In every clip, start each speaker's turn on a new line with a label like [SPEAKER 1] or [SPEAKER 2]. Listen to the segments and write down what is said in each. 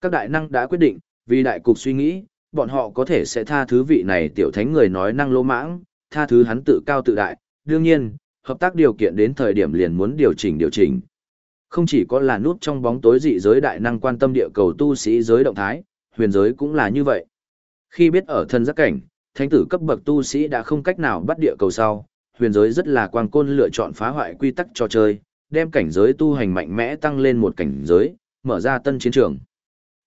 [SPEAKER 1] Các đại năng đã quyết định, vì đại cục suy nghĩ, bọn họ có thể sẽ tha thứ vị này tiểu thánh người nói năng lỗ mãng, tha thứ hắn tự cao tự đại, đương nhiên, hợp tác điều kiện đến thời điểm liền muốn điều chỉnh điều chỉnh. Không chỉ có là nút trong bóng tối dị giới đại năng quan tâm địa cầu tu sĩ giới động thái, huyền giới cũng là như vậy. Khi biết ở thân giác cảnh, thánh tử cấp bậc tu sĩ đã không cách nào bắt địa cầu sau, huyền giới rất là quang côn lựa chọn phá hoại quy tắc trò chơi, đem cảnh giới tu hành mạnh mẽ tăng lên một cảnh giới, mở ra tân chiến trường.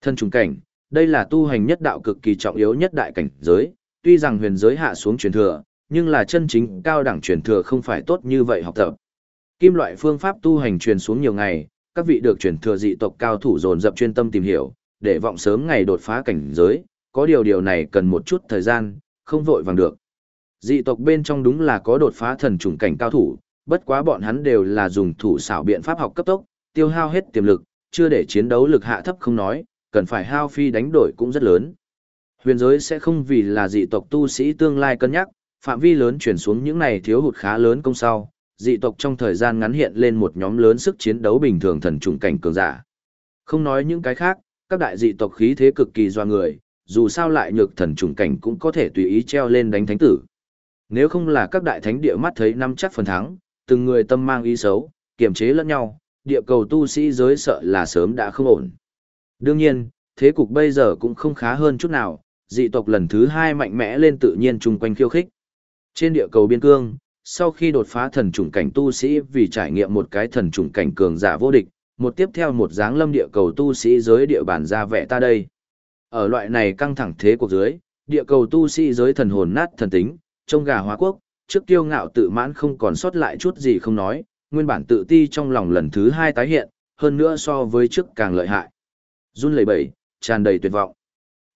[SPEAKER 1] Thân trùng cảnh, đây là tu hành nhất đạo cực kỳ trọng yếu nhất đại cảnh giới, tuy rằng huyền giới hạ xuống truyền thừa, nhưng là chân chính cao đẳng truyền thừa không phải tốt như vậy học tập. Kim loại phương pháp tu hành truyền xuống nhiều ngày, các vị được truyền thừa dị tộc cao thủ dồn dập chuyên tâm tìm hiểu, để vọng sớm ngày đột phá cảnh giới, có điều điều này cần một chút thời gian, không vội vàng được. Dị tộc bên trong đúng là có đột phá thần trùng cảnh cao thủ, bất quá bọn hắn đều là dùng thủ xảo biện pháp học cấp tốc, tiêu hao hết tiềm lực, chưa để chiến đấu lực hạ thấp không nói, cần phải hao phi đánh đổi cũng rất lớn. Huyền giới sẽ không vì là dị tộc tu sĩ tương lai cân nhắc, phạm vi lớn chuyển xuống những này thiếu hụt khá lớn công sau, dị tộc trong thời gian ngắn hiện lên một nhóm lớn sức chiến đấu bình thường thần trùng cảnh cường giả. Không nói những cái khác, các đại dị tộc khí thế cực kỳ doa người, dù sao lại nhược thần trùng cảnh cũng có thể tùy ý treo lên đánh thánh tử. Nếu không là các đại thánh địa mắt thấy năm chắc phần thắng, từng người tâm mang ý xấu, kiềm chế lẫn nhau, địa cầu tu sĩ giới sợ là sớm đã không ổn. Đương nhiên, thế cục bây giờ cũng không khá hơn chút nào, dị tộc lần thứ hai mạnh mẽ lên tự nhiên chung quanh khiêu khích. Trên địa cầu biên cương, sau khi đột phá thần trùng cảnh tu sĩ vì trải nghiệm một cái thần trùng cảnh cường giả vô địch, một tiếp theo một dáng lâm địa cầu tu sĩ giới địa bàn ra vẻ ta đây. Ở loại này căng thẳng thế cuộc dưới, địa cầu tu sĩ giới thần hồn nát thần tính, trông gà hóa quốc, trước kiêu ngạo tự mãn không còn sót lại chút gì không nói, nguyên bản tự ti trong lòng lần thứ hai tái hiện, hơn nữa so với trước càng lợi hại. Run lẩy bẩy, tràn đầy tuyệt vọng.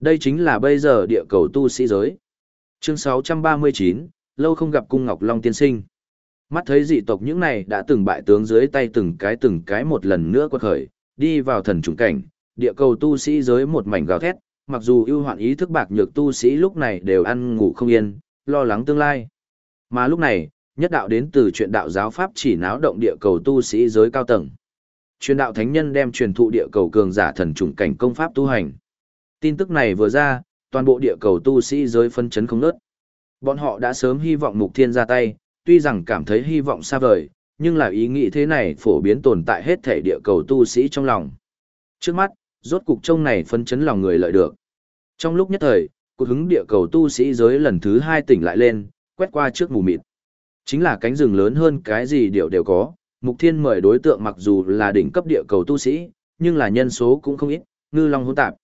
[SPEAKER 1] Đây chính là bây giờ địa cầu tu sĩ giới. Chương 639, lâu không gặp cung Ngọc Long tiên sinh. Mắt thấy dị tộc những này đã từng bại tướng dưới tay từng cái từng cái một lần nữa quật khởi, đi vào thần trùng cảnh, địa cầu tu sĩ giới một mảnh gào thét, mặc dù ưu hoạn ý thức bạc nhược tu sĩ lúc này đều ăn ngủ không yên, lo lắng tương lai. Mà lúc này, nhất đạo đến từ chuyện đạo giáo pháp chỉ náo động địa cầu tu sĩ giới cao tầng. Truyền đạo thánh nhân đem truyền thụ địa cầu cường giả thần trùng cảnh công pháp tu hành. Tin tức này vừa ra, toàn bộ địa cầu tu sĩ giới phân chấn không nớt. Bọn họ đã sớm hy vọng Mục Thiên ra tay, tuy rằng cảm thấy hy vọng xa vời, nhưng là ý nghĩ thế này phổ biến tồn tại hết thể địa cầu tu sĩ trong lòng. Trước mắt, rốt cục trông này phân chấn lòng người lợi được. Trong lúc nhất thời, cuộc hứng địa cầu tu sĩ giới lần thứ hai tỉnh lại lên, quét qua trước mù mịt. Chính là cánh rừng lớn hơn cái gì điều đều có, Mục Thiên mời đối tượng mặc dù là đỉnh cấp địa cầu tu sĩ, nhưng là nhân số cũng không ít, ngư long hỗn tạp.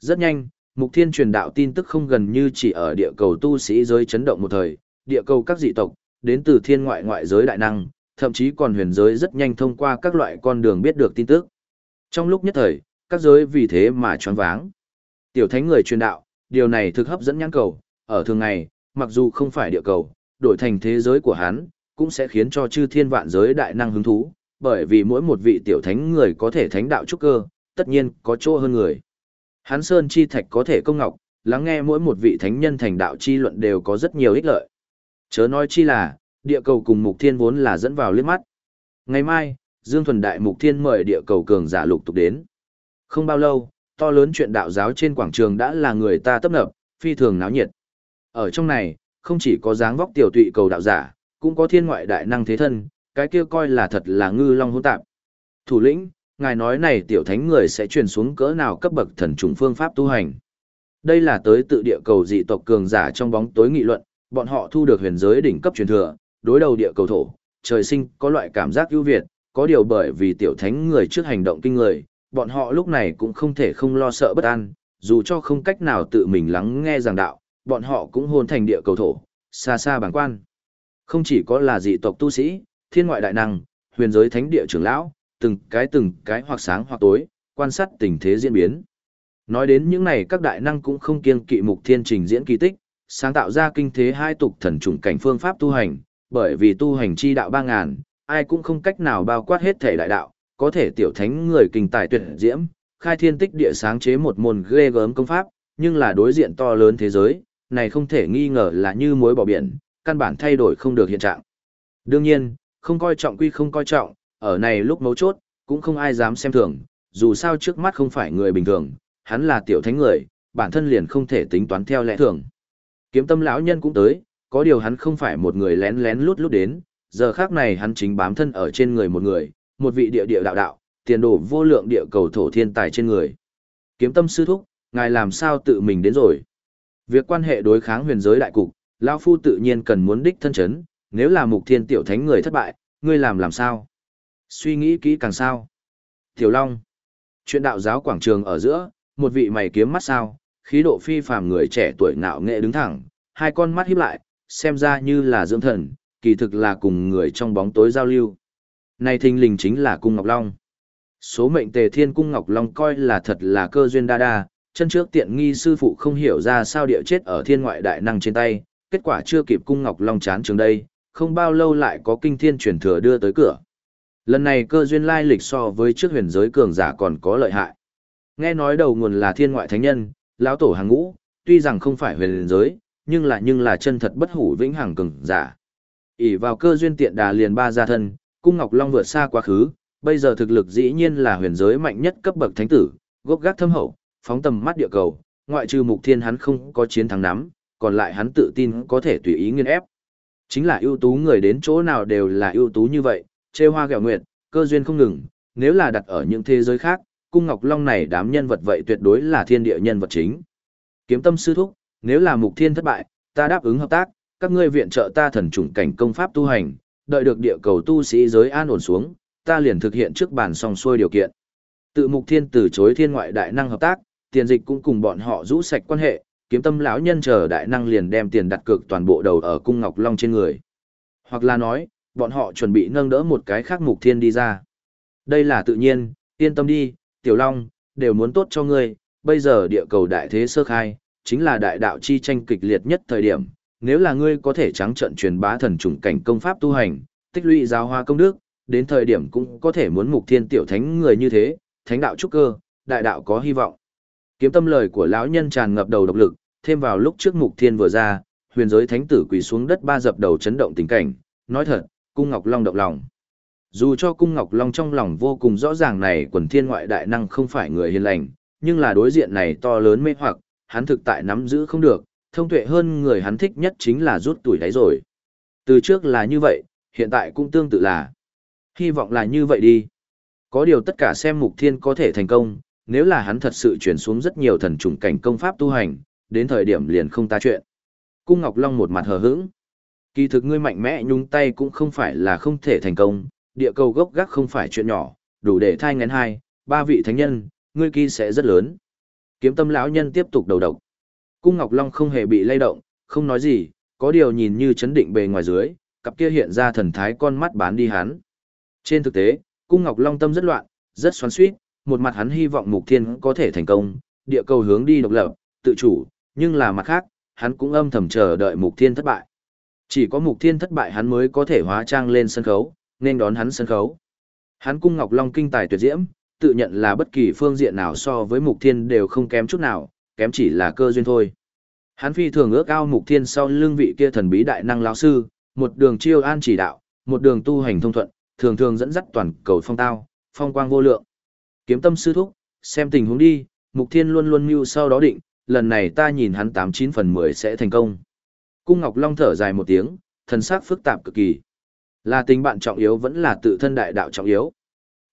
[SPEAKER 1] Rất nhanh, Mục Thiên truyền đạo tin tức không gần như chỉ ở địa cầu tu sĩ giới chấn động một thời, địa cầu các dị tộc, đến từ thiên ngoại ngoại giới đại năng, thậm chí còn huyền giới rất nhanh thông qua các loại con đường biết được tin tức. Trong lúc nhất thời, các giới vì thế mà choáng váng. Tiểu thánh người truyền đạo, điều này thực hấp dẫn nhãn cầu, ở thường ngày, mặc dù không phải địa cầu, đổi thành thế giới của hắn, cũng sẽ khiến cho chư thiên vạn giới đại năng hứng thú, bởi vì mỗi một vị tiểu thánh người có thể thánh đạo trúc cơ, tất nhiên có chỗ hơn người. Hán Sơn Chi Thạch có thể công ngọc, lắng nghe mỗi một vị thánh nhân thành đạo chi luận đều có rất nhiều ích lợi. Chớ nói chi là, địa cầu cùng mục thiên vốn là dẫn vào liếc mắt. Ngày mai, Dương Thuần Đại Mục Thiên mời địa cầu cường giả lục tục đến. Không bao lâu, to lớn chuyện đạo giáo trên quảng trường đã là người ta tấp nập, phi thường náo nhiệt. Ở trong này, không chỉ có dáng vóc tiểu tụy cầu đạo giả, cũng có thiên ngoại đại năng thế thân, cái kia coi là thật là ngư long hỗn tạp. Thủ lĩnh, ngài nói này tiểu thánh người sẽ truyền xuống cỡ nào cấp bậc thần trùng phương pháp tu hành. Đây là tới tự địa cầu dị tộc cường giả trong bóng tối nghị luận, bọn họ thu được huyền giới đỉnh cấp truyền thừa, đối đầu địa cầu thổ, trời sinh có loại cảm giác ưu việt, có điều bởi vì tiểu thánh người trước hành động kinh người, bọn họ lúc này cũng không thể không lo sợ bất an, dù cho không cách nào tự mình lắng nghe giảng đạo, bọn họ cũng hôn thành địa cầu thổ, xa xa bàng quan. Không chỉ có là dị tộc tu sĩ, thiên ngoại đại năng, huyền giới thánh địa trưởng lão, từng cái từng cái hoặc sáng hoặc tối, quan sát tình thế diễn biến. Nói đến những này các đại năng cũng không kiêng kỵ mục thiên trình diễn kỳ tích, sáng tạo ra kinh thế hai tục thần trùng cảnh phương pháp tu hành, bởi vì tu hành chi đạo ba ngàn, ai cũng không cách nào bao quát hết thể đại đạo, có thể tiểu thánh người kinh tài tuyệt diễm, khai thiên tích địa sáng chế một môn ghê gớm công pháp, nhưng là đối diện to lớn thế giới, này không thể nghi ngờ là như muối bỏ biển, căn bản thay đổi không được hiện trạng. Đương nhiên, không coi trọng quy không coi trọng, ở này lúc mấu chốt, cũng không ai dám xem thường, dù sao trước mắt không phải người bình thường, hắn là tiểu thánh người, bản thân liền không thể tính toán theo lẽ thường. Kiếm tâm lão nhân cũng tới, có điều hắn không phải một người lén lén lút lút đến, giờ khác này hắn chính bám thân ở trên người một người, một vị địa địa đạo đạo, tiền đồ vô lượng địa cầu thổ thiên tài trên người. Kiếm tâm sư thúc, ngài làm sao tự mình đến rồi? Việc quan hệ đối kháng huyền giới đại cục, lão phu tự nhiên cần muốn đích thân chấn, nếu là mục thiên tiểu thánh người thất bại, ngươi làm làm sao? Suy nghĩ kỹ càng sao? Tiểu Long. Chuyện đạo giáo quảng trường ở giữa, một vị mày kiếm mắt sao, khí độ phi phàm người trẻ tuổi ngạo nghệ đứng thẳng, hai con mắt híp lại, xem ra như là dưỡng thần, kỳ thực là cùng người trong bóng tối giao lưu. Này thình lình chính là Cung Ngọc Long. Số mệnh tề thiên Cung Ngọc Long coi là thật là cơ duyên đa đa, chân trước tiện nghi sư phụ không hiểu ra sao địa chết ở thiên ngoại đại năng trên tay, kết quả chưa kịp Cung Ngọc Long chán trường đây, không bao lâu lại có kinh thiên truyền thừa đưa tới cửa. Lần này cơ duyên lai lịch so với trước huyền giới cường giả còn có lợi hại. Nghe nói đầu nguồn là thiên ngoại thánh nhân, lão tổ hàng ngũ, tuy rằng không phải huyền giới, nhưng là nhưng là chân thật bất hủ vĩnh hằng cường giả. ỷ vào cơ duyên tiện đà liền ba gia thân, cung ngọc long vượt xa quá khứ, bây giờ thực lực dĩ nhiên là huyền giới mạnh nhất cấp bậc thánh tử, gốc gác thâm hậu, phóng tầm mắt địa cầu, ngoại trừ mục thiên hắn không có chiến thắng nắm, còn lại hắn tự tin có thể tùy ý nghiên ép. Chính là ưu tú người đến chỗ nào đều là ưu tú như vậy, chê hoa gẹo nguyệt, cơ duyên không ngừng, nếu là đặt ở những thế giới khác, cung ngọc long này đám nhân vật vậy tuyệt đối là thiên địa nhân vật chính. Kiếm tâm sư thúc, nếu là mục thiên thất bại, ta đáp ứng hợp tác, các ngươi viện trợ ta thần chủng cảnh công pháp tu hành, đợi được địa cầu tu sĩ giới an ổn xuống, ta liền thực hiện trước bàn xong xuôi điều kiện. Tự mục thiên từ chối thiên ngoại đại năng hợp tác, tiền dịch cũng cùng bọn họ rũ sạch quan hệ, kiếm tâm lão nhân chờ đại năng liền đem tiền đặt cược toàn bộ đầu ở cung ngọc long trên người. Hoặc là nói, bọn họ chuẩn bị nâng đỡ một cái khác mục thiên đi ra. Đây là tự nhiên, yên tâm đi, tiểu long, đều muốn tốt cho ngươi, bây giờ địa cầu đại thế sơ khai, chính là đại đạo chi tranh kịch liệt nhất thời điểm, nếu là ngươi có thể trắng trận truyền bá thần trùng cảnh công pháp tu hành, tích lũy giáo hoa công đức, đến thời điểm cũng có thể muốn mục thiên tiểu thánh người như thế, thánh đạo trúc cơ, đại đạo có hy vọng. Kiếm tâm lời của lão nhân tràn ngập đầu độc lực, thêm vào lúc trước mục thiên vừa ra, huyền giới thánh tử quỳ xuống đất ba dập đầu chấn động tình cảnh, nói thật, cung ngọc long động lòng. Dù cho cung ngọc long trong lòng vô cùng rõ ràng này quần thiên ngoại đại năng không phải người hiền lành, nhưng là đối diện này to lớn mê hoặc, hắn thực tại nắm giữ không được, thông tuệ hơn người hắn thích nhất chính là rút tuổi đáy rồi. Từ trước là như vậy, hiện tại cũng tương tự là. Hy vọng là như vậy đi. Có điều tất cả xem mục thiên có thể thành công, nếu là hắn thật sự chuyển xuống rất nhiều thần trùng cảnh công pháp tu hành, đến thời điểm liền không ta chuyện. Cung Ngọc Long một mặt hờ hững. Kỳ thực ngươi mạnh mẽ nhúng tay cũng không phải là không thể thành công, địa cầu gốc gác không phải chuyện nhỏ, đủ để thai ngén hai, ba vị thánh nhân, ngươi kỳ sẽ rất lớn. Kiếm tâm lão nhân tiếp tục đầu độc. Cung Ngọc Long không hề bị lay động, không nói gì, có điều nhìn như chấn định bề ngoài dưới, cặp kia hiện ra thần thái con mắt bán đi hắn. Trên thực tế, Cung Ngọc Long tâm rất loạn, rất xoắn xuýt, một mặt hắn hy vọng Mục Thiên có thể thành công, địa cầu hướng đi độc lập, tự chủ, nhưng là mặt khác, hắn cũng âm thầm chờ đợi Mục Thiên thất bại. Chỉ có Mục Thiên thất bại hắn mới có thể hóa trang lên sân khấu, nên đón hắn sân khấu. Hắn Cung Ngọc Long kinh tài tuyệt diễm, tự nhận là bất kỳ phương diện nào so với Mục Thiên đều không kém chút nào, kém chỉ là cơ duyên thôi. Hắn phi thường ước ao Mục Thiên sau lưng vị kia thần bí đại năng lão sư, một đường chiêu an chỉ đạo, một đường tu hành thông thuận, thường thường dẫn dắt toàn cầu phong tao, phong quang vô lượng. Kiếm tâm sư thúc, xem tình huống đi, Mục Thiên luôn luôn mưu sau đó định, lần này ta nhìn hắn 89 phần 10 sẽ thành công. Cung Ngọc Long thở dài một tiếng, thần sắc phức tạp cực kỳ. Là tình bạn trọng yếu vẫn là tự thân đại đạo trọng yếu.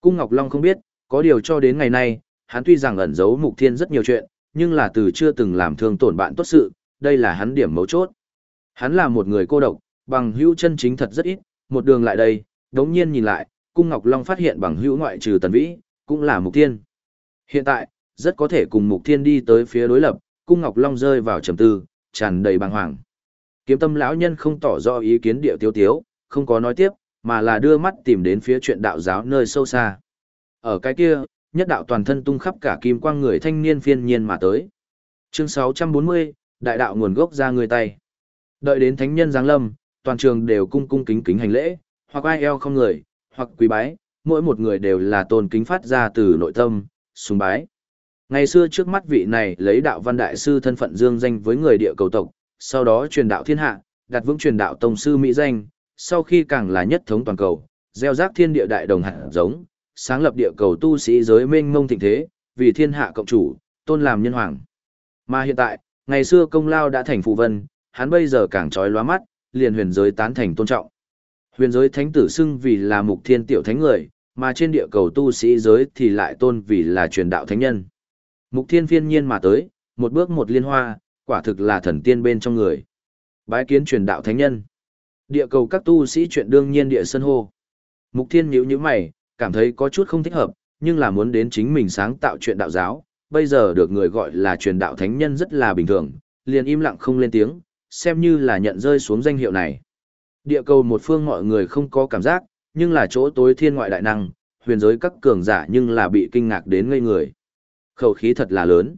[SPEAKER 1] Cung Ngọc Long không biết, có điều cho đến ngày nay, hắn tuy rằng ẩn giấu Mục Thiên rất nhiều chuyện, nhưng là từ chưa từng làm thương tổn bạn tốt sự, đây là hắn điểm mấu chốt. Hắn là một người cô độc, bằng hữu chân chính thật rất ít, một đường lại đây, đống nhiên nhìn lại, Cung Ngọc Long phát hiện bằng hữu ngoại trừ Tần Vĩ, cũng là Mục Thiên. Hiện tại, rất có thể cùng Mục Thiên đi tới phía đối lập, Cung Ngọc Long rơi vào trầm tư, tràn đầy bàng hoàng. Kiếm tâm lão nhân không tỏ rõ ý kiến điệu tiêu tiếu, không có nói tiếp, mà là đưa mắt tìm đến phía chuyện đạo giáo nơi sâu xa. Ở cái kia, nhất đạo toàn thân tung khắp cả kim quang người thanh niên phiên nhiên mà tới. Chương 640, đại đạo nguồn gốc ra người tay. Đợi đến thánh nhân giáng lâm, toàn trường đều cung cung kính kính hành lễ, hoặc ai eo không người, hoặc quý bái, mỗi một người đều là tôn kính phát ra từ nội tâm, sùng bái. Ngày xưa trước mắt vị này lấy đạo văn đại sư thân phận dương danh với người địa cầu tộc, sau đó truyền đạo thiên hạ, đặt vững truyền đạo tông sư mỹ danh, sau khi càng là nhất thống toàn cầu, gieo rác thiên địa đại đồng hạt giống, sáng lập địa cầu tu sĩ giới mênh mông thịnh thế, vì thiên hạ cộng chủ, tôn làm nhân hoàng. Mà hiện tại, ngày xưa công lao đã thành phụ vân, hắn bây giờ càng trói lóa mắt, liền huyền giới tán thành tôn trọng. Huyền giới thánh tử xưng vì là mục thiên tiểu thánh người, mà trên địa cầu tu sĩ giới thì lại tôn vì là truyền đạo thánh nhân. Mục thiên phiên nhiên mà tới, một bước một liên hoa, quả thực là thần tiên bên trong người. Bái kiến truyền đạo thánh nhân. Địa cầu các tu sĩ chuyện đương nhiên địa sân hô. Mục thiên nhíu nhíu mày, cảm thấy có chút không thích hợp, nhưng là muốn đến chính mình sáng tạo chuyện đạo giáo, bây giờ được người gọi là truyền đạo thánh nhân rất là bình thường, liền im lặng không lên tiếng, xem như là nhận rơi xuống danh hiệu này. Địa cầu một phương mọi người không có cảm giác, nhưng là chỗ tối thiên ngoại đại năng, huyền giới các cường giả nhưng là bị kinh ngạc đến ngây người. Khẩu khí thật là lớn.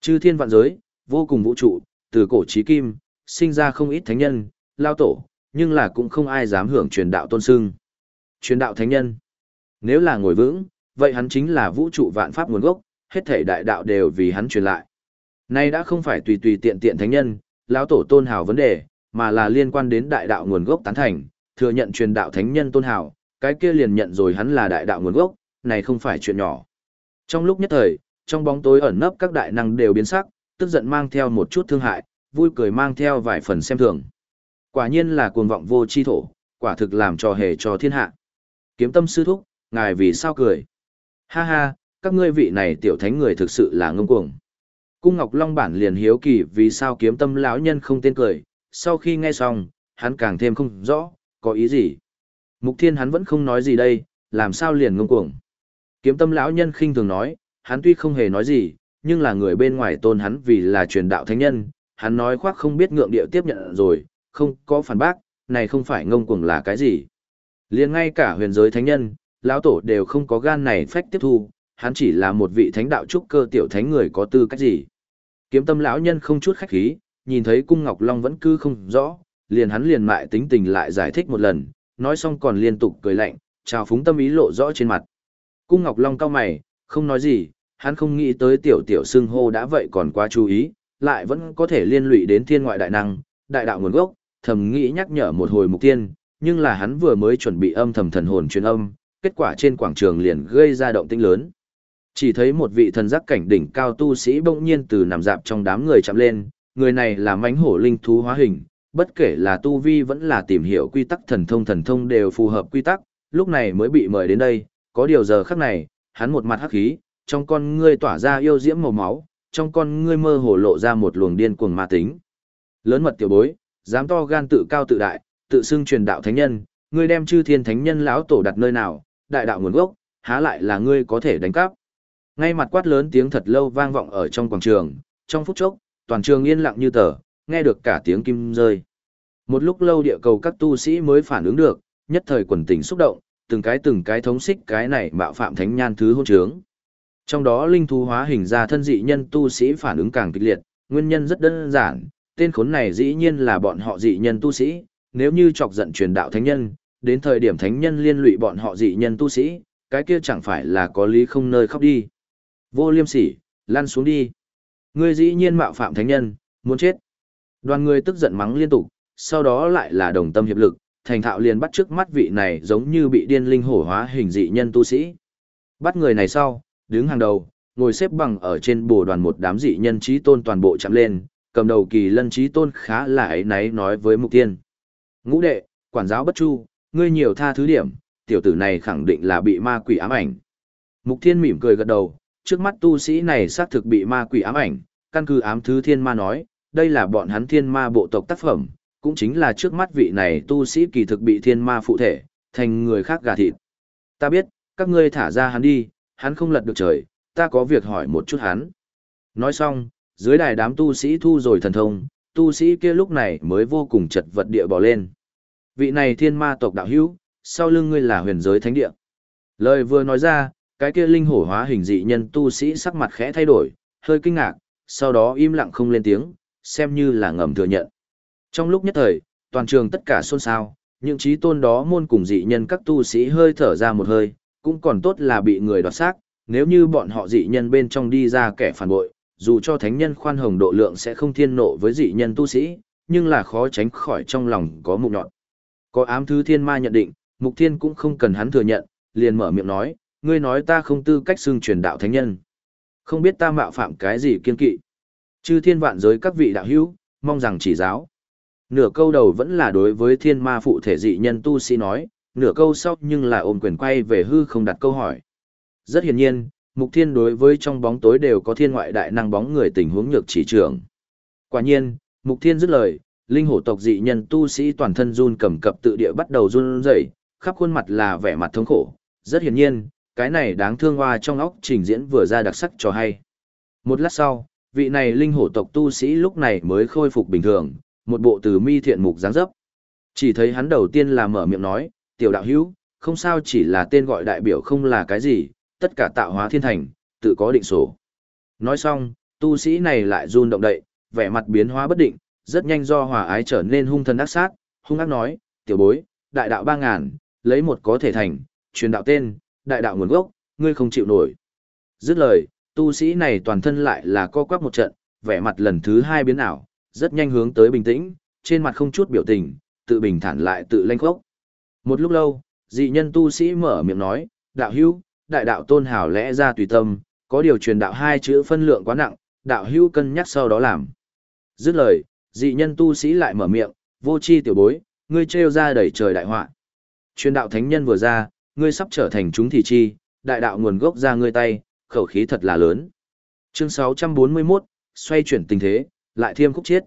[SPEAKER 1] Chư thiên vạn giới, vô cùng vũ trụ, từ cổ chí kim, sinh ra không ít thánh nhân, lao tổ, nhưng là cũng không ai dám hưởng truyền đạo tôn sưng. Truyền đạo thánh nhân. Nếu là ngồi vững, vậy hắn chính là vũ trụ vạn pháp nguồn gốc, hết thể đại đạo đều vì hắn truyền lại. Nay đã không phải tùy tùy tiện tiện thánh nhân, lão tổ tôn hào vấn đề, mà là liên quan đến đại đạo nguồn gốc tán thành, thừa nhận truyền đạo thánh nhân tôn hào, cái kia liền nhận rồi hắn là đại đạo nguồn gốc, này không phải chuyện nhỏ. Trong lúc nhất thời, trong bóng tối ẩn nấp các đại năng đều biến sắc, tức giận mang theo một chút thương hại, vui cười mang theo vài phần xem thường. Quả nhiên là cuồng vọng vô chi thổ, quả thực làm trò hề cho thiên hạ. Kiếm tâm sư thúc, ngài vì sao cười? Ha ha, các ngươi vị này tiểu thánh người thực sự là ngông cuồng. Cung Ngọc Long bản liền hiếu kỳ vì sao kiếm tâm lão nhân không tên cười, sau khi nghe xong, hắn càng thêm không rõ, có ý gì. Mục Thiên hắn vẫn không nói gì đây, làm sao liền ngông cuồng. Kiếm tâm lão nhân khinh thường nói, hắn tuy không hề nói gì, nhưng là người bên ngoài tôn hắn vì là truyền đạo thánh nhân, hắn nói khoác không biết ngượng điệu tiếp nhận rồi, không có phản bác, này không phải ngông cuồng là cái gì. liền ngay cả huyền giới thánh nhân, lão tổ đều không có gan này phách tiếp thu, hắn chỉ là một vị thánh đạo trúc cơ tiểu thánh người có tư cách gì. Kiếm tâm lão nhân không chút khách khí, nhìn thấy cung ngọc long vẫn cứ không rõ, liền hắn liền mại tính tình lại giải thích một lần, nói xong còn liên tục cười lạnh, chào phúng tâm ý lộ rõ trên mặt. Cung ngọc long cao mày, không nói gì, hắn không nghĩ tới tiểu tiểu xưng hô đã vậy còn quá chú ý, lại vẫn có thể liên lụy đến thiên ngoại đại năng, đại đạo nguồn gốc, thầm nghĩ nhắc nhở một hồi mục tiên, nhưng là hắn vừa mới chuẩn bị âm thầm thần hồn truyền âm, kết quả trên quảng trường liền gây ra động tĩnh lớn. Chỉ thấy một vị thần giác cảnh đỉnh cao tu sĩ bỗng nhiên từ nằm dạp trong đám người chạm lên, người này là mãnh hổ linh thú hóa hình, bất kể là tu vi vẫn là tìm hiểu quy tắc thần thông thần thông đều phù hợp quy tắc, lúc này mới bị mời đến đây, có điều giờ khắc này, hắn một mặt hắc khí, trong con ngươi tỏa ra yêu diễm màu máu, trong con ngươi mơ hồ lộ ra một luồng điên cuồng ma tính. Lớn mật tiểu bối, dám to gan tự cao tự đại, tự xưng truyền đạo thánh nhân, ngươi đem chư thiên thánh nhân lão tổ đặt nơi nào, đại đạo nguồn gốc, há lại là ngươi có thể đánh cắp. Ngay mặt quát lớn tiếng thật lâu vang vọng ở trong quảng trường, trong phút chốc, toàn trường yên lặng như tờ, nghe được cả tiếng kim rơi. Một lúc lâu địa cầu các tu sĩ mới phản ứng được, nhất thời quần tình xúc động, từng cái từng cái thống xích cái này mạo phạm thánh nhan thứ hôn trướng. Trong đó linh thú hóa hình ra thân dị nhân tu sĩ phản ứng càng kịch liệt, nguyên nhân rất đơn giản, tên khốn này dĩ nhiên là bọn họ dị nhân tu sĩ, nếu như chọc giận truyền đạo thánh nhân, đến thời điểm thánh nhân liên lụy bọn họ dị nhân tu sĩ, cái kia chẳng phải là có lý không nơi khóc đi. Vô liêm sỉ, lăn xuống đi. Ngươi dĩ nhiên mạo phạm thánh nhân, muốn chết. Đoàn người tức giận mắng liên tục, sau đó lại là đồng tâm hiệp lực, thành thạo liền bắt trước mắt vị này giống như bị điên linh hổ hóa hình dị nhân tu sĩ. Bắt người này sau, đứng hàng đầu, ngồi xếp bằng ở trên bồ đoàn một đám dị nhân trí tôn toàn bộ chạm lên, cầm đầu kỳ lân trí tôn khá là ấy náy nói với mục tiên. Ngũ đệ, quản giáo bất chu, ngươi nhiều tha thứ điểm, tiểu tử này khẳng định là bị ma quỷ ám ảnh. Mục thiên mỉm cười gật đầu, trước mắt tu sĩ này xác thực bị ma quỷ ám ảnh, căn cứ ám thứ thiên ma nói, đây là bọn hắn thiên ma bộ tộc tác phẩm, cũng chính là trước mắt vị này tu sĩ kỳ thực bị thiên ma phụ thể, thành người khác gà thịt. Ta biết, các ngươi thả ra hắn đi, hắn không lật được trời, ta có việc hỏi một chút hắn. Nói xong, dưới đài đám tu sĩ thu rồi thần thông, tu sĩ kia lúc này mới vô cùng chật vật địa bỏ lên. Vị này thiên ma tộc đạo hữu, sau lưng ngươi là huyền giới thánh địa. Lời vừa nói ra, cái kia linh hổ hóa hình dị nhân tu sĩ sắc mặt khẽ thay đổi, hơi kinh ngạc, sau đó im lặng không lên tiếng, xem như là ngầm thừa nhận. Trong lúc nhất thời, toàn trường tất cả xôn xao, những trí tôn đó môn cùng dị nhân các tu sĩ hơi thở ra một hơi, cũng còn tốt là bị người đoạt xác, nếu như bọn họ dị nhân bên trong đi ra kẻ phản bội, dù cho thánh nhân khoan hồng độ lượng sẽ không thiên nộ với dị nhân tu sĩ, nhưng là khó tránh khỏi trong lòng có mục nhọn. Có ám thứ thiên ma nhận định, mục thiên cũng không cần hắn thừa nhận, liền mở miệng nói, ngươi nói ta không tư cách xưng truyền đạo thánh nhân. Không biết ta mạo phạm cái gì kiên kỵ. Chư thiên vạn giới các vị đạo hữu, mong rằng chỉ giáo. Nửa câu đầu vẫn là đối với thiên ma phụ thể dị nhân tu sĩ nói, nửa câu sau nhưng là ôm quyền quay về hư không đặt câu hỏi. Rất hiển nhiên, mục thiên đối với trong bóng tối đều có thiên ngoại đại năng bóng người tình huống nhược chỉ trưởng. Quả nhiên, mục thiên dứt lời, linh hổ tộc dị nhân tu sĩ toàn thân run cầm cập tự địa bắt đầu run rẩy, khắp khuôn mặt là vẻ mặt thống khổ. Rất hiển nhiên, cái này đáng thương hoa trong óc trình diễn vừa ra đặc sắc cho hay. Một lát sau, vị này linh hổ tộc tu sĩ lúc này mới khôi phục bình thường, một bộ từ mi thiện mục dáng dấp. Chỉ thấy hắn đầu tiên là mở miệng nói, tiểu đạo hữu, không sao chỉ là tên gọi đại biểu không là cái gì, tất cả tạo hóa thiên thành, tự có định sổ. Nói xong, tu sĩ này lại run động đậy, vẻ mặt biến hóa bất định, rất nhanh do hòa ái trở nên hung thần ác sát, hung ác nói, tiểu bối, đại đạo ba ngàn, lấy một có thể thành, truyền đạo tên, đại đạo nguồn gốc, ngươi không chịu nổi. Dứt lời, tu sĩ này toàn thân lại là co quắp một trận, vẻ mặt lần thứ hai biến ảo, rất nhanh hướng tới bình tĩnh, trên mặt không chút biểu tình, tự bình thản lại tự lanh khốc. Một lúc lâu, dị nhân tu sĩ mở miệng nói, đạo hữu, đại đạo tôn hào lẽ ra tùy tâm, có điều truyền đạo hai chữ phân lượng quá nặng, đạo hữu cân nhắc sau đó làm. Dứt lời, dị nhân tu sĩ lại mở miệng, vô chi tiểu bối, ngươi trêu ra đẩy trời đại họa. Truyền đạo thánh nhân vừa ra, ngươi sắp trở thành chúng thị chi, đại đạo nguồn gốc ra ngươi tay, khẩu khí thật là lớn. Chương 641, xoay chuyển tình thế, lại thiêm khúc chết.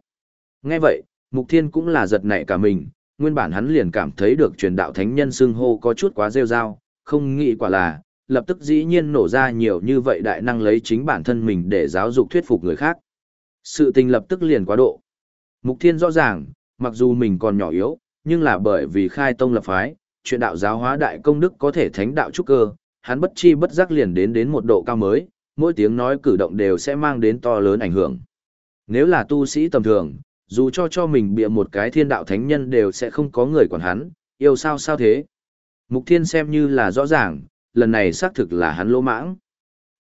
[SPEAKER 1] Nghe vậy, Mục Thiên cũng là giật nảy cả mình, nguyên bản hắn liền cảm thấy được truyền đạo thánh nhân xưng hô có chút quá rêu rao, không nghĩ quả là, lập tức dĩ nhiên nổ ra nhiều như vậy đại năng lấy chính bản thân mình để giáo dục thuyết phục người khác. Sự tình lập tức liền quá độ. Mục Thiên rõ ràng, mặc dù mình còn nhỏ yếu, nhưng là bởi vì khai tông lập phái, chuyện đạo giáo hóa đại công đức có thể thánh đạo trúc cơ, hắn bất chi bất giác liền đến đến một độ cao mới, mỗi tiếng nói cử động đều sẽ mang đến to lớn ảnh hưởng. Nếu là tu sĩ tầm thường, dù cho cho mình bịa một cái thiên đạo thánh nhân đều sẽ không có người quản hắn, yêu sao sao thế. Mục thiên xem như là rõ ràng, lần này xác thực là hắn lỗ mãng.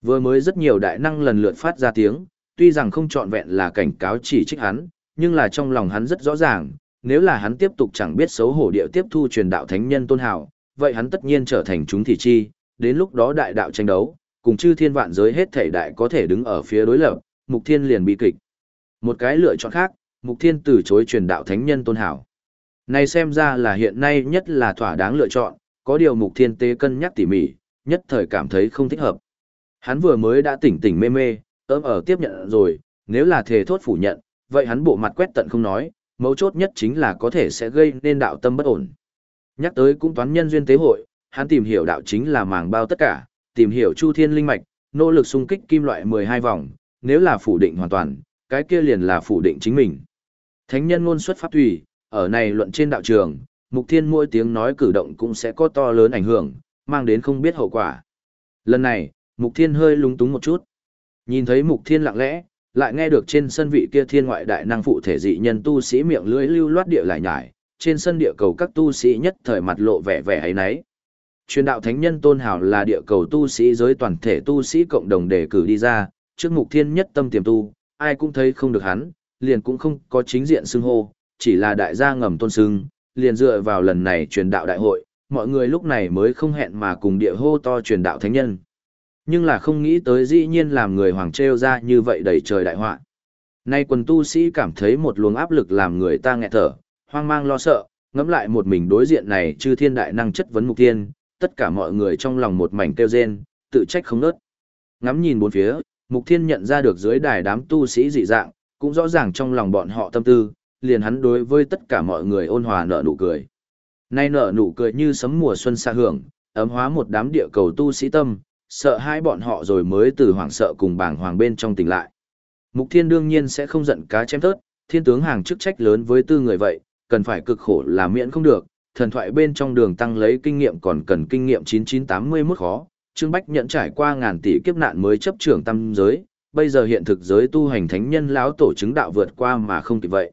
[SPEAKER 1] Vừa mới rất nhiều đại năng lần lượt phát ra tiếng, tuy rằng không trọn vẹn là cảnh cáo chỉ trích hắn, nhưng là trong lòng hắn rất rõ ràng, nếu là hắn tiếp tục chẳng biết xấu hổ địa tiếp thu truyền đạo thánh nhân tôn hào, vậy hắn tất nhiên trở thành chúng thị chi, đến lúc đó đại đạo tranh đấu, cùng chư thiên vạn giới hết thể đại có thể đứng ở phía đối lập, mục thiên liền bị kịch. Một cái lựa chọn khác, mục thiên từ chối truyền đạo thánh nhân tôn hảo. Này xem ra là hiện nay nhất là thỏa đáng lựa chọn, có điều mục thiên tế cân nhắc tỉ mỉ, nhất thời cảm thấy không thích hợp. Hắn vừa mới đã tỉnh tỉnh mê mê, ấm ở tiếp nhận rồi, nếu là thề thốt phủ nhận, vậy hắn bộ mặt quét tận không nói, mấu chốt nhất chính là có thể sẽ gây nên đạo tâm bất ổn. Nhắc tới cũng toán nhân duyên tế hội, hắn tìm hiểu đạo chính là màng bao tất cả, tìm hiểu chu thiên linh mạch, nỗ lực xung kích kim loại 12 vòng, nếu là phủ định hoàn toàn, cái kia liền là phủ định chính mình. Thánh nhân ngôn xuất pháp tùy, ở này luận trên đạo trường, mục thiên mỗi tiếng nói cử động cũng sẽ có to lớn ảnh hưởng, mang đến không biết hậu quả. Lần này, mục thiên hơi lúng túng một chút. Nhìn thấy mục thiên lặng lẽ, lại nghe được trên sân vị kia thiên ngoại đại năng phụ thể dị nhân tu sĩ miệng lưỡi lưu loát địa lại nhải, trên sân địa cầu các tu sĩ nhất thời mặt lộ vẻ vẻ ấy nấy. Truyền đạo thánh nhân tôn hảo là địa cầu tu sĩ giới toàn thể tu sĩ cộng đồng đề cử đi ra, trước mục thiên nhất tâm tiềm tu, ai cũng thấy không được hắn, liền cũng không có chính diện xưng hô, chỉ là đại gia ngầm tôn xưng, liền dựa vào lần này truyền đạo đại hội, mọi người lúc này mới không hẹn mà cùng địa hô to truyền đạo thánh nhân. Nhưng là không nghĩ tới dĩ nhiên làm người hoàng Trêu ra như vậy đầy trời đại họa. Nay quần tu sĩ cảm thấy một luồng áp lực làm người ta nghẹt thở, hoang mang lo sợ, ngẫm lại một mình đối diện này chư thiên đại năng chất vấn mục tiên, tất cả mọi người trong lòng một mảnh kêu rên, tự trách không nớt. Ngắm nhìn bốn phía, Mục Thiên nhận ra được dưới đài đám tu sĩ dị dạng, cũng rõ ràng trong lòng bọn họ tâm tư, liền hắn đối với tất cả mọi người ôn hòa nở nụ cười. Nay nở nụ cười như sấm mùa xuân xa hưởng, ấm hóa một đám địa cầu tu sĩ tâm, sợ hai bọn họ rồi mới từ hoảng sợ cùng bảng hoàng bên trong tỉnh lại. Mục Thiên đương nhiên sẽ không giận cá chém thớt, thiên tướng hàng chức trách lớn với tư người vậy, cần phải cực khổ là miễn không được, thần thoại bên trong đường tăng lấy kinh nghiệm còn cần kinh nghiệm 9981 khó, Trương Bách nhận trải qua ngàn tỷ kiếp nạn mới chấp trưởng tâm giới, bây giờ hiện thực giới tu hành thánh nhân lão tổ chứng đạo vượt qua mà không kịp vậy.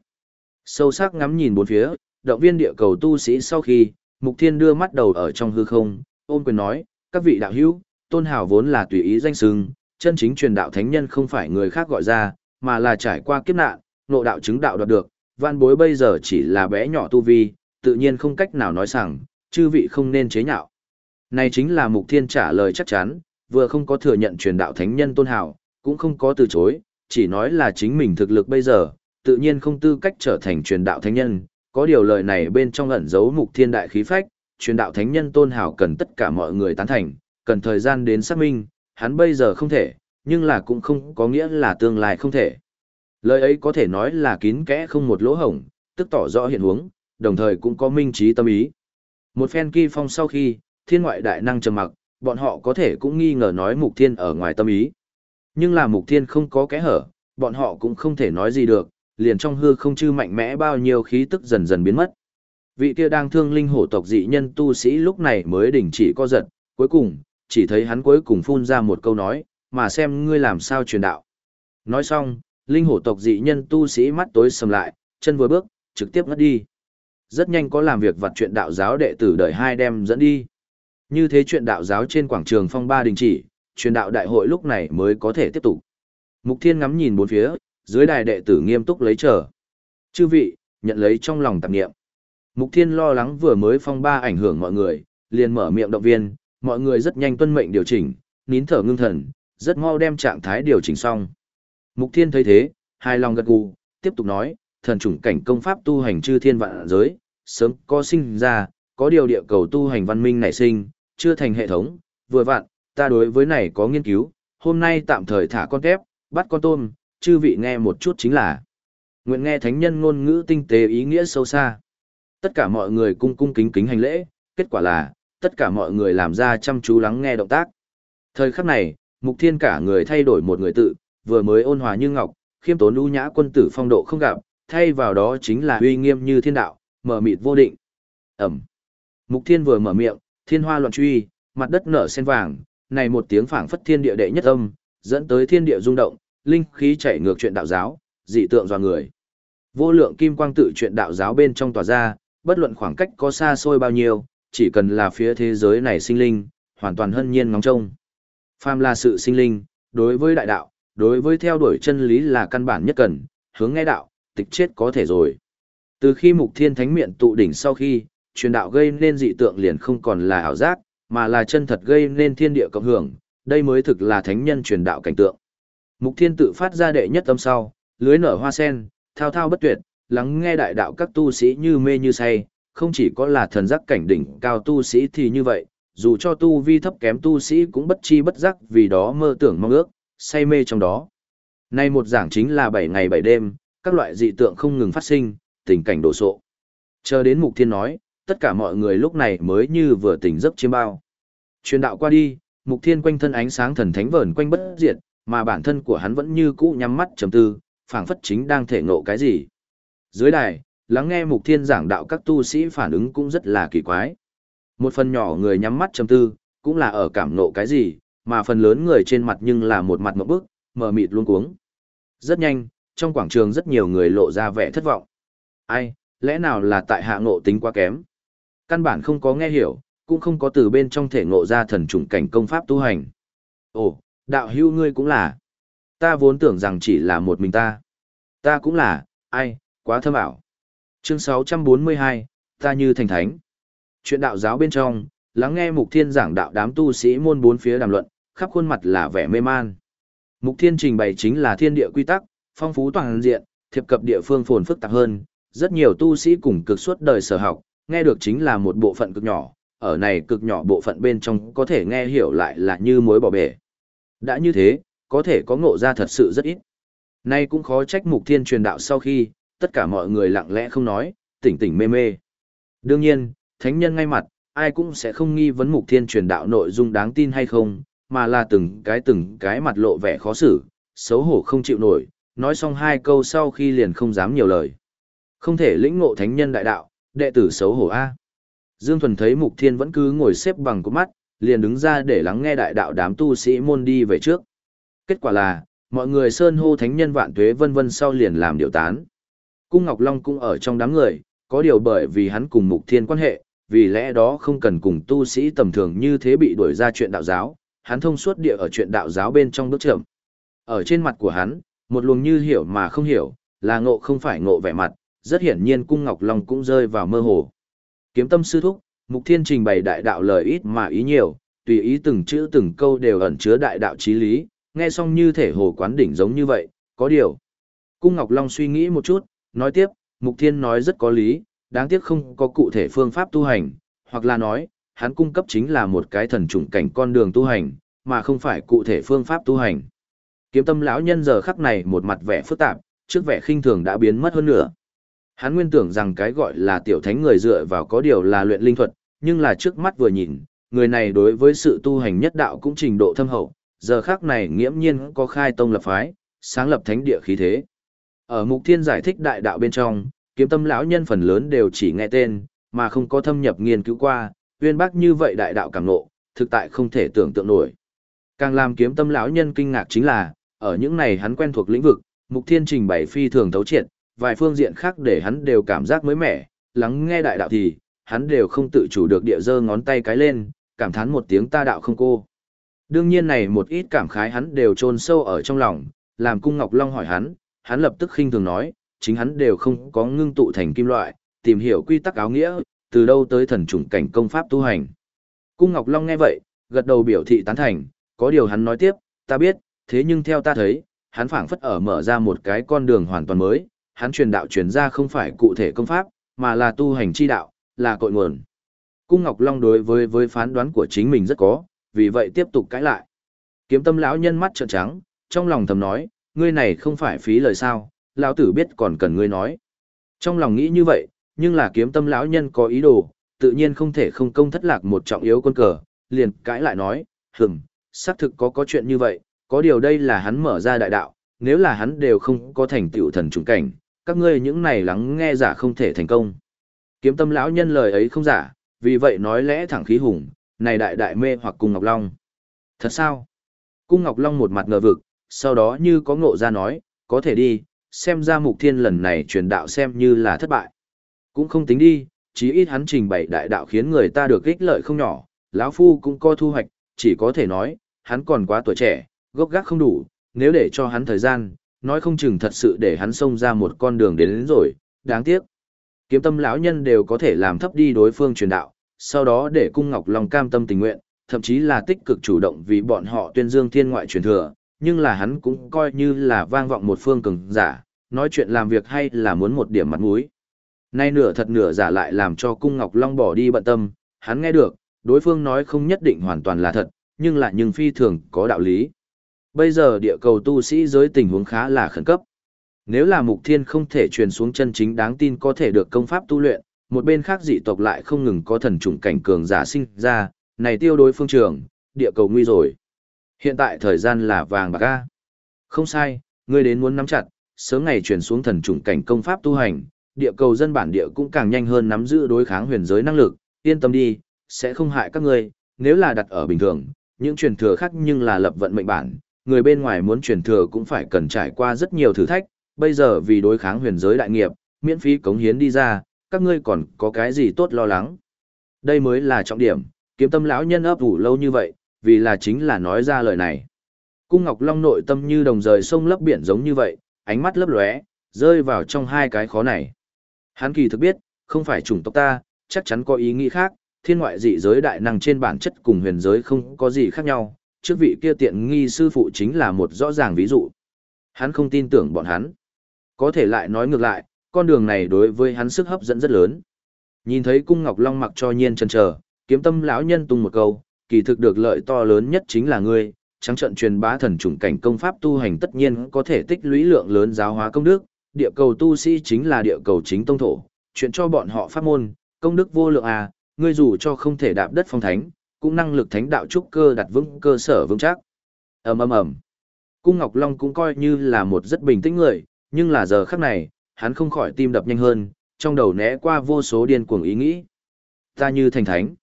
[SPEAKER 1] Sâu sắc ngắm nhìn bốn phía, động viên địa cầu tu sĩ sau khi, Mục Thiên đưa mắt đầu ở trong hư không, ôn quyền nói, các vị đạo hữu, tôn hào vốn là tùy ý danh xưng, chân chính truyền đạo thánh nhân không phải người khác gọi ra, mà là trải qua kiếp nạn, nộ đạo chứng đạo đoạt được, văn bối bây giờ chỉ là bé nhỏ tu vi, tự nhiên không cách nào nói rằng, chư vị không nên chế nhạo. Này chính là mục thiên trả lời chắc chắn, vừa không có thừa nhận truyền đạo thánh nhân tôn hào, cũng không có từ chối, chỉ nói là chính mình thực lực bây giờ, tự nhiên không tư cách trở thành truyền đạo thánh nhân, có điều lời này bên trong ẩn giấu mục thiên đại khí phách, truyền đạo thánh nhân tôn hào cần tất cả mọi người tán thành, cần thời gian đến xác minh, hắn bây giờ không thể, nhưng là cũng không có nghĩa là tương lai không thể. Lời ấy có thể nói là kín kẽ không một lỗ hổng, tức tỏ rõ hiện huống, đồng thời cũng có minh trí tâm ý. Một phen kỳ phong sau khi, thiên ngoại đại năng trầm mặc, bọn họ có thể cũng nghi ngờ nói mục thiên ở ngoài tâm ý. Nhưng là mục thiên không có kẽ hở, bọn họ cũng không thể nói gì được, liền trong hư không chư mạnh mẽ bao nhiêu khí tức dần dần biến mất. Vị kia đang thương linh hổ tộc dị nhân tu sĩ lúc này mới đình chỉ co giật, cuối cùng, chỉ thấy hắn cuối cùng phun ra một câu nói, mà xem ngươi làm sao truyền đạo. Nói xong, linh hổ tộc dị nhân tu sĩ mắt tối sầm lại, chân vừa bước, trực tiếp ngất đi. Rất nhanh có làm việc vặt chuyện đạo giáo đệ tử đời hai đem dẫn đi. Như thế chuyện đạo giáo trên quảng trường phong ba đình chỉ, truyền đạo đại hội lúc này mới có thể tiếp tục. Mục Thiên ngắm nhìn bốn phía, dưới đài đệ tử nghiêm túc lấy chờ. Chư vị, nhận lấy trong lòng tạp niệm. Mục Thiên lo lắng vừa mới phong ba ảnh hưởng mọi người, liền mở miệng động viên, mọi người rất nhanh tuân mệnh điều chỉnh, nín thở ngưng thần, rất mau đem trạng thái điều chỉnh xong. Mục Thiên thấy thế, hài lòng gật gù, tiếp tục nói, thần chủng cảnh công pháp tu hành chư thiên vạn giới, sớm có sinh ra, có điều địa cầu tu hành văn minh nảy sinh, chưa thành hệ thống, vừa vặn, ta đối với này có nghiên cứu, hôm nay tạm thời thả con tép, bắt con tôm, chư vị nghe một chút chính là. Nguyện nghe thánh nhân ngôn ngữ tinh tế ý nghĩa sâu xa. Tất cả mọi người cung cung kính kính hành lễ, kết quả là, tất cả mọi người làm ra chăm chú lắng nghe động tác. Thời khắc này, mục thiên cả người thay đổi một người tự, vừa mới ôn hòa như ngọc, khiêm tốn lưu nhã quân tử phong độ không gặp, thay vào đó chính là uy nghiêm như thiên đạo, mở mịt vô định. Ẩm. Mục thiên vừa mở miệng, thiên hoa loạn truy, mặt đất nở sen vàng, này một tiếng phảng phất thiên địa đệ nhất âm, dẫn tới thiên địa rung động, linh khí chảy ngược chuyện đạo giáo, dị tượng dò người. Vô lượng kim quang tự chuyện đạo giáo bên trong tỏa ra, bất luận khoảng cách có xa xôi bao nhiêu, chỉ cần là phía thế giới này sinh linh, hoàn toàn hân nhiên ngóng trông. Phàm là sự sinh linh, đối với đại đạo, đối với theo đuổi chân lý là căn bản nhất cần, hướng nghe đạo, tịch chết có thể rồi. Từ khi mục thiên thánh miệng tụ đỉnh sau khi, truyền đạo gây nên dị tượng liền không còn là ảo giác, mà là chân thật gây nên thiên địa cộng hưởng, đây mới thực là thánh nhân truyền đạo cảnh tượng. Mục thiên tự phát ra đệ nhất âm sau, lưới nở hoa sen, thao thao bất tuyệt, lắng nghe đại đạo các tu sĩ như mê như say, không chỉ có là thần giác cảnh đỉnh cao tu sĩ thì như vậy, dù cho tu vi thấp kém tu sĩ cũng bất chi bất giác vì đó mơ tưởng mong ước, say mê trong đó. Nay một giảng chính là 7 ngày 7 đêm, các loại dị tượng không ngừng phát sinh, tình cảnh đổ sộ. Chờ đến mục thiên nói, tất cả mọi người lúc này mới như vừa tỉnh giấc chiêm bao. Truyền đạo qua đi, mục thiên quanh thân ánh sáng thần thánh vờn quanh bất diệt, mà bản thân của hắn vẫn như cũ nhắm mắt trầm tư, phảng phất chính đang thể ngộ cái gì. Dưới đài, lắng nghe mục thiên giảng đạo các tu sĩ phản ứng cũng rất là kỳ quái. Một phần nhỏ người nhắm mắt trầm tư, cũng là ở cảm ngộ cái gì, mà phần lớn người trên mặt nhưng là một mặt mộng bức, mờ mịt luôn cuống. Rất nhanh, trong quảng trường rất nhiều người lộ ra vẻ thất vọng. Ai, lẽ nào là tại hạ ngộ tính quá kém? Căn bản không có nghe hiểu, cũng không có từ bên trong thể ngộ ra thần trùng cảnh công pháp tu hành. Ồ, đạo hưu ngươi cũng là. Ta vốn tưởng rằng chỉ là một mình ta. Ta cũng là, ai, quá thâm ảo. Chương 642, ta như thành thánh. Chuyện đạo giáo bên trong, lắng nghe mục thiên giảng đạo đám tu sĩ môn bốn phía đàm luận, khắp khuôn mặt là vẻ mê man. Mục thiên trình bày chính là thiên địa quy tắc, phong phú toàn diện, thiệp cập địa phương phồn phức tạp hơn, rất nhiều tu sĩ cùng cực suốt đời sở học, nghe được chính là một bộ phận cực nhỏ, ở này cực nhỏ bộ phận bên trong có thể nghe hiểu lại là như mối bỏ bể. Đã như thế, có thể có ngộ ra thật sự rất ít. Nay cũng khó trách mục thiên truyền đạo sau khi, tất cả mọi người lặng lẽ không nói, tỉnh tỉnh mê mê. Đương nhiên, thánh nhân ngay mặt, ai cũng sẽ không nghi vấn mục thiên truyền đạo nội dung đáng tin hay không, mà là từng cái từng cái mặt lộ vẻ khó xử, xấu hổ không chịu nổi, nói xong hai câu sau khi liền không dám nhiều lời. Không thể lĩnh ngộ thánh nhân đại đạo, đệ tử xấu hổ A. Dương Thuần thấy Mục Thiên vẫn cứ ngồi xếp bằng cú mắt, liền đứng ra để lắng nghe đại đạo đám tu sĩ môn đi về trước. Kết quả là, mọi người sơn hô thánh nhân vạn tuế vân vân sau liền làm điều tán. Cung Ngọc Long cũng ở trong đám người, có điều bởi vì hắn cùng Mục Thiên quan hệ, vì lẽ đó không cần cùng tu sĩ tầm thường như thế bị đuổi ra chuyện đạo giáo, hắn thông suốt địa ở chuyện đạo giáo bên trong bước trưởng. Ở trên mặt của hắn, một luồng như hiểu mà không hiểu, là ngộ không phải ngộ vẻ mặt, rất hiển nhiên cung Ngọc Long cũng rơi vào mơ hồ. Kiếm tâm sư thúc, Mục Thiên trình bày đại đạo lời ít mà ý nhiều, tùy ý từng chữ từng câu đều ẩn chứa đại đạo chí lý, nghe xong như thể hồ quán đỉnh giống như vậy, có điều. Cung Ngọc Long suy nghĩ một chút, nói tiếp, Mục Thiên nói rất có lý, đáng tiếc không có cụ thể phương pháp tu hành, hoặc là nói, hắn cung cấp chính là một cái thần trùng cảnh con đường tu hành, mà không phải cụ thể phương pháp tu hành. Kiếm tâm lão nhân giờ khắc này một mặt vẻ phức tạp, trước vẻ khinh thường đã biến mất hơn nữa. Hắn nguyên tưởng rằng cái gọi là tiểu thánh người dựa vào có điều là luyện linh thuật, nhưng là trước mắt vừa nhìn, người này đối với sự tu hành nhất đạo cũng trình độ thâm hậu, giờ khắc này nghiễm nhiên có khai tông lập phái, sáng lập thánh địa khí thế. Ở mục thiên giải thích đại đạo bên trong, kiếm tâm lão nhân phần lớn đều chỉ nghe tên, mà không có thâm nhập nghiên cứu qua, uyên bác như vậy đại đạo càng nộ, thực tại không thể tưởng tượng nổi. Càng làm kiếm tâm lão nhân kinh ngạc chính là, ở những này hắn quen thuộc lĩnh vực, mục thiên trình bày phi thường thấu triệt, vài phương diện khác để hắn đều cảm giác mới mẻ, lắng nghe đại đạo thì, hắn đều không tự chủ được địa dơ ngón tay cái lên, cảm thán một tiếng ta đạo không cô. Đương nhiên này một ít cảm khái hắn đều chôn sâu ở trong lòng, làm cung Ngọc Long hỏi hắn, hắn lập tức khinh thường nói, chính hắn đều không có ngưng tụ thành kim loại, tìm hiểu quy tắc áo nghĩa, từ đâu tới thần trùng cảnh công pháp tu hành. Cung Ngọc Long nghe vậy, gật đầu biểu thị tán thành, có điều hắn nói tiếp, ta biết, thế nhưng theo ta thấy, hắn phảng phất ở mở ra một cái con đường hoàn toàn mới, hắn truyền đạo truyền ra không phải cụ thể công pháp, mà là tu hành chi đạo, là cội nguồn. Cung Ngọc Long đối với với phán đoán của chính mình rất có, vì vậy tiếp tục cãi lại. Kiếm tâm lão nhân mắt trợn trắng, trong lòng thầm nói, ngươi này không phải phí lời sao, lão tử biết còn cần ngươi nói. Trong lòng nghĩ như vậy, nhưng là kiếm tâm lão nhân có ý đồ, tự nhiên không thể không công thất lạc một trọng yếu quân cờ, liền cãi lại nói, hừm, xác thực có có chuyện như vậy, có điều đây là hắn mở ra đại đạo, nếu là hắn đều không có thành tựu thần trùng cảnh, các ngươi những này lắng nghe giả không thể thành công. Kiếm tâm lão nhân lời ấy không giả, vì vậy nói lẽ thẳng khí hùng, này đại đại mê hoặc cung Ngọc Long. Thật sao? Cung Ngọc Long một mặt ngờ vực, sau đó như có ngộ ra nói, có thể đi, xem ra mục thiên lần này truyền đạo xem như là thất bại. Cũng không tính đi, chí ít hắn trình bày đại đạo khiến người ta được ích lợi không nhỏ, lão phu cũng có thu hoạch, chỉ có thể nói, hắn còn quá tuổi trẻ, gốc gác không đủ, nếu để cho hắn thời gian, nói không chừng thật sự để hắn xông ra một con đường đến, đến rồi, đáng tiếc. Kiếm tâm lão nhân đều có thể làm thấp đi đối phương truyền đạo, sau đó để cung ngọc long cam tâm tình nguyện, thậm chí là tích cực chủ động vì bọn họ tuyên dương thiên ngoại truyền thừa, nhưng là hắn cũng coi như là vang vọng một phương cường giả, nói chuyện làm việc hay là muốn một điểm mặt mũi. Nay nửa thật nửa giả lại làm cho cung ngọc long bỏ đi bận tâm, hắn nghe được, đối phương nói không nhất định hoàn toàn là thật, nhưng lại nhưng phi thường có đạo lý. Bây giờ địa cầu tu sĩ giới tình huống khá là khẩn cấp. Nếu là mục thiên không thể truyền xuống chân chính đáng tin có thể được công pháp tu luyện, một bên khác dị tộc lại không ngừng có thần trùng cảnh cường giả sinh ra, này tiêu đối phương trường, địa cầu nguy rồi. Hiện tại thời gian là vàng bạc ga, Không sai, ngươi đến muốn nắm chặt, sớm ngày truyền xuống thần trùng cảnh công pháp tu hành, địa cầu dân bản địa cũng càng nhanh hơn nắm giữ đối kháng huyền giới năng lực, yên tâm đi, sẽ không hại các ngươi, nếu là đặt ở bình thường, những truyền thừa khác nhưng là lập vận mệnh bản, người bên ngoài muốn truyền thừa cũng phải cần trải qua rất nhiều thử thách, bây giờ vì đối kháng huyền giới đại nghiệp, miễn phí cống hiến đi ra, các ngươi còn có cái gì tốt lo lắng. Đây mới là trọng điểm, kiếm tâm lão nhân ấp ủ lâu như vậy, vì là chính là nói ra lời này. Cung Ngọc Long nội tâm như đồng rời sông lấp biển giống như vậy, ánh mắt lấp lóe, rơi vào trong hai cái khó này. Hắn kỳ thực biết, không phải chủng tộc ta, chắc chắn có ý nghĩ khác, thiên ngoại dị giới đại năng trên bản chất cùng huyền giới không có gì khác nhau, trước vị kia tiện nghi sư phụ chính là một rõ ràng ví dụ. Hắn không tin tưởng bọn hắn. Có thể lại nói ngược lại, con đường này đối với hắn sức hấp dẫn rất lớn. Nhìn thấy cung ngọc long mặc cho nhiên chân chờ, kiếm tâm lão nhân tung một câu, kỳ thực được lợi to lớn nhất chính là ngươi, trắng trận truyền bá thần trùng cảnh công pháp tu hành tất nhiên có thể tích lũy lượng lớn giáo hóa công đức, địa cầu tu sĩ chính là địa cầu chính tông thổ, chuyện cho bọn họ pháp môn, công đức vô lượng à, ngươi dù cho không thể đạp đất phong thánh, cũng năng lực thánh đạo trúc cơ đặt vững cơ sở vững chắc. Ầm ầm ầm. Cung Ngọc Long cũng coi như là một rất bình tĩnh người, nhưng là giờ khắc này, hắn không khỏi tim đập nhanh hơn, trong đầu né qua vô số điên cuồng ý nghĩ. Ta như thành thánh.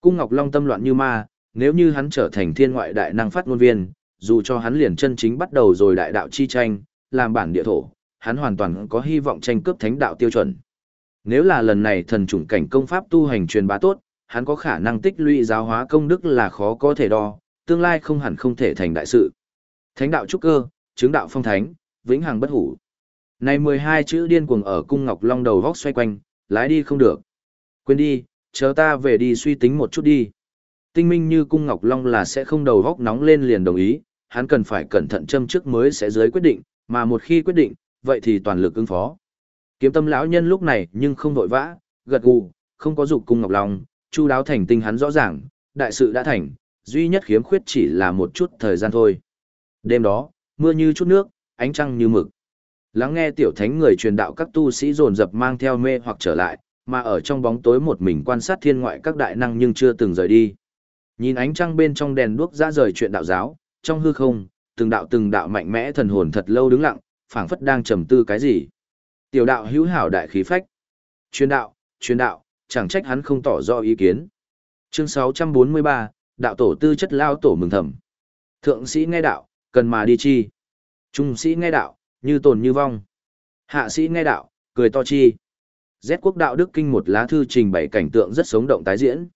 [SPEAKER 1] Cung Ngọc Long tâm loạn như ma, nếu như hắn trở thành thiên ngoại đại năng phát ngôn viên, dù cho hắn liền chân chính bắt đầu rồi đại đạo chi tranh, làm bản địa thổ, hắn hoàn toàn có hy vọng tranh cướp thánh đạo tiêu chuẩn. Nếu là lần này thần chủng cảnh công pháp tu hành truyền bá tốt, hắn có khả năng tích lũy giáo hóa công đức là khó có thể đo, tương lai không hẳn không thể thành đại sự. Thánh đạo trúc cơ, chứng đạo phong thánh, vĩnh hằng bất hủ. Này 12 chữ điên cuồng ở cung ngọc long đầu vóc xoay quanh, lái đi không được. Quên đi, chờ ta về đi suy tính một chút đi. Tinh minh như cung ngọc long là sẽ không đầu vóc nóng lên liền đồng ý, hắn cần phải cẩn thận châm trước mới sẽ dưới quyết định, mà một khi quyết định, vậy thì toàn lực ứng phó. Kiếm tâm lão nhân lúc này nhưng không vội vã, gật gù, không có dục cung ngọc long chu đáo thành tinh hắn rõ ràng, đại sự đã thành, duy nhất khiếm khuyết chỉ là một chút thời gian thôi. Đêm đó, mưa như chút nước, ánh trăng như mực. Lắng nghe tiểu thánh người truyền đạo các tu sĩ dồn dập mang theo mê hoặc trở lại, mà ở trong bóng tối một mình quan sát thiên ngoại các đại năng nhưng chưa từng rời đi. Nhìn ánh trăng bên trong đèn đuốc ra rời chuyện đạo giáo, trong hư không, từng đạo từng đạo mạnh mẽ thần hồn thật lâu đứng lặng, phảng phất đang trầm tư cái gì. Tiểu đạo hữu hảo đại khí phách. Truyền đạo, truyền đạo, chẳng trách hắn không tỏ rõ ý kiến. Chương 643, đạo tổ tư chất lao tổ mừng thầm. Thượng sĩ nghe đạo, cần mà đi chi. Trung sĩ nghe đạo, như tồn như vong. Hạ sĩ nghe đạo, cười to chi. Z quốc đạo đức kinh một lá thư trình bày cảnh tượng rất sống động tái diễn.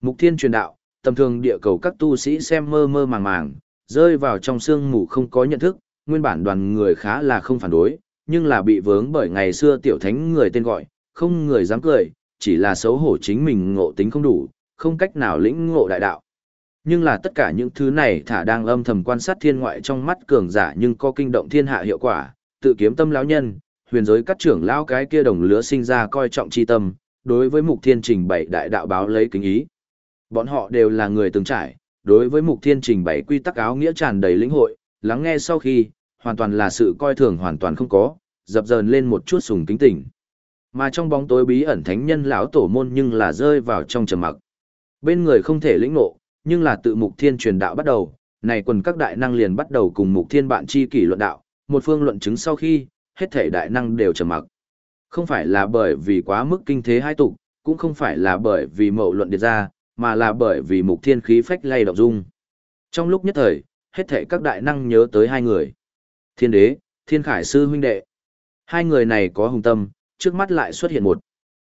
[SPEAKER 1] Mục thiên truyền đạo, tầm thường địa cầu các tu sĩ xem mơ mơ màng màng, rơi vào trong sương mù không có nhận thức, nguyên bản đoàn người khá là không phản đối, nhưng là bị vướng bởi ngày xưa tiểu thánh người tên gọi, không người dám cười, chỉ là xấu hổ chính mình ngộ tính không đủ, không cách nào lĩnh ngộ đại đạo. Nhưng là tất cả những thứ này thả đang âm thầm quan sát thiên ngoại trong mắt cường giả nhưng có kinh động thiên hạ hiệu quả, tự kiếm tâm lão nhân, huyền giới các trưởng lão cái kia đồng lứa sinh ra coi trọng chi tâm, đối với mục thiên trình bảy đại đạo báo lấy kính ý. Bọn họ đều là người từng trải, đối với mục thiên trình bảy quy tắc áo nghĩa tràn đầy lĩnh hội, lắng nghe sau khi, hoàn toàn là sự coi thường hoàn toàn không có, dập dờn lên một chút sùng kính tỉnh. Mà trong bóng tối bí ẩn thánh nhân lão tổ môn nhưng là rơi vào trong trầm mặc. Bên người không thể lĩnh ngộ, nhưng là tự mục thiên truyền đạo bắt đầu, này quần các đại năng liền bắt đầu cùng mục thiên bạn chi kỷ luận đạo, một phương luận chứng sau khi, hết thể đại năng đều trầm mặc. Không phải là bởi vì quá mức kinh thế hai tục, cũng không phải là bởi vì mậu luận điệt ra, mà là bởi vì mục thiên khí phách lay động dung. Trong lúc nhất thời, hết thể các đại năng nhớ tới hai người. Thiên đế, thiên khải sư huynh đệ. Hai người này có hùng tâm, trước mắt lại xuất hiện một.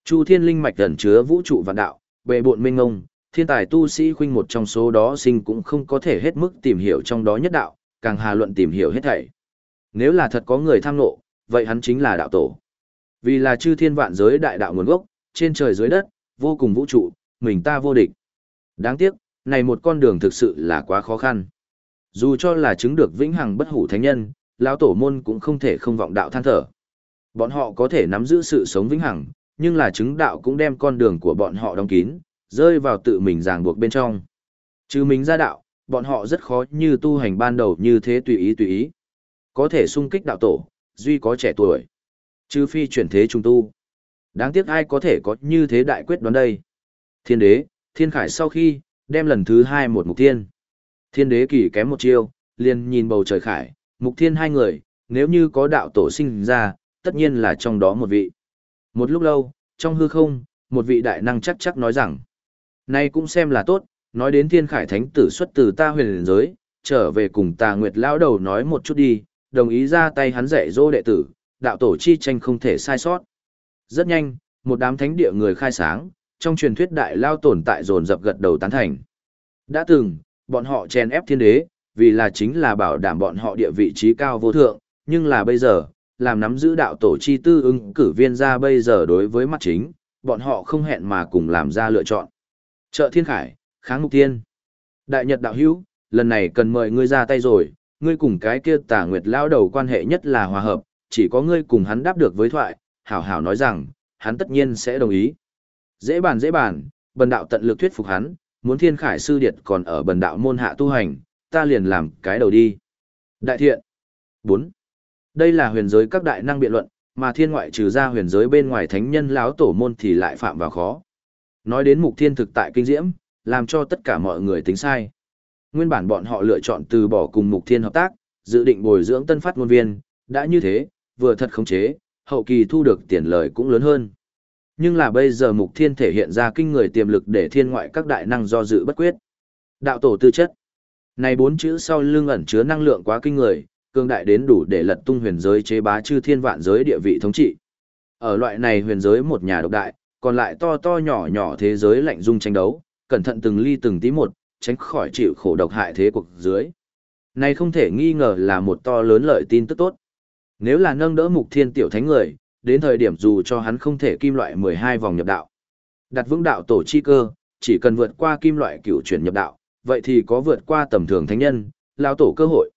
[SPEAKER 1] Chu thiên linh mạch ẩn chứa vũ trụ vạn đạo, bệ bộn minh ngông, thiên tài tu sĩ khuynh một trong số đó sinh cũng không có thể hết mức tìm hiểu trong đó nhất đạo, càng hà luận tìm hiểu hết thảy. Nếu là thật có người tham nộ, vậy hắn chính là đạo tổ. Vì là chư thiên vạn giới đại đạo nguồn gốc, trên trời dưới đất, vô cùng vũ trụ, mình ta vô địch. Đáng tiếc, này một con đường thực sự là quá khó khăn. Dù cho là chứng được vĩnh hằng bất hủ thánh nhân, lão tổ môn cũng không thể không vọng đạo than thở. Bọn họ có thể nắm giữ sự sống vĩnh hằng, nhưng là chứng đạo cũng đem con đường của bọn họ đóng kín, rơi vào tự mình ràng buộc bên trong. Chứ mình ra đạo, bọn họ rất khó như tu hành ban đầu như thế tùy ý tùy ý. Có thể sung kích đạo tổ, duy có trẻ tuổi. Chứ phi chuyển thế trung tu. Đáng tiếc ai có thể có như thế đại quyết đoán đây. Thiên đế, thiên khải sau khi, đem lần thứ hai một mục thiên. Thiên đế kỳ kém một chiêu, liền nhìn bầu trời khải, mục thiên hai người, nếu như có đạo tổ sinh ra, tất nhiên là trong đó một vị. Một lúc lâu, trong hư không, một vị đại năng chắc chắc nói rằng, nay cũng xem là tốt, nói đến thiên khải thánh tử xuất từ ta huyền giới, trở về cùng ta nguyệt lão đầu nói một chút đi, đồng ý ra tay hắn dạy dỗ đệ tử, đạo tổ chi tranh không thể sai sót. Rất nhanh, một đám thánh địa người khai sáng, trong truyền thuyết đại lao tồn tại dồn dập gật đầu tán thành. Đã từng, bọn họ chèn ép thiên đế, vì là chính là bảo đảm bọn họ địa vị trí cao vô thượng, nhưng là bây giờ, làm nắm giữ đạo tổ chi tư ứng cử viên ra bây giờ đối với mắt chính, bọn họ không hẹn mà cùng làm ra lựa chọn. Trợ Thiên Khải, kháng mục tiên. Đại Nhật đạo hữu, lần này cần mời ngươi ra tay rồi, ngươi cùng cái kia tà nguyệt lao đầu quan hệ nhất là hòa hợp, chỉ có ngươi cùng hắn đáp được với thoại, hảo hảo nói rằng, hắn tất nhiên sẽ đồng ý. Dễ bàn dễ bàn, bần đạo tận lực thuyết phục hắn, muốn thiên khải sư điệt còn ở bần đạo môn hạ tu hành, ta liền làm cái đầu đi. Đại thiện. 4. Đây là huyền giới các đại năng biện luận, mà thiên ngoại trừ ra huyền giới bên ngoài thánh nhân láo tổ môn thì lại phạm vào khó. Nói đến mục thiên thực tại kinh diễm, làm cho tất cả mọi người tính sai. Nguyên bản bọn họ lựa chọn từ bỏ cùng mục thiên hợp tác, dự định bồi dưỡng tân phát ngôn viên, đã như thế, vừa thật khống chế, hậu kỳ thu được tiền lời cũng lớn hơn. Nhưng là bây giờ mục thiên thể hiện ra kinh người tiềm lực để thiên ngoại các đại năng do dự bất quyết. Đạo tổ tư chất. Này bốn chữ sau lưng ẩn chứa năng lượng quá kinh người, cường đại đến đủ để lật tung huyền giới chế bá chư thiên vạn giới địa vị thống trị. Ở loại này huyền giới một nhà độc đại, còn lại to to nhỏ nhỏ thế giới lạnh dung tranh đấu, cẩn thận từng ly từng tí một, tránh khỏi chịu khổ độc hại thế cuộc dưới. Này không thể nghi ngờ là một to lớn lợi tin tức tốt. Nếu là nâng đỡ mục thiên tiểu thánh người, đến thời điểm dù cho hắn không thể kim loại 12 vòng nhập đạo. Đặt vững đạo tổ chi cơ, chỉ cần vượt qua kim loại cửu chuyển nhập đạo, vậy thì có vượt qua tầm thường thánh nhân, lao tổ cơ hội.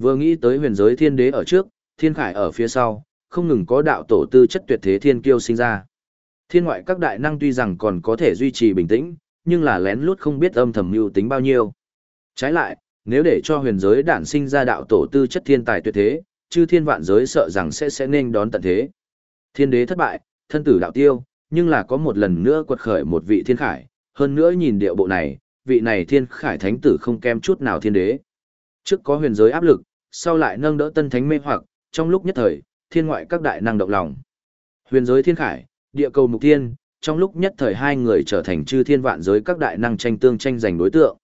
[SPEAKER 1] Vừa nghĩ tới huyền giới thiên đế ở trước, thiên khải ở phía sau, không ngừng có đạo tổ tư chất tuyệt thế thiên kiêu sinh ra. Thiên ngoại các đại năng tuy rằng còn có thể duy trì bình tĩnh, nhưng là lén lút không biết âm thầm mưu tính bao nhiêu. Trái lại, nếu để cho huyền giới đản sinh ra đạo tổ tư chất thiên tài tuyệt thế, chư thiên vạn giới sợ rằng sẽ sẽ nên đón tận thế. Thiên đế thất bại, thân tử đạo tiêu, nhưng là có một lần nữa quật khởi một vị thiên khải, hơn nữa nhìn điệu bộ này, vị này thiên khải thánh tử không kém chút nào thiên đế. Trước có huyền giới áp lực, sau lại nâng đỡ tân thánh mê hoặc, trong lúc nhất thời, thiên ngoại các đại năng động lòng. Huyền giới thiên khải, địa cầu mục tiên, trong lúc nhất thời hai người trở thành chư thiên vạn giới các đại năng tranh tương tranh giành đối tượng.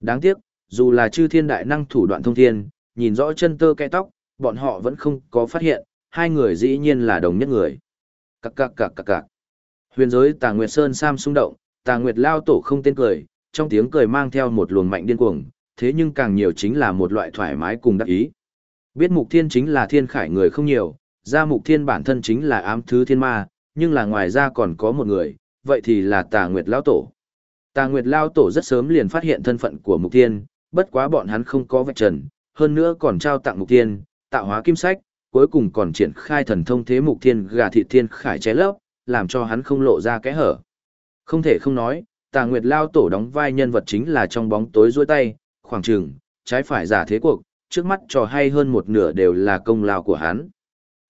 [SPEAKER 1] Đáng tiếc, dù là chư thiên đại năng thủ đoạn thông thiên, nhìn rõ chân tơ kẽ tóc, bọn họ vẫn không có phát hiện, hai người dĩ nhiên là đồng nhất người. Cạc cạc cạc cạc cạc. Huyền giới Tà Nguyệt Sơn Sam xung động, Tà Nguyệt lao tổ không tên cười, trong tiếng cười mang theo một luồng mạnh điên cuồng, thế nhưng càng nhiều chính là một loại thoải mái cùng đắc ý. Biết Mục Thiên chính là thiên khải người không nhiều, ra Mục Thiên bản thân chính là ám thứ thiên ma, nhưng là ngoài ra còn có một người, vậy thì là Tà Nguyệt lao tổ. Tà Nguyệt lao tổ rất sớm liền phát hiện thân phận của Mục Thiên, bất quá bọn hắn không có vạch trần, hơn nữa còn trao tặng Mục Thiên, tạo hóa kim sách, cuối cùng còn triển khai thần thông thế Mục Thiên gà thị thiên khải chế lấp, làm cho hắn không lộ ra kẽ hở. Không thể không nói, Tà Nguyệt Lao Tổ đóng vai nhân vật chính là trong bóng tối duỗi tay, khoảng trường, trái phải giả thế cuộc, trước mắt trò hay hơn một nửa đều là công lao của hắn.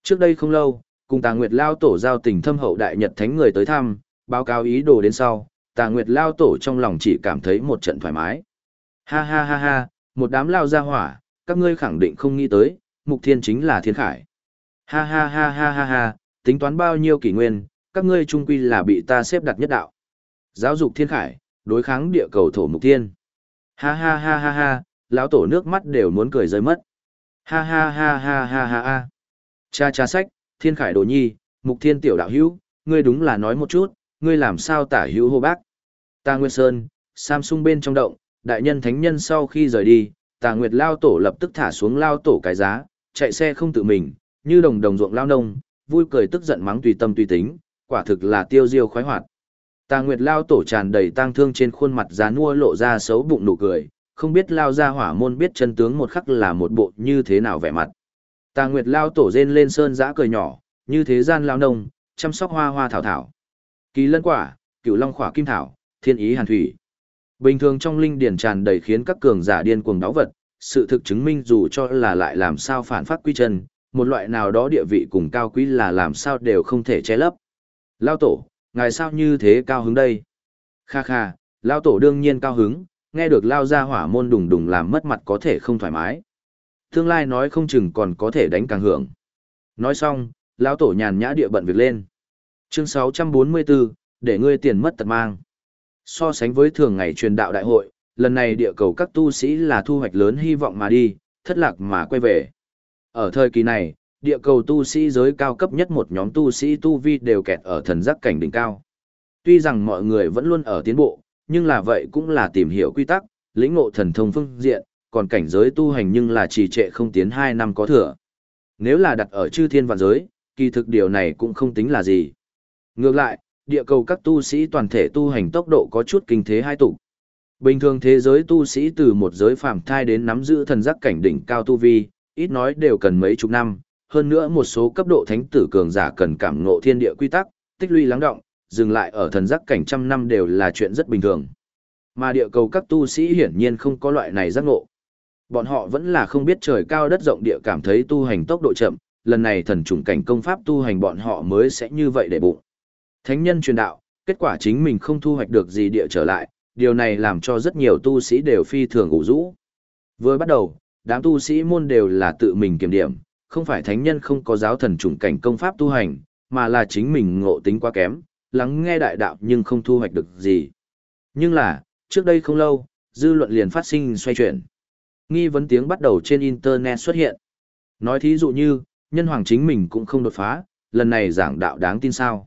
[SPEAKER 1] Trước đây không lâu, cùng Tà Nguyệt Lao Tổ giao tình thâm hậu đại nhật thánh người tới thăm, báo cáo ý đồ đến sau, Tà Nguyệt Lao Tổ trong lòng chỉ cảm thấy một trận thoải mái. Ha ha ha ha, một đám lao ra hỏa, các ngươi khẳng định không nghĩ tới, mục thiên chính là thiên khải. Ha ha ha ha ha ha, tính toán bao nhiêu kỷ nguyên, các ngươi trung quy là bị ta xếp đặt nhất đạo. Giáo dục thiên khải, đối kháng địa cầu thổ mục thiên. Ha ha ha ha ha, lão tổ nước mắt đều muốn cười rơi mất. Ha ha ha ha ha ha ha. Cha cha sách, thiên khải đồ nhi, mục thiên tiểu đạo hữu, ngươi đúng là nói một chút, ngươi làm sao tả hữu hô bác. Ta Nguyên Sơn, Samsung bên trong động, đại nhân thánh nhân sau khi rời đi, tà nguyệt lao tổ lập tức thả xuống lao tổ cái giá, chạy xe không tự mình, như đồng đồng ruộng lao nông, vui cười tức giận mắng tùy tâm tùy tính, quả thực là tiêu diêu khoái hoạt. Tà Nguyệt lao tổ tràn đầy tang thương trên khuôn mặt giá nua lộ ra xấu bụng nụ cười, không biết lao ra hỏa môn biết chân tướng một khắc là một bộ như thế nào vẻ mặt. Tà Nguyệt lao tổ rên lên sơn giã cười nhỏ, như thế gian lao nông, chăm sóc hoa hoa thảo thảo. Kỳ lân quả, cửu long khỏa kim thảo, thiên ý hàn thủy. Bình thường trong linh điển tràn đầy khiến các cường giả điên cuồng đáo vật, sự thực chứng minh dù cho là lại làm sao phản phát quy chân, một loại nào đó địa vị cùng cao quý là làm sao đều không thể che lấp. Lao tổ, ngài sao như thế cao hứng đây? Kha kha, Lao tổ đương nhiên cao hứng, nghe được Lao ra hỏa môn đùng đùng làm mất mặt có thể không thoải mái. Tương lai nói không chừng còn có thể đánh càng hưởng. Nói xong, Lao tổ nhàn nhã địa bận việc lên. Chương 644, để ngươi tiền mất tật mang. So sánh với thường ngày truyền đạo đại hội, lần này địa cầu các tu sĩ là thu hoạch lớn hy vọng mà đi, thất lạc mà quay về. Ở thời kỳ này, địa cầu tu sĩ giới cao cấp nhất một nhóm tu sĩ tu vi đều kẹt ở thần giác cảnh đỉnh cao. Tuy rằng mọi người vẫn luôn ở tiến bộ, nhưng là vậy cũng là tìm hiểu quy tắc, lĩnh ngộ thần thông phương diện, còn cảnh giới tu hành nhưng là trì trệ không tiến 2 năm có thừa. Nếu là đặt ở chư thiên vạn giới, kỳ thực điều này cũng không tính là gì. Ngược lại, địa cầu các tu sĩ toàn thể tu hành tốc độ có chút kinh thế hai tụ. Bình thường thế giới tu sĩ từ một giới phàm thai đến nắm giữ thần giác cảnh đỉnh cao tu vi, ít nói đều cần mấy chục năm, hơn nữa một số cấp độ thánh tử cường giả cần cảm ngộ thiên địa quy tắc, tích lũy lắng động, dừng lại ở thần giác cảnh trăm năm đều là chuyện rất bình thường. Mà địa cầu các tu sĩ hiển nhiên không có loại này giác ngộ. Bọn họ vẫn là không biết trời cao đất rộng địa cảm thấy tu hành tốc độ chậm, lần này thần trùng cảnh công pháp tu hành bọn họ mới sẽ như vậy để bụng. Thánh nhân truyền đạo, kết quả chính mình không thu hoạch được gì địa trở lại, điều này làm cho rất nhiều tu sĩ đều phi thường ủ rũ. Vừa bắt đầu, đám tu sĩ môn đều là tự mình kiểm điểm, không phải thánh nhân không có giáo thần chủng cảnh công pháp tu hành, mà là chính mình ngộ tính quá kém, lắng nghe đại đạo nhưng không thu hoạch được gì. Nhưng là, trước đây không lâu, dư luận liền phát sinh xoay chuyển. Nghi vấn tiếng bắt đầu trên Internet xuất hiện. Nói thí dụ như, nhân hoàng chính mình cũng không đột phá, lần này giảng đạo đáng tin sao.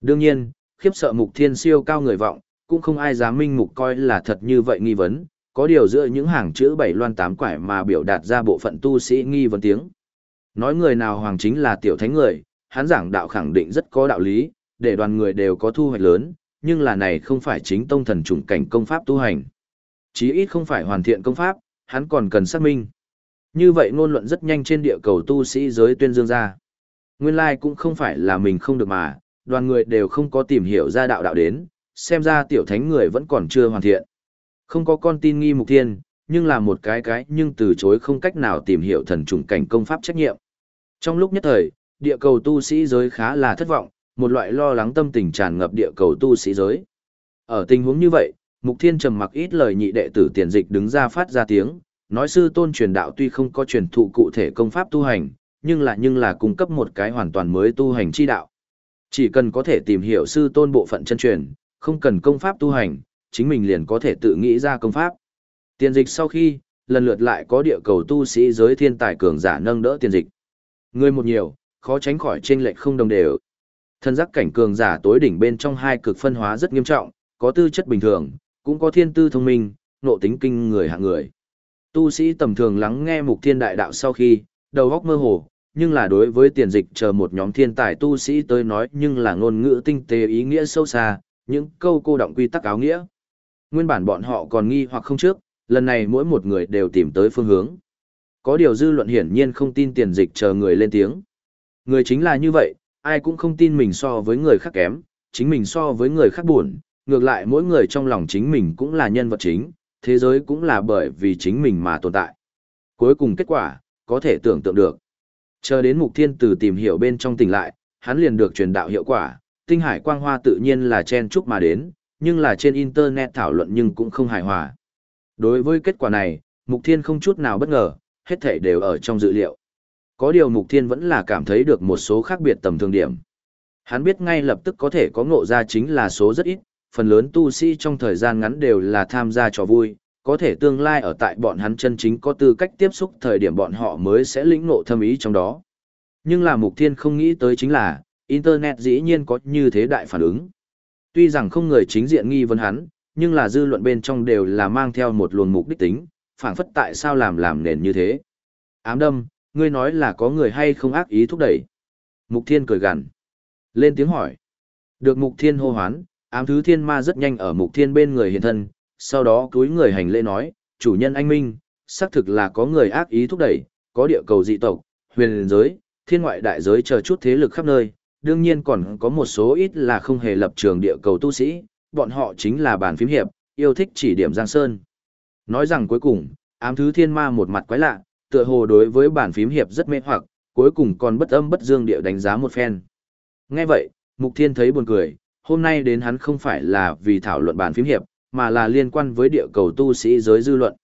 [SPEAKER 1] Đương nhiên, khiếp sợ mục thiên siêu cao người vọng, cũng không ai dám minh mục coi là thật như vậy nghi vấn, có điều giữa những hàng chữ bảy loan tám quải mà biểu đạt ra bộ phận tu sĩ nghi vấn tiếng. Nói người nào hoàng chính là tiểu thánh người, hắn giảng đạo khẳng định rất có đạo lý, để đoàn người đều có thu hoạch lớn, nhưng là này không phải chính tông thần trùng cảnh công pháp tu hành. Chí ít không phải hoàn thiện công pháp, hắn còn cần xác minh. Như vậy ngôn luận rất nhanh trên địa cầu tu sĩ giới tuyên dương ra. Nguyên lai like cũng không phải là mình không được mà, đoàn người đều không có tìm hiểu ra đạo đạo đến, xem ra tiểu thánh người vẫn còn chưa hoàn thiện. Không có con tin nghi mục thiên, nhưng là một cái cái nhưng từ chối không cách nào tìm hiểu thần trùng cảnh công pháp trách nhiệm. Trong lúc nhất thời, địa cầu tu sĩ giới khá là thất vọng, một loại lo lắng tâm tình tràn ngập địa cầu tu sĩ giới. Ở tình huống như vậy, Mục Thiên trầm mặc ít lời nhị đệ tử tiền dịch đứng ra phát ra tiếng, nói sư tôn truyền đạo tuy không có truyền thụ cụ thể công pháp tu hành, nhưng là nhưng là cung cấp một cái hoàn toàn mới tu hành chi đạo. Chỉ cần có thể tìm hiểu sư tôn bộ phận chân truyền, không cần công pháp tu hành, chính mình liền có thể tự nghĩ ra công pháp. Tiền dịch sau khi, lần lượt lại có địa cầu tu sĩ giới thiên tài cường giả nâng đỡ tiền dịch. Người một nhiều, khó tránh khỏi chênh lệch không đồng đều. Thân giác cảnh cường giả tối đỉnh bên trong hai cực phân hóa rất nghiêm trọng, có tư chất bình thường, cũng có thiên tư thông minh, nộ tính kinh người hạng người. Tu sĩ tầm thường lắng nghe mục thiên đại đạo sau khi, đầu óc mơ hồ, nhưng là đối với tiền dịch chờ một nhóm thiên tài tu sĩ tới nói nhưng là ngôn ngữ tinh tế ý nghĩa sâu xa, những câu cô động quy tắc áo nghĩa. Nguyên bản bọn họ còn nghi hoặc không trước, lần này mỗi một người đều tìm tới phương hướng. Có điều dư luận hiển nhiên không tin tiền dịch chờ người lên tiếng. Người chính là như vậy, ai cũng không tin mình so với người khác kém, chính mình so với người khác buồn, ngược lại mỗi người trong lòng chính mình cũng là nhân vật chính, thế giới cũng là bởi vì chính mình mà tồn tại. Cuối cùng kết quả, có thể tưởng tượng được. Chờ đến mục thiên từ tìm hiểu bên trong tỉnh lại, hắn liền được truyền đạo hiệu quả, tinh hải quang hoa tự nhiên là chen chúc mà đến, nhưng là trên internet thảo luận nhưng cũng không hài hòa. Đối với kết quả này, mục thiên không chút nào bất ngờ, hết thảy đều ở trong dự liệu. Có điều mục thiên vẫn là cảm thấy được một số khác biệt tầm thường điểm. Hắn biết ngay lập tức có thể có ngộ ra chính là số rất ít, phần lớn tu sĩ trong thời gian ngắn đều là tham gia trò vui, có thể tương lai ở tại bọn hắn chân chính có tư cách tiếp xúc thời điểm bọn họ mới sẽ lĩnh ngộ thâm ý trong đó. Nhưng là mục thiên không nghĩ tới chính là, Internet dĩ nhiên có như thế đại phản ứng. Tuy rằng không người chính diện nghi vấn hắn, nhưng là dư luận bên trong đều là mang theo một luồng mục đích tính, phảng phất tại sao làm làm nền như thế. Ám đâm, ngươi nói là có người hay không ác ý thúc đẩy. Mục thiên cười gằn Lên tiếng hỏi. Được mục thiên hô hoán, ám thứ thiên ma rất nhanh ở mục thiên bên người hiện thân, sau đó cúi người hành lễ nói, chủ nhân anh minh, xác thực là có người ác ý thúc đẩy, có địa cầu dị tộc, huyền giới, thiên ngoại đại giới chờ chút thế lực khắp nơi, đương nhiên còn có một số ít là không hề lập trường địa cầu tu sĩ, bọn họ chính là bàn phím hiệp, yêu thích chỉ điểm Giang Sơn. Nói rằng cuối cùng, ám thứ thiên ma một mặt quái lạ, tựa hồ đối với bản phím hiệp rất mê hoặc, cuối cùng còn bất âm bất dương địa đánh giá một phen. Nghe vậy, Mục Thiên thấy buồn cười, hôm nay đến hắn không phải là vì thảo luận bản phím hiệp, mà là liên quan với địa cầu tu sĩ giới dư luận.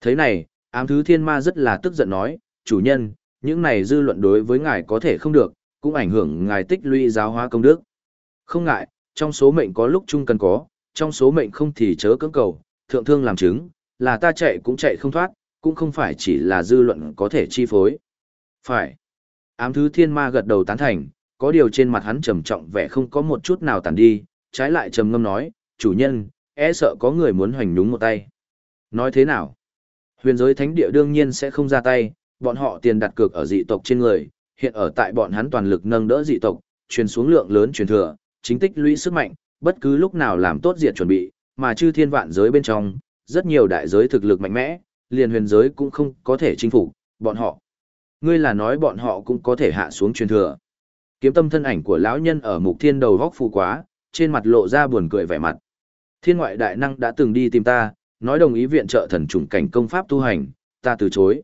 [SPEAKER 1] Thế này, ám thứ thiên ma rất là tức giận nói, chủ nhân, những này dư luận đối với ngài có thể không được, cũng ảnh hưởng ngài tích lũy giáo hóa công đức. Không ngại, trong số mệnh có lúc chung cần có, trong số mệnh không thì chớ cưỡng cầu, thượng thương làm chứng, là ta chạy cũng chạy không thoát, cũng không phải chỉ là dư luận có thể chi phối. Phải. Ám thứ thiên ma gật đầu tán thành, có điều trên mặt hắn trầm trọng vẻ không có một chút nào tàn đi, trái lại trầm ngâm nói, chủ nhân, e sợ có người muốn hoành nhúng một tay. Nói thế nào? Huyền giới thánh địa đương nhiên sẽ không ra tay, bọn họ tiền đặt cược ở dị tộc trên người, hiện ở tại bọn hắn toàn lực nâng đỡ dị tộc, truyền xuống lượng lớn truyền thừa, chính tích lũy sức mạnh, bất cứ lúc nào làm tốt diệt chuẩn bị, mà chư thiên vạn giới bên trong, rất nhiều đại giới thực lực mạnh mẽ, liền huyền giới cũng không có thể chinh phục bọn họ. Ngươi là nói bọn họ cũng có thể hạ xuống truyền thừa. Kiếm tâm thân ảnh của lão nhân ở mục thiên đầu góc phù quá, trên mặt lộ ra buồn cười vẻ mặt. Thiên ngoại đại năng đã từng đi tìm ta, nói đồng ý viện trợ thần trùng cảnh công pháp tu hành, ta từ chối.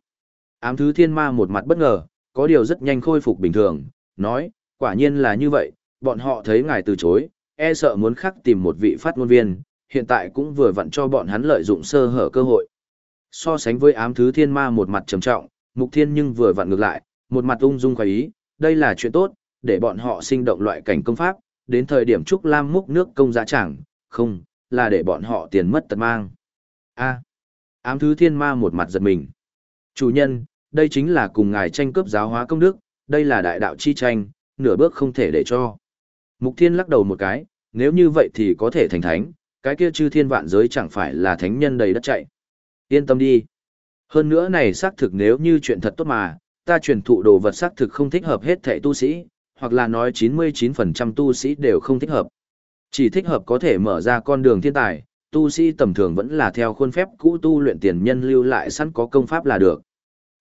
[SPEAKER 1] Ám thứ thiên ma một mặt bất ngờ, có điều rất nhanh khôi phục bình thường, nói, quả nhiên là như vậy, bọn họ thấy ngài từ chối, e sợ muốn khắc tìm một vị phát ngôn viên, hiện tại cũng vừa vặn cho bọn hắn lợi dụng sơ hở cơ hội. So sánh với ám thứ thiên ma một mặt trầm trọng, mục thiên nhưng vừa vặn ngược lại, một mặt ung dung khoái ý, đây là chuyện tốt, để bọn họ sinh động loại cảnh công pháp, đến thời điểm trúc lam múc nước công giá chẳng, không, là để bọn họ tiền mất tật mang. A. ám thứ thiên ma một mặt giật mình. Chủ nhân, đây chính là cùng ngài tranh cướp giáo hóa công đức, đây là đại đạo chi tranh, nửa bước không thể để cho. Mục thiên lắc đầu một cái, nếu như vậy thì có thể thành thánh, cái kia chư thiên vạn giới chẳng phải là thánh nhân đầy đất chạy. Yên tâm đi. Hơn nữa này xác thực nếu như chuyện thật tốt mà, ta truyền thụ đồ vật xác thực không thích hợp hết thảy tu sĩ, hoặc là nói 99% tu sĩ đều không thích hợp. Chỉ thích hợp có thể mở ra con đường thiên tài, tu sĩ tầm thường vẫn là theo khuôn phép cũ tu luyện tiền nhân lưu lại sẵn có công pháp là được.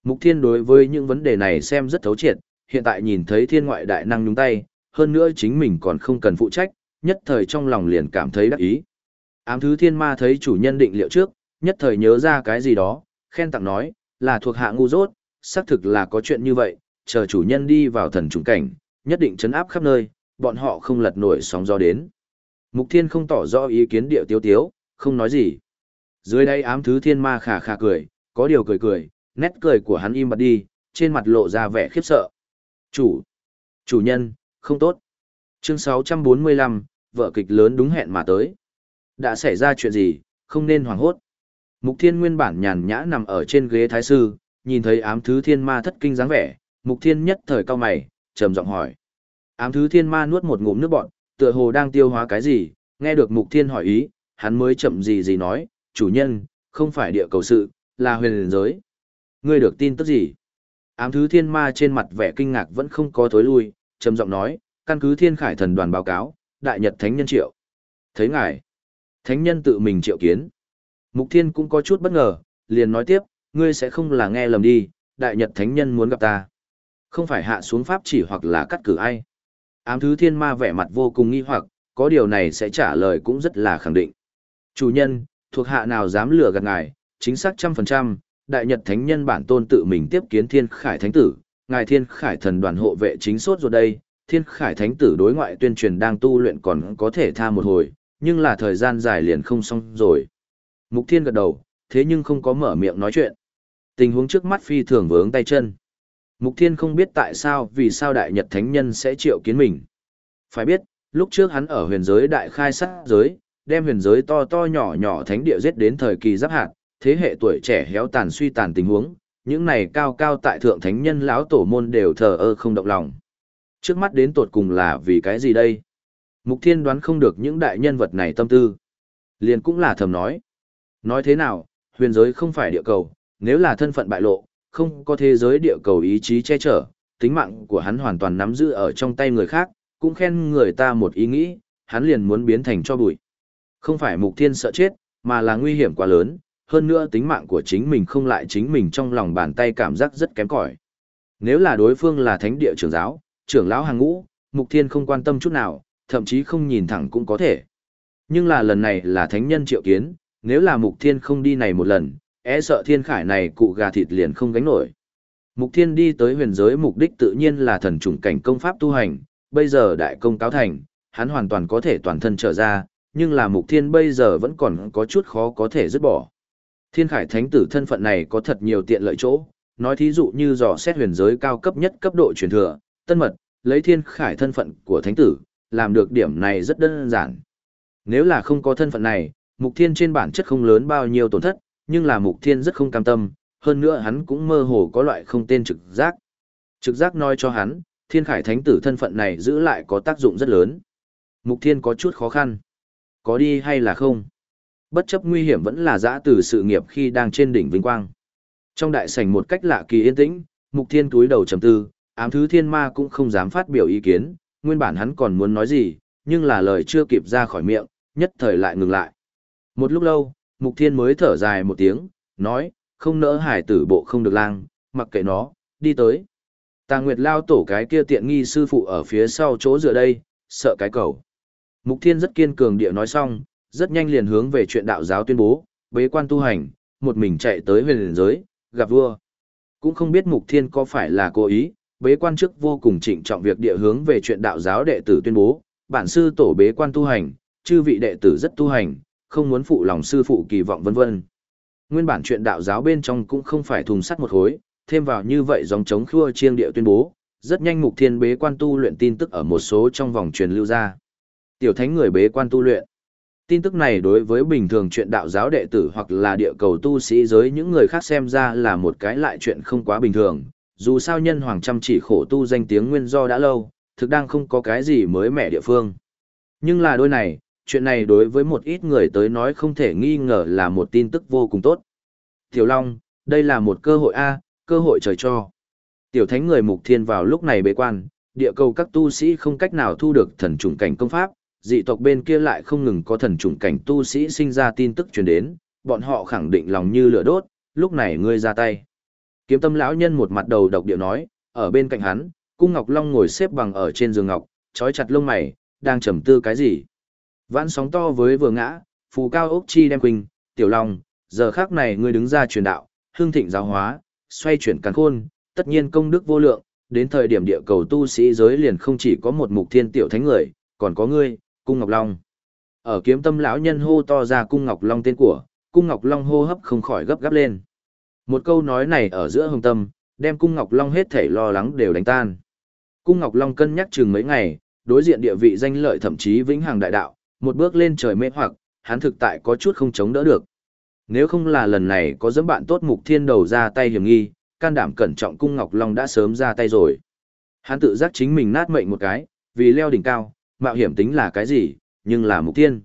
[SPEAKER 1] Mục Thiên đối với những vấn đề này xem rất thấu triệt, hiện tại nhìn thấy thiên ngoại đại năng nhúng tay, hơn nữa chính mình còn không cần phụ trách, nhất thời trong lòng liền cảm thấy đắc ý. Ám thứ thiên ma thấy chủ nhân định liệu trước, nhất thời nhớ ra cái gì đó, khen tặng nói, là thuộc hạ ngu dốt, xác thực là có chuyện như vậy, chờ chủ nhân đi vào thần trùng cảnh, nhất định chấn áp khắp nơi, bọn họ không lật nổi sóng gió đến. Mục thiên không tỏ rõ ý kiến điệu tiêu tiếu, không nói gì. Dưới đây ám thứ thiên ma khà khà cười, có điều cười cười, nét cười của hắn im bặt đi, trên mặt lộ ra vẻ khiếp sợ. Chủ, chủ nhân, không tốt. Chương 645, vợ kịch lớn đúng hẹn mà tới. Đã xảy ra chuyện gì, không nên hoảng hốt. Mục thiên nguyên bản nhàn nhã nằm ở trên ghế thái sư, nhìn thấy ám thứ thiên ma thất kinh dáng vẻ, mục thiên nhất thời cao mày, trầm giọng hỏi. Ám thứ thiên ma nuốt một ngụm nước bọn, tựa hồ đang tiêu hóa cái gì, nghe được mục thiên hỏi ý, hắn mới chậm gì gì nói, chủ nhân, không phải địa cầu sự, là huyền giới. Ngươi được tin tức gì? Ám thứ thiên ma trên mặt vẻ kinh ngạc vẫn không có thối lui, trầm giọng nói, căn cứ thiên khải thần đoàn báo cáo, đại nhật thánh nhân triệu. Thấy ngài, thánh nhân tự mình triệu kiến. Mục thiên cũng có chút bất ngờ, liền nói tiếp, ngươi sẽ không là nghe lầm đi, đại nhật thánh nhân muốn gặp ta. Không phải hạ xuống pháp chỉ hoặc là cắt cử ai. Ám thứ thiên ma vẻ mặt vô cùng nghi hoặc, có điều này sẽ trả lời cũng rất là khẳng định. Chủ nhân, thuộc hạ nào dám lừa gạt ngài, chính xác trăm phần trăm, đại nhật thánh nhân bản tôn tự mình tiếp kiến thiên khải thánh tử, ngài thiên khải thần đoàn hộ vệ chính sốt rồi đây, thiên khải thánh tử đối ngoại tuyên truyền đang tu luyện còn có thể tha một hồi, nhưng là thời gian dài liền không xong rồi. Mục thiên gật đầu, thế nhưng không có mở miệng nói chuyện. Tình huống trước mắt phi thường vướng tay chân. Mục thiên không biết tại sao vì sao đại nhật thánh nhân sẽ triệu kiến mình. Phải biết, lúc trước hắn ở huyền giới đại khai sát giới, đem huyền giới to to nhỏ nhỏ thánh địa giết đến thời kỳ giáp hạt, thế hệ tuổi trẻ héo tàn suy tàn tình huống, những này cao cao tại thượng thánh nhân lão tổ môn đều thờ ơ không động lòng. Trước mắt đến tột cùng là vì cái gì đây? Mục Thiên đoán không được những đại nhân vật này tâm tư. Liền cũng là thầm nói. Nói thế nào, huyền giới không phải địa cầu, nếu là thân phận bại lộ, không có thế giới địa cầu ý chí che chở, tính mạng của hắn hoàn toàn nắm giữ ở trong tay người khác, cũng khen người ta một ý nghĩ, hắn liền muốn biến thành cho bụi. Không phải mục thiên sợ chết, mà là nguy hiểm quá lớn, hơn nữa tính mạng của chính mình không lại chính mình trong lòng bàn tay cảm giác rất kém cỏi. Nếu là đối phương là thánh địa trưởng giáo, trưởng lão hàng ngũ, mục thiên không quan tâm chút nào, thậm chí không nhìn thẳng cũng có thể. Nhưng là lần này là thánh nhân triệu kiến, nếu là mục thiên không đi này một lần, e sợ thiên khải này cụ gà thịt liền không gánh nổi. Mục thiên đi tới huyền giới mục đích tự nhiên là thần trùng cảnh công pháp tu hành, bây giờ đại công cáo thành, hắn hoàn toàn có thể toàn thân trở ra, nhưng là mục thiên bây giờ vẫn còn có chút khó có thể dứt bỏ. Thiên khải thánh tử thân phận này có thật nhiều tiện lợi chỗ, nói thí dụ như dò xét huyền giới cao cấp nhất cấp độ truyền thừa, tân mật, lấy thiên khải thân phận của thánh tử, làm được điểm này rất đơn giản. Nếu là không có thân phận này, mục thiên trên bản chất không lớn bao nhiêu tổn thất, nhưng là mục thiên rất không cam tâm, hơn nữa hắn cũng mơ hồ có loại không tên trực giác. Trực giác nói cho hắn, thiên khải thánh tử thân phận này giữ lại có tác dụng rất lớn. Mục thiên có chút khó khăn. Có đi hay là không? Bất chấp nguy hiểm vẫn là dã từ sự nghiệp khi đang trên đỉnh vinh quang. Trong đại sảnh một cách lạ kỳ yên tĩnh, mục thiên túi đầu trầm tư, ám thứ thiên ma cũng không dám phát biểu ý kiến, nguyên bản hắn còn muốn nói gì, nhưng là lời chưa kịp ra khỏi miệng, nhất thời lại ngừng lại. Một lúc lâu, mục thiên mới thở dài một tiếng, nói, không nỡ hải tử bộ không được lang, mặc kệ nó, đi tới. Tà Nguyệt lao tổ cái kia tiện nghi sư phụ ở phía sau chỗ dựa đây, sợ cái cầu. Mục Thiên rất kiên cường địa nói xong, rất nhanh liền hướng về chuyện đạo giáo tuyên bố, bế quan tu hành, một mình chạy tới huyền giới, gặp vua. Cũng không biết Mục Thiên có phải là cố ý, bế quan trước vô cùng trịnh trọng việc địa hướng về chuyện đạo giáo đệ tử tuyên bố, bản sư tổ bế quan tu hành, chư vị đệ tử rất tu hành, không muốn phụ lòng sư phụ kỳ vọng vân vân. Nguyên bản chuyện đạo giáo bên trong cũng không phải thùng sắt một hối, thêm vào như vậy dòng chống khua chiêng địa tuyên bố, rất nhanh Mục Thiên bế quan tu luyện tin tức ở một số trong vòng truyền lưu ra. Tiểu thánh người bế quan tu luyện. Tin tức này đối với bình thường chuyện đạo giáo đệ tử hoặc là địa cầu tu sĩ giới những người khác xem ra là một cái lại chuyện không quá bình thường. Dù sao nhân hoàng chăm chỉ khổ tu danh tiếng nguyên do đã lâu, thực đang không có cái gì mới mẻ địa phương. Nhưng là đôi này, chuyện này đối với một ít người tới nói không thể nghi ngờ là một tin tức vô cùng tốt. Tiểu Long, đây là một cơ hội A, cơ hội trời cho. Tiểu thánh người mục thiên vào lúc này bế quan, địa cầu các tu sĩ không cách nào thu được thần trùng cảnh công pháp, dị tộc bên kia lại không ngừng có thần trùng cảnh tu sĩ sinh ra tin tức truyền đến, bọn họ khẳng định lòng như lửa đốt, lúc này ngươi ra tay. Kiếm tâm lão nhân một mặt đầu độc điệu nói, ở bên cạnh hắn, cung ngọc long ngồi xếp bằng ở trên giường ngọc, trói chặt lông mày, đang trầm tư cái gì. Vãn sóng to với vừa ngã, phù cao ốc chi đem quỳnh, tiểu long, giờ khác này ngươi đứng ra truyền đạo, hương thịnh giáo hóa, xoay chuyển càn khôn, tất nhiên công đức vô lượng, đến thời điểm địa cầu tu sĩ giới liền không chỉ có một mục thiên tiểu thánh người, còn có ngươi, cung ngọc long. Ở kiếm tâm lão nhân hô to ra cung ngọc long tên của, cung ngọc long hô hấp không khỏi gấp gáp lên. Một câu nói này ở giữa hồng tâm, đem cung ngọc long hết thể lo lắng đều đánh tan. Cung ngọc long cân nhắc chừng mấy ngày, đối diện địa vị danh lợi thậm chí vĩnh hằng đại đạo, một bước lên trời mê hoặc, hắn thực tại có chút không chống đỡ được. Nếu không là lần này có dẫm bạn tốt mục thiên đầu ra tay hiểm nghi, can đảm cẩn trọng cung Ngọc Long đã sớm ra tay rồi. Hắn tự giác chính mình nát mệnh một cái, vì leo đỉnh cao, mạo hiểm tính là cái gì, nhưng là mục thiên.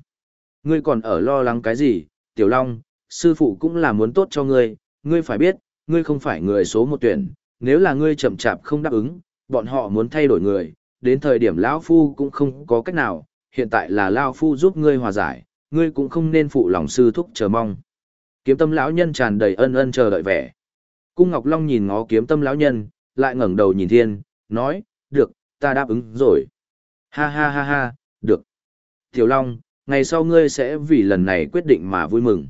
[SPEAKER 1] Ngươi còn ở lo lắng cái gì, Tiểu Long, sư phụ cũng là muốn tốt cho ngươi, ngươi phải biết, ngươi không phải người số một tuyển, nếu là ngươi chậm chạp không đáp ứng, bọn họ muốn thay đổi người, đến thời điểm lão phu cũng không có cách nào, hiện tại là lão phu giúp ngươi hòa giải, ngươi cũng không nên phụ lòng sư thúc chờ mong. Kiếm tâm lão nhân tràn đầy ân ân chờ đợi vẻ. Cung Ngọc Long nhìn ngó kiếm tâm lão nhân, lại ngẩng đầu nhìn thiên, nói, được, ta đáp ứng rồi. Ha ha ha ha, được. Tiểu Long, ngày sau ngươi sẽ vì lần này quyết định mà vui mừng.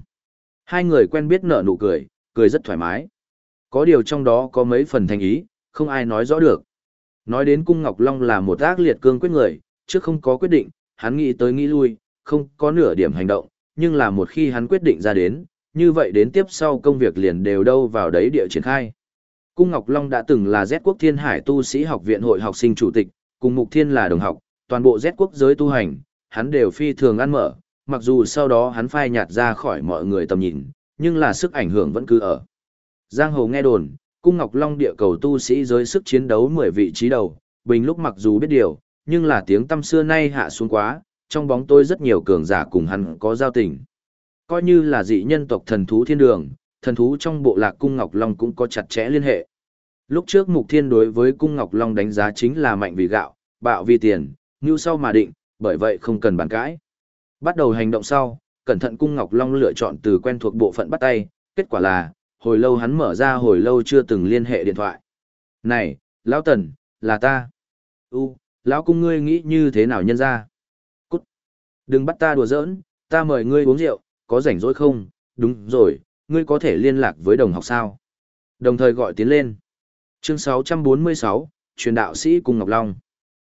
[SPEAKER 1] Hai người quen biết nở nụ cười, cười rất thoải mái. Có điều trong đó có mấy phần thành ý, không ai nói rõ được. Nói đến Cung Ngọc Long là một ác liệt cương quyết người, trước không có quyết định, hắn nghĩ tới nghĩ lui, không có nửa điểm hành động, nhưng là một khi hắn quyết định ra đến, như vậy đến tiếp sau công việc liền đều đâu vào đấy địa triển khai. Cung Ngọc Long đã từng là Z quốc thiên hải tu sĩ học viện hội học sinh chủ tịch, cùng Mục Thiên là đồng học, toàn bộ Z quốc giới tu hành, hắn đều phi thường ăn mở, mặc dù sau đó hắn phai nhạt ra khỏi mọi người tầm nhìn, nhưng là sức ảnh hưởng vẫn cứ ở. Giang Hồ nghe đồn, Cung Ngọc Long địa cầu tu sĩ giới sức chiến đấu 10 vị trí đầu, bình lúc mặc dù biết điều, nhưng là tiếng tâm xưa nay hạ xuống quá, trong bóng tôi rất nhiều cường giả cùng hắn có giao tình. Coi như là dị nhân tộc thần thú thiên đường, thần thú trong bộ lạc cung Ngọc Long cũng có chặt chẽ liên hệ. Lúc trước Mục Thiên đối với cung Ngọc Long đánh giá chính là mạnh vì gạo, bạo vì tiền, như sau mà định, bởi vậy không cần bàn cãi. Bắt đầu hành động sau, cẩn thận cung Ngọc Long lựa chọn từ quen thuộc bộ phận bắt tay, kết quả là, hồi lâu hắn mở ra hồi lâu chưa từng liên hệ điện thoại. Này, Lão Tần, là ta. U, Lão Cung ngươi nghĩ như thế nào nhân ra? Cút. Đừng bắt ta đùa giỡn, ta mời ngươi uống rượu, có rảnh rỗi không? Đúng rồi, ngươi có thể liên lạc với đồng học sao? Đồng thời gọi tiến lên. Chương 646, truyền đạo sĩ cùng Ngọc Long.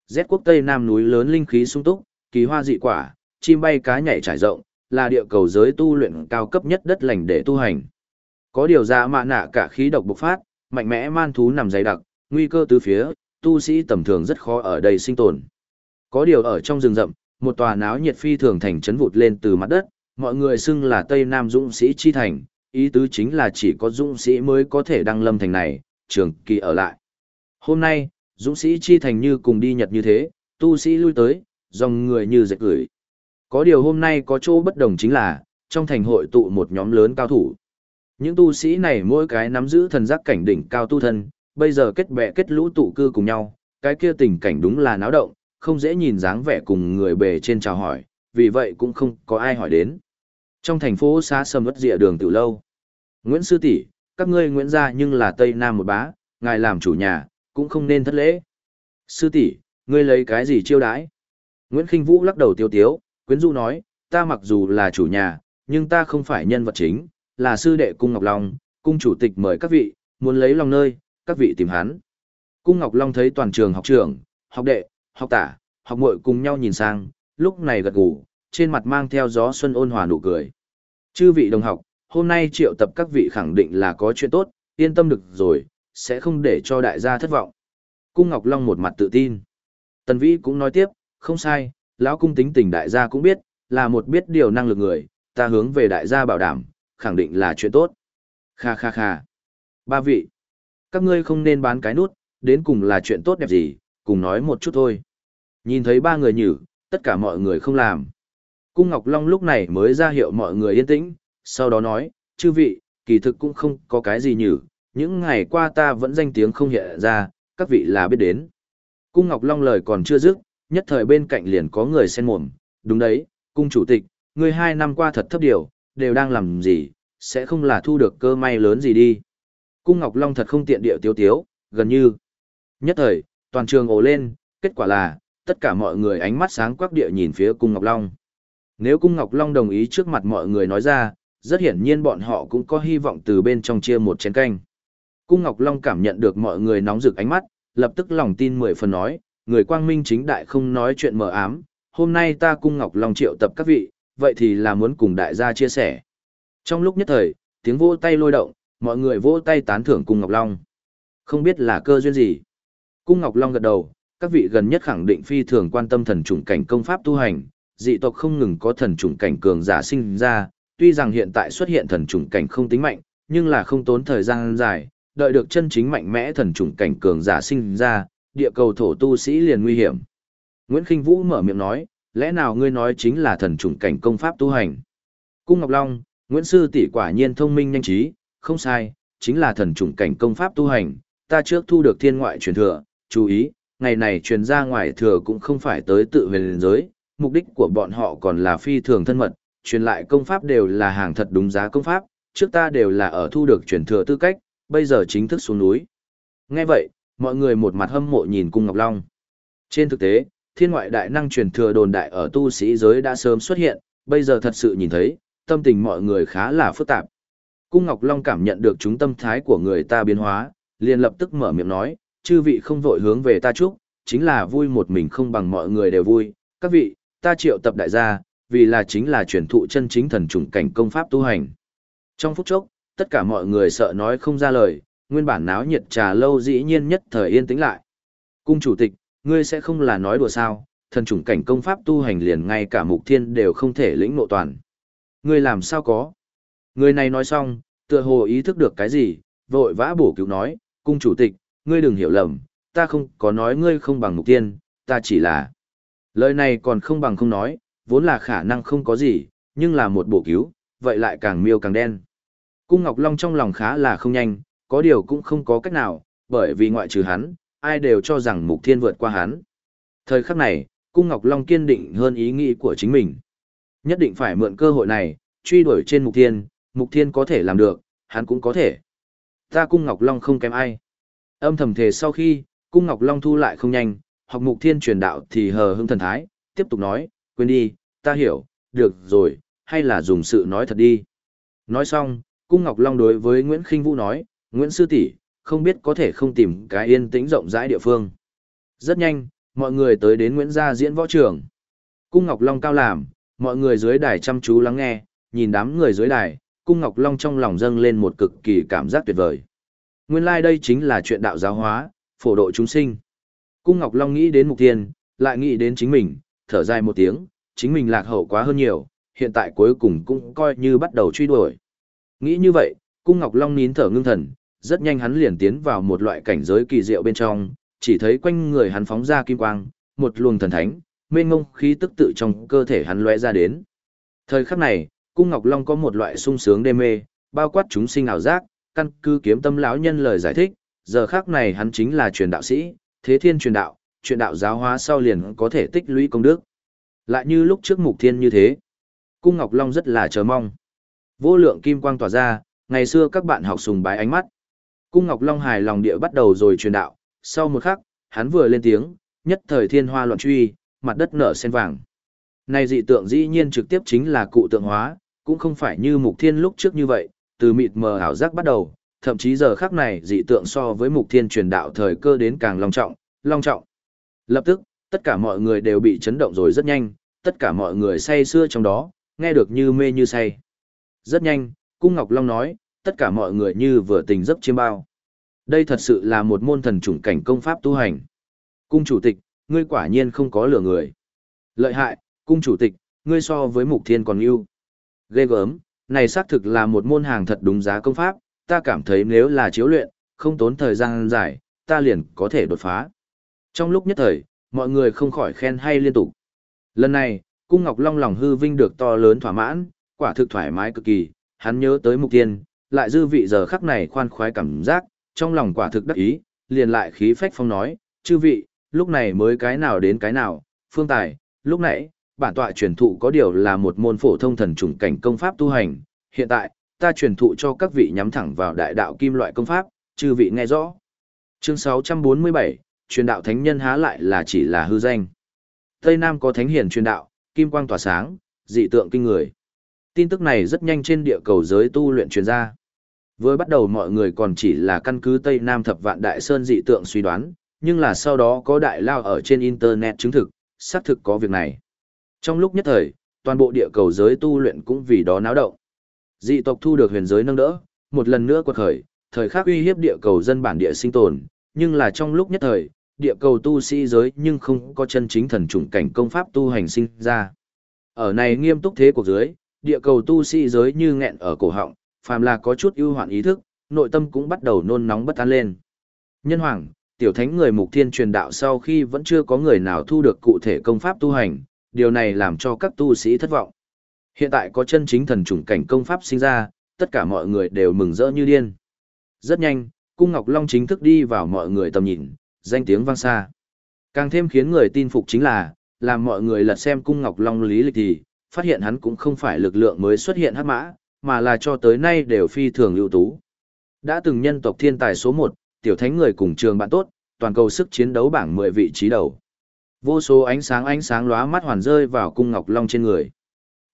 [SPEAKER 1] Z quốc Tây Nam núi lớn linh khí sung túc, kỳ hoa dị quả, chim bay cá nhảy trải rộng, là địa cầu giới tu luyện cao cấp nhất đất lành để tu hành. Có điều ra mạ nạ cả khí độc bộc phát, mạnh mẽ man thú nằm dày đặc, nguy cơ tứ phía, tu sĩ tầm thường rất khó ở đây sinh tồn. Có điều ở trong rừng rậm, một tòa náo nhiệt phi thường thành trấn vụt lên từ mặt đất, mọi người xưng là Tây Nam Dũng Sĩ Chi Thành, ý tứ chính là chỉ có Dũng Sĩ mới có thể đăng lâm thành này, trường kỳ ở lại. Hôm nay, Dũng Sĩ Chi Thành như cùng đi nhật như thế, tu sĩ lui tới, dòng người như dệt gửi. Có điều hôm nay có chỗ bất đồng chính là, trong thành hội tụ một nhóm lớn cao thủ. Những tu sĩ này mỗi cái nắm giữ thần giác cảnh đỉnh cao tu thân, bây giờ kết bè kết lũ tụ cư cùng nhau, cái kia tình cảnh đúng là náo động, không dễ nhìn dáng vẻ cùng người bề trên chào hỏi, vì vậy cũng không có ai hỏi đến. Trong thành phố xá sầm ất dịa đường tiểu lâu. Nguyễn Sư tỷ các ngươi Nguyễn gia nhưng là Tây Nam một bá, ngài làm chủ nhà, cũng không nên thất lễ. Sư tỷ ngươi lấy cái gì chiêu đãi? Nguyễn Kinh Vũ lắc đầu tiêu tiếu, quyến du nói, ta mặc dù là chủ nhà, nhưng ta không phải nhân vật chính, là sư đệ cung Ngọc Long, cung chủ tịch mời các vị, muốn lấy lòng nơi, các vị tìm hắn. Cung Ngọc Long thấy toàn trường học trưởng, học đệ, học tả, học muội cùng nhau nhìn sang, lúc này gật gù, trên mặt mang theo gió xuân ôn hòa nụ cười. Chư vị đồng học, hôm nay triệu tập các vị khẳng định là có chuyện tốt, yên tâm được rồi, sẽ không để cho đại gia thất vọng. Cung Ngọc Long một mặt tự tin. Tần Vĩ cũng nói tiếp, không sai, lão cung tính tình đại gia cũng biết, là một biết điều năng lực người, ta hướng về đại gia bảo đảm, khẳng định là chuyện tốt. Kha kha kha. Ba vị, các ngươi không nên bán cái nút, đến cùng là chuyện tốt đẹp gì, cùng nói một chút thôi. Nhìn thấy ba người nhử, tất cả mọi người không làm. Cung Ngọc Long lúc này mới ra hiệu mọi người yên tĩnh, sau đó nói, chư vị, kỳ thực cũng không có cái gì nhử, những ngày qua ta vẫn danh tiếng không hiện ra, các vị là biết đến. Cung Ngọc Long lời còn chưa dứt, nhất thời bên cạnh liền có người xen mồm, đúng đấy, cung chủ tịch, người hai năm qua thật thấp điều, đều đang làm gì, sẽ không là thu được cơ may lớn gì đi. Cung Ngọc Long thật không tiện điệu tiếu tiếu, gần như. Nhất thời, toàn trường ồ lên, kết quả là, tất cả mọi người ánh mắt sáng quắc địa nhìn phía Cung Ngọc Long. Nếu Cung Ngọc Long đồng ý trước mặt mọi người nói ra, rất hiển nhiên bọn họ cũng có hy vọng từ bên trong chia một chén canh. Cung Ngọc Long cảm nhận được mọi người nóng rực ánh mắt, lập tức lòng tin mười phần nói, người quang minh chính đại không nói chuyện mờ ám, hôm nay ta Cung Ngọc Long triệu tập các vị, vậy thì là muốn cùng đại gia chia sẻ. Trong lúc nhất thời, tiếng vỗ tay lôi động, mọi người vỗ tay tán thưởng Cung Ngọc Long. Không biết là cơ duyên gì. Cung Ngọc Long gật đầu, các vị gần nhất khẳng định phi thường quan tâm thần trùng cảnh công pháp tu hành, dị tộc không ngừng có thần trùng cảnh cường giả sinh ra, tuy rằng hiện tại xuất hiện thần trùng cảnh không tính mạnh, nhưng là không tốn thời gian dài, đợi được chân chính mạnh mẽ thần trùng cảnh cường giả sinh ra, địa cầu thổ tu sĩ liền nguy hiểm. Nguyễn Kinh Vũ mở miệng nói, lẽ nào ngươi nói chính là thần trùng cảnh công pháp tu hành? Cung Ngọc Long, Nguyễn Sư tỷ quả nhiên thông minh nhanh trí, không sai, chính là thần trùng cảnh công pháp tu hành, ta trước thu được thiên ngoại truyền thừa, chú ý, ngày này truyền ra ngoài thừa cũng không phải tới tự huyền giới, mục đích của bọn họ còn là phi thường thân mật, truyền lại công pháp đều là hàng thật đúng giá công pháp, trước ta đều là ở thu được truyền thừa tư cách, bây giờ chính thức xuống núi. Nghe vậy, mọi người một mặt hâm mộ nhìn cung Ngọc Long. Trên thực tế, thiên ngoại đại năng truyền thừa đồn đại ở tu sĩ giới đã sớm xuất hiện, bây giờ thật sự nhìn thấy, tâm tình mọi người khá là phức tạp. Cung Ngọc Long cảm nhận được chúng tâm thái của người ta biến hóa, liền lập tức mở miệng nói, chư vị không vội hướng về ta chúc, chính là vui một mình không bằng mọi người đều vui. Các vị, ta triệu tập đại gia, vì là chính là truyền thụ chân chính thần trùng cảnh công pháp tu hành. Trong phút chốc, tất cả mọi người sợ nói không ra lời, nguyên bản náo nhiệt trà lâu dĩ nhiên nhất thời yên tĩnh lại. Cung chủ tịch, ngươi sẽ không là nói đùa sao, thần trùng cảnh công pháp tu hành liền ngay cả mục thiên đều không thể lĩnh ngộ toàn. Ngươi làm sao có? Người này nói xong, tựa hồ ý thức được cái gì, vội vã bổ cứu nói, cung chủ tịch, ngươi đừng hiểu lầm, ta không có nói ngươi không bằng mục tiên, ta chỉ là... Lời này còn không bằng không nói, vốn là khả năng không có gì, nhưng là một bổ cứu, vậy lại càng miêu càng đen. Cung Ngọc Long trong lòng khá là không nhanh, có điều cũng không có cách nào, bởi vì ngoại trừ hắn, ai đều cho rằng Mục Thiên vượt qua hắn. Thời khắc này, Cung Ngọc Long kiên định hơn ý nghĩ của chính mình. Nhất định phải mượn cơ hội này, truy đuổi trên Mục Thiên, Mục Thiên có thể làm được, hắn cũng có thể. Ta Cung Ngọc Long không kém ai. Âm thầm thề sau khi, Cung Ngọc Long thu lại không nhanh, học Mục Thiên truyền đạo thì hờ hững thần thái, tiếp tục nói, quên đi, ta hiểu, được rồi, hay là dùng sự nói thật đi. Nói xong, Cung Ngọc Long đối với Nguyễn Kinh Vũ nói, Nguyễn Sư tỷ không biết có thể không tìm cái yên tĩnh rộng rãi địa phương. Rất nhanh, mọi người tới đến Nguyễn Gia diễn võ trường. Cung Ngọc Long cao làm, mọi người dưới đài chăm chú lắng nghe, nhìn đám người dưới đài, Cung Ngọc Long trong lòng dâng lên một cực kỳ cảm giác tuyệt vời. Nguyên lai like đây chính là chuyện đạo giáo hóa, phổ độ chúng sinh. Cung Ngọc Long nghĩ đến mục tiền, lại nghĩ đến chính mình, thở dài một tiếng, chính mình lạc hậu quá hơn nhiều, hiện tại cuối cùng cũng coi như bắt đầu truy đuổi. Nghĩ như vậy, Cung Ngọc Long nín thở ngưng thần, rất nhanh hắn liền tiến vào một loại cảnh giới kỳ diệu bên trong, chỉ thấy quanh người hắn phóng ra kim quang, một luồng thần thánh, mênh ngông khí tức tự trong cơ thể hắn lóe ra đến. Thời khắc này, Cung Ngọc Long có một loại sung sướng đê mê, bao quát chúng sinh ảo giác, căn cứ kiếm tâm lão nhân lời giải thích, giờ khắc này hắn chính là truyền đạo sĩ, thế thiên truyền đạo, truyền đạo giáo hóa sau liền có thể tích lũy công đức. Lại như lúc trước mục thiên như thế. Cung Ngọc Long rất là chờ mong. Vô lượng kim quang tỏa ra, ngày xưa các bạn học sùng bái ánh mắt. Cung Ngọc Long hài lòng địa bắt đầu rồi truyền đạo, sau một khắc, hắn vừa lên tiếng, nhất thời thiên hoa loạn truy, mặt đất nở sen vàng. Này dị tượng dĩ nhiên trực tiếp chính là cụ tượng hóa, cũng không phải như mục thiên lúc trước như vậy, từ mịt mờ ảo giác bắt đầu, thậm chí giờ khắc này dị tượng so với mục thiên truyền đạo thời cơ đến càng long trọng, long trọng. Lập tức, tất cả mọi người đều bị chấn động rồi rất nhanh, tất cả mọi người say sưa trong đó, nghe được như mê như say. Rất nhanh, Cung Ngọc Long nói, tất cả mọi người như vừa tình giấc chiêm bao. Đây thật sự là một môn thần chủng cảnh công pháp tu hành. Cung chủ tịch, ngươi quả nhiên không có lừa người. Lợi hại, cung chủ tịch, ngươi so với mục thiên còn yêu. Ghê gớm, này xác thực là một môn hàng thật đúng giá công pháp, ta cảm thấy nếu là chiếu luyện, không tốn thời gian dài, ta liền có thể đột phá. Trong lúc nhất thời, mọi người không khỏi khen hay liên tục. Lần này, Cung Ngọc Long lòng hư vinh được to lớn thỏa mãn, quả thực thoải mái cực kỳ, hắn nhớ tới mục tiên, lại dư vị giờ khắc này khoan khoái cảm giác, trong lòng quả thực đắc ý, liền lại khí phách phong nói, chư vị, lúc này mới cái nào đến cái nào, phương tài, lúc nãy, bản tọa truyền thụ có điều là một môn phổ thông thần trùng cảnh công pháp tu hành, hiện tại, ta truyền thụ cho các vị nhắm thẳng vào đại đạo kim loại công pháp, chư vị nghe rõ. Chương 647, truyền đạo thánh nhân há lại là chỉ là hư danh. Tây Nam có thánh hiền truyền đạo, kim quang tỏa sáng, dị tượng kinh người. Tin tức này rất nhanh trên địa cầu giới tu luyện truyền ra. Với bắt đầu mọi người còn chỉ là căn cứ Tây Nam thập vạn đại sơn dị tượng suy đoán, nhưng là sau đó có đại lao ở trên internet chứng thực, xác thực có việc này. Trong lúc nhất thời, toàn bộ địa cầu giới tu luyện cũng vì đó náo động. Dị tộc thu được huyền giới nâng đỡ, một lần nữa quật khởi, thời khắc uy hiếp địa cầu dân bản địa sinh tồn, nhưng là trong lúc nhất thời, địa cầu tu sĩ giới nhưng không có chân chính thần chủng cảnh công pháp tu hành sinh ra. Ở này nghiêm túc thế cuộc dưới, địa cầu tu sĩ giới như nghẹn ở cổ họng, phàm là có chút ưu hoạn ý thức, nội tâm cũng bắt đầu nôn nóng bất an lên. Nhân hoàng, tiểu thánh người mục thiên truyền đạo sau khi vẫn chưa có người nào thu được cụ thể công pháp tu hành, điều này làm cho các tu sĩ thất vọng. Hiện tại có chân chính thần chủng cảnh công pháp sinh ra, tất cả mọi người đều mừng rỡ như điên. Rất nhanh, Cung Ngọc Long chính thức đi vào mọi người tầm nhìn, danh tiếng vang xa. Càng thêm khiến người tin phục chính là, làm mọi người lật xem Cung Ngọc Long lý lịch thì, phát hiện hắn cũng không phải lực lượng mới xuất hiện hắc mã, mà là cho tới nay đều phi thường ưu tú. Đã từng nhân tộc thiên tài số 1, tiểu thánh người cùng trường bạn tốt, toàn cầu sức chiến đấu bảng 10 vị trí đầu. Vô số ánh sáng ánh sáng lóa mắt hoàn rơi vào cung ngọc long trên người.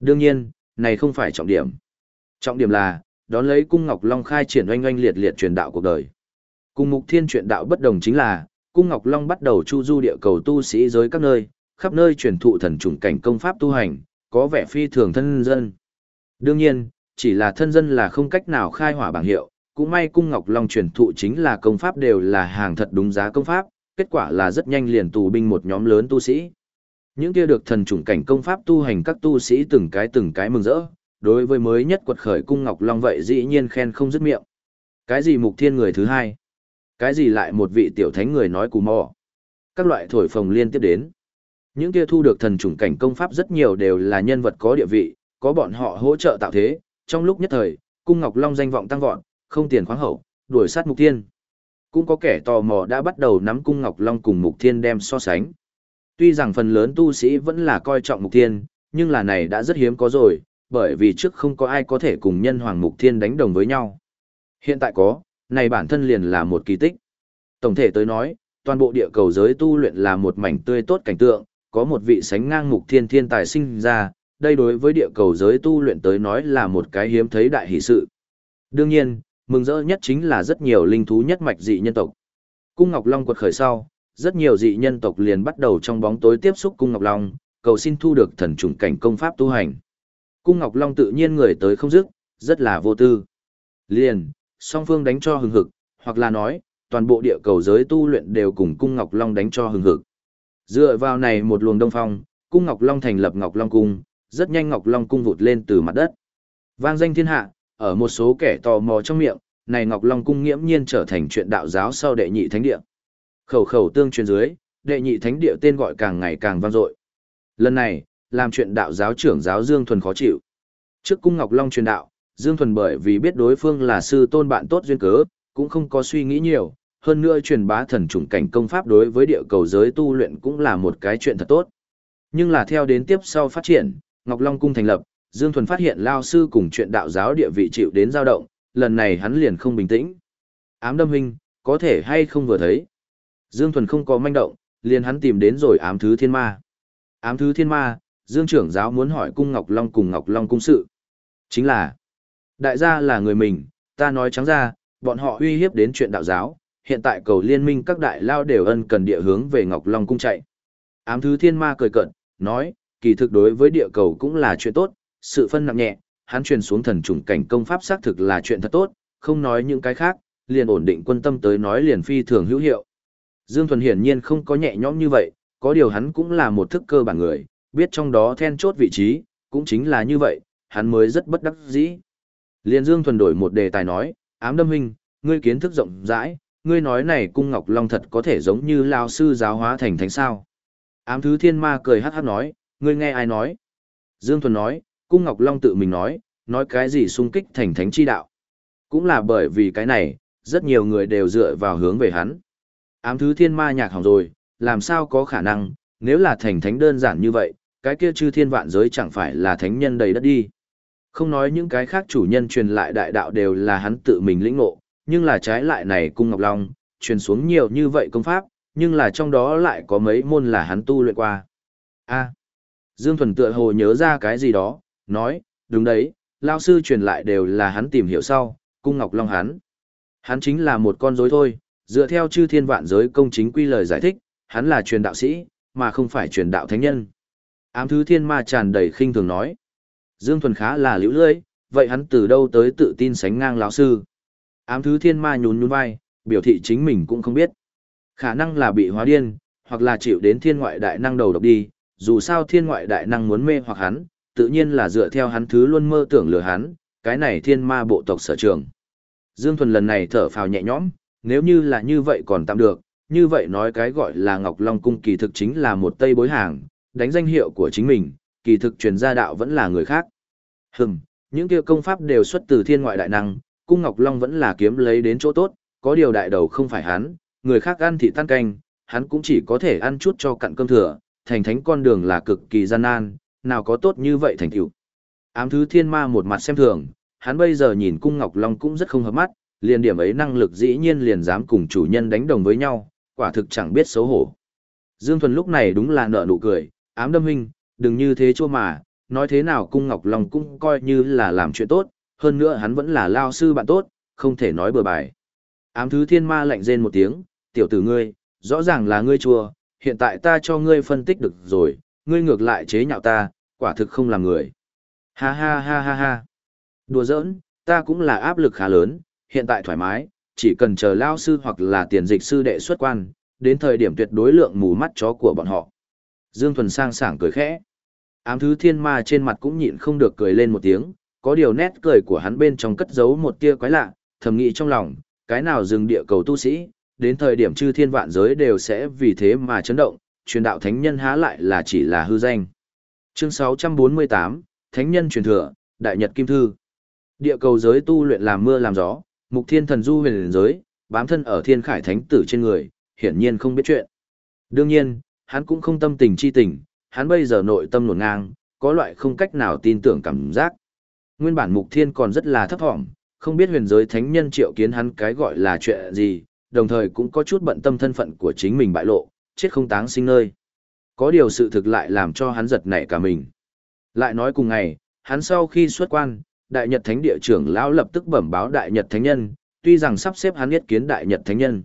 [SPEAKER 1] Đương nhiên, này không phải trọng điểm. Trọng điểm là, đón lấy cung ngọc long khai triển oanh oanh liệt liệt truyền đạo cuộc đời. Cùng mục thiên truyền đạo bất đồng chính là, cung ngọc long bắt đầu chu du địa cầu tu sĩ giới các nơi, khắp nơi truyền thụ thần trùng cảnh công pháp tu hành, có vẻ phi thường thân dân. Đương nhiên, chỉ là thân dân là không cách nào khai hỏa bảng hiệu, cũng may cung ngọc long truyền thụ chính là công pháp đều là hàng thật đúng giá công pháp, kết quả là rất nhanh liền tù binh một nhóm lớn tu sĩ. Những kia được thần chủng cảnh công pháp tu hành các tu sĩ từng cái từng cái mừng rỡ, đối với mới nhất quật khởi cung ngọc long vậy dĩ nhiên khen không dứt miệng. Cái gì mục thiên người thứ hai? Cái gì lại một vị tiểu thánh người nói cù mò? Các loại thổi phồng liên tiếp đến. Những kia thu được thần chủng cảnh công pháp rất nhiều đều là nhân vật có địa vị, có bọn họ hỗ trợ tạo thế, trong lúc nhất thời, cung ngọc long danh vọng tăng vọt, không tiền khoáng hậu, đuổi sát mục thiên. Cũng có kẻ tò mò đã bắt đầu nắm cung ngọc long cùng mục thiên đem so sánh. Tuy rằng phần lớn tu sĩ vẫn là coi trọng mục thiên, nhưng là này đã rất hiếm có rồi, bởi vì trước không có ai có thể cùng nhân hoàng mục thiên đánh đồng với nhau. Hiện tại có, này bản thân liền là một kỳ tích. Tổng thể tới nói, toàn bộ địa cầu giới tu luyện là một mảnh tươi tốt cảnh tượng, có một vị sánh ngang mục thiên thiên tài sinh ra, đây đối với địa cầu giới tu luyện tới nói là một cái hiếm thấy đại hỷ sự. Đương nhiên, mừng rỡ nhất chính là rất nhiều linh thú nhất mạch dị nhân tộc. Cung Ngọc Long quật khởi sau, rất nhiều dị nhân tộc liền bắt đầu trong bóng tối tiếp xúc Cung Ngọc Long, cầu xin thu được thần trùng cảnh công pháp tu hành. Cung Ngọc Long tự nhiên người tới không dứt, rất là vô tư. Liền, song phương đánh cho hừng hực, hoặc là nói, toàn bộ địa cầu giới tu luyện đều cùng Cung Ngọc Long đánh cho hừng hực. Dựa vào này một luồng đông phong, Cung Ngọc Long thành lập Ngọc Long Cung, rất nhanh Ngọc Long cung vụt lên từ mặt đất. Vang danh thiên hạ, ở một số kẻ tò mò trong miệng, này Ngọc Long cung nghiễm nhiên trở thành chuyện đạo giáo sau đệ nhị thánh địa. Khẩu khẩu tương truyền dưới, đệ nhị thánh địa tên gọi càng ngày càng vang dội. Lần này, làm chuyện đạo giáo trưởng giáo Dương Thuần khó chịu. Trước cung Ngọc Long truyền đạo, Dương Thuần bởi vì biết đối phương là sư tôn bạn tốt duyên cớ, cũng không có suy nghĩ nhiều, hơn nữa truyền bá thần chủng cảnh công pháp đối với địa cầu giới tu luyện cũng là một cái chuyện thật tốt. Nhưng là theo đến tiếp sau phát triển, Ngọc Long Cung thành lập, Dương Thuần phát hiện Lao Sư cùng chuyện đạo giáo địa vị chịu đến dao động, lần này hắn liền không bình tĩnh. Ám đâm hình, có thể hay không vừa thấy. Dương Thuần không có manh động, liền hắn tìm đến rồi ám thứ thiên ma. Ám thứ thiên ma, Dương trưởng giáo muốn hỏi cung Ngọc Long cùng Ngọc Long cung sự. Chính là, đại gia là người mình, ta nói trắng ra, bọn họ uy hiếp đến chuyện đạo giáo, hiện tại cầu liên minh các đại lao đều ân cần địa hướng về Ngọc Long cung chạy. Ám thứ thiên ma cười cận, nói, kỳ thực đối với địa cầu cũng là chuyện tốt, sự phân nặng nhẹ, hắn truyền xuống thần trùng cảnh công pháp xác thực là chuyện thật tốt, không nói những cái khác, liền ổn định quân tâm tới nói liền phi thường hữu hiệu. Dương Thuần hiển nhiên không có nhẹ nhõm như vậy, có điều hắn cũng là một thức cơ bản người, biết trong đó then chốt vị trí, cũng chính là như vậy, hắn mới rất bất đắc dĩ. Liền Dương Thuần đổi một đề tài nói, ám đâm hình, ngươi kiến thức rộng rãi, ngươi nói này cung ngọc long thật có thể giống như lao sư giáo hóa thành thánh sao. Ám thứ thiên ma cười hát hát nói, ngươi nghe ai nói? Dương Thuần nói, Cung Ngọc Long tự mình nói, nói cái gì sung kích thành thánh chi đạo. Cũng là bởi vì cái này, rất nhiều người đều dựa vào hướng về hắn. Ám thứ thiên ma nhạc hỏng rồi, làm sao có khả năng, nếu là thành thánh đơn giản như vậy, cái kia chư thiên vạn giới chẳng phải là thánh nhân đầy đất đi. Không nói những cái khác chủ nhân truyền lại đại đạo đều là hắn tự mình lĩnh ngộ, nhưng là trái lại này cung Ngọc Long, truyền xuống nhiều như vậy công pháp, nhưng là trong đó lại có mấy môn là hắn tu luyện qua. A. Dương Thuần tựa hồ nhớ ra cái gì đó, nói, đúng đấy, lao sư truyền lại đều là hắn tìm hiểu sau, cung Ngọc Long hắn. Hắn chính là một con rối thôi, dựa theo chư thiên vạn giới công chính quy lời giải thích, hắn là truyền đạo sĩ, mà không phải truyền đạo thánh nhân. Ám thứ thiên ma tràn đầy khinh thường nói. Dương Thuần khá là liễu lưỡi, vậy hắn từ đâu tới tự tin sánh ngang lão sư. Ám thứ thiên ma nhún nhún vai, biểu thị chính mình cũng không biết. Khả năng là bị hóa điên, hoặc là chịu đến thiên ngoại đại năng đầu độc đi, dù sao thiên ngoại đại năng muốn mê hoặc hắn, tự nhiên là dựa theo hắn thứ luôn mơ tưởng lừa hắn, cái này thiên ma bộ tộc sở trường. Dương Thuần lần này thở phào nhẹ nhõm, nếu như là như vậy còn tạm được, như vậy nói cái gọi là Ngọc Long Cung kỳ thực chính là một tây bối hàng, đánh danh hiệu của chính mình, kỳ thực truyền gia đạo vẫn là người khác. Hừm, những kia công pháp đều xuất từ thiên ngoại đại năng, cung Ngọc Long vẫn là kiếm lấy đến chỗ tốt, có điều đại đầu không phải hắn, người khác ăn thì tan canh, hắn cũng chỉ có thể ăn chút cho cặn cơm thừa, thành thánh con đường là cực kỳ gian nan, nào có tốt như vậy thành tựu. Ám thứ thiên ma một mặt xem thường, hắn bây giờ nhìn cung Ngọc Long cũng rất không hợp mắt, liền điểm ấy năng lực dĩ nhiên liền dám cùng chủ nhân đánh đồng với nhau, quả thực chẳng biết xấu hổ. Dương Thuần lúc này đúng là nở nụ cười, ám đâm huynh, đừng như thế chua mà, nói thế nào cung Ngọc Long cũng coi như là làm chuyện tốt, hơn nữa hắn vẫn là lao sư bạn tốt, không thể nói bừa bài. Ám thứ thiên ma lạnh rên một tiếng, tiểu tử ngươi, rõ ràng là ngươi chua, hiện tại ta cho ngươi phân tích được rồi, ngươi ngược lại chế nhạo ta, quả thực không làm người. Ha ha ha ha ha. Đùa giỡn, ta cũng là áp lực khá lớn, hiện tại thoải mái, chỉ cần chờ lao sư hoặc là tiền dịch sư đệ xuất quan, đến thời điểm tuyệt đối lượng mù mắt chó của bọn họ. Dương Thuần sang sảng cười khẽ. Ám thứ thiên ma trên mặt cũng nhịn không được cười lên một tiếng, có điều nét cười của hắn bên trong cất giấu một tia quái lạ, thầm nghĩ trong lòng, cái nào dừng địa cầu tu sĩ, đến thời điểm chư thiên vạn giới đều sẽ vì thế mà chấn động, truyền đạo thánh nhân há lại là chỉ là hư danh. Chương 648, Thánh nhân truyền thừa, Đại Nhật Kim Thư. Địa cầu giới tu luyện làm mưa làm gió, mục thiên thần du huyền giới, bám thân ở thiên khải thánh tử trên người, hiển nhiên không biết chuyện. Đương nhiên, hắn cũng không tâm tình chi tình, hắn bây giờ nội tâm nổn ngang, có loại không cách nào tin tưởng cảm giác. Nguyên bản mục thiên còn rất là thấp thỏm, không biết huyền giới thánh nhân triệu kiến hắn cái gọi là chuyện gì, đồng thời cũng có chút bận tâm thân phận của chính mình bại lộ, chết không táng sinh nơi. Có điều sự thực lại làm cho hắn giật nảy cả mình. Lại nói cùng ngày, hắn sau khi xuất quan, Đại Nhật Thánh địa trưởng lão lập tức bẩm báo Đại Nhật Thánh nhân, tuy rằng sắp xếp hắn yết kiến Đại Nhật Thánh nhân.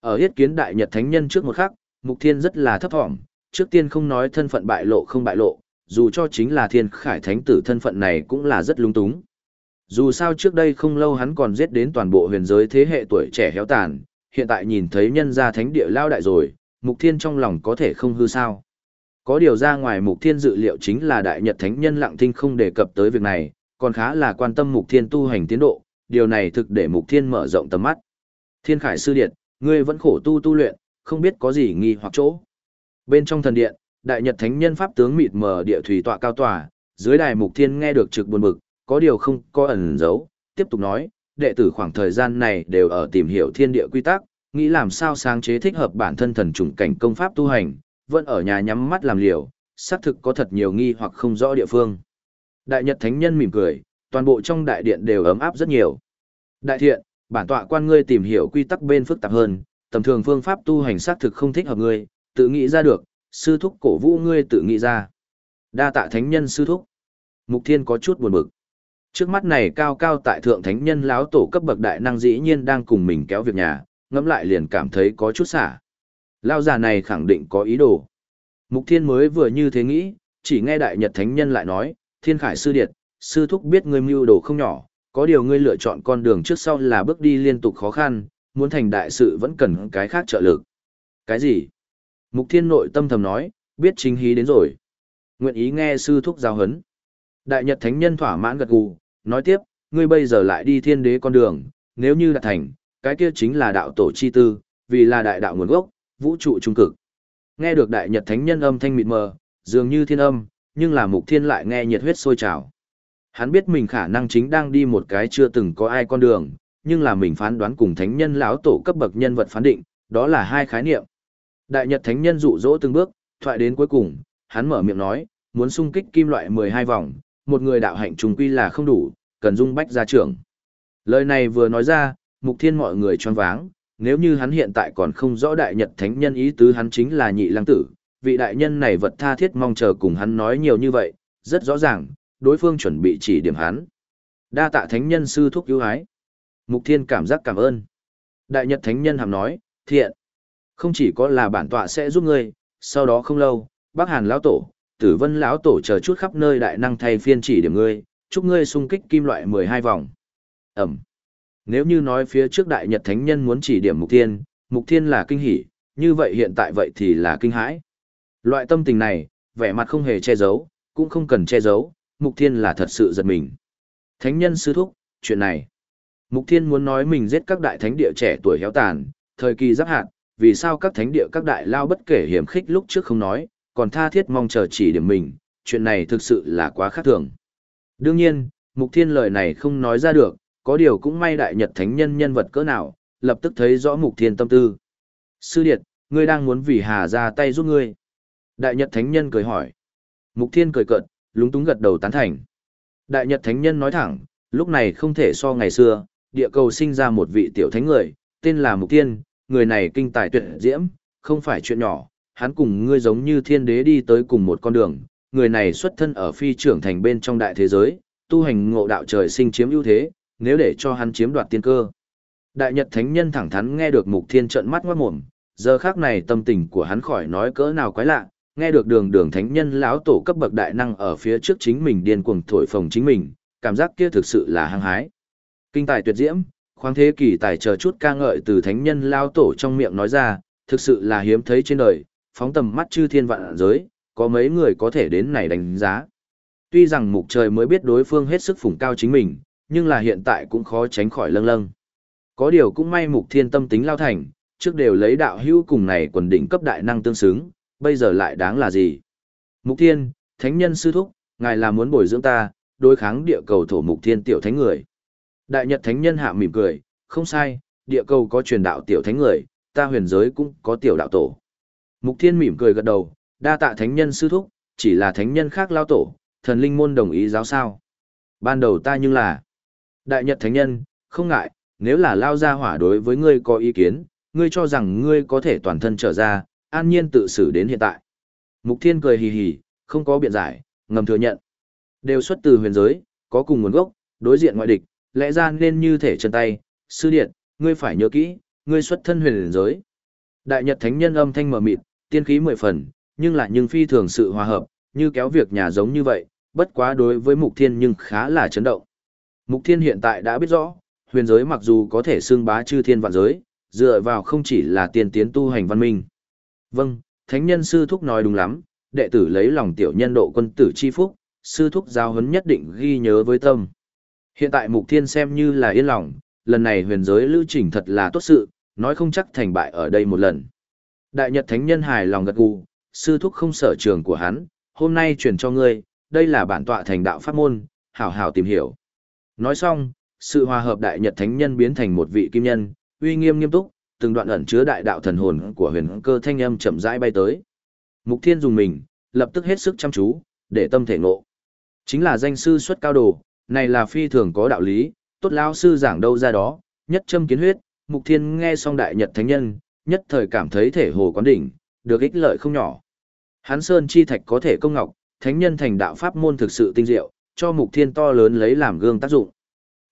[SPEAKER 1] Ở yết kiến Đại Nhật Thánh nhân trước một khắc, Mục Thiên rất là thấp thỏm, trước tiên không nói thân phận bại lộ không bại lộ, dù cho chính là Thiên Khải Thánh tử thân phận này cũng là rất lung túng. Dù sao trước đây không lâu hắn còn giết đến toàn bộ huyền giới thế hệ tuổi trẻ héo tàn, hiện tại nhìn thấy nhân gia thánh địa lao đại rồi, Mục Thiên trong lòng có thể không hư sao. Có điều ra ngoài Mục Thiên dự liệu chính là Đại Nhật Thánh Nhân Lặng Thinh không đề cập tới việc này, còn khá là quan tâm Mục Thiên tu hành tiến độ, điều này thực để Mục Thiên mở rộng tầm mắt. Thiên Khải Sư Điện, ngươi vẫn khổ tu tu luyện, không biết có gì nghi hoặc chỗ. Bên trong thần điện, Đại Nhật Thánh Nhân Pháp tướng mịt mờ địa thủy tọa cao tòa, dưới đài Mục Thiên nghe được trực buồn bực, có điều không có ẩn giấu, tiếp tục nói, đệ tử khoảng thời gian này đều ở tìm hiểu thiên địa quy tắc, nghĩ làm sao sáng chế thích hợp bản thân thần trùng cảnh công pháp tu hành, vẫn ở nhà nhắm mắt làm liều, xác thực có thật nhiều nghi hoặc không rõ địa phương. Đại Nhật Thánh Nhân mỉm cười, toàn bộ trong đại điện đều ấm áp rất nhiều. Đại thiện, bản tọa quan ngươi tìm hiểu quy tắc bên phức tạp hơn, tầm thường phương pháp tu hành xác thực không thích hợp ngươi, tự nghĩ ra được, sư thúc cổ vũ ngươi tự nghĩ ra. Đa tạ thánh nhân sư thúc. Mục Thiên có chút buồn bực. Trước mắt này cao cao tại thượng thánh nhân lão tổ cấp bậc đại năng dĩ nhiên đang cùng mình kéo việc nhà, ngẫm lại liền cảm thấy có chút xả. Lao già này khẳng định có ý đồ. Mục Thiên mới vừa như thế nghĩ, chỉ nghe đại nhật thánh nhân lại nói, Thiên Khải sư điệt, sư thúc biết ngươi mưu đồ không nhỏ, có điều ngươi lựa chọn con đường trước sau là bước đi liên tục khó khăn, muốn thành đại sự vẫn cần cái khác trợ lực. Cái gì? Mục Thiên nội tâm thầm nói, biết chính hí đến rồi. Nguyện ý nghe sư thúc giáo hấn. Đại Nhật Thánh Nhân thỏa mãn gật gù, nói tiếp, ngươi bây giờ lại đi thiên đế con đường, nếu như đạt thành, cái kia chính là đạo tổ chi tư, vì là đại đạo nguồn gốc, vũ trụ trung cực. Nghe được Đại Nhật Thánh Nhân âm thanh mịt mờ, dường như thiên âm, nhưng là mục thiên lại nghe nhiệt huyết sôi trào. Hắn biết mình khả năng chính đang đi một cái chưa từng có ai con đường, nhưng là mình phán đoán cùng thánh nhân lão tổ cấp bậc nhân vật phán định, đó là hai khái niệm. Đại Nhật Thánh Nhân dụ dỗ từng bước, thoại đến cuối cùng, hắn mở miệng nói, muốn xung kích kim loại 12 vòng, một người đạo hạnh trùng quy là không đủ, cần dung bách gia trưởng. Lời này vừa nói ra, mục thiên mọi người choáng váng, nếu như hắn hiện tại còn không rõ đại nhật thánh nhân ý tứ hắn chính là nhị lăng tử, vị đại nhân này vật tha thiết mong chờ cùng hắn nói nhiều như vậy, rất rõ ràng, đối phương chuẩn bị chỉ điểm hắn. Đa tạ thánh nhân sư thúc cứu hái. Mục thiên cảm giác cảm ơn. Đại nhật thánh nhân hàm nói, thiện. Không chỉ có là bản tọa sẽ giúp ngươi, sau đó không lâu, bác hàn lão tổ, tử vân lão tổ chờ chút khắp nơi đại năng thay phiên chỉ điểm ngươi, chúc ngươi sung kích kim loại 12 vòng. Ẩm. Nếu như nói phía trước đại nhật thánh nhân muốn chỉ điểm mục thiên, mục thiên là kinh hỉ, như vậy hiện tại vậy thì là kinh hãi. Loại tâm tình này, vẻ mặt không hề che giấu, cũng không cần che giấu, mục thiên là thật sự giật mình. Thánh nhân sư thúc, chuyện này. Mục thiên muốn nói mình giết các đại thánh địa trẻ tuổi héo tàn, thời kỳ giáp hạn, vì sao các thánh địa các đại lao bất kể hiểm khích lúc trước không nói, còn tha thiết mong chờ chỉ điểm mình, chuyện này thực sự là quá khác thường. Đương nhiên, mục thiên lời này không nói ra được, có điều cũng may đại nhật thánh nhân nhân vật cỡ nào, lập tức thấy rõ mục thiên tâm tư. Sư Điệt, ngươi đang muốn vì hà ra tay giúp ngươi. Đại nhật thánh nhân cười hỏi. Mục thiên cười cợt, lúng túng gật đầu tán thành. Đại nhật thánh nhân nói thẳng, lúc này không thể so ngày xưa, địa cầu sinh ra một vị tiểu thánh người, tên là Mục Thiên, người này kinh tài tuyệt diễm, không phải chuyện nhỏ, hắn cùng ngươi giống như thiên đế đi tới cùng một con đường, người này xuất thân ở phi trưởng thành bên trong đại thế giới, tu hành ngộ đạo trời sinh chiếm ưu thế, nếu để cho hắn chiếm đoạt tiên cơ. Đại Nhật Thánh Nhân thẳng thắn nghe được Mục Thiên trợn mắt ngoát mồm, giờ khác này tâm tình của hắn khỏi nói cỡ nào quái lạ, nghe được đường đường thánh nhân lão tổ cấp bậc đại năng ở phía trước chính mình điên cuồng thổi phồng chính mình, cảm giác kia thực sự là hăng hái. Kinh tài tuyệt diễm, khoáng thế kỷ tài chờ chút ca ngợi từ thánh nhân lão tổ trong miệng nói ra, thực sự là hiếm thấy trên đời, phóng tầm mắt chư thiên vạn giới, có mấy người có thể đến này đánh giá. Tuy rằng mục trời mới biết đối phương hết sức phủng cao chính mình, nhưng là hiện tại cũng khó tránh khỏi lâng lâng. Có điều cũng may mục thiên tâm tính lao thành, trước đều lấy đạo hữu cùng này quần đỉnh cấp đại năng tương xứng, bây giờ lại đáng là gì? Mục thiên, thánh nhân sư thúc, ngài là muốn bồi dưỡng ta, đối kháng địa cầu thổ mục thiên tiểu thánh người. Đại nhật thánh nhân hạ mỉm cười, không sai, địa cầu có truyền đạo tiểu thánh người, ta huyền giới cũng có tiểu đạo tổ. Mục thiên mỉm cười gật đầu, đa tạ thánh nhân sư thúc, chỉ là thánh nhân khác lao tổ, thần linh môn đồng ý giáo sao. Ban đầu ta nhưng là, đại nhật thánh nhân, không ngại, nếu là lao ra hỏa đối với ngươi có ý kiến, ngươi cho rằng ngươi có thể toàn thân trở ra, an nhiên tự xử đến hiện tại. Mục thiên cười hì hì, không có biện giải, ngầm thừa nhận. Đều xuất từ huyền giới, có cùng nguồn gốc, đối diện ngoại địch, lẽ ra nên như thể chân tay, sư điện, ngươi phải nhớ kỹ, ngươi xuất thân huyền giới. Đại Nhật Thánh Nhân âm thanh mở mịt, tiên khí mười phần, nhưng lại nhưng phi thường sự hòa hợp, như kéo việc nhà giống như vậy, bất quá đối với Mục Thiên nhưng khá là chấn động. Mục Thiên hiện tại đã biết rõ, huyền giới mặc dù có thể xưng bá chư thiên vạn giới, dựa vào không chỉ là tiền tiến tu hành văn minh. Vâng, Thánh Nhân Sư Thúc nói đúng lắm, đệ tử lấy lòng tiểu nhân độ quân tử chi phúc, Sư Thúc giáo huấn nhất định ghi nhớ với tâm. Hiện tại Mục Thiên xem như là yên lòng, lần này huyền giới lưu trình thật là tốt sự, nói không chắc thành bại ở đây một lần. Đại Nhật Thánh Nhân hài lòng gật gù, sư thúc không sở trường của hắn, hôm nay truyền cho ngươi, đây là bản tọa thành đạo pháp môn, hảo hảo tìm hiểu. Nói xong, sự hòa hợp Đại Nhật Thánh Nhân biến thành một vị kim nhân, uy nghiêm nghiêm túc, từng đoạn ẩn chứa đại đạo thần hồn của huyền cơ thanh âm chậm rãi bay tới. Mục Thiên dùng mình, lập tức hết sức chăm chú, để tâm thể ngộ. Chính là danh sư xuất cao đồ, này là phi thường có đạo lý, tốt lão sư giảng đâu ra đó, nhất châm kiến huyết, Mục Thiên nghe xong Đại Nhật Thánh Nhân, nhất thời cảm thấy thể hồ quán đỉnh, được ích lợi không nhỏ. Hán Sơn chi thạch có thể công ngọc, Thánh Nhân thành đạo pháp môn thực sự tinh diệu, cho Mục Thiên to lớn lấy làm gương tác dụng.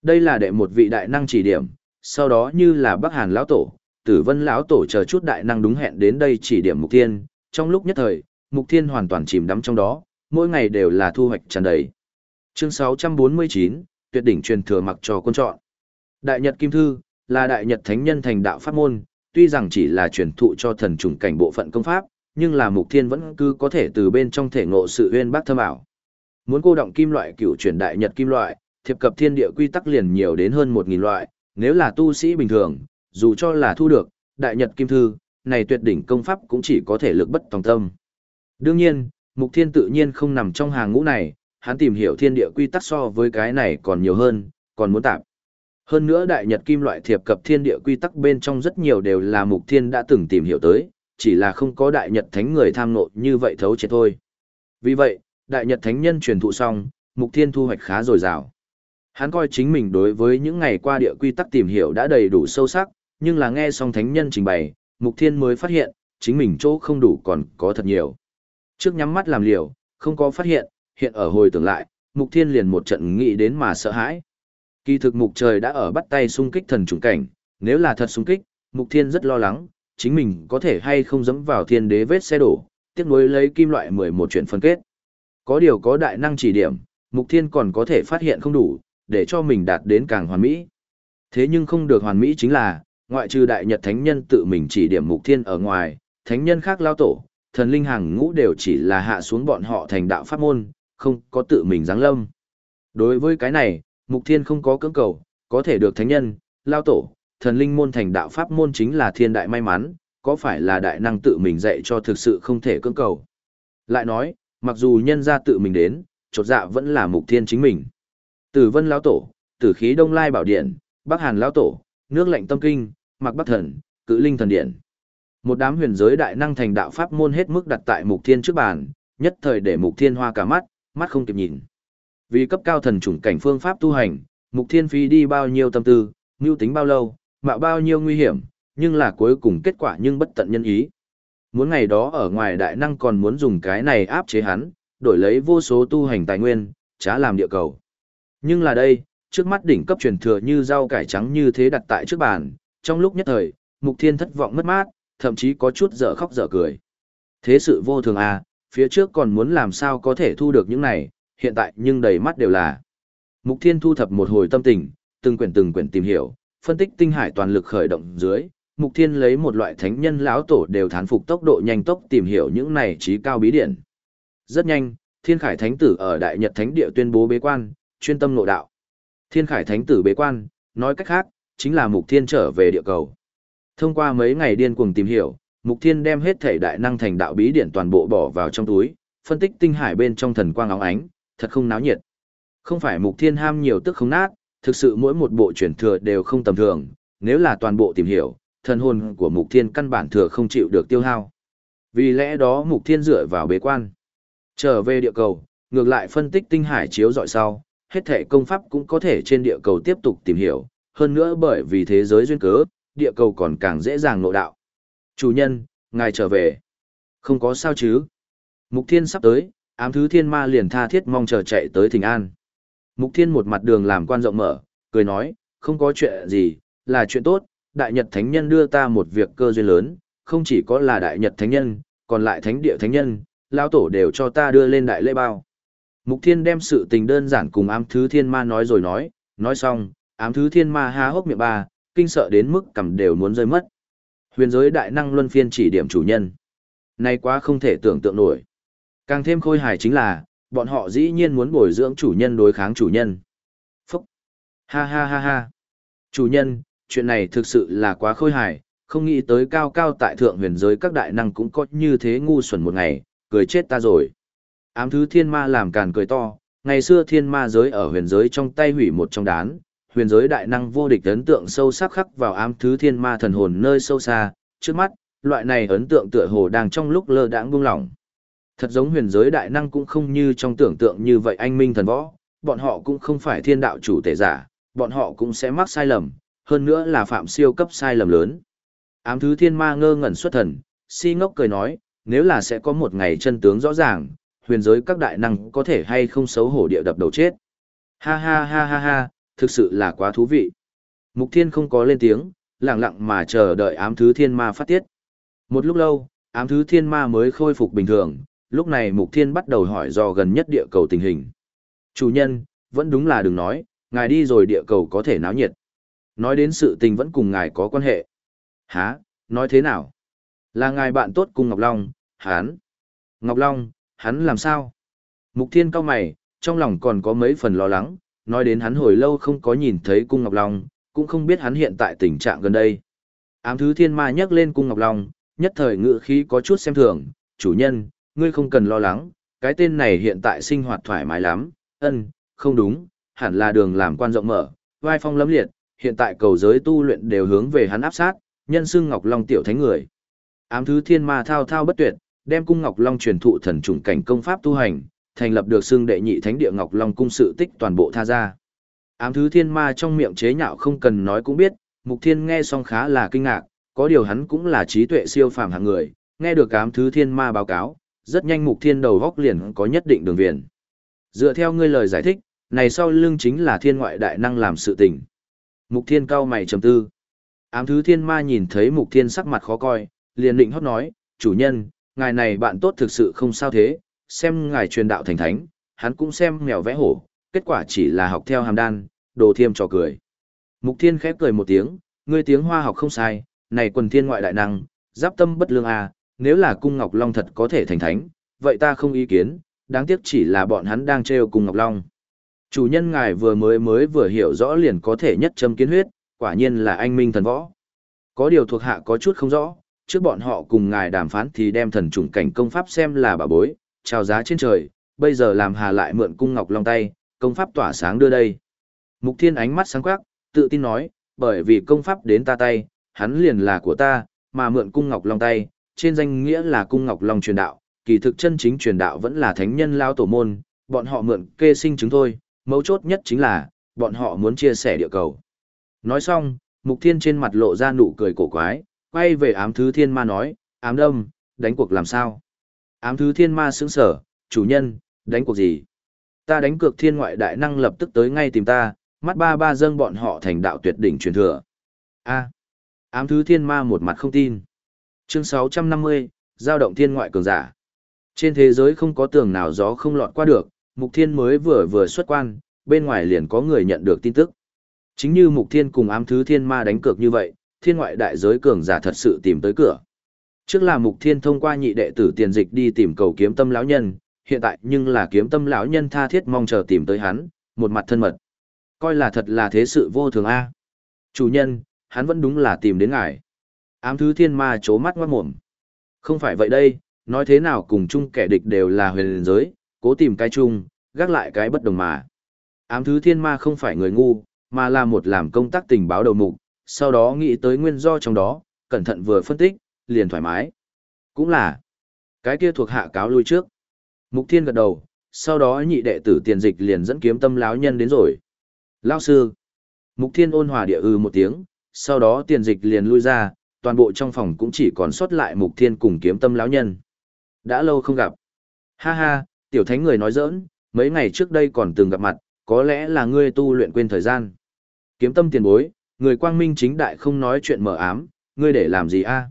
[SPEAKER 1] Đây là đệ một vị đại năng chỉ điểm, sau đó như là Bắc Hàn lão tổ, Tử Vân lão tổ chờ chút đại năng đúng hẹn đến đây chỉ điểm Mục Thiên, trong lúc nhất thời, Mục Thiên hoàn toàn chìm đắm trong đó, mỗi ngày đều là thu hoạch tràn đầy. Chương 649, tuyệt đỉnh truyền thừa mặc cho quân chọn. Đại Nhật Kim Thư, là Đại Nhật Thánh Nhân thành đạo pháp môn, tuy rằng chỉ là truyền thụ cho thần trùng cảnh bộ phận công pháp, nhưng là Mục Thiên vẫn cứ có thể từ bên trong thể ngộ sự uyên bác thâm ảo. Muốn cô động kim loại cựu truyền Đại Nhật Kim loại, thiệp cập thiên địa quy tắc liền nhiều đến hơn 1000 loại, nếu là tu sĩ bình thường, dù cho là thu được Đại Nhật Kim Thư, này tuyệt đỉnh công pháp cũng chỉ có thể lực bất tòng tâm. Đương nhiên, Mục Thiên tự nhiên không nằm trong hàng ngũ này, hắn tìm hiểu thiên địa quy tắc so với cái này còn nhiều hơn, còn muốn tạp. Hơn nữa đại nhật kim loại thiệp cập thiên địa quy tắc bên trong rất nhiều đều là mục thiên đã từng tìm hiểu tới, chỉ là không có đại nhật thánh người tham nộ như vậy thấu chết thôi. Vì vậy, đại nhật thánh nhân truyền thụ xong, Mục Thiên thu hoạch khá dồi dào. Hắn coi chính mình đối với những ngày qua địa quy tắc tìm hiểu đã đầy đủ sâu sắc, nhưng là nghe xong thánh nhân trình bày, Mục Thiên mới phát hiện, chính mình chỗ không đủ còn có thật nhiều. Trước nhắm mắt làm liều, không có phát hiện, hiện ở hồi tưởng lại, Mục Thiên liền một trận nghĩ đến mà sợ hãi. Kỳ thực Mục Trời đã ở bắt tay xung kích thần trùng cảnh, nếu là thật xung kích, Mục Thiên rất lo lắng, chính mình có thể hay không dẫm vào thiên đế vết xe đổ, tiếp nối lấy kim loại 11 chuyển phân kết. Có điều có đại năng chỉ điểm, Mục Thiên còn có thể phát hiện không đủ, để cho mình đạt đến càng hoàn mỹ. Thế nhưng không được hoàn mỹ chính là, ngoại trừ đại nhật thánh nhân tự mình chỉ điểm Mục Thiên ở ngoài, thánh nhân khác lao tổ, thần linh hàng ngũ đều chỉ là hạ xuống bọn họ thành đạo pháp môn, không có tự mình giáng lâm. Đối với cái này, Mục Thiên không có cưỡng cầu, có thể được thánh nhân, lao tổ, thần linh môn thành đạo pháp môn chính là thiên đại may mắn, có phải là đại năng tự mình dạy cho thực sự không thể cưỡng cầu. Lại nói, mặc dù nhân ra tự mình đến, chột dạ vẫn là Mục Thiên chính mình. Tử Vân lão tổ, Tử Khí Đông Lai Bảo Điện, Bắc Hàn lão tổ, Nước Lạnh Tâm Kinh, Mặc Bắc Thần, Cự Linh Thần Điện. Một đám huyền giới đại năng thành đạo pháp môn hết mức đặt tại Mục Thiên trước bàn, nhất thời để Mục Thiên hoa cả mắt, mắt không kịp nhìn. Vì cấp cao thần chủng cảnh phương pháp tu hành, Mục Thiên phi đi bao nhiêu tâm tư, mưu tính bao lâu, mạo bao nhiêu nguy hiểm, nhưng là cuối cùng kết quả nhưng bất tận nhân ý. Muốn ngày đó ở ngoài đại năng còn muốn dùng cái này áp chế hắn, đổi lấy vô số tu hành tài nguyên, chả làm địa cầu. Nhưng là đây, trước mắt đỉnh cấp truyền thừa như rau cải trắng như thế đặt tại trước bàn, trong lúc nhất thời, Mục Thiên thất vọng mất mát, thậm chí có chút dở khóc dở cười. Thế sự vô thường à, phía trước còn muốn làm sao có thể thu được những này, hiện tại nhưng đầy mắt đều là. Mục Thiên thu thập một hồi tâm tình, từng quyển từng quyển tìm hiểu, phân tích tinh hải toàn lực khởi động dưới, Mục Thiên lấy một loại thánh nhân lão tổ đều thán phục tốc độ nhanh tốc tìm hiểu những này trí cao bí điển. Rất nhanh, Thiên Khải Thánh tử ở Đại Nhật Thánh địa tuyên bố bế quan, chuyên tâm nội đạo. Thiên Khải Thánh tử bế quan, nói cách khác, chính là Mục Thiên trở về địa cầu. Thông qua mấy ngày điên cuồng tìm hiểu, Mục Thiên đem hết thể đại năng thành đạo bí điển toàn bộ bỏ vào trong túi, phân tích tinh hải bên trong thần quang óng ánh, thật không náo nhiệt. Không phải Mục Thiên ham nhiều tức không nát, thực sự mỗi một bộ truyền thừa đều không tầm thường, nếu là toàn bộ tìm hiểu, thần hồn của Mục Thiên căn bản thừa không chịu được tiêu hao. Vì lẽ đó Mục Thiên dựa vào bế quan. Trở về địa cầu, ngược lại phân tích tinh hải chiếu dọi sau, hết thể công pháp cũng có thể trên địa cầu tiếp tục tìm hiểu, hơn nữa bởi vì thế giới duyên cớ, địa cầu còn càng dễ dàng nội đạo. Chủ nhân, ngài trở về. Không có sao chứ. Mục Thiên sắp tới, ám thứ thiên ma liền tha thiết mong chờ chạy tới thỉnh an. Mục Thiên một mặt đường làm quan rộng mở, cười nói, không có chuyện gì, là chuyện tốt, Đại Nhật Thánh Nhân đưa ta một việc cơ duyên lớn, không chỉ có là Đại Nhật Thánh Nhân, còn lại Thánh Địa Thánh Nhân, Lao Tổ đều cho ta đưa lên đại lễ bao. Mục Thiên đem sự tình đơn giản cùng ám thứ thiên ma nói rồi nói, nói xong, ám thứ thiên ma há hốc miệng ba, kinh sợ đến mức cầm đều muốn rơi mất. Huyền giới đại năng luân phiên chỉ điểm chủ nhân. Này quá không thể tưởng tượng nổi. Càng thêm khôi hài chính là, bọn họ dĩ nhiên muốn bồi dưỡng chủ nhân đối kháng chủ nhân. Phúc! Ha ha ha ha! Chủ nhân, chuyện này thực sự là quá khôi hài, không nghĩ tới cao cao tại thượng huyền giới các đại năng cũng có như thế ngu xuẩn một ngày, cười chết ta rồi. Ám thứ thiên ma làm càn cười to, ngày xưa thiên ma giới ở huyền giới trong tay hủy một trong đán, huyền giới đại năng vô địch ấn tượng sâu sắc khắc vào ám thứ thiên ma thần hồn nơi sâu xa, trước mắt, loại này ấn tượng tựa hồ đang trong lúc lơ đãng buông lỏng. Thật giống huyền giới đại năng cũng không như trong tưởng tượng như vậy anh minh thần võ, bọn họ cũng không phải thiên đạo chủ thể giả, bọn họ cũng sẽ mắc sai lầm, hơn nữa là phạm siêu cấp sai lầm lớn. Ám thứ thiên ma ngơ ngẩn xuất thần, si ngốc cười nói, nếu là sẽ có một ngày chân tướng rõ ràng, huyền giới các đại năng có thể hay không xấu hổ địa đập đầu chết. Ha ha ha ha ha, thực sự là quá thú vị. Mục thiên không có lên tiếng, lặng lặng mà chờ đợi ám thứ thiên ma phát tiết. Một lúc lâu, ám thứ thiên ma mới khôi phục bình thường, lúc này mục thiên bắt đầu hỏi do gần nhất địa cầu tình hình. Chủ nhân, vẫn đúng là đừng nói, ngài đi rồi địa cầu có thể náo nhiệt. Nói đến sự tình vẫn cùng ngài có quan hệ. Hả, nói thế nào? Là ngài bạn tốt cùng Ngọc Long, hán. Ngọc Long, hắn làm sao? Mục thiên cao mày, trong lòng còn có mấy phần lo lắng, nói đến hắn hồi lâu không có nhìn thấy cung Ngọc Long, cũng không biết hắn hiện tại tình trạng gần đây. Ám thứ thiên ma nhắc lên cung Ngọc Long, nhất thời ngự khí có chút xem thường, chủ nhân, ngươi không cần lo lắng, cái tên này hiện tại sinh hoạt thoải mái lắm, ân, không đúng, hẳn là đường làm quan rộng mở, vai phong lấm liệt, hiện tại cầu giới tu luyện đều hướng về hắn áp sát, nhân xưng Ngọc Long tiểu thánh người. Ám thứ thiên ma thao thao bất tuyệt, đem cung Ngọc Long truyền thụ thần trùng cảnh công pháp tu hành, thành lập được xưng đệ nhị thánh địa Ngọc Long cung sự tích toàn bộ tha ra. Ám thứ thiên ma trong miệng chế nhạo không cần nói cũng biết, Mục Thiên nghe xong khá là kinh ngạc, có điều hắn cũng là trí tuệ siêu phàm hạng người, nghe được ám thứ thiên ma báo cáo, rất nhanh Mục Thiên đầu góc liền có nhất định đường viền. Dựa theo ngươi lời giải thích, này sau lưng chính là thiên ngoại đại năng làm sự tình. Mục Thiên cao mày trầm tư. Ám thứ thiên ma nhìn thấy Mục Thiên sắc mặt khó coi, liền định hót nói, chủ nhân, ngài này bạn tốt thực sự không sao thế, xem ngài truyền đạo thành thánh, hắn cũng xem mèo vẽ hổ, kết quả chỉ là học theo hàm đan, đồ thiêm trò cười. Mục Thiên khép cười một tiếng, ngươi tiếng hoa học không sai, này quần thiên ngoại đại năng, giáp tâm bất lương à, nếu là cung Ngọc Long thật có thể thành thánh, vậy ta không ý kiến, đáng tiếc chỉ là bọn hắn đang trêu cung Ngọc Long. Chủ nhân ngài vừa mới mới vừa hiểu rõ liền có thể nhất châm kiến huyết, quả nhiên là anh minh thần võ. Có điều thuộc hạ có chút không rõ, trước bọn họ cùng ngài đàm phán thì đem thần trùng cảnh công pháp xem là bà bối, trao giá trên trời, bây giờ làm hà lại mượn cung ngọc long tay, công pháp tỏa sáng đưa đây. Mục thiên ánh mắt sáng quắc, tự tin nói, bởi vì công pháp đến ta tay, hắn liền là của ta, mà mượn cung ngọc long tay, trên danh nghĩa là cung ngọc long truyền đạo, kỳ thực chân chính truyền đạo vẫn là thánh nhân lao tổ môn, bọn họ mượn kê sinh chứng thôi, mấu chốt nhất chính là, bọn họ muốn chia sẻ địa cầu. Nói xong, mục thiên trên mặt lộ ra nụ cười cổ quái, quay về ám thứ thiên ma nói, ám đông, đánh cuộc làm sao? Ám thứ thiên ma sững sở, chủ nhân, đánh cuộc gì? Ta đánh cược thiên ngoại đại năng lập tức tới ngay tìm ta, mắt ba ba dâng bọn họ thành đạo tuyệt đỉnh truyền thừa. A. ám thứ thiên ma một mặt không tin. Chương 650, giao động thiên ngoại cường giả. Trên thế giới không có tường nào gió không lọt qua được, Mục Thiên mới vừa vừa xuất quan, bên ngoài liền có người nhận được tin tức. Chính như Mục Thiên cùng ám thứ thiên ma đánh cược như vậy, thiên ngoại đại giới cường giả thật sự tìm tới cửa. Trước là Mục Thiên thông qua nhị đệ tử tiền dịch đi tìm cầu kiếm tâm lão nhân, hiện tại nhưng là kiếm tâm lão nhân tha thiết mong chờ tìm tới hắn, một mặt thân mật. Coi là thật là thế sự vô thường a. Chủ nhân, hắn vẫn đúng là tìm đến ngài. Ám thứ thiên ma chố mắt ngoát mồm. Không phải vậy đây, nói thế nào cùng chung kẻ địch đều là huyền giới, cố tìm cái chung, gác lại cái bất đồng mà. Ám thứ thiên ma không phải người ngu, mà là một làm công tác tình báo đầu mục, sau đó nghĩ tới nguyên do trong đó, cẩn thận vừa phân tích, liền thoải mái. Cũng là, cái kia thuộc hạ cáo lui trước. Mục Thiên gật đầu, sau đó nhị đệ tử tiền dịch liền dẫn kiếm tâm lão nhân đến rồi. Lão sư. Mục Thiên ôn hòa địa ư một tiếng, sau đó tiền dịch liền lui ra, toàn bộ trong phòng cũng chỉ còn sót lại Mục Thiên cùng kiếm tâm lão nhân. Đã lâu không gặp. Ha ha, tiểu thánh người nói giỡn, mấy ngày trước đây còn từng gặp mặt, có lẽ là ngươi tu luyện quên thời gian. Kiếm tâm tiền bối, người quang minh chính đại không nói chuyện mờ ám, ngươi để làm gì a?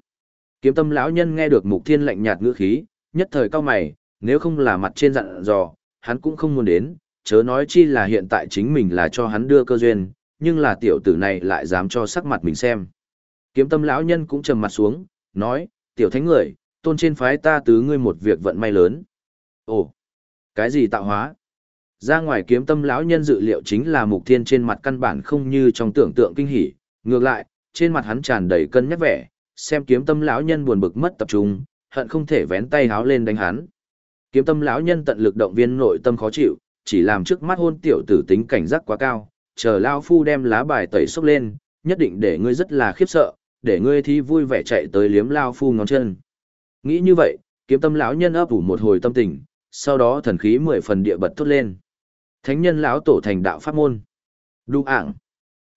[SPEAKER 1] Kiếm tâm lão nhân nghe được mục thiên lạnh nhạt ngữ khí, nhất thời cao mày, nếu không là mặt trên dặn dò, hắn cũng không muốn đến, chớ nói chi là hiện tại chính mình là cho hắn đưa cơ duyên, nhưng là tiểu tử này lại dám cho sắc mặt mình xem. Kiếm tâm lão nhân cũng trầm mặt xuống, nói, tiểu thánh người, tôn trên phái ta tứ ngươi một việc vận may lớn. Ồ, cái gì tạo hóa? Ra ngoài kiếm tâm lão nhân dự liệu chính là mục thiên trên mặt căn bản không như trong tưởng tượng kinh hỉ, ngược lại, trên mặt hắn tràn đầy cân nhắc vẻ, xem kiếm tâm lão nhân buồn bực mất tập trung, hận không thể vén tay háo lên đánh hắn. Kiếm tâm lão nhân tận lực động viên nội tâm khó chịu, chỉ làm trước mắt hôn tiểu tử tính cảnh giác quá cao, chờ lão phu đem lá bài tẩy xốc lên, nhất định để ngươi rất là khiếp sợ, để ngươi thi vui vẻ chạy tới liếm lao phu ngón chân. Nghĩ như vậy, kiếm tâm lão nhân ấp ủ một hồi tâm tình, sau đó thần khí mười phần địa bật thốt lên. Thánh nhân lão tổ thành đạo pháp môn. Đu ảng.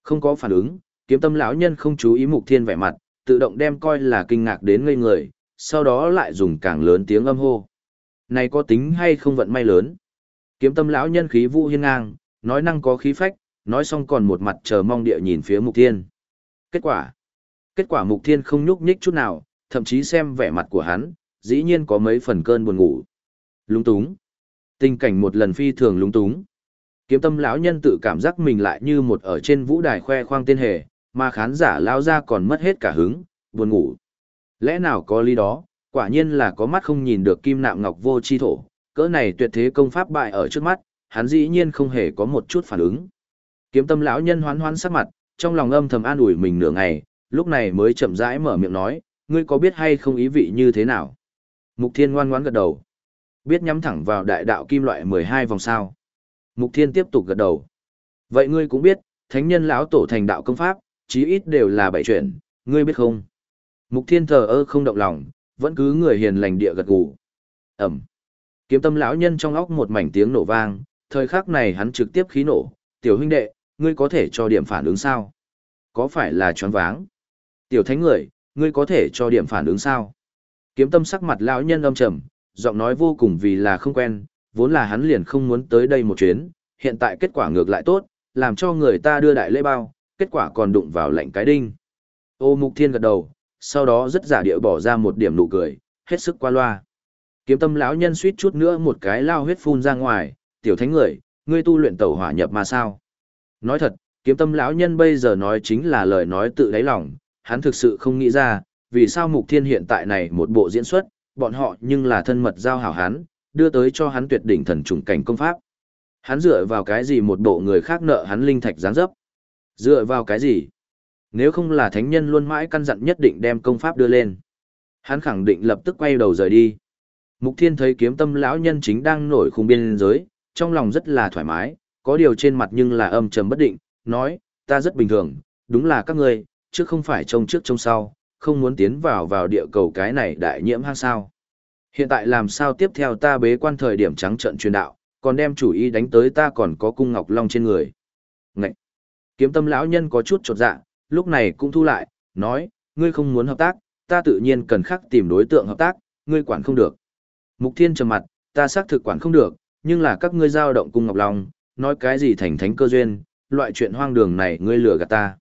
[SPEAKER 1] Không có phản ứng, kiếm tâm lão nhân không chú ý mục thiên vẻ mặt, tự động đem coi là kinh ngạc đến ngây người, sau đó lại dùng càng lớn tiếng âm hô. Này có tính hay không vận may lớn? Kiếm tâm lão nhân khí vũ hiên ngang, nói năng có khí phách, nói xong còn một mặt chờ mong địa nhìn phía mục thiên. Kết quả? Kết quả mục thiên không nhúc nhích chút nào, thậm chí xem vẻ mặt của hắn, dĩ nhiên có mấy phần cơn buồn ngủ. Lúng túng. Tình cảnh một lần phi thường lúng túng. Kiếm tâm lão nhân tự cảm giác mình lại như một ở trên vũ đài khoe khoang tên hề, mà khán giả lao ra còn mất hết cả hứng, buồn ngủ. Lẽ nào có lý đó, quả nhiên là có mắt không nhìn được kim nạm ngọc vô chi thổ, cỡ này tuyệt thế công pháp bại ở trước mắt, hắn dĩ nhiên không hề có một chút phản ứng. Kiếm tâm lão nhân hoán hoán sắc mặt, trong lòng âm thầm an ủi mình nửa ngày, lúc này mới chậm rãi mở miệng nói, ngươi có biết hay không ý vị như thế nào? Mục Thiên ngoan ngoãn gật đầu. Biết nhắm thẳng vào đại đạo kim loại 12 vòng sao. Mục Thiên tiếp tục gật đầu. Vậy ngươi cũng biết, thánh nhân lão tổ thành đạo công pháp, chí ít đều là bảy chuyện, ngươi biết không? Mục Thiên thờ ơ không động lòng, vẫn cứ người hiền lành địa gật gù. Ẩm. Kiếm tâm lão nhân trong óc một mảnh tiếng nổ vang, thời khắc này hắn trực tiếp khí nổ, tiểu huynh đệ, ngươi có thể cho điểm phản ứng sao? Có phải là choáng váng? Tiểu thánh người, ngươi có thể cho điểm phản ứng sao? Kiếm tâm sắc mặt lão nhân âm trầm, giọng nói vô cùng vì là không quen, vốn là hắn liền không muốn tới đây một chuyến, hiện tại kết quả ngược lại tốt, làm cho người ta đưa đại lễ bao, kết quả còn đụng vào lạnh cái đinh. Ô Mục Thiên gật đầu, sau đó rất giả địa bỏ ra một điểm nụ cười, hết sức qua loa. Kiếm tâm lão nhân suýt chút nữa một cái lao huyết phun ra ngoài, tiểu thánh người, ngươi tu luyện tẩu hỏa nhập mà sao? Nói thật, kiếm tâm lão nhân bây giờ nói chính là lời nói tự đáy lòng, hắn thực sự không nghĩ ra, vì sao Mục Thiên hiện tại này một bộ diễn xuất, bọn họ nhưng là thân mật giao hảo hắn, đưa tới cho hắn tuyệt đỉnh thần trùng cảnh công pháp. Hắn dựa vào cái gì một bộ người khác nợ hắn linh thạch giáng dấp? Dựa vào cái gì? Nếu không là thánh nhân luôn mãi căn dặn nhất định đem công pháp đưa lên. Hắn khẳng định lập tức quay đầu rời đi. Mục Thiên thấy kiếm tâm lão nhân chính đang nổi khung biên giới, trong lòng rất là thoải mái, có điều trên mặt nhưng là âm trầm bất định, nói, ta rất bình thường, đúng là các ngươi, chứ không phải trông trước trông sau, không muốn tiến vào vào địa cầu cái này đại nhiễm hang sao. Hiện tại làm sao tiếp theo ta bế quan thời điểm trắng trận truyền đạo, còn đem chủ ý đánh tới ta còn có cung ngọc long trên người. Ngậy! Kiếm tâm lão nhân có chút trột dạ, lúc này cũng thu lại, nói, ngươi không muốn hợp tác, ta tự nhiên cần khắc tìm đối tượng hợp tác, ngươi quản không được. Mục thiên trầm mặt, ta xác thực quản không được, nhưng là các ngươi giao động cung ngọc long, nói cái gì thành thánh cơ duyên, loại chuyện hoang đường này ngươi lừa gạt ta.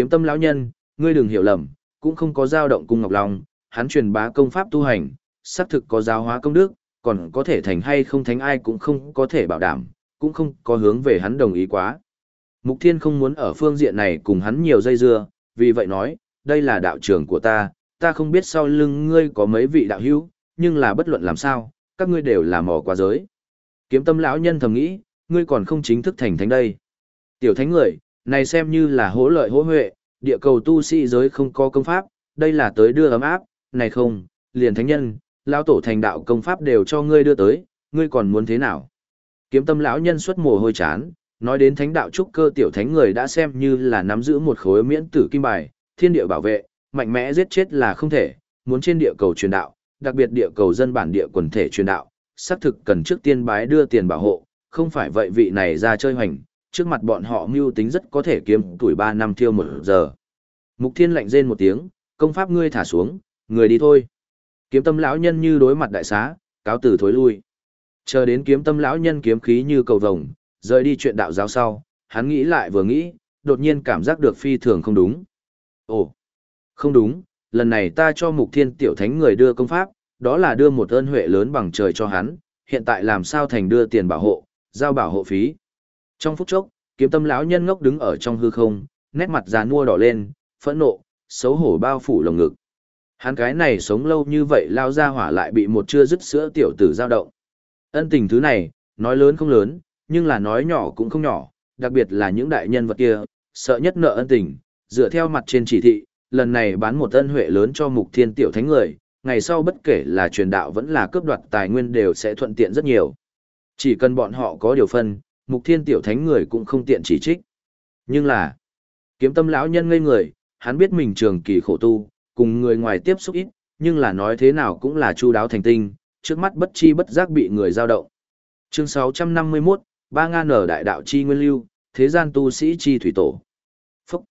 [SPEAKER 1] Kiếm tâm lão nhân, ngươi đừng hiểu lầm, cũng không có dao động cung ngọc long, hắn truyền bá công pháp tu hành, xác thực có giáo hóa công đức, còn có thể thành hay không thánh ai cũng không có thể bảo đảm, cũng không có hướng về hắn đồng ý quá. Mục Thiên không muốn ở phương diện này cùng hắn nhiều dây dưa, vì vậy nói, đây là đạo trưởng của ta, ta không biết sau lưng ngươi có mấy vị đạo hữu, nhưng là bất luận làm sao, các ngươi đều là mò quá giới. Kiếm tâm lão nhân thầm nghĩ, ngươi còn không chính thức thành thánh đây. Tiểu thánh người, này xem như là hỗ lợi hỗ huệ, địa cầu tu sĩ giới không có công pháp, đây là tới đưa ấm áp, này không, liền thánh nhân, lão tổ thành đạo công pháp đều cho ngươi đưa tới, ngươi còn muốn thế nào? Kiếm tâm lão nhân xuất mồ hôi chán, nói đến thánh đạo trúc cơ tiểu thánh người đã xem như là nắm giữ một khối miễn tử kim bài, thiên địa bảo vệ, mạnh mẽ giết chết là không thể, muốn trên địa cầu truyền đạo, đặc biệt địa cầu dân bản địa quần thể truyền đạo, xác thực cần trước tiên bái đưa tiền bảo hộ, không phải vậy vị này ra chơi hoành, trước mặt bọn họ mưu tính rất có thể kiếm tuổi 3 năm thiêu một giờ. Mục Thiên lạnh rên một tiếng, công pháp ngươi thả xuống, người đi thôi. Kiếm tâm lão nhân như đối mặt đại xá, cáo tử thối lui. Chờ đến kiếm tâm lão nhân kiếm khí như cầu vồng, rời đi chuyện đạo giáo sau, hắn nghĩ lại vừa nghĩ, đột nhiên cảm giác được phi thường không đúng. Ồ, không đúng, lần này ta cho mục thiên tiểu thánh người đưa công pháp, đó là đưa một ơn huệ lớn bằng trời cho hắn, hiện tại làm sao thành đưa tiền bảo hộ, giao bảo hộ phí. Trong phút chốc, kiếm tâm lão nhân ngốc đứng ở trong hư không, nét mặt già nua đỏ lên, phẫn nộ, xấu hổ bao phủ lồng ngực. Hắn cái này sống lâu như vậy lao ra hỏa lại bị một chưa dứt sữa tiểu tử giao động. Ân tình thứ này, nói lớn không lớn, nhưng là nói nhỏ cũng không nhỏ, đặc biệt là những đại nhân vật kia, sợ nhất nợ ân tình, dựa theo mặt trên chỉ thị, lần này bán một ân huệ lớn cho mục thiên tiểu thánh người, ngày sau bất kể là truyền đạo vẫn là cướp đoạt tài nguyên đều sẽ thuận tiện rất nhiều. Chỉ cần bọn họ có điều phân, mục thiên tiểu thánh người cũng không tiện chỉ trích. Nhưng là, kiếm tâm lão nhân ngây người, hắn biết mình trường kỳ khổ tu, cùng người ngoài tiếp xúc ít, nhưng là nói thế nào cũng là chu đáo thành tinh, trước mắt bất chi bất giác bị người giao động. Chương 651, ba Nga ở đại đạo chi nguyên lưu, thế gian tu sĩ chi thủy tổ. Phúc.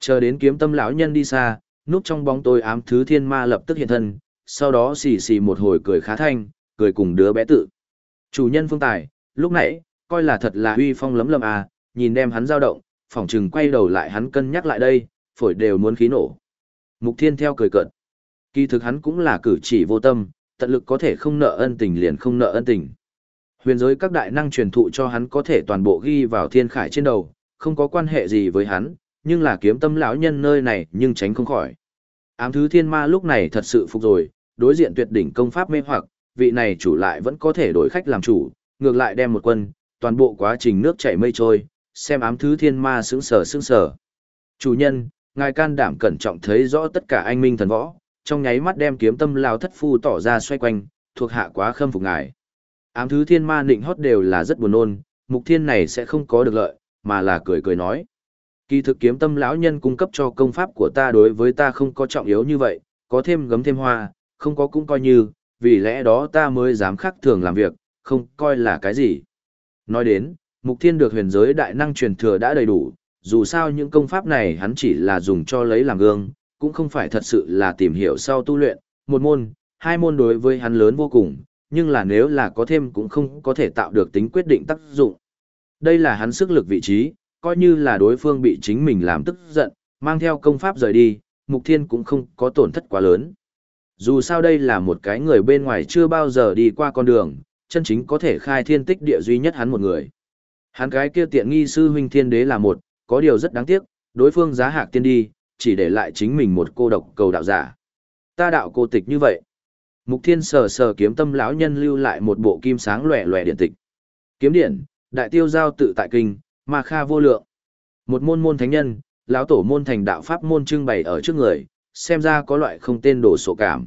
[SPEAKER 1] Chờ đến kiếm tâm lão nhân đi xa, núp trong bóng tối ám thứ thiên ma lập tức hiện thân, sau đó xì xì một hồi cười khá thanh, cười cùng đứa bé tự. Chủ nhân phương tài, lúc nãy, coi là thật là uy phong lấm lấm à, nhìn đem hắn dao động, phỏng chừng quay đầu lại hắn cân nhắc lại đây, phổi đều muốn khí nổ. Mục thiên theo cười cợt. Kỳ thực hắn cũng là cử chỉ vô tâm, tận lực có thể không nợ ân tình liền không nợ ân tình. Huyền giới các đại năng truyền thụ cho hắn có thể toàn bộ ghi vào thiên khải trên đầu, không có quan hệ gì với hắn, nhưng là kiếm tâm lão nhân nơi này nhưng tránh không khỏi. Ám thứ thiên ma lúc này thật sự phục rồi, đối diện tuyệt đỉnh công pháp mê hoặc, vị này chủ lại vẫn có thể đổi khách làm chủ, ngược lại đem một quân, toàn bộ quá trình nước chảy mây trôi, xem ám thứ thiên ma sững sờ sững sờ. Chủ nhân, ngài can đảm cẩn trọng thấy rõ tất cả anh minh thần võ, trong nháy mắt đem kiếm tâm lao thất phu tỏ ra xoay quanh, thuộc hạ quá khâm phục ngài. Ám thứ thiên ma nịnh hót đều là rất buồn nôn, mục thiên này sẽ không có được lợi, mà là cười cười nói. Kỳ thực kiếm tâm lão nhân cung cấp cho công pháp của ta đối với ta không có trọng yếu như vậy, có thêm gấm thêm hoa, không có cũng coi như, vì lẽ đó ta mới dám khắc thường làm việc, không coi là cái gì. Nói đến, mục thiên được huyền giới đại năng truyền thừa đã đầy đủ, dù sao những công pháp này hắn chỉ là dùng cho lấy làm gương, cũng không phải thật sự là tìm hiểu sau tu luyện, một môn, hai môn đối với hắn lớn vô cùng, nhưng là nếu là có thêm cũng không có thể tạo được tính quyết định tác dụng. Đây là hắn sức lực vị trí, coi như là đối phương bị chính mình làm tức giận, mang theo công pháp rời đi, Mục Thiên cũng không có tổn thất quá lớn. Dù sao đây là một cái người bên ngoài chưa bao giờ đi qua con đường, chân chính có thể khai thiên tích địa duy nhất hắn một người. Hắn cái kia tiện nghi sư huynh thiên đế là một, có điều rất đáng tiếc, đối phương giá hạc tiên đi, chỉ để lại chính mình một cô độc cầu đạo giả. Ta đạo cô tịch như vậy. Mục Thiên sờ sờ kiếm tâm lão nhân lưu lại một bộ kim sáng lòe lòe điện tịch. Kiếm điện, đại tiêu giao tự tại kinh, ma kha vô lượng. Một môn môn thánh nhân, lão tổ môn thành đạo pháp môn trưng bày ở trước người, xem ra có loại không tên đồ sổ cảm.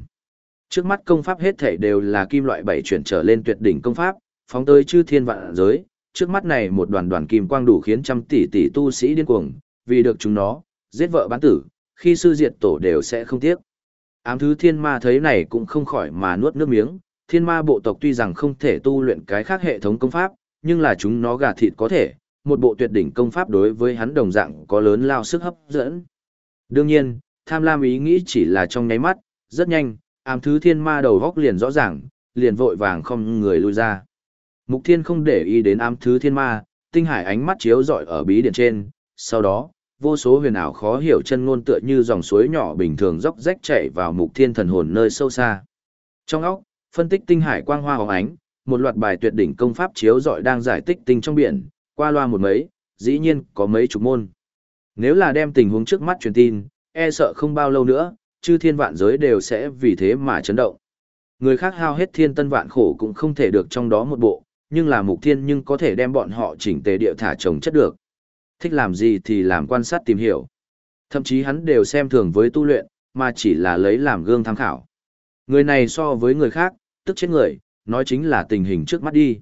[SPEAKER 1] Trước mắt công pháp hết thể đều là kim loại bảy chuyển trở lên tuyệt đỉnh công pháp, phóng tới chư thiên vạn giới, trước mắt này một đoàn đoàn kim quang đủ khiến trăm tỷ tỷ tu sĩ điên cuồng, vì được chúng nó, giết vợ bán tử, khi sư diệt tổ đều sẽ không tiếc. Ám thứ thiên ma thấy này cũng không khỏi mà nuốt nước miếng, thiên ma bộ tộc tuy rằng không thể tu luyện cái khác hệ thống công pháp, nhưng là chúng nó gà thịt có thể, một bộ tuyệt đỉnh công pháp đối với hắn đồng dạng có lớn lao sức hấp dẫn. Đương nhiên, tham lam ý nghĩ chỉ là trong nháy mắt, rất nhanh, ám thứ thiên ma đầu góc liền rõ ràng, liền vội vàng không người lui ra. Mục thiên không để ý đến ám thứ thiên ma, tinh hải ánh mắt chiếu rọi ở bí điện trên, sau đó, vô số huyền ảo khó hiểu chân ngôn tựa như dòng suối nhỏ bình thường dốc rách chảy vào mục thiên thần hồn nơi sâu xa. Trong óc, phân tích tinh hải quang hoa hồng ánh, một loạt bài tuyệt đỉnh công pháp chiếu rọi đang giải tích tinh trong biển, qua loa một mấy, dĩ nhiên có mấy chục môn. Nếu là đem tình huống trước mắt truyền tin, e sợ không bao lâu nữa, chư thiên vạn giới đều sẽ vì thế mà chấn động. Người khác hao hết thiên tân vạn khổ cũng không thể được trong đó một bộ, nhưng là mục thiên nhưng có thể đem bọn họ chỉnh tề địa thả trồng chất được. Thích làm gì thì làm quan sát tìm hiểu. Thậm chí hắn đều xem thường với tu luyện, mà chỉ là lấy làm gương tham khảo. Người này so với người khác, tức chết người, nói chính là tình hình trước mắt đi.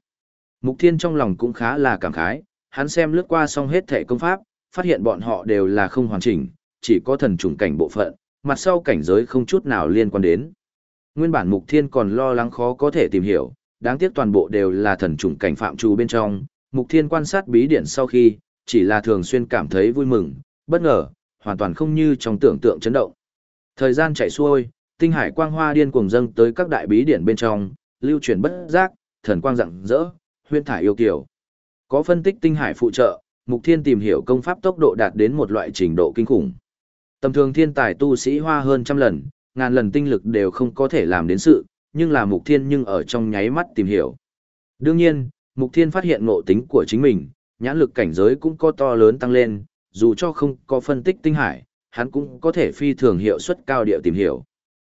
[SPEAKER 1] Mục Thiên trong lòng cũng khá là cảm khái, hắn xem lướt qua xong hết thể công pháp, phát hiện bọn họ đều là không hoàn chỉnh, chỉ có thần trùng cảnh bộ phận, mặt sau cảnh giới không chút nào liên quan đến. Nguyên bản Mục Thiên còn lo lắng khó có thể tìm hiểu, đáng tiếc toàn bộ đều là thần trùng cảnh phạm trù bên trong. Mục Thiên quan sát bí điển sau khi, chỉ là thường xuyên cảm thấy vui mừng, bất ngờ, hoàn toàn không như trong tưởng tượng chấn động. Thời gian chạy xuôi, tinh hải quang hoa điên cuồng dâng tới các đại bí điển bên trong, lưu truyền bất giác, thần quang rạng rỡ, huyên thải yêu kiều. Có phân tích tinh hải phụ trợ, Mục Thiên tìm hiểu công pháp tốc độ đạt đến một loại trình độ kinh khủng. Tầm thường thiên tài tu sĩ hoa hơn trăm lần, ngàn lần tinh lực đều không có thể làm đến sự, nhưng là Mục Thiên nhưng ở trong nháy mắt tìm hiểu. Đương nhiên, Mục Thiên phát hiện ngộ tính của chính mình, nhãn lực cảnh giới cũng có to lớn tăng lên, dù cho không có phân tích tinh hải, hắn cũng có thể phi thường hiệu suất cao địa tìm hiểu.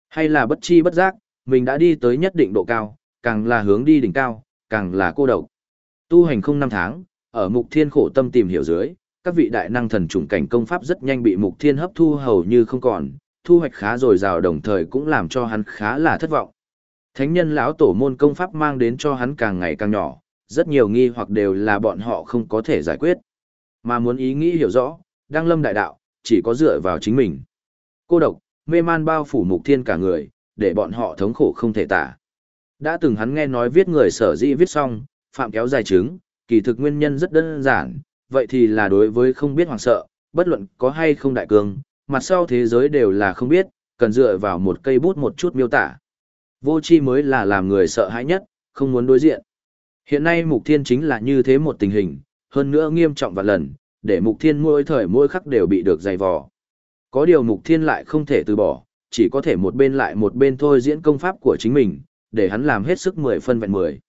[SPEAKER 1] Hay là bất chi bất giác, mình đã đi tới nhất định độ cao, càng là hướng đi đỉnh cao, càng là cô độc. Tu hành không năm tháng, ở mục thiên khổ tâm tìm hiểu dưới, các vị đại năng thần trùng cảnh công pháp rất nhanh bị mục thiên hấp thu hầu như không còn, thu hoạch khá dồi dào đồng thời cũng làm cho hắn khá là thất vọng. Thánh nhân lão tổ môn công pháp mang đến cho hắn càng ngày càng nhỏ, rất nhiều nghi hoặc đều là bọn họ không có thể giải quyết. Mà muốn ý nghĩ hiểu rõ, đăng lâm đại đạo, chỉ có dựa vào chính mình. Cô độc, mê man bao phủ mục thiên cả người, để bọn họ thống khổ không thể tả. Đã từng hắn nghe nói viết người sở dĩ viết xong, phạm kéo dài chứng, kỳ thực nguyên nhân rất đơn giản, vậy thì là đối với không biết hoàng sợ, bất luận có hay không đại cường, mặt sau thế giới đều là không biết, cần dựa vào một cây bút một chút miêu tả. Vô chi mới là làm người sợ hãi nhất, không muốn đối diện. Hiện nay mục thiên chính là như thế một tình hình, hơn nữa nghiêm trọng và lần, để mục thiên mỗi thời mỗi khắc đều bị được dày vò. Có điều mục thiên lại không thể từ bỏ, chỉ có thể một bên lại một bên thôi diễn công pháp của chính mình, để hắn làm hết sức mười phân vẹn mười.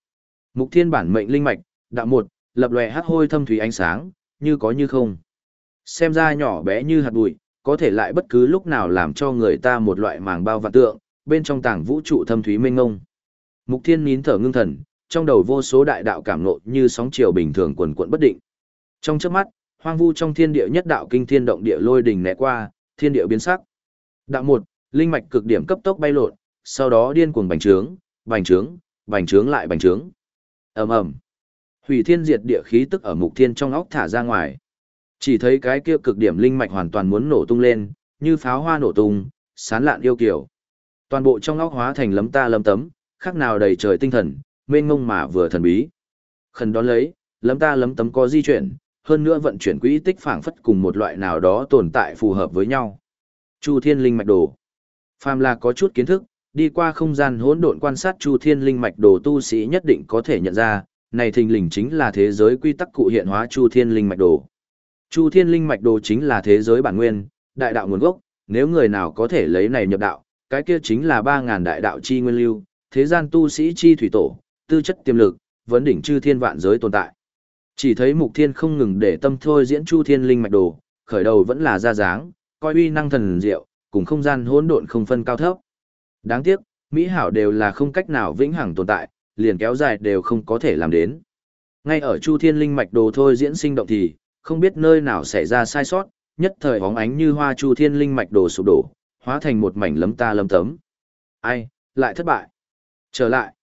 [SPEAKER 1] Mục thiên bản mệnh linh mạch, đạo một, lập lòe hắc hôi thâm thủy ánh sáng, như có như không. Xem ra nhỏ bé như hạt bụi, có thể lại bất cứ lúc nào làm cho người ta một loại màng bao vạn tượng, bên trong tảng vũ trụ thâm thúy mênh ngông. Mục thiên nín thở ngưng thần, trong đầu vô số đại đạo cảm nộ như sóng chiều bình thường quần quận bất định. Trong chớp mắt, hoang vu trong thiên địa nhất đạo kinh thiên động địa lôi đình nẻ qua, thiên địa biến sắc. Đạo một, linh mạch cực điểm cấp tốc bay lộn, sau đó điên cuồng bành trướng, bành trướng, bành trướng lại bành trướng. Ầm ầm. Hủy thiên diệt địa khí tức ở mục thiên trong óc thả ra ngoài. Chỉ thấy cái kia cực điểm linh mạch hoàn toàn muốn nổ tung lên, như pháo hoa nổ tung, sán lạn yêu kiều. Toàn bộ trong óc hóa thành lấm ta lấm tấm, khác nào đầy trời tinh thần, mênh ngông mà vừa thần bí. Khẩn đón lấy, lấm ta lấm tấm có di chuyển, hơn nữa vận chuyển quỹ tích phảng phất cùng một loại nào đó tồn tại phù hợp với nhau. Chu Thiên Linh mạch đồ. Phàm là có chút kiến thức, đi qua không gian hỗn độn quan sát Chu Thiên Linh mạch đồ tu sĩ nhất định có thể nhận ra, này thình lình chính là thế giới quy tắc cụ hiện hóa Chu Thiên Linh mạch đồ. Chu Thiên Linh mạch đồ chính là thế giới bản nguyên, đại đạo nguồn gốc, nếu người nào có thể lấy này nhập đạo, cái kia chính là 3000 đại đạo chi nguyên lưu, thế gian tu sĩ chi thủy tổ, tư chất tiềm lực, vấn đỉnh chư thiên vạn giới tồn tại. Chỉ thấy Mục Thiên không ngừng để tâm thôi diễn Chu Thiên Linh mạch đồ, khởi đầu vẫn là ra dáng, coi uy năng thần diệu, cùng không gian hỗn độn không phân cao thấp. Đáng tiếc, mỹ hảo đều là không cách nào vĩnh hằng tồn tại, liền kéo dài đều không có thể làm đến. Ngay ở Chu Thiên Linh mạch đồ thôi diễn sinh động thì, không biết nơi nào xảy ra sai sót, nhất thời bóng ánh như hoa Chu Thiên Linh mạch đồ sụp đổ, hóa thành một mảnh lấm ta lấm tấm. Ai, lại thất bại. Trở lại.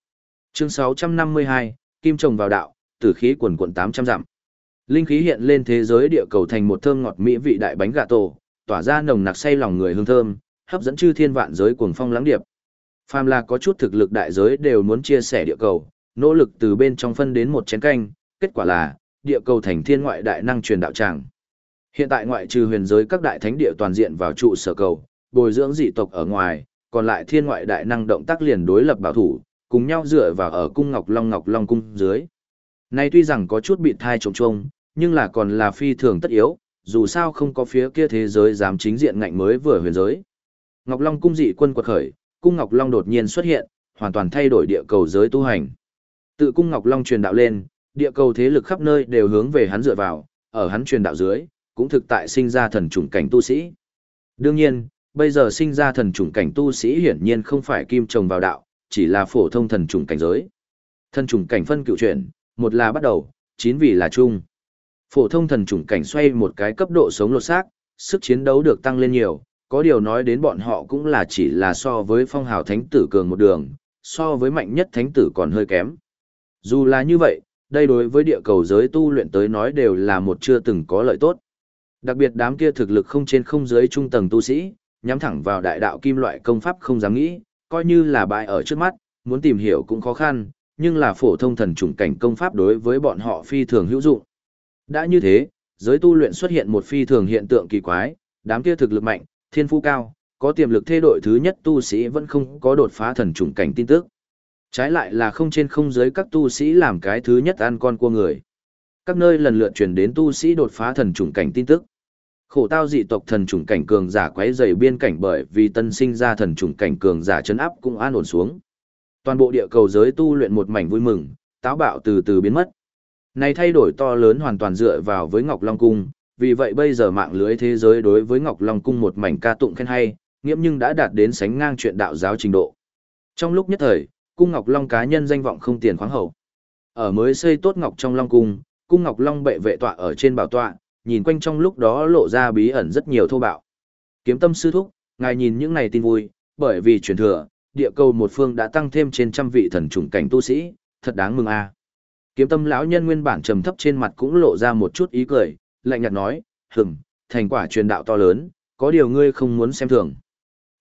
[SPEAKER 1] Chương 652, Kim trồng vào đạo, tử khí quần quần 800 dặm. Linh khí hiện lên thế giới địa cầu thành một thơm ngọt mỹ vị đại bánh gà tổ, tỏa ra nồng nặc say lòng người hương thơm, hấp dẫn chư thiên vạn giới cuồng phong lãng điệp. Phàm là có chút thực lực đại giới đều muốn chia sẻ địa cầu, nỗ lực từ bên trong phân đến một chén canh, kết quả là địa cầu thành thiên ngoại đại năng truyền đạo tràng. Hiện tại ngoại trừ huyền giới các đại thánh địa toàn diện vào trụ sở cầu, bồi dưỡng dị tộc ở ngoài, còn lại thiên ngoại đại năng động tác liền đối lập bảo thủ, cùng nhau dựa vào ở cung Ngọc Long Ngọc Long cung dưới. Nay tuy rằng có chút bị thai trống trông, nhưng là còn là phi thường tất yếu, dù sao không có phía kia thế giới dám chính diện ngạnh mới vừa huyền giới. Ngọc Long cung dị quân quật khởi, cung Ngọc Long đột nhiên xuất hiện, hoàn toàn thay đổi địa cầu giới tu hành. Tự cung Ngọc Long truyền đạo lên, địa cầu thế lực khắp nơi đều hướng về hắn dựa vào, ở hắn truyền đạo dưới, cũng thực tại sinh ra thần chủng cảnh tu sĩ. Đương nhiên, bây giờ sinh ra thần chủng cảnh tu sĩ hiển nhiên không phải kim trồng vào đạo, chỉ là phổ thông thần chủng cảnh giới. Thần chủng cảnh phân cựu chuyển, một là bắt đầu, chín vì là chung. Phổ thông thần chủng cảnh xoay một cái cấp độ sống lột xác, sức chiến đấu được tăng lên nhiều, có điều nói đến bọn họ cũng là chỉ là so với phong hào thánh tử cường một đường, so với mạnh nhất thánh tử còn hơi kém. Dù là như vậy, đây đối với địa cầu giới tu luyện tới nói đều là một chưa từng có lợi tốt. Đặc biệt đám kia thực lực không trên không dưới trung tầng tu sĩ, nhắm thẳng vào đại đạo kim loại công pháp không dám nghĩ, coi như là bại ở trước mắt, muốn tìm hiểu cũng khó khăn, nhưng là phổ thông thần chủng cảnh công pháp đối với bọn họ phi thường hữu dụng. Đã như thế, giới tu luyện xuất hiện một phi thường hiện tượng kỳ quái, đám kia thực lực mạnh, thiên phú cao, có tiềm lực thay đổi thứ nhất tu sĩ vẫn không có đột phá thần trùng cảnh tin tức. Trái lại là không trên không dưới các tu sĩ làm cái thứ nhất ăn con của người. Các nơi lần lượt truyền đến tu sĩ đột phá thần trùng cảnh tin tức. Khổ tao dị tộc thần trùng cảnh cường giả quấy rầy biên cảnh bởi vì tân sinh ra thần trùng cảnh cường giả chấn áp cũng an ổn xuống. Toàn bộ địa cầu giới tu luyện một mảnh vui mừng, táo bạo từ từ biến mất. Này thay đổi to lớn hoàn toàn dựa vào với Ngọc Long Cung, vì vậy bây giờ mạng lưới thế giới đối với Ngọc Long Cung một mảnh ca tụng khen hay, nghiễm nhưng đã đạt đến sánh ngang chuyện đạo giáo trình độ. Trong lúc nhất thời, cung Ngọc Long cá nhân danh vọng không tiền khoáng hậu. Ở mới xây tốt Ngọc trong Long Cung, cung Ngọc Long bệ vệ tọa ở trên bảo tọa, nhìn quanh trong lúc đó lộ ra bí ẩn rất nhiều thô bạo. Kiếm tâm sư thúc, ngài nhìn những này tin vui, bởi vì truyền thừa, địa cầu một phương đã tăng thêm trên trăm vị thần trùng cảnh tu sĩ, thật đáng mừng a. Kiếm tâm lão nhân nguyên bản trầm thấp trên mặt cũng lộ ra một chút ý cười, lạnh nhạt nói, hừng, thành quả truyền đạo to lớn, có điều ngươi không muốn xem thường.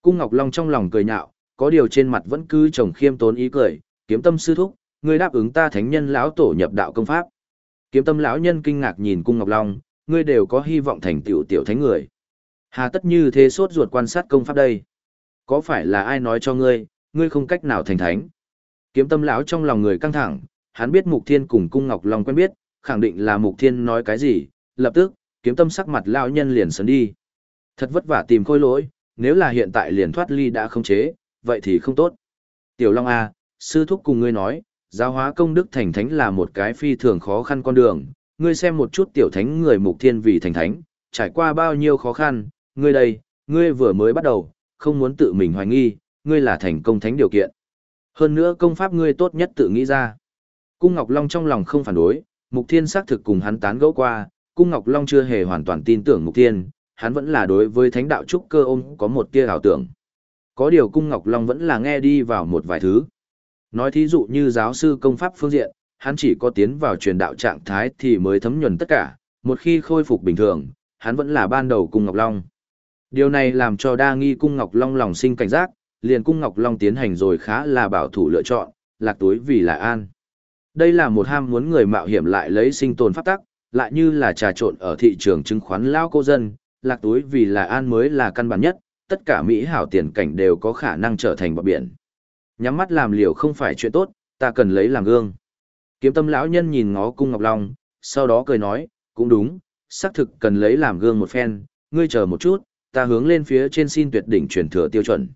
[SPEAKER 1] Cung Ngọc Long trong lòng cười nhạo, có điều trên mặt vẫn cứ trồng khiêm tốn ý cười, kiếm tâm sư thúc, ngươi đáp ứng ta thánh nhân lão tổ nhập đạo công pháp. Kiếm tâm lão nhân kinh ngạc nhìn Cung Ngọc Long, ngươi đều có hy vọng thành tiểu tiểu thánh người. Hà tất như thế sốt ruột quan sát công pháp đây? Có phải là ai nói cho ngươi, ngươi không cách nào thành thánh? Kiếm tâm lão trong lòng người căng thẳng, hắn biết Mục Thiên cùng Cung Ngọc Long quen biết, khẳng định là Mục Thiên nói cái gì, lập tức, kiếm tâm sắc mặt lão nhân liền sấn đi. Thật vất vả tìm khôi lỗi, nếu là hiện tại liền thoát ly đã không chế, vậy thì không tốt. Tiểu Long A, sư thúc cùng ngươi nói, giáo hóa công đức thành thánh là một cái phi thường khó khăn con đường, ngươi xem một chút tiểu thánh người mục thiên vì thành thánh, trải qua bao nhiêu khó khăn, ngươi đây, ngươi vừa mới bắt đầu, không muốn tự mình hoài nghi, ngươi là thành công thánh điều kiện. Hơn nữa công pháp ngươi tốt nhất tự nghĩ ra. Cung Ngọc Long trong lòng không phản đối, Mục Thiên xác thực cùng hắn tán gẫu qua, Cung Ngọc Long chưa hề hoàn toàn tin tưởng Mục Thiên, hắn vẫn là đối với thánh đạo trúc cơ ôm có một tia ảo tưởng. Có điều Cung Ngọc Long vẫn là nghe đi vào một vài thứ. Nói thí dụ như giáo sư công pháp phương diện, hắn chỉ có tiến vào truyền đạo trạng thái thì mới thấm nhuần tất cả, một khi khôi phục bình thường, hắn vẫn là ban đầu Cung Ngọc Long. Điều này làm cho đa nghi Cung Ngọc Long lòng sinh cảnh giác, liền cung Ngọc Long tiến hành rồi khá là bảo thủ lựa chọn, lạc túi vì là an. Đây là một ham muốn người mạo hiểm lại lấy sinh tồn pháp tắc, lại như là trà trộn ở thị trường chứng khoán lao cô dân, lạc túi vì là an mới là căn bản nhất, tất cả Mỹ hảo tiền cảnh đều có khả năng trở thành bọc biển. Nhắm mắt làm liều không phải chuyện tốt, ta cần lấy làm gương. Kiếm tâm lão nhân nhìn ngó cung Ngọc Long, sau đó cười nói, cũng đúng, xác thực cần lấy làm gương một phen, ngươi chờ một chút, ta hướng lên phía trên xin tuyệt đỉnh truyền thừa tiêu chuẩn.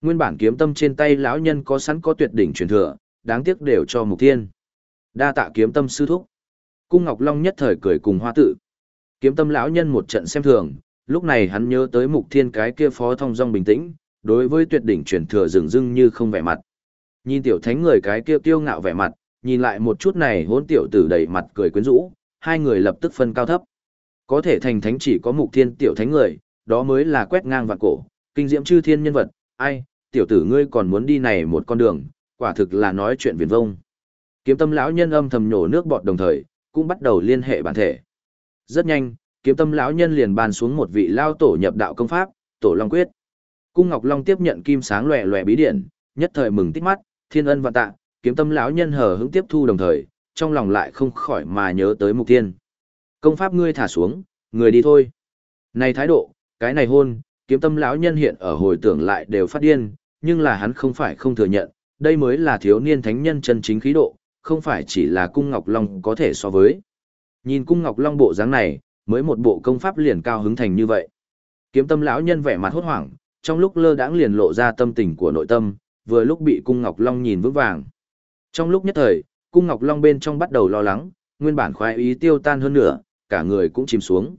[SPEAKER 1] Nguyên bản kiếm tâm trên tay lão nhân có sẵn có tuyệt đỉnh truyền thừa, đáng tiếc đều cho mục tiên. Đa tạ kiếm tâm sư thúc. Cung Ngọc Long nhất thời cười cùng hoa tự. Kiếm tâm lão nhân một trận xem thường, lúc này hắn nhớ tới mục thiên cái kia phó thông dong bình tĩnh, đối với tuyệt đỉnh truyền thừa dừng dưng như không vẻ mặt. Nhìn tiểu thánh người cái kia tiêu ngạo vẻ mặt, nhìn lại một chút này hỗn tiểu tử đầy mặt cười quyến rũ, hai người lập tức phân cao thấp. Có thể thành thánh chỉ có mục thiên tiểu thánh người, đó mới là quét ngang vạn cổ, kinh diễm chư thiên nhân vật, ai, tiểu tử ngươi còn muốn đi này một con đường, quả thực là nói chuyện viển vông. Kiếm tâm lão nhân âm thầm nhổ nước bọt đồng thời, cũng bắt đầu liên hệ bản thể. Rất nhanh, kiếm tâm lão nhân liền ban xuống một vị lao tổ nhập đạo công pháp, tổ long quyết. Cung Ngọc Long tiếp nhận kim sáng lòe lòe bí điển, nhất thời mừng tít mắt, thiên ân vạn tạ, kiếm tâm lão nhân hờ hững tiếp thu đồng thời, trong lòng lại không khỏi mà nhớ tới mục tiên. Công pháp ngươi thả xuống, người đi thôi. Này thái độ, cái này hôn, kiếm tâm lão nhân hiện ở hồi tưởng lại đều phát điên, nhưng là hắn không phải không thừa nhận, đây mới là thiếu niên thánh nhân chân chính khí độ, không phải chỉ là cung ngọc long có thể so với. Nhìn cung ngọc long bộ dáng này, mới một bộ công pháp liền cao hứng thành như vậy. Kiếm tâm lão nhân vẻ mặt hốt hoảng, trong lúc lơ đãng liền lộ ra tâm tình của nội tâm, vừa lúc bị cung ngọc long nhìn vững vàng. Trong lúc nhất thời, cung ngọc long bên trong bắt đầu lo lắng, nguyên bản khoái ý tiêu tan hơn nữa, cả người cũng chìm xuống.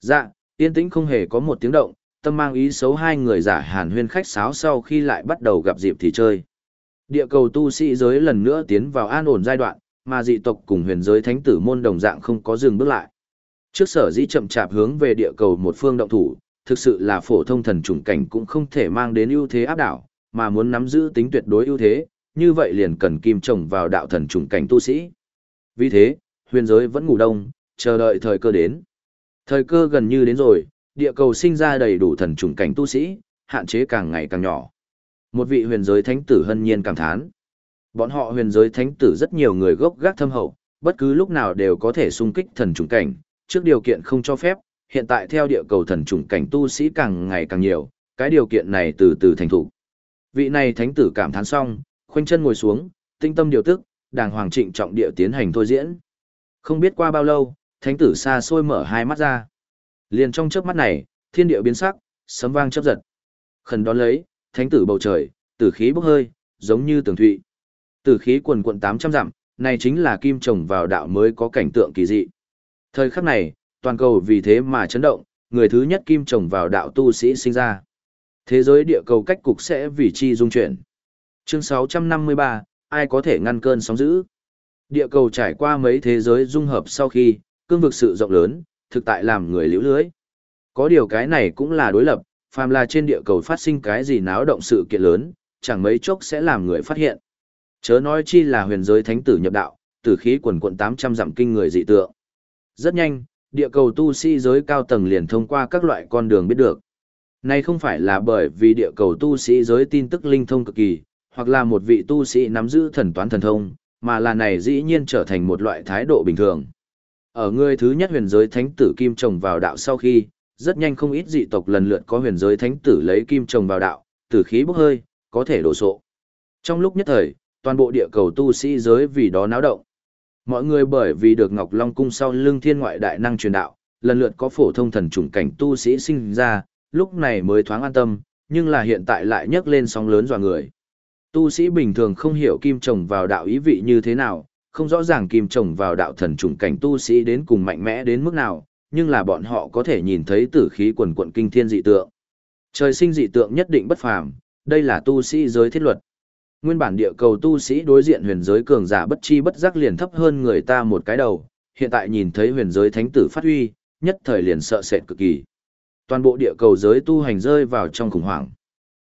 [SPEAKER 1] Dạ, yên tĩnh không hề có một tiếng động, tâm mang ý xấu hai người giả hàn huyên khách sáo sau khi lại bắt đầu gặp dịp thì chơi. Địa cầu tu sĩ giới lần nữa tiến vào an ổn giai đoạn, mà dị tộc cùng huyền giới thánh tử môn đồng dạng không có dừng bước lại. Trước sở dĩ chậm chạp hướng về địa cầu một phương động thủ, thực sự là phổ thông thần chủng cảnh cũng không thể mang đến ưu thế áp đảo, mà muốn nắm giữ tính tuyệt đối ưu thế, như vậy liền cần kim trồng vào đạo thần chủng cảnh tu sĩ. Vì thế, huyền giới vẫn ngủ đông, chờ đợi thời cơ đến. Thời cơ gần như đến rồi, địa cầu sinh ra đầy đủ thần chủng cảnh tu sĩ, hạn chế càng ngày càng nhỏ. Một vị huyền giới thánh tử hân nhiên cảm thán. Bọn họ huyền giới thánh tử rất nhiều người gốc gác thâm hậu, bất cứ lúc nào đều có thể xung kích thần trùng cảnh, trước điều kiện không cho phép, hiện tại theo địa cầu thần trùng cảnh tu sĩ càng ngày càng nhiều, cái điều kiện này từ từ thành thủ. Vị này thánh tử cảm thán xong, khoanh chân ngồi xuống, tinh tâm điều tức, đàng hoàng trịnh trọng địa tiến hành thôi diễn. Không biết qua bao lâu, thánh tử xa xôi mở hai mắt ra. Liền trong chớp mắt này, thiên địa biến sắc, sấm vang chớp giật. Khẩn đón lấy, thánh tử bầu trời, tử khí bốc hơi, giống như tường thụy. Tử khí quần quận 800 dặm, này chính là kim trồng vào đạo mới có cảnh tượng kỳ dị. Thời khắc này, toàn cầu vì thế mà chấn động, người thứ nhất kim trồng vào đạo tu sĩ sinh ra. Thế giới địa cầu cách cục sẽ vì chi dung chuyển. Chương 653, ai có thể ngăn cơn sóng dữ? Địa cầu trải qua mấy thế giới dung hợp sau khi, cương vực sự rộng lớn, thực tại làm người liễu lưới. Có điều cái này cũng là đối lập, phàm là trên địa cầu phát sinh cái gì náo động sự kiện lớn, chẳng mấy chốc sẽ làm người phát hiện. Chớ nói chi là huyền giới thánh tử nhập đạo, tử khí quần quận 800 dặm kinh người dị tượng. Rất nhanh, địa cầu tu sĩ giới cao tầng liền thông qua các loại con đường biết được. Này không phải là bởi vì địa cầu tu sĩ giới tin tức linh thông cực kỳ, hoặc là một vị tu sĩ nắm giữ thần toán thần thông, mà là này dĩ nhiên trở thành một loại thái độ bình thường. Ở người thứ nhất huyền giới thánh tử kim trồng vào đạo sau khi, rất nhanh không ít dị tộc lần lượt có huyền giới thánh tử lấy kim trồng vào đạo, tử khí bốc hơi, có thể đổ sộ. Trong lúc nhất thời, toàn bộ địa cầu tu sĩ giới vì đó náo động. Mọi người bởi vì được Ngọc Long cung sau lưng thiên ngoại đại năng truyền đạo, lần lượt có phổ thông thần chủng cảnh tu sĩ sinh ra, lúc này mới thoáng an tâm, nhưng là hiện tại lại nhấc lên sóng lớn dọa người. Tu sĩ bình thường không hiểu kim trồng vào đạo ý vị như thế nào, không rõ ràng kim trồng vào đạo thần chủng cảnh tu sĩ đến cùng mạnh mẽ đến mức nào, nhưng là bọn họ có thể nhìn thấy tử khí quần quận kinh thiên dị tượng. Trời sinh dị tượng nhất định bất phàm, đây là tu sĩ giới thiết luật. Nguyên bản địa cầu tu sĩ đối diện huyền giới cường giả bất chi bất giác liền thấp hơn người ta một cái đầu, hiện tại nhìn thấy huyền giới thánh tử phát huy, nhất thời liền sợ sệt cực kỳ. Toàn bộ địa cầu giới tu hành rơi vào trong khủng hoảng.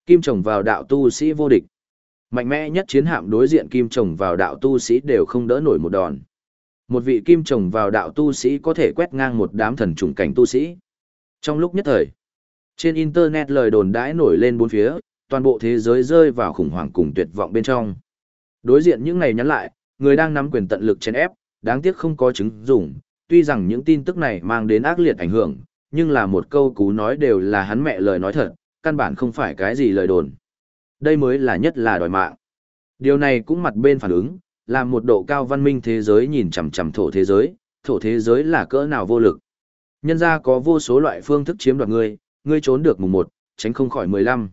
[SPEAKER 1] Kim trồng vào đạo tu sĩ vô địch. Mạnh mẽ nhất chiến hạm đối diện kim trồng vào đạo tu sĩ đều không đỡ nổi một đòn. Một vị kim trồng vào đạo tu sĩ có thể quét ngang một đám thần trùng cảnh tu sĩ. Trong lúc nhất thời, trên internet lời đồn đãi nổi lên bốn phía, toàn bộ thế giới rơi vào khủng hoảng cùng tuyệt vọng bên trong. Đối diện những ngày nhắn lại, người đang nắm quyền tận lực chèn ép, đáng tiếc không có chứng dùng, tuy rằng những tin tức này mang đến ác liệt ảnh hưởng, nhưng là một câu cú nói đều là hắn mẹ lời nói thật, căn bản không phải cái gì lời đồn. Đây mới là nhất là đòi mạng. Điều này cũng mặt bên phản ứng, làm một độ cao văn minh thế giới nhìn chằm chằm thổ thế giới, thổ thế giới là cỡ nào vô lực. Nhân ra có vô số loại phương thức chiếm đoạt ngươi, ngươi trốn được mùng 1, tránh không khỏi 15.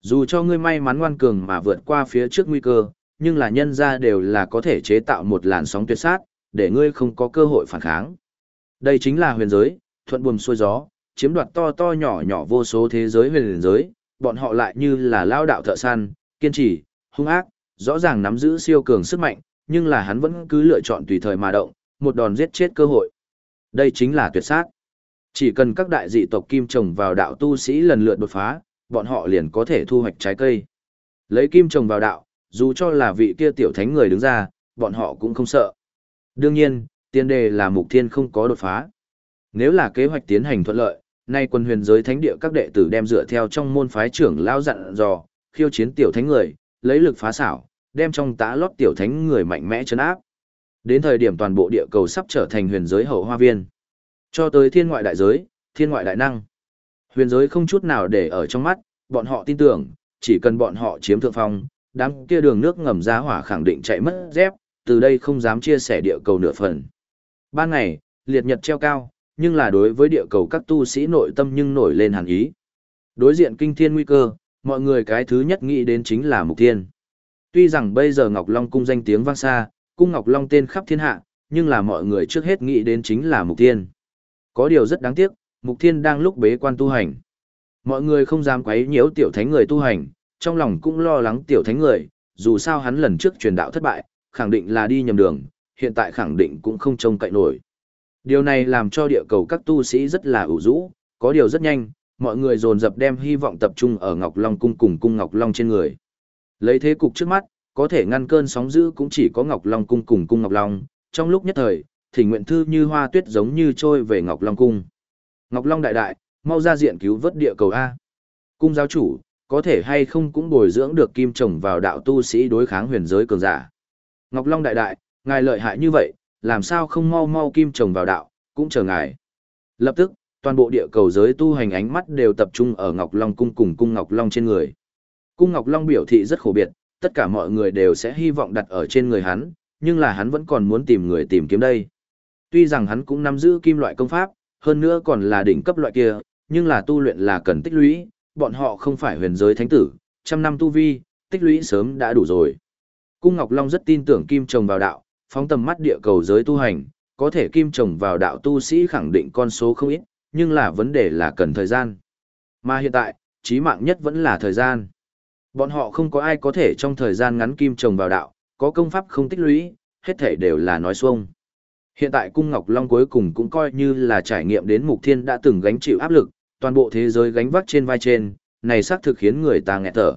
[SPEAKER 1] Dù cho ngươi may mắn ngoan cường mà vượt qua phía trước nguy cơ, nhưng là nhân ra đều là có thể chế tạo một làn sóng tuyệt sát, để ngươi không có cơ hội phản kháng. Đây chính là huyền giới, thuận buồm xuôi gió, chiếm đoạt to to nhỏ nhỏ vô số thế giới huyền giới, bọn họ lại như là lao đạo thợ săn, kiên trì, hung ác, rõ ràng nắm giữ siêu cường sức mạnh, nhưng là hắn vẫn cứ lựa chọn tùy thời mà động, một đòn giết chết cơ hội. Đây chính là tuyệt sát. Chỉ cần các đại dị tộc kim trồng vào đạo tu sĩ lần lượt đột phá, bọn họ liền có thể thu hoạch trái cây. Lấy kim trồng vào đạo, dù cho là vị kia tiểu thánh người đứng ra, bọn họ cũng không sợ. Đương nhiên, tiên đề là mục thiên không có đột phá. Nếu là kế hoạch tiến hành thuận lợi, nay quân huyền giới thánh địa các đệ tử đem dựa theo trong môn phái trưởng lao dặn dò, khiêu chiến tiểu thánh người, lấy lực phá xảo, đem trong tá lót tiểu thánh người mạnh mẽ chấn áp. Đến thời điểm toàn bộ địa cầu sắp trở thành huyền giới hậu hoa viên. Cho tới thiên ngoại đại giới, thiên ngoại đại năng. Huyền giới không chút nào để ở trong mắt, bọn họ tin tưởng, chỉ cần bọn họ chiếm thượng phong, đám kia đường nước ngầm ra hỏa khẳng định chạy mất dép, từ đây không dám chia sẻ địa cầu nửa phần. Ban ngày, liệt nhật treo cao, nhưng là đối với địa cầu các tu sĩ nội tâm nhưng nổi lên hàn ý. Đối diện kinh thiên nguy cơ, mọi người cái thứ nhất nghĩ đến chính là mục thiên. Tuy rằng bây giờ Ngọc Long cung danh tiếng vang xa, cung Ngọc Long tên khắp thiên hạ, nhưng là mọi người trước hết nghĩ đến chính là mục thiên. Có điều rất đáng tiếc, mục thiên đang lúc bế quan tu hành. Mọi người không dám quấy nhiễu tiểu thánh người tu hành, trong lòng cũng lo lắng tiểu thánh người, dù sao hắn lần trước truyền đạo thất bại, khẳng định là đi nhầm đường, hiện tại khẳng định cũng không trông cậy nổi. Điều này làm cho địa cầu các tu sĩ rất là ủ rũ, có điều rất nhanh, mọi người dồn dập đem hy vọng tập trung ở Ngọc Long cung cùng cung Ngọc Long trên người. Lấy thế cục trước mắt, có thể ngăn cơn sóng dữ cũng chỉ có Ngọc Long cung cùng cung Ngọc Long, trong lúc nhất thời, thỉnh nguyện thư như hoa tuyết giống như trôi về Ngọc Long cung. Ngọc Long đại đại, mau ra diện cứu vớt địa cầu a. Cung giáo chủ, có thể hay không cũng bồi dưỡng được kim trồng vào đạo tu sĩ đối kháng huyền giới cường giả. Ngọc Long đại đại, ngài lợi hại như vậy, làm sao không mau mau kim trồng vào đạo, cũng chờ ngài. Lập tức, toàn bộ địa cầu giới tu hành ánh mắt đều tập trung ở Ngọc Long cung cùng cung Ngọc Long trên người. Cung Ngọc Long biểu thị rất khổ biệt, tất cả mọi người đều sẽ hy vọng đặt ở trên người hắn, nhưng là hắn vẫn còn muốn tìm người tìm kiếm đây. Tuy rằng hắn cũng nắm giữ kim loại công pháp, hơn nữa còn là đỉnh cấp loại kia, nhưng là tu luyện là cần tích lũy, bọn họ không phải huyền giới thánh tử, trăm năm tu vi, tích lũy sớm đã đủ rồi. Cung Ngọc Long rất tin tưởng kim trồng vào đạo, phóng tầm mắt địa cầu giới tu hành, có thể kim trồng vào đạo tu sĩ khẳng định con số không ít, nhưng là vấn đề là cần thời gian. Mà hiện tại, chí mạng nhất vẫn là thời gian. Bọn họ không có ai có thể trong thời gian ngắn kim trồng vào đạo, có công pháp không tích lũy, hết thể đều là nói xuông. Hiện tại Cung Ngọc Long cuối cùng cũng coi như là trải nghiệm đến Mục Thiên đã từng gánh chịu áp lực, toàn bộ thế giới gánh vác trên vai trên, này xác thực khiến người ta nghẹt thở.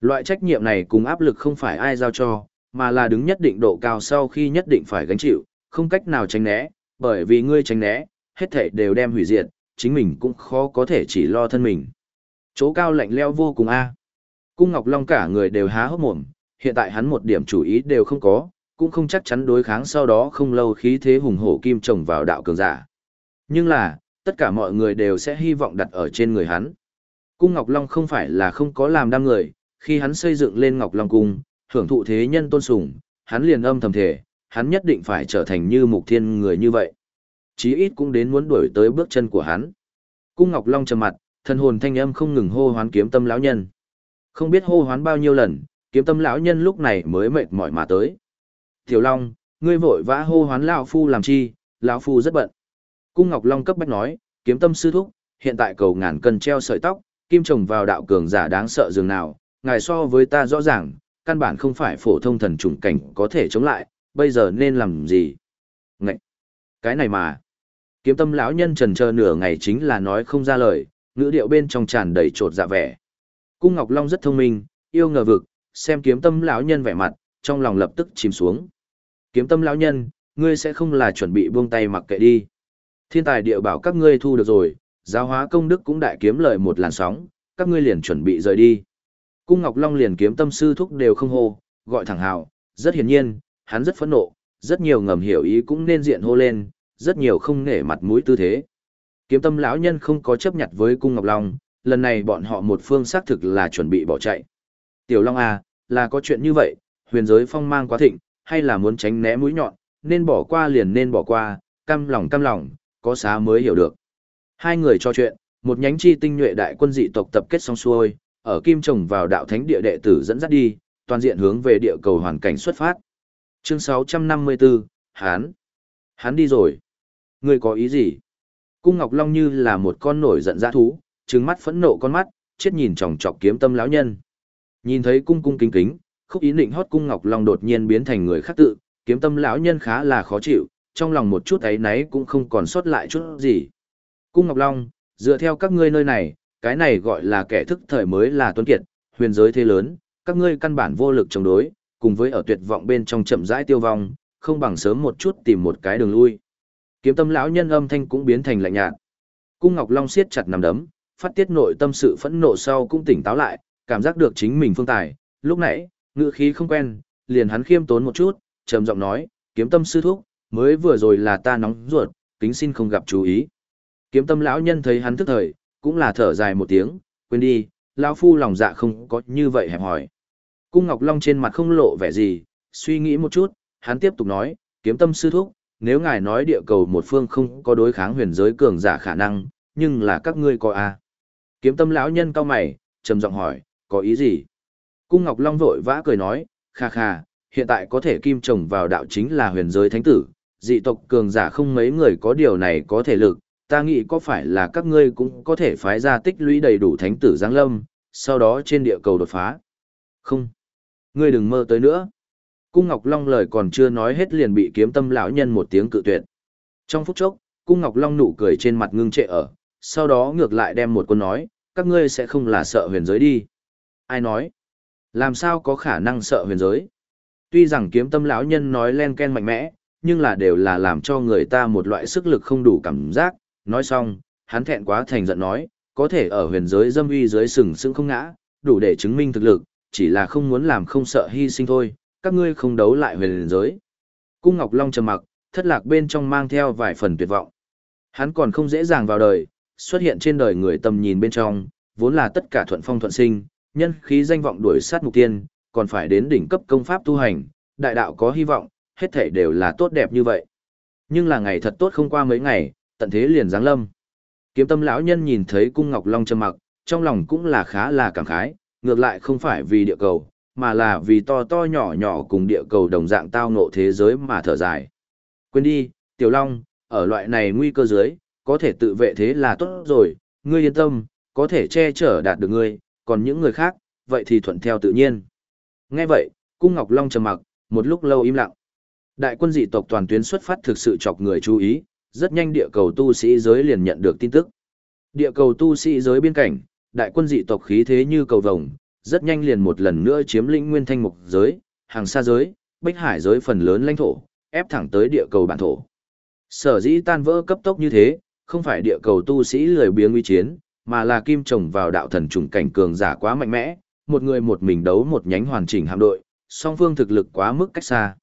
[SPEAKER 1] Loại trách nhiệm này cùng áp lực không phải ai giao cho, mà là đứng nhất định độ cao sau khi nhất định phải gánh chịu, không cách nào tránh né, bởi vì ngươi tránh né, hết thể đều đem hủy diệt, chính mình cũng khó có thể chỉ lo thân mình. Chỗ cao lạnh leo vô cùng a. Cung Ngọc Long cả người đều há hốc mồm, hiện tại hắn một điểm chủ ý đều không có, cũng không chắc chắn đối kháng sau đó không lâu khí thế hùng hổ kim trồng vào đạo cường giả. Nhưng là, tất cả mọi người đều sẽ hy vọng đặt ở trên người hắn. Cung Ngọc Long không phải là không có làm đam người, khi hắn xây dựng lên Ngọc Long Cung, hưởng thụ thế nhân tôn sùng, hắn liền âm thầm thể, hắn nhất định phải trở thành như mục thiên người như vậy. Chí ít cũng đến muốn đuổi tới bước chân của hắn. Cung Ngọc Long trầm mặt, thân hồn thanh âm không ngừng hô hoán kiếm tâm lão nhân. Không biết hô hoán bao nhiêu lần, kiếm tâm lão nhân lúc này mới mệt mỏi mà tới. Tiểu Long, ngươi vội vã hô hoán lão phu làm chi, lão phu rất bận. Cung Ngọc Long cấp bách nói, kiếm tâm sư thúc, hiện tại cầu ngàn cân treo sợi tóc, kim trồng vào đạo cường giả đáng sợ dường nào, ngài so với ta rõ ràng, căn bản không phải phổ thông thần trùng cảnh có thể chống lại, bây giờ nên làm gì? Ngậy! Cái này mà! Kiếm tâm lão nhân trần chờ nửa ngày chính là nói không ra lời, ngữ điệu bên trong tràn đầy trột dạ vẻ. Cung Ngọc Long rất thông minh, yêu ngờ vực, xem kiếm tâm lão nhân vẻ mặt, trong lòng lập tức chìm xuống. Kiếm tâm lão nhân, ngươi sẽ không là chuẩn bị buông tay mặc kệ đi. Thiên tài địa bảo các ngươi thu được rồi, giáo hóa công đức cũng đại kiếm lợi một làn sóng, các ngươi liền chuẩn bị rời đi. Cung Ngọc Long liền kiếm tâm sư thúc đều không hô, gọi thẳng hào, rất hiển nhiên, hắn rất phẫn nộ, rất nhiều ngầm hiểu ý cũng nên diện hô lên, rất nhiều không nể mặt mũi tư thế. Kiếm tâm lão nhân không có chấp nhận với Cung Ngọc Long, lần này bọn họ một phương xác thực là chuẩn bị bỏ chạy. Tiểu Long à, là có chuyện như vậy, huyền giới phong mang quá thịnh, hay là muốn tránh né mũi nhọn, nên bỏ qua liền nên bỏ qua, cam lòng cam lòng, có xá mới hiểu được. Hai người trò chuyện, một nhánh chi tinh nhuệ đại quân dị tộc tập kết xong xuôi, ở Kim Trồng vào đạo thánh địa đệ tử dẫn dắt đi, toàn diện hướng về địa cầu hoàn cảnh xuất phát. Chương 654, Hán. Hán đi rồi. Người có ý gì? Cung Ngọc Long như là một con nổi giận dã thú, trừng mắt phẫn nộ con mắt, chết nhìn chòng chọc kiếm tâm lão nhân. Nhìn thấy cung cung kính kính, khúc ý định hót cung Ngọc Long đột nhiên biến thành người khác tự, kiếm tâm lão nhân khá là khó chịu, trong lòng một chút ấy náy cũng không còn sót lại chút gì. Cung Ngọc Long, dựa theo các ngươi nơi này, cái này gọi là kẻ thức thời mới là tuấn kiệt, huyền giới thế lớn, các ngươi căn bản vô lực chống đối, cùng với ở tuyệt vọng bên trong chậm rãi tiêu vong, không bằng sớm một chút tìm một cái đường lui. Kiếm tâm lão nhân âm thanh cũng biến thành lạnh nhạt. Cung Ngọc Long siết chặt nằm đấm, phát tiết nội tâm sự phẫn nộ sau cũng tỉnh táo lại, cảm giác được chính mình phương tài, lúc nãy, ngữ khí không quen, liền hắn khiêm tốn một chút, trầm giọng nói, kiếm tâm sư thúc, mới vừa rồi là ta nóng ruột, kính xin không gặp chú ý. Kiếm tâm lão nhân thấy hắn thức thời, cũng là thở dài một tiếng, quên đi, lão phu lòng dạ không có như vậy hẹp hỏi. Cung Ngọc Long trên mặt không lộ vẻ gì, suy nghĩ một chút, hắn tiếp tục nói, kiếm tâm sư thúc, nếu ngài nói địa cầu một phương không có đối kháng huyền giới cường giả khả năng, nhưng là các ngươi có à? Kiếm tâm lão nhân cao mày, trầm giọng hỏi, có ý gì? Cung Ngọc Long vội vã cười nói, kha kha, hiện tại có thể kim trồng vào đạo chính là huyền giới thánh tử, dị tộc cường giả không mấy người có điều này có thể lực, ta nghĩ có phải là các ngươi cũng có thể phái ra tích lũy đầy đủ thánh tử giáng lâm, sau đó trên địa cầu đột phá. Không, ngươi đừng mơ tới nữa. Cung Ngọc Long lời còn chưa nói hết liền bị kiếm tâm lão nhân một tiếng cự tuyệt. Trong phút chốc, Cung Ngọc Long nụ cười trên mặt ngưng trệ ở, sau đó ngược lại đem một quân nói, các ngươi sẽ không là sợ huyền giới đi. Ai nói? Làm sao có khả năng sợ huyền giới? Tuy rằng kiếm tâm lão nhân nói len ken mạnh mẽ, nhưng là đều là làm cho người ta một loại sức lực không đủ cảm giác. Nói xong, hắn thẹn quá thành giận nói, có thể ở huyền giới dâm uy giới sừng sững không ngã, đủ để chứng minh thực lực, chỉ là không muốn làm không sợ hy sinh thôi, các ngươi không đấu lại huyền giới. Cung Ngọc Long trầm mặc, thất lạc bên trong mang theo vài phần tuyệt vọng. Hắn còn không dễ dàng vào đời, xuất hiện trên đời người tầm nhìn bên trong, vốn là tất cả thuận phong thuận sinh, nhân khí danh vọng đuổi sát mục tiên, còn phải đến đỉnh cấp công pháp tu hành, đại đạo có hy vọng, hết thể đều là tốt đẹp như vậy. Nhưng là ngày thật tốt không qua mấy ngày, tận thế liền giáng lâm. Kiếm tâm lão nhân nhìn thấy cung ngọc long trầm mặc, trong lòng cũng là khá là cảm khái, ngược lại không phải vì địa cầu, mà là vì to to nhỏ nhỏ cùng địa cầu đồng dạng tao ngộ thế giới mà thở dài. Quên đi, tiểu long, ở loại này nguy cơ dưới, có thể tự vệ thế là tốt rồi, ngươi yên tâm, có thể che chở đạt được ngươi, còn những người khác, vậy thì thuận theo tự nhiên. Nghe vậy, Cung Ngọc Long trầm mặc, một lúc lâu im lặng. Đại quân dị tộc toàn tuyến xuất phát thực sự chọc người chú ý, rất nhanh địa cầu tu sĩ giới liền nhận được tin tức. Địa cầu tu sĩ giới biên cảnh, đại quân dị tộc khí thế như cầu vồng, rất nhanh liền một lần nữa chiếm lĩnh nguyên thanh mục giới, hàng xa giới, bách hải giới phần lớn lãnh thổ, ép thẳng tới địa cầu bản thổ. Sở dĩ tan vỡ cấp tốc như thế, không phải địa cầu tu sĩ lười biếng uy chiến, mà là kim trồng vào đạo thần trùng cảnh cường giả quá mạnh mẽ, một người một mình đấu một nhánh hoàn chỉnh hạm đội, song phương thực lực quá mức cách xa.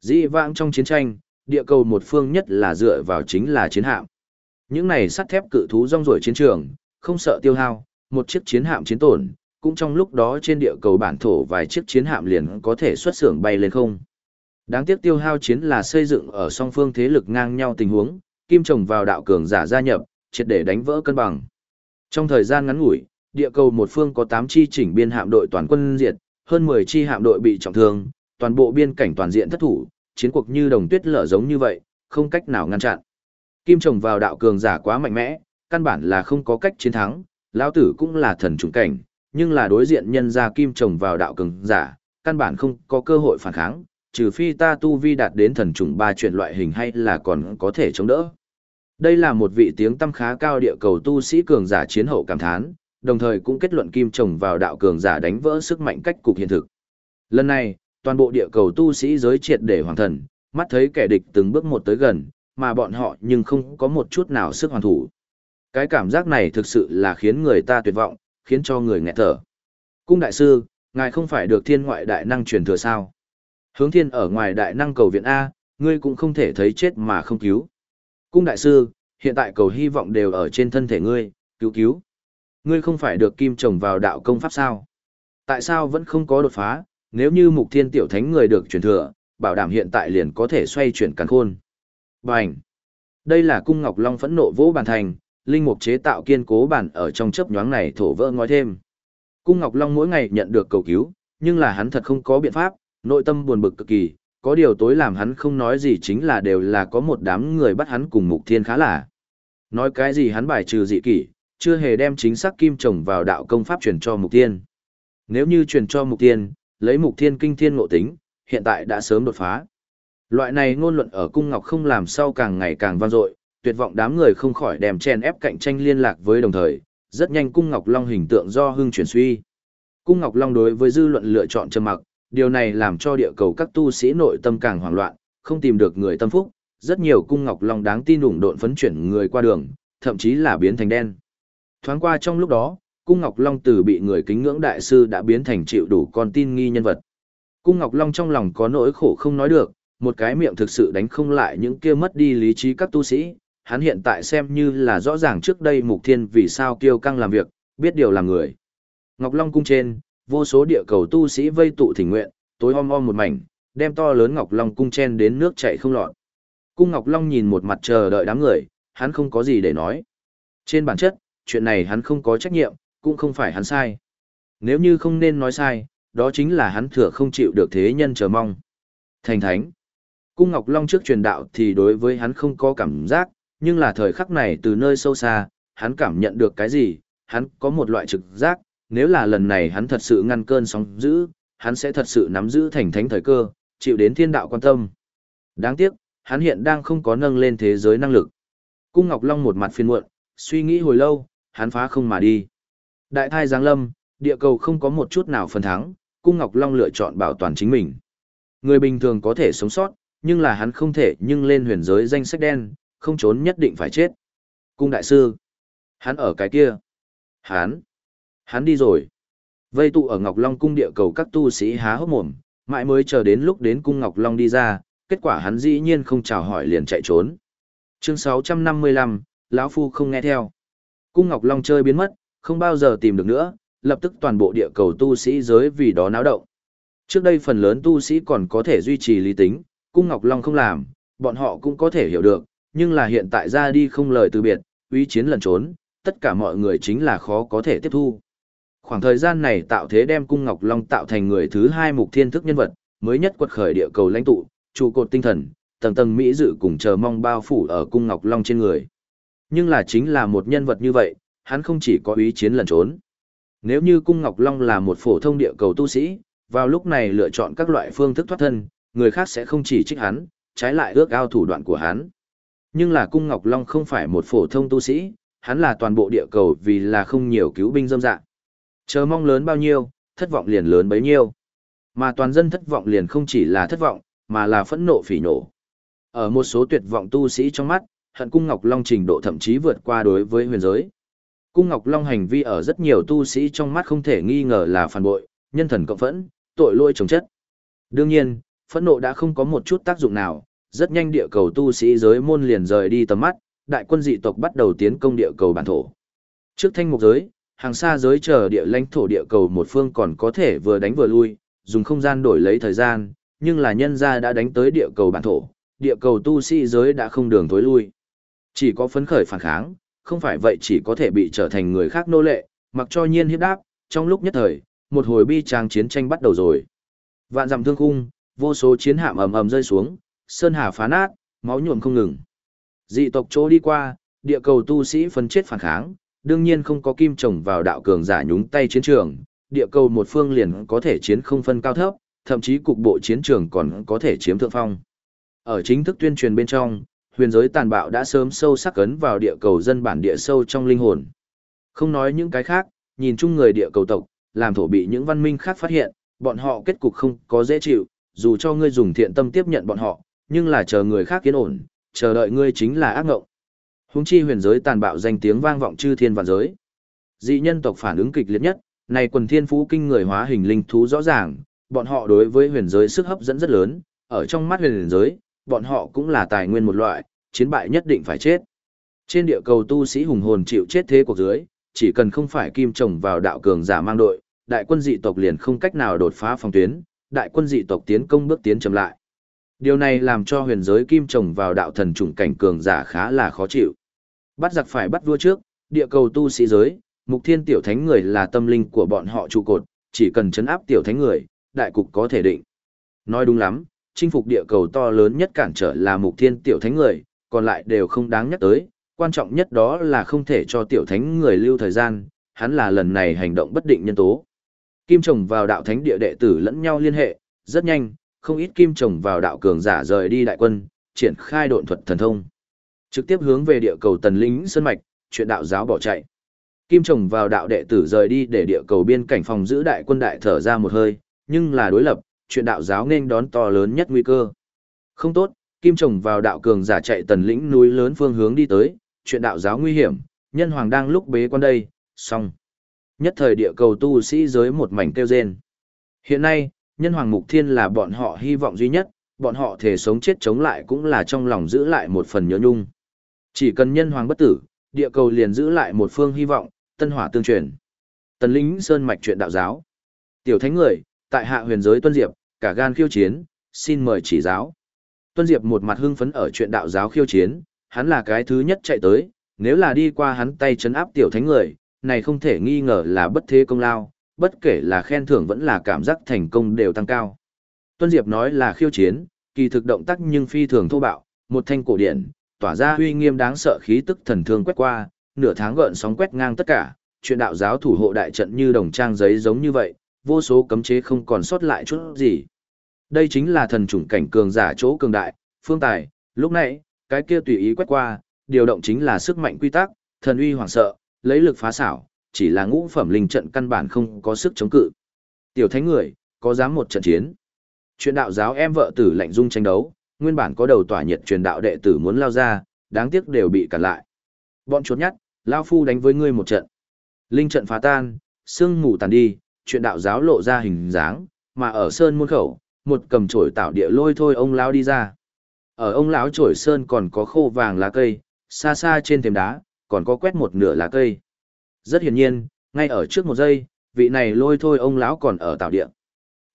[SPEAKER 1] Dĩ vãng trong chiến tranh, địa cầu một phương nhất là dựa vào chính là chiến hạm. Những này sắt thép cự thú rong ruổi chiến trường, không sợ tiêu hao, một chiếc chiến hạm chiến tổn, cũng trong lúc đó trên địa cầu bản thổ vài chiếc chiến hạm liền có thể xuất xưởng bay lên không. Đáng tiếc tiêu hao chiến là xây dựng ở song phương thế lực ngang nhau tình huống, kim trồng vào đạo cường giả gia nhập, triệt để đánh vỡ cân bằng. Trong thời gian ngắn ngủi, địa cầu một phương có 8 chi chỉnh biên hạm đội toàn quân diệt, hơn 10 chi hạm đội bị trọng thương, toàn bộ biên cảnh toàn diện thất thủ, chiến cuộc như đồng tuyết lở giống như vậy, không cách nào ngăn chặn. Kim trồng vào đạo cường giả quá mạnh mẽ, căn bản là không có cách chiến thắng, lão tử cũng là thần trùng cảnh, nhưng là đối diện nhân gia kim trồng vào đạo cường giả, căn bản không có cơ hội phản kháng, trừ phi ta tu vi đạt đến thần trùng ba chuyện loại hình hay là còn có thể chống đỡ. Đây là một vị tiếng tâm khá cao địa cầu tu sĩ cường giả chiến hậu cảm thán, đồng thời cũng kết luận kim trồng vào đạo cường giả đánh vỡ sức mạnh cách cục hiện thực. Lần này, toàn bộ địa cầu tu sĩ giới triệt để hoàng thần, mắt thấy kẻ địch từng bước một tới gần, mà bọn họ nhưng không có một chút nào sức hoàn thủ. Cái cảm giác này thực sự là khiến người ta tuyệt vọng, khiến cho người nghẹt thở. Cung đại sư, ngài không phải được thiên ngoại đại năng truyền thừa sao? Hướng thiên ở ngoài đại năng cầu viện A, ngươi cũng không thể thấy chết mà không cứu. Cung đại sư, hiện tại cầu hy vọng đều ở trên thân thể ngươi, cứu cứu. Ngươi không phải được kim trồng vào đạo công pháp sao? Tại sao vẫn không có đột phá, nếu như mục thiên tiểu thánh người được truyền thừa, bảo đảm hiện tại liền có thể xoay chuyển càn khôn. Bành! Đây là cung ngọc long phẫn nộ vỗ bàn thành, linh mục chế tạo kiên cố bản ở trong chớp nhoáng này thổ vỡ ngói thêm. Cung Ngọc Long mỗi ngày nhận được cầu cứu, nhưng là hắn thật không có biện pháp, nội tâm buồn bực cực kỳ, có điều tối làm hắn không nói gì chính là đều là có một đám người bắt hắn cùng Mục Thiên khá là. Nói cái gì hắn bài trừ dị kỷ, chưa hề đem chính xác kim trồng vào đạo công pháp truyền cho Mục Thiên. Nếu như truyền cho Mục Thiên, lấy Mục Thiên kinh thiên ngộ tính, hiện tại đã sớm đột phá. Loại này ngôn luận ở cung ngọc không làm sao càng ngày càng vang dội, tuyệt vọng đám người không khỏi đem chen ép cạnh tranh liên lạc với đồng thời, rất nhanh cung ngọc long hình tượng do hưng chuyển suy. Cung ngọc long đối với dư luận lựa chọn trầm mặc, điều này làm cho địa cầu các tu sĩ nội tâm càng hoảng loạn, không tìm được người tâm phúc, rất nhiều cung ngọc long đáng tin ủng độn phấn chuyển người qua đường, thậm chí là biến thành đen. Thoáng qua trong lúc đó, cung ngọc long từ bị người kính ngưỡng đại sư đã biến thành chịu đủ con tin nghi nhân vật. Cung ngọc long trong lòng có nỗi khổ không nói được, một cái miệng thực sự đánh không lại những kia mất đi lý trí các tu sĩ, hắn hiện tại xem như là rõ ràng trước đây mục thiên vì sao kiêu căng làm việc, biết điều làm người. Ngọc Long cung trên, vô số địa cầu tu sĩ vây tụ thỉnh nguyện, tối om om một mảnh, đem to lớn Ngọc Long cung chen đến nước chảy không lọt. Cung Ngọc Long nhìn một mặt chờ đợi đám người, hắn không có gì để nói. Trên bản chất, chuyện này hắn không có trách nhiệm, cũng không phải hắn sai. Nếu như không nên nói sai, đó chính là hắn thừa không chịu được thế nhân chờ mong. Thành thánh. Cung Ngọc Long trước truyền đạo thì đối với hắn không có cảm giác, nhưng là thời khắc này từ nơi sâu xa, hắn cảm nhận được cái gì, hắn có một loại trực giác, nếu là lần này hắn thật sự ngăn cơn sóng dữ, hắn sẽ thật sự nắm giữ thành thánh thời cơ, chịu đến thiên đạo quan tâm. Đáng tiếc, hắn hiện đang không có nâng lên thế giới năng lực. Cung Ngọc Long một mặt phiền muộn, suy nghĩ hồi lâu, hắn phá không mà đi. Đại thai giáng lâm, địa cầu không có một chút nào phần thắng, Cung Ngọc Long lựa chọn bảo toàn chính mình. Người bình thường có thể sống sót, nhưng là hắn không thể nhưng lên huyền giới danh sách đen, không trốn nhất định phải chết. Cung đại sư. Hắn ở cái kia. Hắn. Hắn đi rồi. Vây tụ ở Ngọc Long cung địa cầu các tu sĩ há hốc mồm, mãi mới chờ đến lúc đến cung Ngọc Long đi ra, kết quả hắn dĩ nhiên không chào hỏi liền chạy trốn. Chương 655, lão phu không nghe theo. Cung Ngọc Long chơi biến mất, không bao giờ tìm được nữa, lập tức toàn bộ địa cầu tu sĩ giới vì đó náo động. Trước đây phần lớn tu sĩ còn có thể duy trì lý tính, cung Ngọc Long không làm, bọn họ cũng có thể hiểu được, nhưng là hiện tại ra đi không lời từ biệt, uy chiến lẩn trốn, tất cả mọi người chính là khó có thể tiếp thu. Khoảng thời gian này tạo thế đem Cung Ngọc Long tạo thành người thứ hai mục thiên thức nhân vật, mới nhất quật khởi địa cầu lãnh tụ, trụ cột tinh thần, tầng tầng mỹ dự cùng chờ mong bao phủ ở Cung Ngọc Long trên người. Nhưng là chính là một nhân vật như vậy, hắn không chỉ có ý chiến lẩn trốn. Nếu như Cung Ngọc Long là một phổ thông địa cầu tu sĩ, vào lúc này lựa chọn các loại phương thức thoát thân, người khác sẽ không chỉ trích hắn, trái lại ước ao thủ đoạn của hắn. Nhưng là Cung Ngọc Long không phải một phổ thông tu sĩ, hắn là toàn bộ địa cầu vì là không nhiều cứu binh dâm dạng. Chờ mong lớn bao nhiêu, thất vọng liền lớn bấy nhiêu. Mà toàn dân thất vọng liền không chỉ là thất vọng, mà là phẫn nộ phỉ nổ. Ở một số tuyệt vọng tu sĩ trong mắt, hận Cung Ngọc Long trình độ thậm chí vượt qua đối với huyền giới. Cung Ngọc Long hành vi ở rất nhiều tu sĩ trong mắt không thể nghi ngờ là phản bội, nhân thần cộng phẫn, tội lỗi chống chất. Đương nhiên, phẫn nộ đã không có một chút tác dụng nào, rất nhanh địa cầu tu sĩ giới môn liền rời đi tầm mắt, đại quân dị tộc bắt đầu tiến công địa cầu bản thổ. Trước thanh mục giới, hàng xa giới chờ địa lãnh thổ địa cầu một phương còn có thể vừa đánh vừa lui, dùng không gian đổi lấy thời gian, nhưng là nhân gia đã đánh tới địa cầu bản thổ, địa cầu tu sĩ giới đã không đường tối lui. Chỉ có phấn khởi phản kháng, không phải vậy chỉ có thể bị trở thành người khác nô lệ, mặc cho nhiên hiếp đáp, trong lúc nhất thời, một hồi bi tràng chiến tranh bắt đầu rồi. Vạn dặm thương khung, vô số chiến hạm ầm ầm rơi xuống, sơn hà phá nát, máu nhuộm không ngừng. Dị tộc chỗ đi qua, địa cầu tu sĩ phân chết phản kháng, đương nhiên không có kim trồng vào đạo cường giả nhúng tay chiến trường, địa cầu một phương liền có thể chiến không phân cao thấp, thậm chí cục bộ chiến trường còn có thể chiếm thượng phong. Ở chính thức tuyên truyền bên trong, huyền giới tàn bạo đã sớm sâu sắc ấn vào địa cầu dân bản địa sâu trong linh hồn. Không nói những cái khác, nhìn chung người địa cầu tộc, làm thổ bị những văn minh khác phát hiện, bọn họ kết cục không có dễ chịu, dù cho ngươi dùng thiện tâm tiếp nhận bọn họ, nhưng là chờ người khác kiến ổn, chờ đợi ngươi chính là ác ngộng. Húng chi huyền giới tàn bạo danh tiếng vang vọng chư thiên vạn giới. Dị nhân tộc phản ứng kịch liệt nhất, này quần thiên phú kinh người hóa hình linh thú rõ ràng, bọn họ đối với huyền giới sức hấp dẫn rất lớn, ở trong mắt huyền giới, bọn họ cũng là tài nguyên một loại, chiến bại nhất định phải chết. Trên địa cầu tu sĩ hùng hồn chịu chết thế cuộc dưới, chỉ cần không phải kim trồng vào đạo cường giả mang đội, đại quân dị tộc liền không cách nào đột phá phòng tuyến, đại quân dị tộc tiến công bước tiến chậm lại. Điều này làm cho huyền giới kim trồng vào đạo thần chủng cảnh cường giả khá là khó chịu. Bắt giặc phải bắt vua trước, địa cầu tu sĩ giới, mục thiên tiểu thánh người là tâm linh của bọn họ trụ cột, chỉ cần chấn áp tiểu thánh người, đại cục có thể định. Nói đúng lắm, chinh phục địa cầu to lớn nhất cản trở là mục thiên tiểu thánh người, còn lại đều không đáng nhắc tới, quan trọng nhất đó là không thể cho tiểu thánh người lưu thời gian, hắn là lần này hành động bất định nhân tố. Kim trồng vào đạo thánh địa đệ tử lẫn nhau liên hệ, rất nhanh, không ít kim trồng vào đạo cường giả rời đi đại quân, triển khai độn thuật thần thông. Trực tiếp hướng về địa cầu tần lính sơn mạch, chuyện đạo giáo bỏ chạy. Kim trồng vào đạo đệ tử rời đi để địa cầu biên cảnh phòng giữ đại quân đại thở ra một hơi, nhưng là đối lập, chuyện đạo giáo nên đón to lớn nhất nguy cơ. Không tốt, kim trồng vào đạo cường giả chạy tần lĩnh núi lớn phương hướng đi tới, chuyện đạo giáo nguy hiểm, nhân hoàng đang lúc bế quan đây, xong. Nhất thời địa cầu tu sĩ giới một mảnh kêu rên. Hiện nay, nhân hoàng mục thiên là bọn họ hy vọng duy nhất, bọn họ thể sống chết chống lại cũng là trong lòng giữ lại một phần nhớ nhung. Chỉ cần nhân hoàng bất tử, địa cầu liền giữ lại một phương hy vọng, tân hỏa tương truyền. Tần lính sơn mạch chuyện đạo giáo. Tiểu thánh người, tại hạ huyền giới tuân diệp, cả gan khiêu chiến, xin mời chỉ giáo. Tuân diệp một mặt hưng phấn ở chuyện đạo giáo khiêu chiến, hắn là cái thứ nhất chạy tới, nếu là đi qua hắn tay chấn áp tiểu thánh người, này không thể nghi ngờ là bất thế công lao, bất kể là khen thưởng vẫn là cảm giác thành công đều tăng cao. Tuân Diệp nói là khiêu chiến, kỳ thực động tác nhưng phi thường thô bạo, một thanh cổ điển, tỏa ra uy nghiêm đáng sợ khí tức thần thương quét qua, nửa tháng gợn sóng quét ngang tất cả, chuyện đạo giáo thủ hộ đại trận như đồng trang giấy giống như vậy, vô số cấm chế không còn sót lại chút gì. Đây chính là thần chủng cảnh cường giả chỗ cường đại, phương tài, lúc nãy, cái kia tùy ý quét qua, điều động chính là sức mạnh quy tắc, thần uy hoảng sợ, lấy lực phá xảo, chỉ là ngũ phẩm linh trận căn bản không có sức chống cự. Tiểu thánh người, có dám một trận chiến. Chuyện đạo giáo em vợ tử lạnh dung tranh đấu, nguyên bản có đầu tỏa nhiệt truyền đạo đệ tử muốn lao ra, đáng tiếc đều bị cản lại. Bọn chuột nhắt, lao phu đánh với ngươi một trận. Linh trận phá tan, sương mù tàn đi, chuyện đạo giáo lộ ra hình dáng, mà ở sơn môn khẩu, một cầm chổi tạo địa lôi thôi ông lão đi ra. Ở ông lão chổi sơn còn có khô vàng lá cây, xa xa trên thềm đá, còn có quét một nửa lá cây. Rất hiển nhiên, ngay ở trước một giây, vị này lôi thôi ông lão còn ở tạo địa.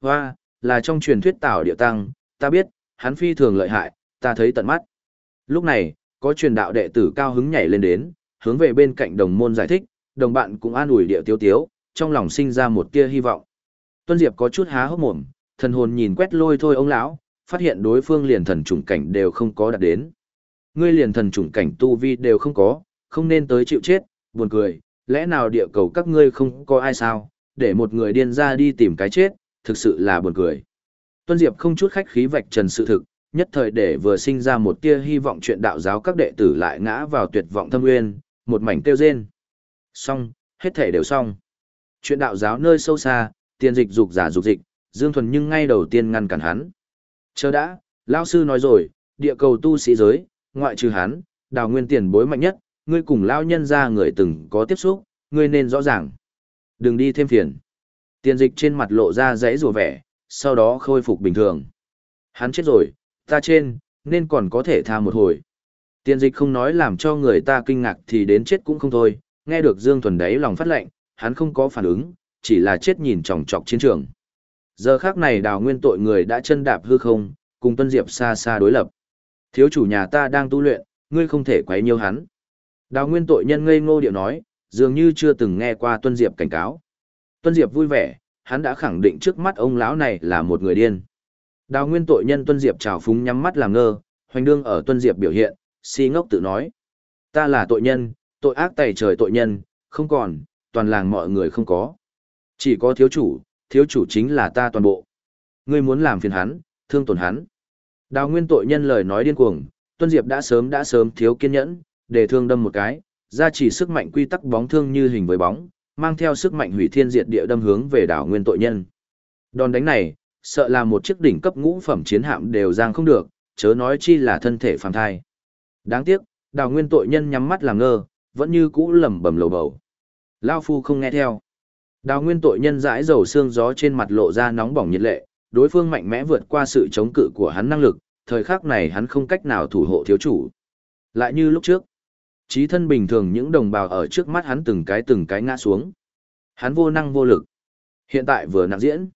[SPEAKER 1] Hoa, là trong truyền thuyết tạo địa tăng, ta biết, hắn phi thường lợi hại, ta thấy tận mắt. Lúc này, có truyền đạo đệ tử cao hứng nhảy lên đến, hướng về bên cạnh đồng môn giải thích, đồng bạn cũng an ủi địa tiêu tiếu, trong lòng sinh ra một tia hy vọng. Tuân Diệp có chút há hốc mồm, thần hồn nhìn quét lôi thôi ông lão, phát hiện đối phương liền thần chủng cảnh đều không có đạt đến. Ngươi liền thần chủng cảnh tu vi đều không có, không nên tới chịu chết, buồn cười, lẽ nào địa cầu các ngươi không có ai sao, để một người điên ra đi tìm cái chết, thực sự là buồn cười. Tuân Diệp không chút khách khí vạch trần sự thực, nhất thời để vừa sinh ra một tia hy vọng chuyện đạo giáo các đệ tử lại ngã vào tuyệt vọng thâm nguyên, một mảnh tiêu rên. Xong, hết thể đều xong. Chuyện đạo giáo nơi sâu xa, tiền dịch dục giả dục dịch, Dương Thuần nhưng ngay đầu tiên ngăn cản hắn. Chờ đã, lão sư nói rồi, địa cầu tu sĩ giới, ngoại trừ hắn, đào nguyên tiền bối mạnh nhất, ngươi cùng lao nhân ra người từng có tiếp xúc, ngươi nên rõ ràng. Đừng đi thêm phiền. Tiền dịch trên mặt lộ ra dãy rùa vẻ, sau đó khôi phục bình thường. Hắn chết rồi, ta trên, nên còn có thể tha một hồi. Tiền dịch không nói làm cho người ta kinh ngạc thì đến chết cũng không thôi, nghe được Dương Thuần đấy lòng phát lệnh, hắn không có phản ứng, chỉ là chết nhìn chòng chọc chiến trường. Giờ khác này đào nguyên tội người đã chân đạp hư không, cùng Tuân Diệp xa xa đối lập. Thiếu chủ nhà ta đang tu luyện, ngươi không thể quấy nhiêu hắn. Đào nguyên tội nhân ngây ngô điệu nói, dường như chưa từng nghe qua Tuân Diệp cảnh cáo. Tuân Diệp vui vẻ, hắn đã khẳng định trước mắt ông lão này là một người điên. Đào nguyên tội nhân Tuân Diệp trào phúng nhắm mắt làm ngơ, hoành đương ở Tuân Diệp biểu hiện, si ngốc tự nói. Ta là tội nhân, tội ác tày trời tội nhân, không còn, toàn làng mọi người không có. Chỉ có thiếu chủ, thiếu chủ chính là ta toàn bộ. Ngươi muốn làm phiền hắn, thương tổn hắn. Đào nguyên tội nhân lời nói điên cuồng, Tuân Diệp đã sớm đã sớm thiếu kiên nhẫn, để thương đâm một cái, ra chỉ sức mạnh quy tắc bóng thương như hình với bóng, mang theo sức mạnh hủy thiên diệt địa đâm hướng về đảo nguyên tội nhân. Đòn đánh này, sợ là một chiếc đỉnh cấp ngũ phẩm chiến hạm đều giang không được, chớ nói chi là thân thể phàm thai. Đáng tiếc, đào nguyên tội nhân nhắm mắt làm ngơ, vẫn như cũ lẩm bẩm lầu bầu. Lao phu không nghe theo. Đào nguyên tội nhân dãi dầu xương gió trên mặt lộ ra nóng bỏng nhiệt lệ, đối phương mạnh mẽ vượt qua sự chống cự của hắn năng lực, thời khắc này hắn không cách nào thủ hộ thiếu chủ. Lại như lúc trước, trí thân bình thường những đồng bào ở trước mắt hắn từng cái từng cái ngã xuống. Hắn vô năng vô lực. Hiện tại vừa nặng diễn.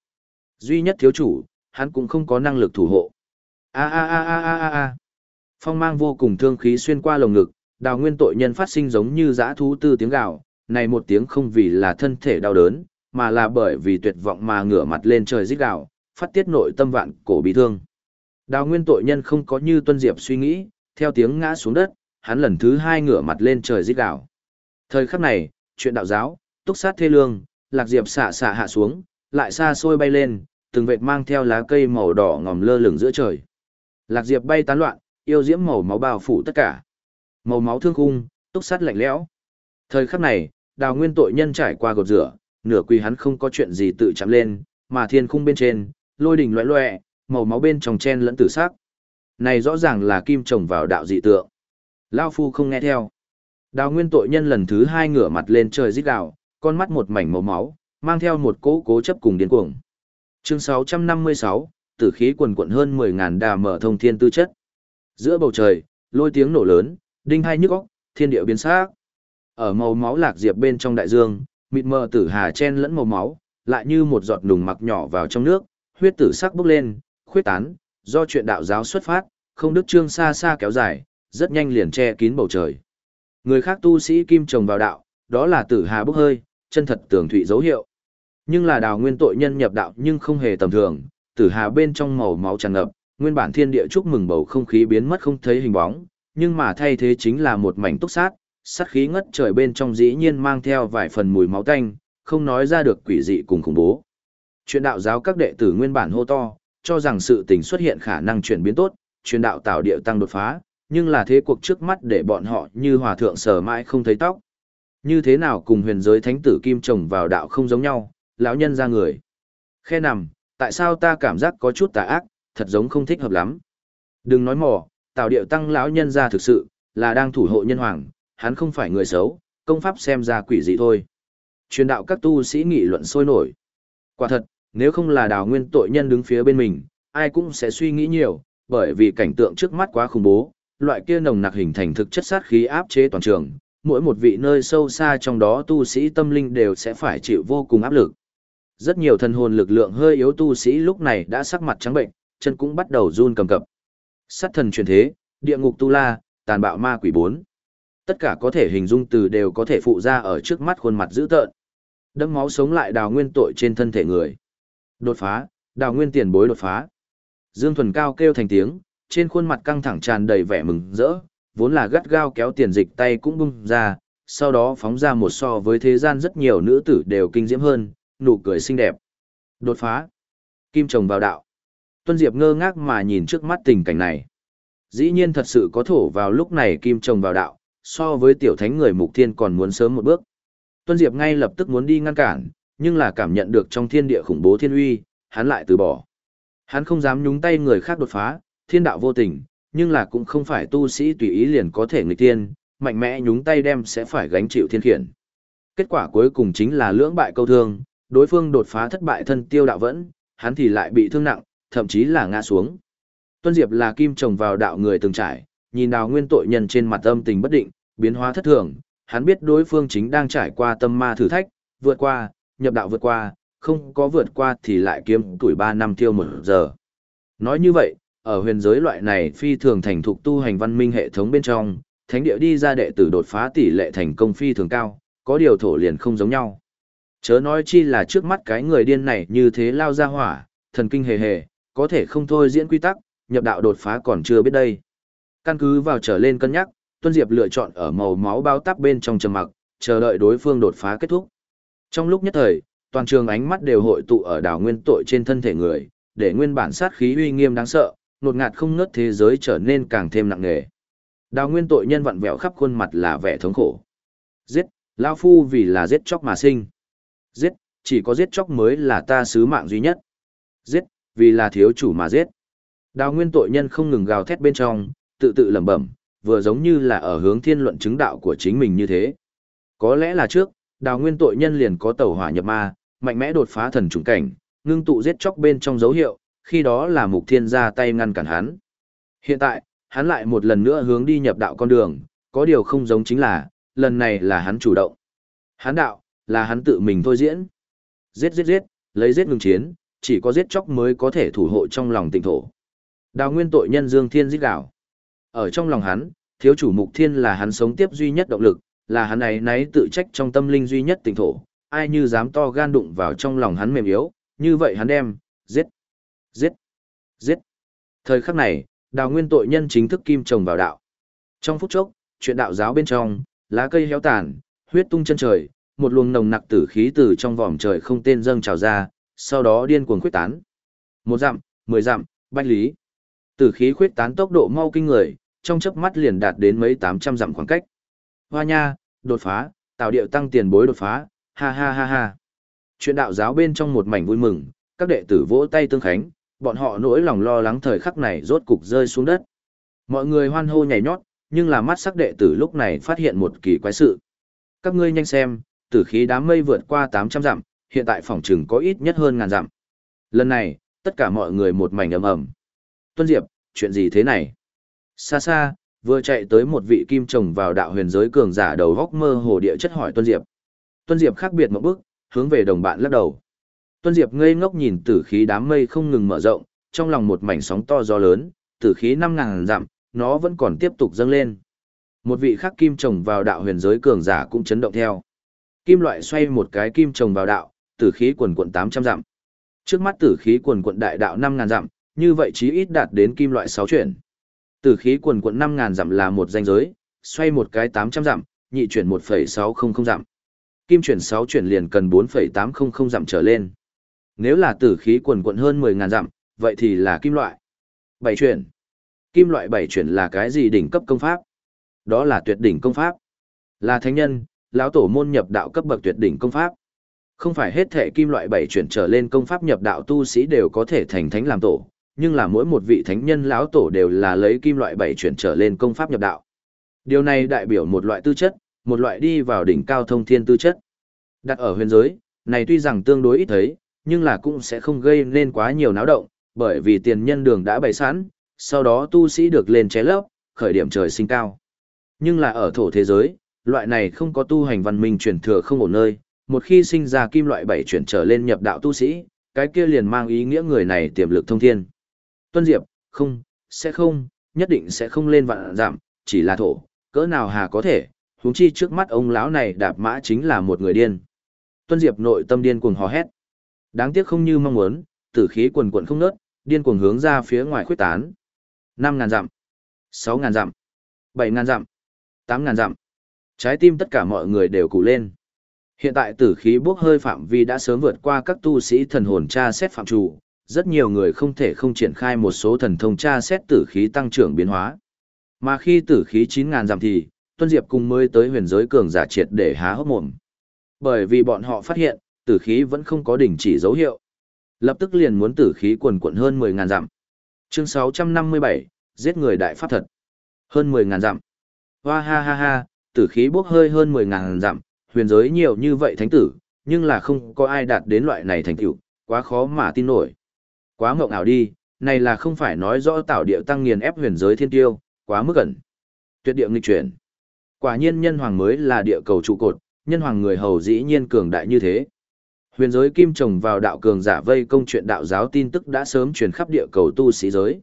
[SPEAKER 1] Duy nhất thiếu chủ, hắn cũng không có năng lực thủ hộ. A a a a a a a. Phong mang vô cùng thương khí xuyên qua lồng ngực, đào nguyên tội nhân phát sinh giống như dã thú tư tiếng gào, này một tiếng không vì là thân thể đau đớn, mà là bởi vì tuyệt vọng mà ngửa mặt lên trời rít gào, phát tiết nội tâm vạn cổ bị thương. Đào nguyên tội nhân không có như tuân diệp suy nghĩ, theo tiếng ngã xuống đất, hắn lần thứ hai ngửa mặt lên trời rít đảo. Thời khắc này, chuyện đạo giáo, túc sát thê lương, lạc diệp xạ xạ hạ xuống, lại xa xôi bay lên, từng vệt mang theo lá cây màu đỏ ngòm lơ lửng giữa trời. Lạc diệp bay tán loạn, yêu diễm màu máu bao phủ tất cả. Màu máu thương khung, túc sát lạnh lẽo. Thời khắc này, đào nguyên tội nhân trải qua gột rửa, nửa quỳ hắn không có chuyện gì tự chạm lên, mà thiên khung bên trên, lôi đỉnh loẹ loẹ, màu máu bên trong chen lẫn tử sắc. Này rõ ràng là kim trồng vào đạo dị tượng. Lao phu không nghe theo. Đào nguyên tội nhân lần thứ hai ngửa mặt lên trời rít gào, con mắt một mảnh màu máu, mang theo một cỗ cố chấp cùng điên cuồng. Chương 656, tử khí quần quận hơn 10.000 đà mở thông thiên tư chất. Giữa bầu trời, lôi tiếng nổ lớn, đinh hai nhức óc, thiên địa biến sắc. Ở màu máu lạc diệp bên trong đại dương, mịt mờ tử hà chen lẫn màu máu, lại như một giọt nùng mặc nhỏ vào trong nước, huyết tử sắc bốc lên, khuyết tán, do chuyện đạo giáo xuất phát, không đức trương xa xa kéo dài, rất nhanh liền che kín bầu trời. Người khác tu sĩ kim trồng vào đạo, đó là tử hà bốc hơi, chân thật tường thụy dấu hiệu. Nhưng là đào nguyên tội nhân nhập đạo nhưng không hề tầm thường, tử hà bên trong màu máu tràn ngập, nguyên bản thiên địa chúc mừng bầu không khí biến mất không thấy hình bóng, nhưng mà thay thế chính là một mảnh túc sát, sát khí ngất trời bên trong dĩ nhiên mang theo vài phần mùi máu tanh, không nói ra được quỷ dị cùng khủng bố. Chuyện đạo giáo các đệ tử nguyên bản hô to, cho rằng sự tình xuất hiện khả năng chuyển biến tốt, truyền đạo tạo địa tăng đột phá, nhưng là thế cuộc trước mắt để bọn họ như hòa thượng sở mãi không thấy tóc. Như thế nào cùng huyền giới thánh tử kim trồng vào đạo không giống nhau, lão nhân ra người. Khe nằm, tại sao ta cảm giác có chút tà ác, thật giống không thích hợp lắm. Đừng nói mỏ, tạo điệu tăng lão nhân ra thực sự, là đang thủ hộ nhân hoàng, hắn không phải người xấu, công pháp xem ra quỷ dị thôi. Truyền đạo các tu sĩ nghị luận sôi nổi. Quả thật, nếu không là đào nguyên tội nhân đứng phía bên mình, ai cũng sẽ suy nghĩ nhiều, bởi vì cảnh tượng trước mắt quá khủng bố, loại kia nồng nặc hình thành thực chất sát khí áp chế toàn trường, mỗi một vị nơi sâu xa trong đó tu sĩ tâm linh đều sẽ phải chịu vô cùng áp lực. Rất nhiều thần hồn lực lượng hơi yếu tu sĩ lúc này đã sắc mặt trắng bệnh, chân cũng bắt đầu run cầm cập. Sát thần truyền thế, địa ngục tu la, tàn bạo ma quỷ bốn. Tất cả có thể hình dung từ đều có thể phụ ra ở trước mắt khuôn mặt dữ tợn. đẫm máu sống lại đào nguyên tội trên thân thể người. Đột phá, đào nguyên tiền bối đột phá. Dương Thuần Cao kêu thành tiếng, trên khuôn mặt căng thẳng tràn đầy vẻ mừng rỡ, vốn là gắt gao kéo tiền dịch tay cũng bung ra, sau đó phóng ra một so với thế gian rất nhiều nữ tử đều kinh diễm hơn, nụ cười xinh đẹp. Đột phá. Kim trồng vào đạo. Tuân Diệp ngơ ngác mà nhìn trước mắt tình cảnh này. Dĩ nhiên thật sự có thổ vào lúc này kim trồng vào đạo, so với tiểu thánh người mục thiên còn muốn sớm một bước. Tuân Diệp ngay lập tức muốn đi ngăn cản, nhưng là cảm nhận được trong thiên địa khủng bố thiên uy, hắn lại từ bỏ. Hắn không dám nhúng tay người khác đột phá, thiên đạo vô tình, nhưng là cũng không phải tu sĩ tùy ý liền có thể nghịch tiên, mạnh mẽ nhúng tay đem sẽ phải gánh chịu thiên khiển. Kết quả cuối cùng chính là lưỡng bại câu thương, đối phương đột phá thất bại thân tiêu đạo vẫn, hắn thì lại bị thương nặng, thậm chí là ngã xuống. Tuân Diệp là kim trồng vào đạo người từng trải, nhìn đào nguyên tội nhân trên mặt âm tình bất định, biến hóa thất thường, hắn biết đối phương chính đang trải qua tâm ma thử thách, vượt qua, nhập đạo vượt qua, không có vượt qua thì lại kiếm tuổi 3 năm tiêu một giờ. Nói như vậy, ở huyền giới loại này phi thường thành thục tu hành văn minh hệ thống bên trong, thánh địa đi ra đệ tử đột phá tỷ lệ thành công phi thường cao, có điều thổ liền không giống nhau. Chớ nói chi là trước mắt cái người điên này như thế lao ra hỏa, thần kinh hề hề, có thể không thôi diễn quy tắc, nhập đạo đột phá còn chưa biết đây. Căn cứ vào trở lên cân nhắc, Tuân Diệp lựa chọn ở màu máu bao tắp bên trong trầm mặc, chờ đợi đối phương đột phá kết thúc. Trong lúc nhất thời, toàn trường ánh mắt đều hội tụ ở đảo nguyên tội trên thân thể người, để nguyên bản sát khí uy nghiêm đáng sợ, nột ngạt không ngớt thế giới trở nên càng thêm nặng nề. Đào nguyên tội nhân vặn vẹo khắp khuôn mặt là vẻ thống khổ. Giết, Lao Phu vì là giết chóc mà sinh. Giết, chỉ có giết chóc mới là ta sứ mạng duy nhất. Giết, vì là thiếu chủ mà giết. Đào nguyên tội nhân không ngừng gào thét bên trong, tự tự lẩm bẩm, vừa giống như là ở hướng thiên luận chứng đạo của chính mình như thế. Có lẽ là trước, đào nguyên tội nhân liền có tẩu hỏa nhập ma, mạnh mẽ đột phá thần trùng cảnh, ngưng tụ giết chóc bên trong dấu hiệu, khi đó là mục thiên ra tay ngăn cản hắn. Hiện tại, hắn lại một lần nữa hướng đi nhập đạo con đường, có điều không giống chính là, lần này là hắn chủ động. Hắn đạo, là hắn tự mình thôi diễn. Giết giết giết, lấy giết ngừng chiến, chỉ có giết chóc mới có thể thủ hộ trong lòng tịnh thổ. Đào nguyên tội nhân Dương Thiên giết đảo. Ở trong lòng hắn, thiếu chủ mục thiên là hắn sống tiếp duy nhất động lực, là hắn ấy nấy tự trách trong tâm linh duy nhất tịnh thổ. Ai như dám to gan đụng vào trong lòng hắn mềm yếu, như vậy hắn đem, giết, giết, giết. Thời khắc này, đào nguyên tội nhân chính thức kim trồng vào đạo. Trong phút chốc, chuyện đạo giáo bên trong, lá cây héo tàn, huyết tung chân trời, một luồng nồng nặc tử khí từ trong vòm trời không tên dâng trào ra, sau đó điên cuồng khuyết tán. Một dặm, mười dặm, bách lý. Tử khí khuyết tán tốc độ mau kinh người, trong chớp mắt liền đạt đến mấy tám trăm dặm khoảng cách. Hoa nha, đột phá, tạo điệu tăng tiền bối đột phá, ha ha ha ha. Chuyện đạo giáo bên trong một mảnh vui mừng, các đệ tử vỗ tay tương khánh, bọn họ nỗi lòng lo lắng thời khắc này rốt cục rơi xuống đất. Mọi người hoan hô nhảy nhót, nhưng là mắt sắc đệ tử lúc này phát hiện một kỳ quái sự. Các ngươi nhanh xem, tử khí đám mây vượt qua 800 dặm, hiện tại phòng trừng có ít nhất hơn ngàn dặm. Lần này, tất cả mọi người một mảnh ầm ầm. Tuân Diệp, chuyện gì thế này? Xa xa, vừa chạy tới một vị kim trồng vào đạo huyền giới cường giả đầu góc mơ hồ địa chất hỏi Tuân Diệp. Tuân Diệp khác biệt một bước, hướng về đồng bạn lắc đầu. Tuân Diệp ngây ngốc nhìn tử khí đám mây không ngừng mở rộng, trong lòng một mảnh sóng to gió lớn, tử khí 5000 dặm, nó vẫn còn tiếp tục dâng lên. Một vị khắc kim trồng vào đạo huyền giới cường giả cũng chấn động theo. Kim loại xoay một cái kim trồng vào đạo, tử khí quần quận 800 dặm. Trước mắt tử khí quần quận đại đạo 5000 dặm, như vậy chí ít đạt đến kim loại 6 chuyển. Tử khí quần quận 5000 dặm là một danh giới, xoay một cái 800 dặm, nhị chuyển 1.600 dặm. Kim chuyển 6 chuyển liền cần 4.800 dặm trở lên. Nếu là tử khí quần quận hơn 10.000 dặm, vậy thì là kim loại. bảy chuyển. Kim loại bảy chuyển là cái gì đỉnh cấp công pháp? Đó là tuyệt đỉnh công pháp. Là thánh nhân, lão tổ môn nhập đạo cấp bậc tuyệt đỉnh công pháp. Không phải hết thể kim loại bảy chuyển trở lên công pháp nhập đạo tu sĩ đều có thể thành thánh làm tổ, nhưng là mỗi một vị thánh nhân lão tổ đều là lấy kim loại bảy chuyển trở lên công pháp nhập đạo. Điều này đại biểu một loại tư chất, một loại đi vào đỉnh cao thông thiên tư chất. Đặt ở huyền giới, này tuy rằng tương đối ít thấy, nhưng là cũng sẽ không gây nên quá nhiều náo động, bởi vì tiền nhân đường đã bày sẵn, sau đó tu sĩ được lên ché lấp, khởi điểm trời sinh cao. Nhưng là ở thổ thế giới, loại này không có tu hành văn minh truyền thừa không ổn nơi, một khi sinh ra kim loại bảy chuyển trở lên nhập đạo tu sĩ, cái kia liền mang ý nghĩa người này tiềm lực thông thiên. Tuân Diệp, không, sẽ không, nhất định sẽ không lên vạn giảm, chỉ là thổ, cỡ nào hà có thể, huống chi trước mắt ông lão này đạp mã chính là một người điên. Tuân Diệp nội tâm điên cuồng hò hét. Đáng tiếc không như mong muốn, tử khí quần quần không nớt, điên cuồng hướng ra phía ngoài khuếch tán. 5000 dặm, 6000 dặm, 7000 dặm, 8000 dặm. Trái tim tất cả mọi người đều cụ lên. Hiện tại tử khí bốc hơi phạm vi đã sớm vượt qua các tu sĩ thần hồn tra xét phạm chủ, rất nhiều người không thể không triển khai một số thần thông tra xét tử khí tăng trưởng biến hóa. Mà khi tử khí 9000 dặm thì, Tuân Diệp cùng mới tới huyền giới cường giả triệt để há hốc mồm. Bởi vì bọn họ phát hiện, tử khí vẫn không có đỉnh chỉ dấu hiệu. Lập tức liền muốn tử khí quần quận hơn 10.000 dặm. Chương 657, giết người đại pháp thật. Hơn 10.000 dặm. Hoa ha ha ha, tử khí bốc hơi hơn 10.000 dặm, huyền giới nhiều như vậy thánh tử, nhưng là không có ai đạt đến loại này thành tựu, quá khó mà tin nổi. Quá mộng ảo đi, này là không phải nói rõ tạo địa tăng nghiền ép huyền giới thiên tiêu, quá mức ẩn. Tuyệt địa nghịch chuyển. Quả nhiên nhân hoàng mới là địa cầu trụ cột, nhân hoàng người hầu dĩ nhiên cường đại như thế. Huyền giới kim trồng vào đạo cường giả vây công chuyện đạo giáo tin tức đã sớm truyền khắp địa cầu tu sĩ giới.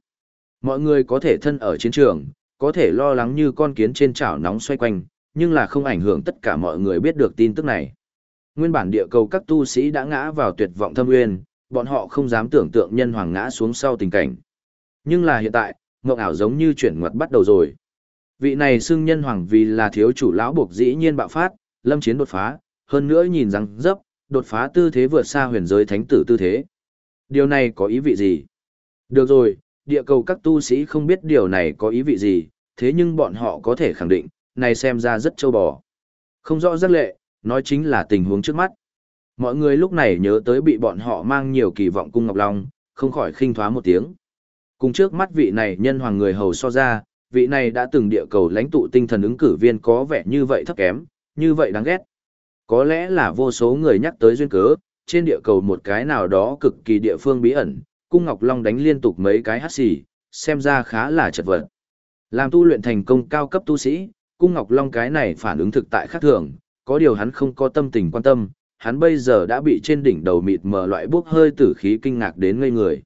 [SPEAKER 1] Mọi người có thể thân ở chiến trường, có thể lo lắng như con kiến trên chảo nóng xoay quanh, nhưng là không ảnh hưởng tất cả mọi người biết được tin tức này. Nguyên bản địa cầu các tu sĩ đã ngã vào tuyệt vọng thâm nguyên, bọn họ không dám tưởng tượng nhân hoàng ngã xuống sau tình cảnh. Nhưng là hiện tại, mộng ảo giống như chuyển ngoặt bắt đầu rồi. Vị này xưng nhân hoàng vì là thiếu chủ lão buộc dĩ nhiên bạo phát, lâm chiến đột phá, hơn nữa nhìn rằng dấp, đột phá tư thế vượt xa huyền giới thánh tử tư thế. Điều này có ý vị gì? Được rồi, địa cầu các tu sĩ không biết điều này có ý vị gì, thế nhưng bọn họ có thể khẳng định, này xem ra rất châu bò. Không rõ rất lệ, nói chính là tình huống trước mắt. Mọi người lúc này nhớ tới bị bọn họ mang nhiều kỳ vọng cung Ngọc Long, không khỏi khinh thoá một tiếng. Cùng trước mắt vị này nhân hoàng người hầu so ra, vị này đã từng địa cầu lãnh tụ tinh thần ứng cử viên có vẻ như vậy thấp kém, như vậy đáng ghét. Có lẽ là vô số người nhắc tới duyên cớ, trên địa cầu một cái nào đó cực kỳ địa phương bí ẩn, cung Ngọc Long đánh liên tục mấy cái hát xì, xem ra khá là chật vật. Làm tu luyện thành công cao cấp tu sĩ, cung Ngọc Long cái này phản ứng thực tại khác thường, có điều hắn không có tâm tình quan tâm, hắn bây giờ đã bị trên đỉnh đầu mịt mờ loại bốc hơi tử khí kinh ngạc đến ngây người.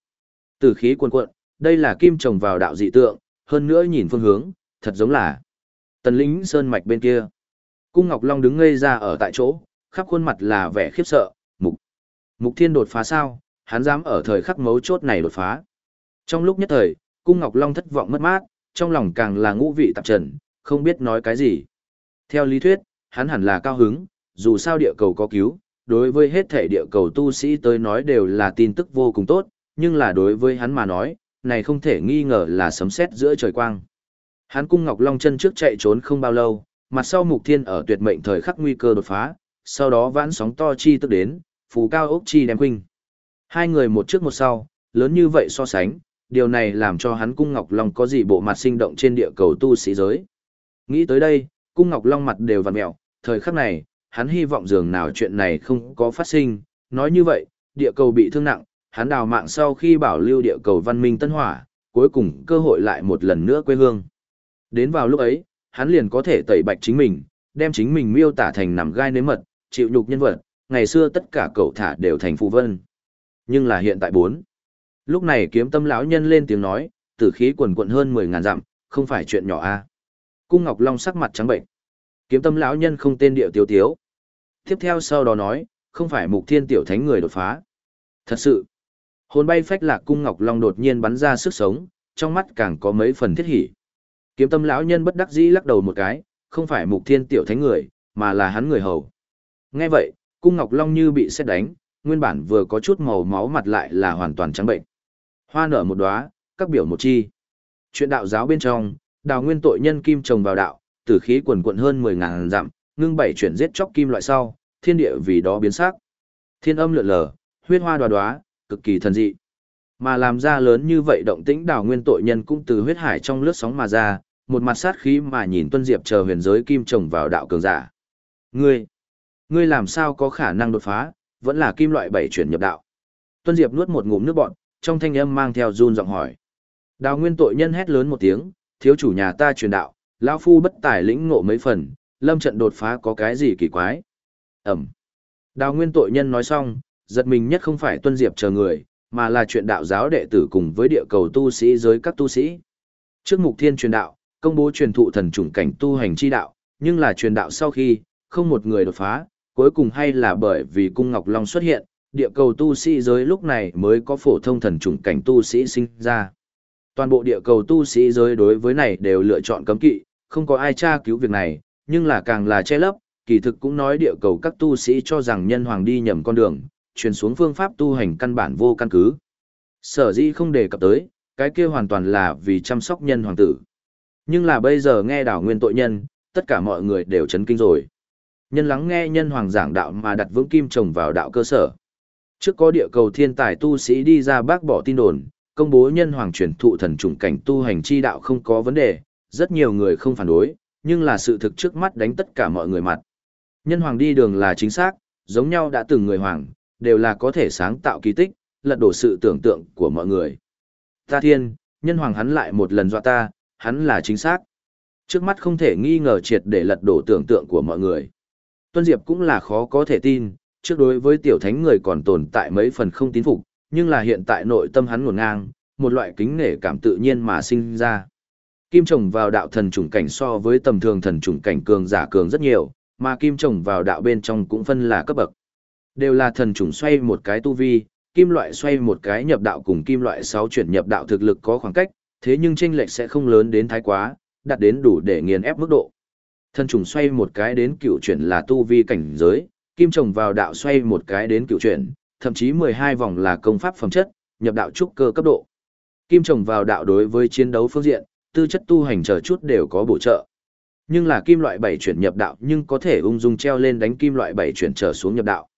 [SPEAKER 1] Tử khí cuồn cuộn, đây là kim trồng vào đạo dị tượng, hơn nữa nhìn phương hướng, thật giống là tần lính sơn mạch bên kia. Cung Ngọc Long đứng ngây ra ở tại chỗ, khắp khuôn mặt là vẻ khiếp sợ, mục. Mục thiên đột phá sao, hắn dám ở thời khắc mấu chốt này đột phá. Trong lúc nhất thời, Cung Ngọc Long thất vọng mất mát, trong lòng càng là ngũ vị tạp trần, không biết nói cái gì. Theo lý thuyết, hắn hẳn là cao hứng, dù sao địa cầu có cứu, đối với hết thể địa cầu tu sĩ tới nói đều là tin tức vô cùng tốt, nhưng là đối với hắn mà nói, này không thể nghi ngờ là sấm sét giữa trời quang. Hắn cung Ngọc Long chân trước chạy trốn không bao lâu, mặt sau Mục Thiên ở tuyệt mệnh thời khắc nguy cơ đột phá, sau đó vãn sóng to chi tức đến, phù cao ốc chi đem huynh. Hai người một trước một sau, lớn như vậy so sánh, điều này làm cho hắn cung Ngọc Long có gì bộ mặt sinh động trên địa cầu tu sĩ giới. Nghĩ tới đây, cung Ngọc Long mặt đều vặn mẹo, thời khắc này, hắn hy vọng dường nào chuyện này không có phát sinh, nói như vậy, địa cầu bị thương nặng, hắn đào mạng sau khi bảo lưu địa cầu văn minh tân hỏa, cuối cùng cơ hội lại một lần nữa quê hương. Đến vào lúc ấy, hắn liền có thể tẩy bạch chính mình, đem chính mình miêu tả thành nằm gai nếm mật, chịu nhục nhân vật, ngày xưa tất cả cậu thả đều thành phù vân. Nhưng là hiện tại bốn. Lúc này kiếm tâm lão nhân lên tiếng nói, tử khí quần quận hơn 10 ngàn dặm, không phải chuyện nhỏ a. Cung Ngọc Long sắc mặt trắng bệnh. Kiếm tâm lão nhân không tên điệu tiêu tiếu. Tiếp theo sau đó nói, không phải mục thiên tiểu thánh người đột phá. Thật sự, hồn bay phách lạc cung Ngọc Long đột nhiên bắn ra sức sống, trong mắt càng có mấy phần thiết hỉ. Kiếm tâm lão nhân bất đắc dĩ lắc đầu một cái, không phải mục thiên tiểu thánh người, mà là hắn người hầu. Nghe vậy, cung Ngọc Long như bị xét đánh, nguyên bản vừa có chút màu máu mặt lại là hoàn toàn trắng bệnh. Hoa nở một đóa, các biểu một chi. Chuyện đạo giáo bên trong, đào nguyên tội nhân kim trồng vào đạo, tử khí quần quận hơn 10 ngàn dặm, ngưng bảy chuyển giết chóc kim loại sau, thiên địa vì đó biến sắc. Thiên âm lượn lờ, huyết hoa đoá đoá, cực kỳ thần dị. Mà làm ra lớn như vậy động tĩnh đào nguyên tội nhân cũng từ huyết hải trong lướt sóng mà ra, một mặt sát khí mà nhìn tuân diệp chờ huyền giới kim trồng vào đạo cường giả. Ngươi, ngươi làm sao có khả năng đột phá, vẫn là kim loại bảy chuyển nhập đạo. Tuân diệp nuốt một ngụm nước bọn, trong thanh âm mang theo run giọng hỏi. Đào nguyên tội nhân hét lớn một tiếng, thiếu chủ nhà ta truyền đạo, lão phu bất tài lĩnh ngộ mấy phần, lâm trận đột phá có cái gì kỳ quái. Ẩm. Đào nguyên tội nhân nói xong, giật mình nhất không phải tuân diệp chờ người, mà là chuyện đạo giáo đệ tử cùng với địa cầu tu sĩ giới các tu sĩ. Trước mục thiên truyền đạo, công bố truyền thụ thần chủng cảnh tu hành chi đạo, nhưng là truyền đạo sau khi, không một người đột phá, cuối cùng hay là bởi vì cung Ngọc Long xuất hiện, địa cầu tu sĩ giới lúc này mới có phổ thông thần chủng cảnh tu sĩ sinh ra. Toàn bộ địa cầu tu sĩ giới đối với này đều lựa chọn cấm kỵ, không có ai tra cứu việc này, nhưng là càng là che lấp, kỳ thực cũng nói địa cầu các tu sĩ cho rằng nhân hoàng đi nhầm con đường, truyền xuống phương pháp tu hành căn bản vô căn cứ. Sở dĩ không đề cập tới, cái kia hoàn toàn là vì chăm sóc nhân hoàng tử. Nhưng là bây giờ nghe đảo nguyên tội nhân, tất cả mọi người đều chấn kinh rồi. Nhân lắng nghe nhân hoàng giảng đạo mà đặt vững kim trồng vào đạo cơ sở. Trước có địa cầu thiên tài tu sĩ đi ra bác bỏ tin đồn, công bố nhân hoàng truyền thụ thần trùng cảnh tu hành chi đạo không có vấn đề, rất nhiều người không phản đối, nhưng là sự thực trước mắt đánh tất cả mọi người mặt. Nhân hoàng đi đường là chính xác, giống nhau đã từng người hoàng, đều là có thể sáng tạo kỳ tích, lật đổ sự tưởng tượng của mọi người. Ta thiên, nhân hoàng hắn lại một lần dọa ta, hắn là chính xác. Trước mắt không thể nghi ngờ triệt để lật đổ tưởng tượng của mọi người. Tuân Diệp cũng là khó có thể tin, trước đối với tiểu thánh người còn tồn tại mấy phần không tín phục, nhưng là hiện tại nội tâm hắn nguồn ngang, một loại kính nể cảm tự nhiên mà sinh ra. Kim trồng vào đạo thần trùng cảnh so với tầm thường thần trùng cảnh cường giả cường rất nhiều, mà kim trồng vào đạo bên trong cũng phân là cấp bậc. Đều là thần trùng xoay một cái tu vi, kim loại xoay một cái nhập đạo cùng kim loại 6 chuyển nhập đạo thực lực có khoảng cách, thế nhưng tranh lệch sẽ không lớn đến thái quá, đạt đến đủ để nghiền ép mức độ. thân trùng xoay một cái đến cựu chuyển là tu vi cảnh giới, kim trồng vào đạo xoay một cái đến cựu chuyển, thậm chí 12 vòng là công pháp phẩm chất, nhập đạo trúc cơ cấp độ. Kim trồng vào đạo đối với chiến đấu phương diện, tư chất tu hành chờ chút đều có bổ trợ. Nhưng là kim loại bảy chuyển nhập đạo nhưng có thể ung dung treo lên đánh kim loại bảy chuyển trở xuống nhập đạo.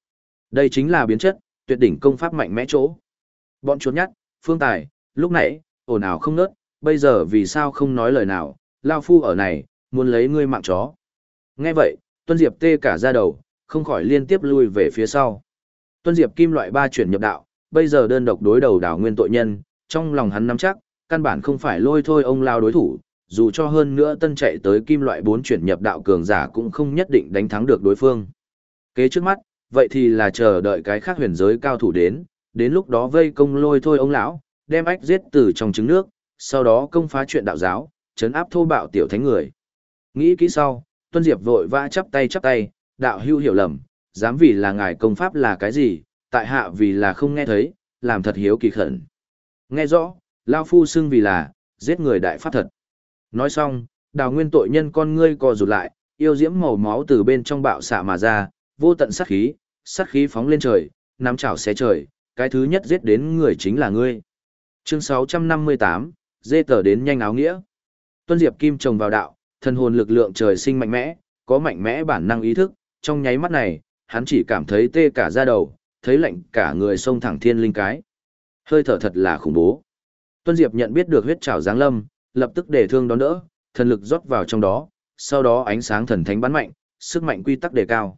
[SPEAKER 1] Đây chính là biến chất, tuyệt đỉnh công pháp mạnh mẽ chỗ. Bọn chuột nhắt, phương tài, lúc nãy, ồn ào không nớt, bây giờ vì sao không nói lời nào, lao phu ở này, muốn lấy ngươi mạng chó. Nghe vậy, Tuân Diệp tê cả ra đầu, không khỏi liên tiếp lui về phía sau. Tuân Diệp kim loại ba chuyển nhập đạo, bây giờ đơn độc đối đầu đảo nguyên tội nhân, trong lòng hắn nắm chắc, căn bản không phải lôi thôi ông lao đối thủ, dù cho hơn nữa tân chạy tới kim loại bốn chuyển nhập đạo cường giả cũng không nhất định đánh thắng được đối phương. Kế trước mắt, vậy thì là chờ đợi cái khác huyền giới cao thủ đến, đến lúc đó vây công lôi thôi ông lão, đem ách giết từ trong trứng nước, sau đó công phá chuyện đạo giáo, chấn áp thô bạo tiểu thánh người. Nghĩ kỹ sau, Tuân Diệp vội vã chắp tay chắp tay, đạo hưu hiểu lầm, dám vì là ngài công pháp là cái gì, tại hạ vì là không nghe thấy, làm thật hiếu kỳ khẩn. Nghe rõ, Lao Phu xưng vì là, giết người đại pháp thật. Nói xong, đào nguyên tội nhân con ngươi co rụt lại, yêu diễm màu máu từ bên trong bạo xạ mà ra, vô tận sát khí, sát khí phóng lên trời, nắm chảo xé trời, cái thứ nhất giết đến người chính là ngươi. Chương 658, dê tờ đến nhanh áo nghĩa. Tuân Diệp Kim trồng vào đạo, thần hồn lực lượng trời sinh mạnh mẽ, có mạnh mẽ bản năng ý thức, trong nháy mắt này, hắn chỉ cảm thấy tê cả da đầu, thấy lạnh cả người xông thẳng thiên linh cái. Hơi thở thật là khủng bố. Tuân Diệp nhận biết được huyết trảo giáng lâm, lập tức để thương đón đỡ, thần lực rót vào trong đó, sau đó ánh sáng thần thánh bắn mạnh, sức mạnh quy tắc đề cao.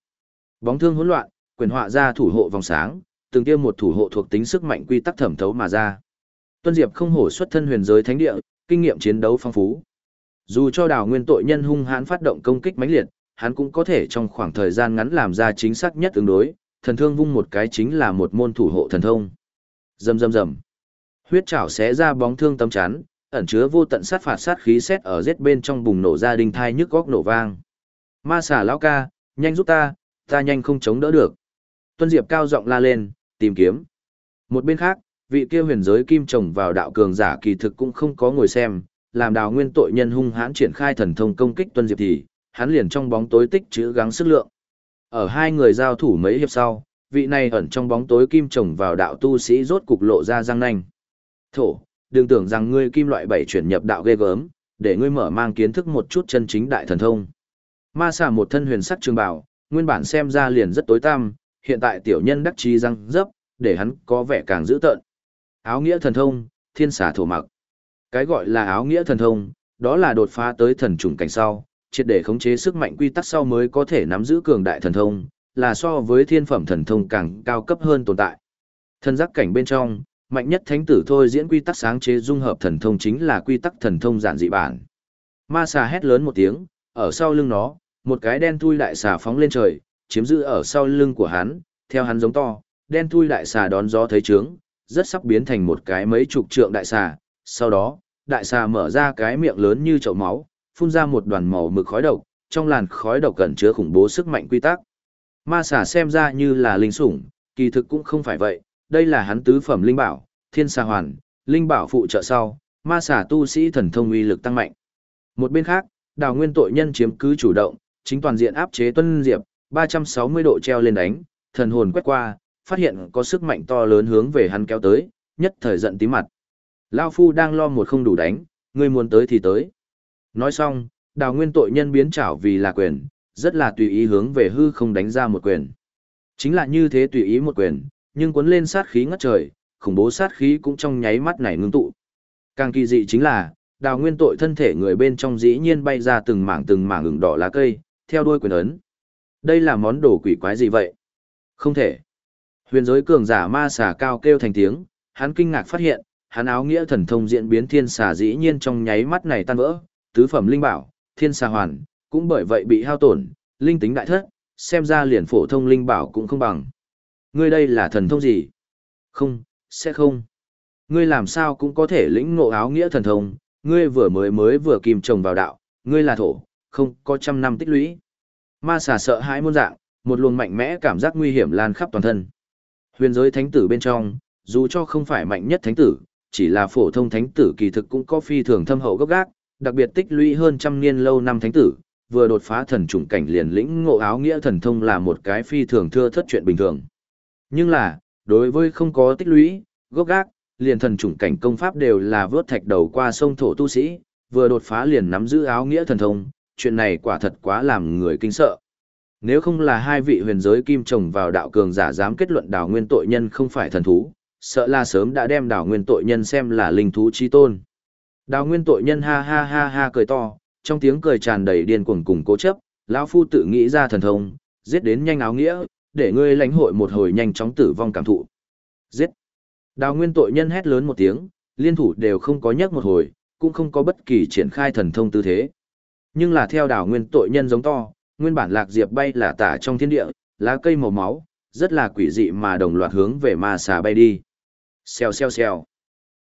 [SPEAKER 1] Bóng thương hỗn loạn, quyền họa ra thủ hộ vòng sáng, từng kia một thủ hộ thuộc tính sức mạnh quy tắc thẩm thấu mà ra. Tuân Diệp không hổ xuất thân huyền giới thánh địa, kinh nghiệm chiến đấu phong phú. Dù cho đào nguyên tội nhân hung hãn phát động công kích mãnh liệt, hắn cũng có thể trong khoảng thời gian ngắn làm ra chính xác nhất tương đối, thần thương vung một cái chính là một môn thủ hộ thần thông. Rầm rầm rầm. Huyết chảo xé ra bóng thương tâm chán, ẩn chứa vô tận sát phạt sát khí xét ở giết bên trong bùng nổ ra đinh thai nhức góc nổ vang. Ma xà lão ca, nhanh giúp ta, ta nhanh không chống đỡ được. Tuân Diệp cao giọng la lên, tìm kiếm. Một bên khác, vị kia huyền giới kim trồng vào đạo cường giả kỳ thực cũng không có ngồi xem, làm đào nguyên tội nhân hung hãn triển khai thần thông công kích Tuân Diệp thì, hắn liền trong bóng tối tích chữ gắng sức lượng. Ở hai người giao thủ mấy hiệp sau, vị này ẩn trong bóng tối kim trồng vào đạo tu sĩ rốt cục lộ ra răng nanh. Thổ, đừng tưởng rằng ngươi kim loại bảy chuyển nhập đạo ghê gớm, để ngươi mở mang kiến thức một chút chân chính đại thần thông. Ma xà một thân huyền sắc trường bảo, nguyên bản xem ra liền rất tối tăm, hiện tại tiểu nhân đắc chí răng dấp, để hắn có vẻ càng dữ tợn. Áo nghĩa thần thông, thiên xà thổ mặc. Cái gọi là áo nghĩa thần thông, đó là đột phá tới thần trùng cảnh sau, triệt để khống chế sức mạnh quy tắc sau mới có thể nắm giữ cường đại thần thông, là so với thiên phẩm thần thông càng cao cấp hơn tồn tại. Thần giác cảnh bên trong, mạnh nhất thánh tử thôi diễn quy tắc sáng chế dung hợp thần thông chính là quy tắc thần thông giản dị bản. Ma xà hét lớn một tiếng, ở sau lưng nó, một cái đen thui đại xà phóng lên trời, chiếm giữ ở sau lưng của hắn, theo hắn giống to, đen thui đại xà đón gió thấy trướng, rất sắp biến thành một cái mấy chục trượng đại xà, sau đó, đại xà mở ra cái miệng lớn như chậu máu, phun ra một đoàn màu mực khói độc, trong làn khói độc cẩn chứa khủng bố sức mạnh quy tắc. Ma xà xem ra như là linh sủng, kỳ thực cũng không phải vậy, đây là hắn tứ phẩm linh bảo, thiên xà hoàn, linh bảo phụ trợ sau, ma xà tu sĩ thần thông uy lực tăng mạnh. Một bên khác, đào nguyên tội nhân chiếm cứ chủ động, chính toàn diện áp chế tuân diệp, 360 độ treo lên đánh, thần hồn quét qua, phát hiện có sức mạnh to lớn hướng về hắn kéo tới, nhất thời giận tí mặt. Lao Phu đang lo một không đủ đánh, ngươi muốn tới thì tới. Nói xong, đào nguyên tội nhân biến trảo vì là quyền, rất là tùy ý hướng về hư không đánh ra một quyền. Chính là như thế tùy ý một quyền, nhưng cuốn lên sát khí ngất trời, khủng bố sát khí cũng trong nháy mắt này ngưng tụ. Càng kỳ dị chính là, đào nguyên tội thân thể người bên trong dĩ nhiên bay ra từng mảng từng mảng ửng đỏ lá cây, theo đuôi quyền ấn. Đây là món đồ quỷ quái gì vậy? Không thể. Huyền giới cường giả ma xà cao kêu thành tiếng, hắn kinh ngạc phát hiện, hắn áo nghĩa thần thông diễn biến thiên xà dĩ nhiên trong nháy mắt này tan vỡ, tứ phẩm linh bảo, thiên xà hoàn, cũng bởi vậy bị hao tổn, linh tính đại thất, xem ra liền phổ thông linh bảo cũng không bằng. Ngươi đây là thần thông gì? Không, sẽ không. Ngươi làm sao cũng có thể lĩnh ngộ áo nghĩa thần thông, ngươi vừa mới mới vừa kìm trồng vào đạo, ngươi là thổ, không có trăm năm tích lũy. Ma xà sợ hãi muôn dạng, một luồng mạnh mẽ cảm giác nguy hiểm lan khắp toàn thân. Huyền giới thánh tử bên trong, dù cho không phải mạnh nhất thánh tử, chỉ là phổ thông thánh tử kỳ thực cũng có phi thường thâm hậu gốc gác, đặc biệt tích lũy hơn trăm niên lâu năm thánh tử, vừa đột phá thần trùng cảnh liền lĩnh ngộ áo nghĩa thần thông là một cái phi thường thưa thất chuyện bình thường. Nhưng là, đối với không có tích lũy, gốc gác, liền thần trùng cảnh công pháp đều là vớt thạch đầu qua sông thổ tu sĩ, vừa đột phá liền nắm giữ áo nghĩa thần thông, chuyện này quả thật quá làm người kinh sợ. Nếu không là hai vị huyền giới kim trồng vào đạo cường giả dám kết luận đảo nguyên tội nhân không phải thần thú, sợ là sớm đã đem đảo nguyên tội nhân xem là linh thú chi tôn. Đào nguyên tội nhân ha ha ha ha cười to, trong tiếng cười tràn đầy điên cuồng cùng cố chấp, lão phu tự nghĩ ra thần thông, giết đến nhanh áo nghĩa, để ngươi lãnh hội một hồi nhanh chóng tử vong cảm thụ. Giết. Đào nguyên tội nhân hét lớn một tiếng, liên thủ đều không có nhắc một hồi, cũng không có bất kỳ triển khai thần thông tư thế. Nhưng là theo đào nguyên tội nhân giống to, nguyên bản lạc diệp bay là tả trong thiên địa, lá cây màu máu, rất là quỷ dị mà đồng loạt hướng về ma xà bay đi. Xèo xèo xèo.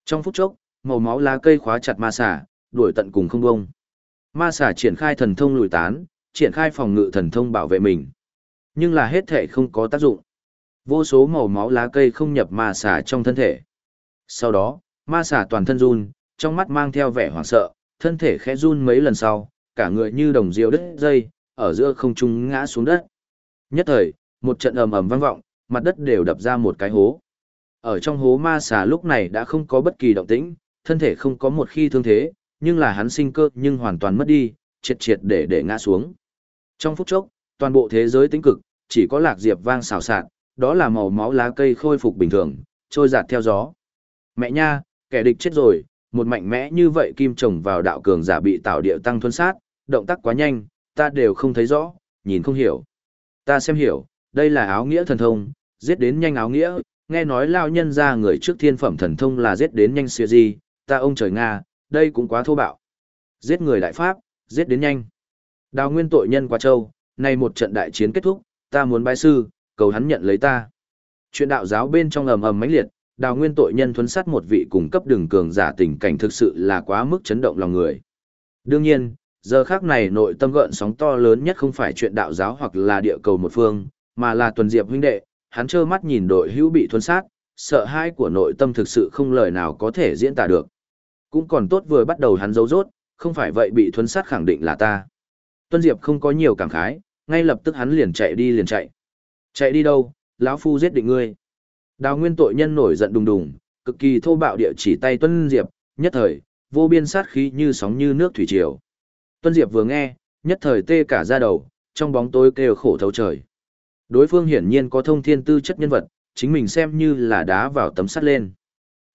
[SPEAKER 1] Trong phút chốc, màu máu lá cây khóa chặt ma xà, đuổi tận cùng không bông. Ma xà triển khai thần thông lùi tán, triển khai phòng ngự thần thông bảo vệ mình. Nhưng là hết thể không có tác dụng. Vô số màu máu lá cây không nhập ma xà trong thân thể. Sau đó, ma xà toàn thân run, trong mắt mang theo vẻ hoảng sợ, thân thể khẽ run mấy lần sau, cả người như đồng diều đứt dây, ở giữa không trung ngã xuống đất. Nhất thời, một trận ầm ầm vang vọng, mặt đất đều đập ra một cái hố. Ở trong hố ma xà lúc này đã không có bất kỳ động tĩnh, thân thể không có một khi thương thế, nhưng là hắn sinh cơ nhưng hoàn toàn mất đi, triệt triệt để để ngã xuống. Trong phút chốc, toàn bộ thế giới tĩnh cực, chỉ có lạc diệp vang xào xạc, đó là màu máu lá cây khôi phục bình thường, trôi giạt theo gió. Mẹ nha, kẻ địch chết rồi, một mạnh mẽ như vậy kim trồng vào đạo cường giả bị tạo địa tăng thuần sát, động tác quá nhanh, ta đều không thấy rõ, nhìn không hiểu. Ta xem hiểu, đây là áo nghĩa thần thông, giết đến nhanh áo nghĩa, nghe nói lao nhân ra người trước thiên phẩm thần thông là giết đến nhanh xìa gì, ta ông trời Nga, đây cũng quá thô bạo. Giết người đại pháp, giết đến nhanh. Đào nguyên tội nhân qua châu, nay một trận đại chiến kết thúc, ta muốn bái sư, cầu hắn nhận lấy ta. Chuyện đạo giáo bên trong ầm ầm mãnh liệt, đào nguyên tội nhân thuấn sát một vị cùng cấp đường cường giả tình cảnh thực sự là quá mức chấn động lòng người. Đương nhiên, giờ khác này nội tâm gợn sóng to lớn nhất không phải chuyện đạo giáo hoặc là địa cầu một phương, mà là tuần diệp huynh đệ, hắn trơ mắt nhìn đội hữu bị thuấn sát, sợ hãi của nội tâm thực sự không lời nào có thể diễn tả được. Cũng còn tốt vừa bắt đầu hắn giấu rốt, không phải vậy bị thuấn sát khẳng định là ta. Tuân Diệp không có nhiều cảm khái, ngay lập tức hắn liền chạy đi liền chạy. Chạy đi đâu, lão phu giết định ngươi. Đào nguyên tội nhân nổi giận đùng đùng, cực kỳ thô bạo địa chỉ tay Tuân Diệp, nhất thời, vô biên sát khí như sóng như nước thủy triều. Tuân Diệp vừa nghe, nhất thời tê cả da đầu, trong bóng tối kêu khổ thấu trời. Đối phương hiển nhiên có thông thiên tư chất nhân vật, chính mình xem như là đá vào tấm sắt lên.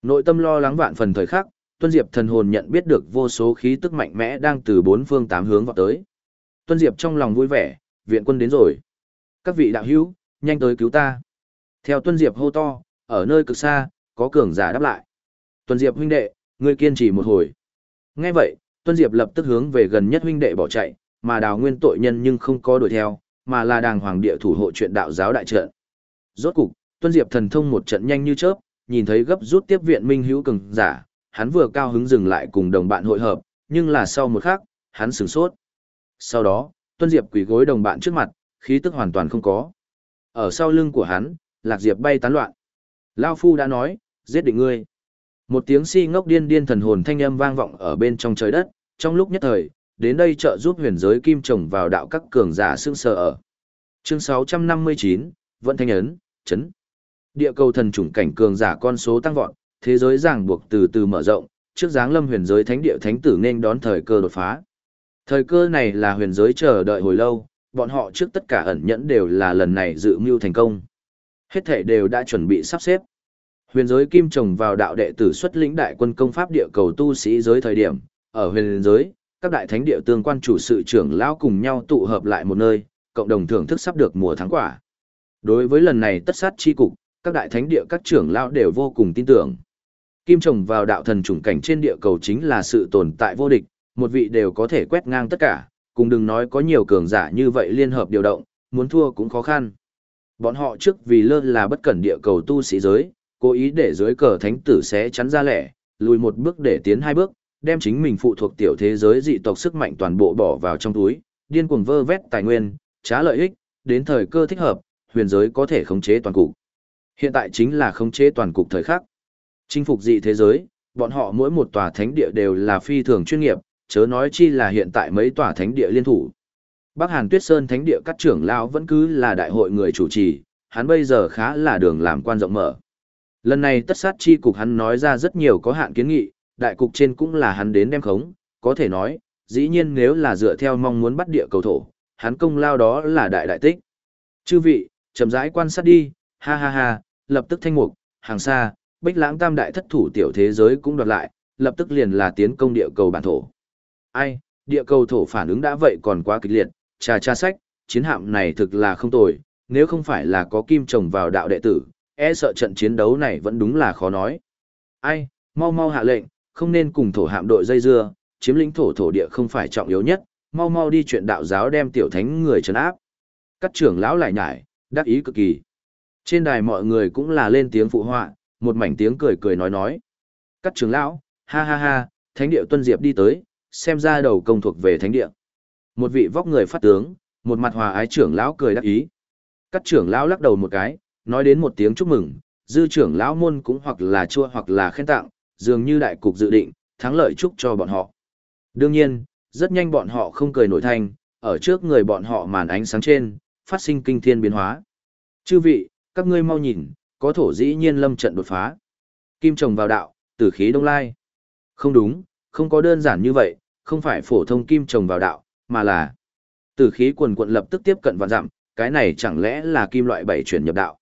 [SPEAKER 1] Nội tâm lo lắng vạn phần thời khắc, Tuân Diệp thần hồn nhận biết được vô số khí tức mạnh mẽ đang từ bốn phương tám hướng vào tới. Tuân Diệp trong lòng vui vẻ, viện quân đến rồi. Các vị đạo hữu, nhanh tới cứu ta. Theo Tuân Diệp hô to, ở nơi cực xa, có cường giả đáp lại. Tuân Diệp huynh đệ, ngươi kiên trì một hồi. Nghe vậy, Tuân Diệp lập tức hướng về gần nhất huynh đệ bỏ chạy, mà đào nguyên tội nhân nhưng không có đuổi theo, mà là đàng hoàng địa thủ hộ chuyện đạo giáo đại trận. Rốt cục, Tuân Diệp thần thông một trận nhanh như chớp, nhìn thấy gấp rút tiếp viện minh hữu cường giả, hắn vừa cao hứng dừng lại cùng đồng bạn hội hợp, nhưng là sau một khắc, hắn sửng sốt. Sau đó, Tuân Diệp quỳ gối đồng bạn trước mặt, khí tức hoàn toàn không có. Ở sau lưng của hắn, Lạc Diệp bay tán loạn. Lao Phu đã nói, giết định ngươi. Một tiếng si ngốc điên điên thần hồn thanh âm vang vọng ở bên trong trời đất, trong lúc nhất thời, đến đây trợ giúp huyền giới kim trồng vào đạo các cường giả sương sờ ở. Chương 659, Vận Thanh Ấn, Chấn. Địa cầu thần chủng cảnh cường giả con số tăng vọt, thế giới ràng buộc từ từ mở rộng, trước dáng lâm huyền giới thánh địa thánh tử nên đón thời cơ đột phá. Thời cơ này là huyền giới chờ đợi hồi lâu, bọn họ trước tất cả ẩn nhẫn đều là lần này dự mưu thành công. Hết thể đều đã chuẩn bị sắp xếp. Huyền giới kim trồng vào đạo đệ tử xuất lĩnh đại quân công pháp địa cầu tu sĩ giới thời điểm, ở huyền giới, các đại thánh địa tương quan chủ sự trưởng lão cùng nhau tụ hợp lại một nơi, cộng đồng thưởng thức sắp được mùa thắng quả. Đối với lần này tất sát chi cục, các đại thánh địa các trưởng lão đều vô cùng tin tưởng. Kim trồng vào đạo thần chủng cảnh trên địa cầu chính là sự tồn tại vô địch, một vị đều có thể quét ngang tất cả, cùng đừng nói có nhiều cường giả như vậy liên hợp điều động, muốn thua cũng khó khăn. Bọn họ trước vì lơ là bất cẩn địa cầu tu sĩ giới, cố ý để dưới cờ thánh tử sẽ chắn ra lẻ, lùi một bước để tiến hai bước, đem chính mình phụ thuộc tiểu thế giới dị tộc sức mạnh toàn bộ bỏ vào trong túi, điên cuồng vơ vét tài nguyên, trá lợi ích, đến thời cơ thích hợp, huyền giới có thể khống chế toàn cục. Hiện tại chính là khống chế toàn cục thời khắc. Chinh phục dị thế giới, bọn họ mỗi một tòa thánh địa đều là phi thường chuyên nghiệp, chớ nói chi là hiện tại mấy tòa thánh địa liên thủ. Bắc Hàn Tuyết Sơn thánh địa các trưởng lão vẫn cứ là đại hội người chủ trì, hắn bây giờ khá là đường làm quan rộng mở. Lần này tất sát chi cục hắn nói ra rất nhiều có hạn kiến nghị, đại cục trên cũng là hắn đến đem khống, có thể nói, dĩ nhiên nếu là dựa theo mong muốn bắt địa cầu thổ, hắn công lao đó là đại đại tích. Chư vị, chậm rãi quan sát đi, ha ha ha, lập tức thanh mục, hàng xa, bích lãng tam đại thất thủ tiểu thế giới cũng đoạt lại, lập tức liền là tiến công địa cầu bản thổ. Ai, địa cầu thổ phản ứng đã vậy còn quá kịch liệt, trà trà sách, chiến hạm này thực là không tồi, nếu không phải là có kim trồng vào đạo đệ tử, e sợ trận chiến đấu này vẫn đúng là khó nói. Ai, mau mau hạ lệnh, không nên cùng thổ hạm đội dây dưa, chiếm lĩnh thổ thổ địa không phải trọng yếu nhất, mau mau đi chuyện đạo giáo đem tiểu thánh người trấn áp. Các trưởng lão lại nhải, đắc ý cực kỳ. Trên đài mọi người cũng là lên tiếng phụ họa, một mảnh tiếng cười cười nói nói. Các trưởng lão, ha ha ha, thánh địa tuân diệp đi tới, xem ra đầu công thuộc về thánh địa. Một vị vóc người phát tướng, một mặt hòa ái trưởng lão cười đắc ý. Các trưởng lão lắc đầu một cái, nói đến một tiếng chúc mừng, dư trưởng lão môn cũng hoặc là chua hoặc là khen tặng, dường như đại cục dự định, thắng lợi chúc cho bọn họ. Đương nhiên, rất nhanh bọn họ không cười nổi thanh, ở trước người bọn họ màn ánh sáng trên, phát sinh kinh thiên biến hóa. Chư vị, các ngươi mau nhìn, có thổ dĩ nhiên lâm trận đột phá. Kim trồng vào đạo, tử khí đông lai. Không đúng, không có đơn giản như vậy, không phải phổ thông kim trồng vào đạo, mà là tử khí quần quận lập tức tiếp cận vạn dặm, cái này chẳng lẽ là kim loại bảy chuyển nhập đạo.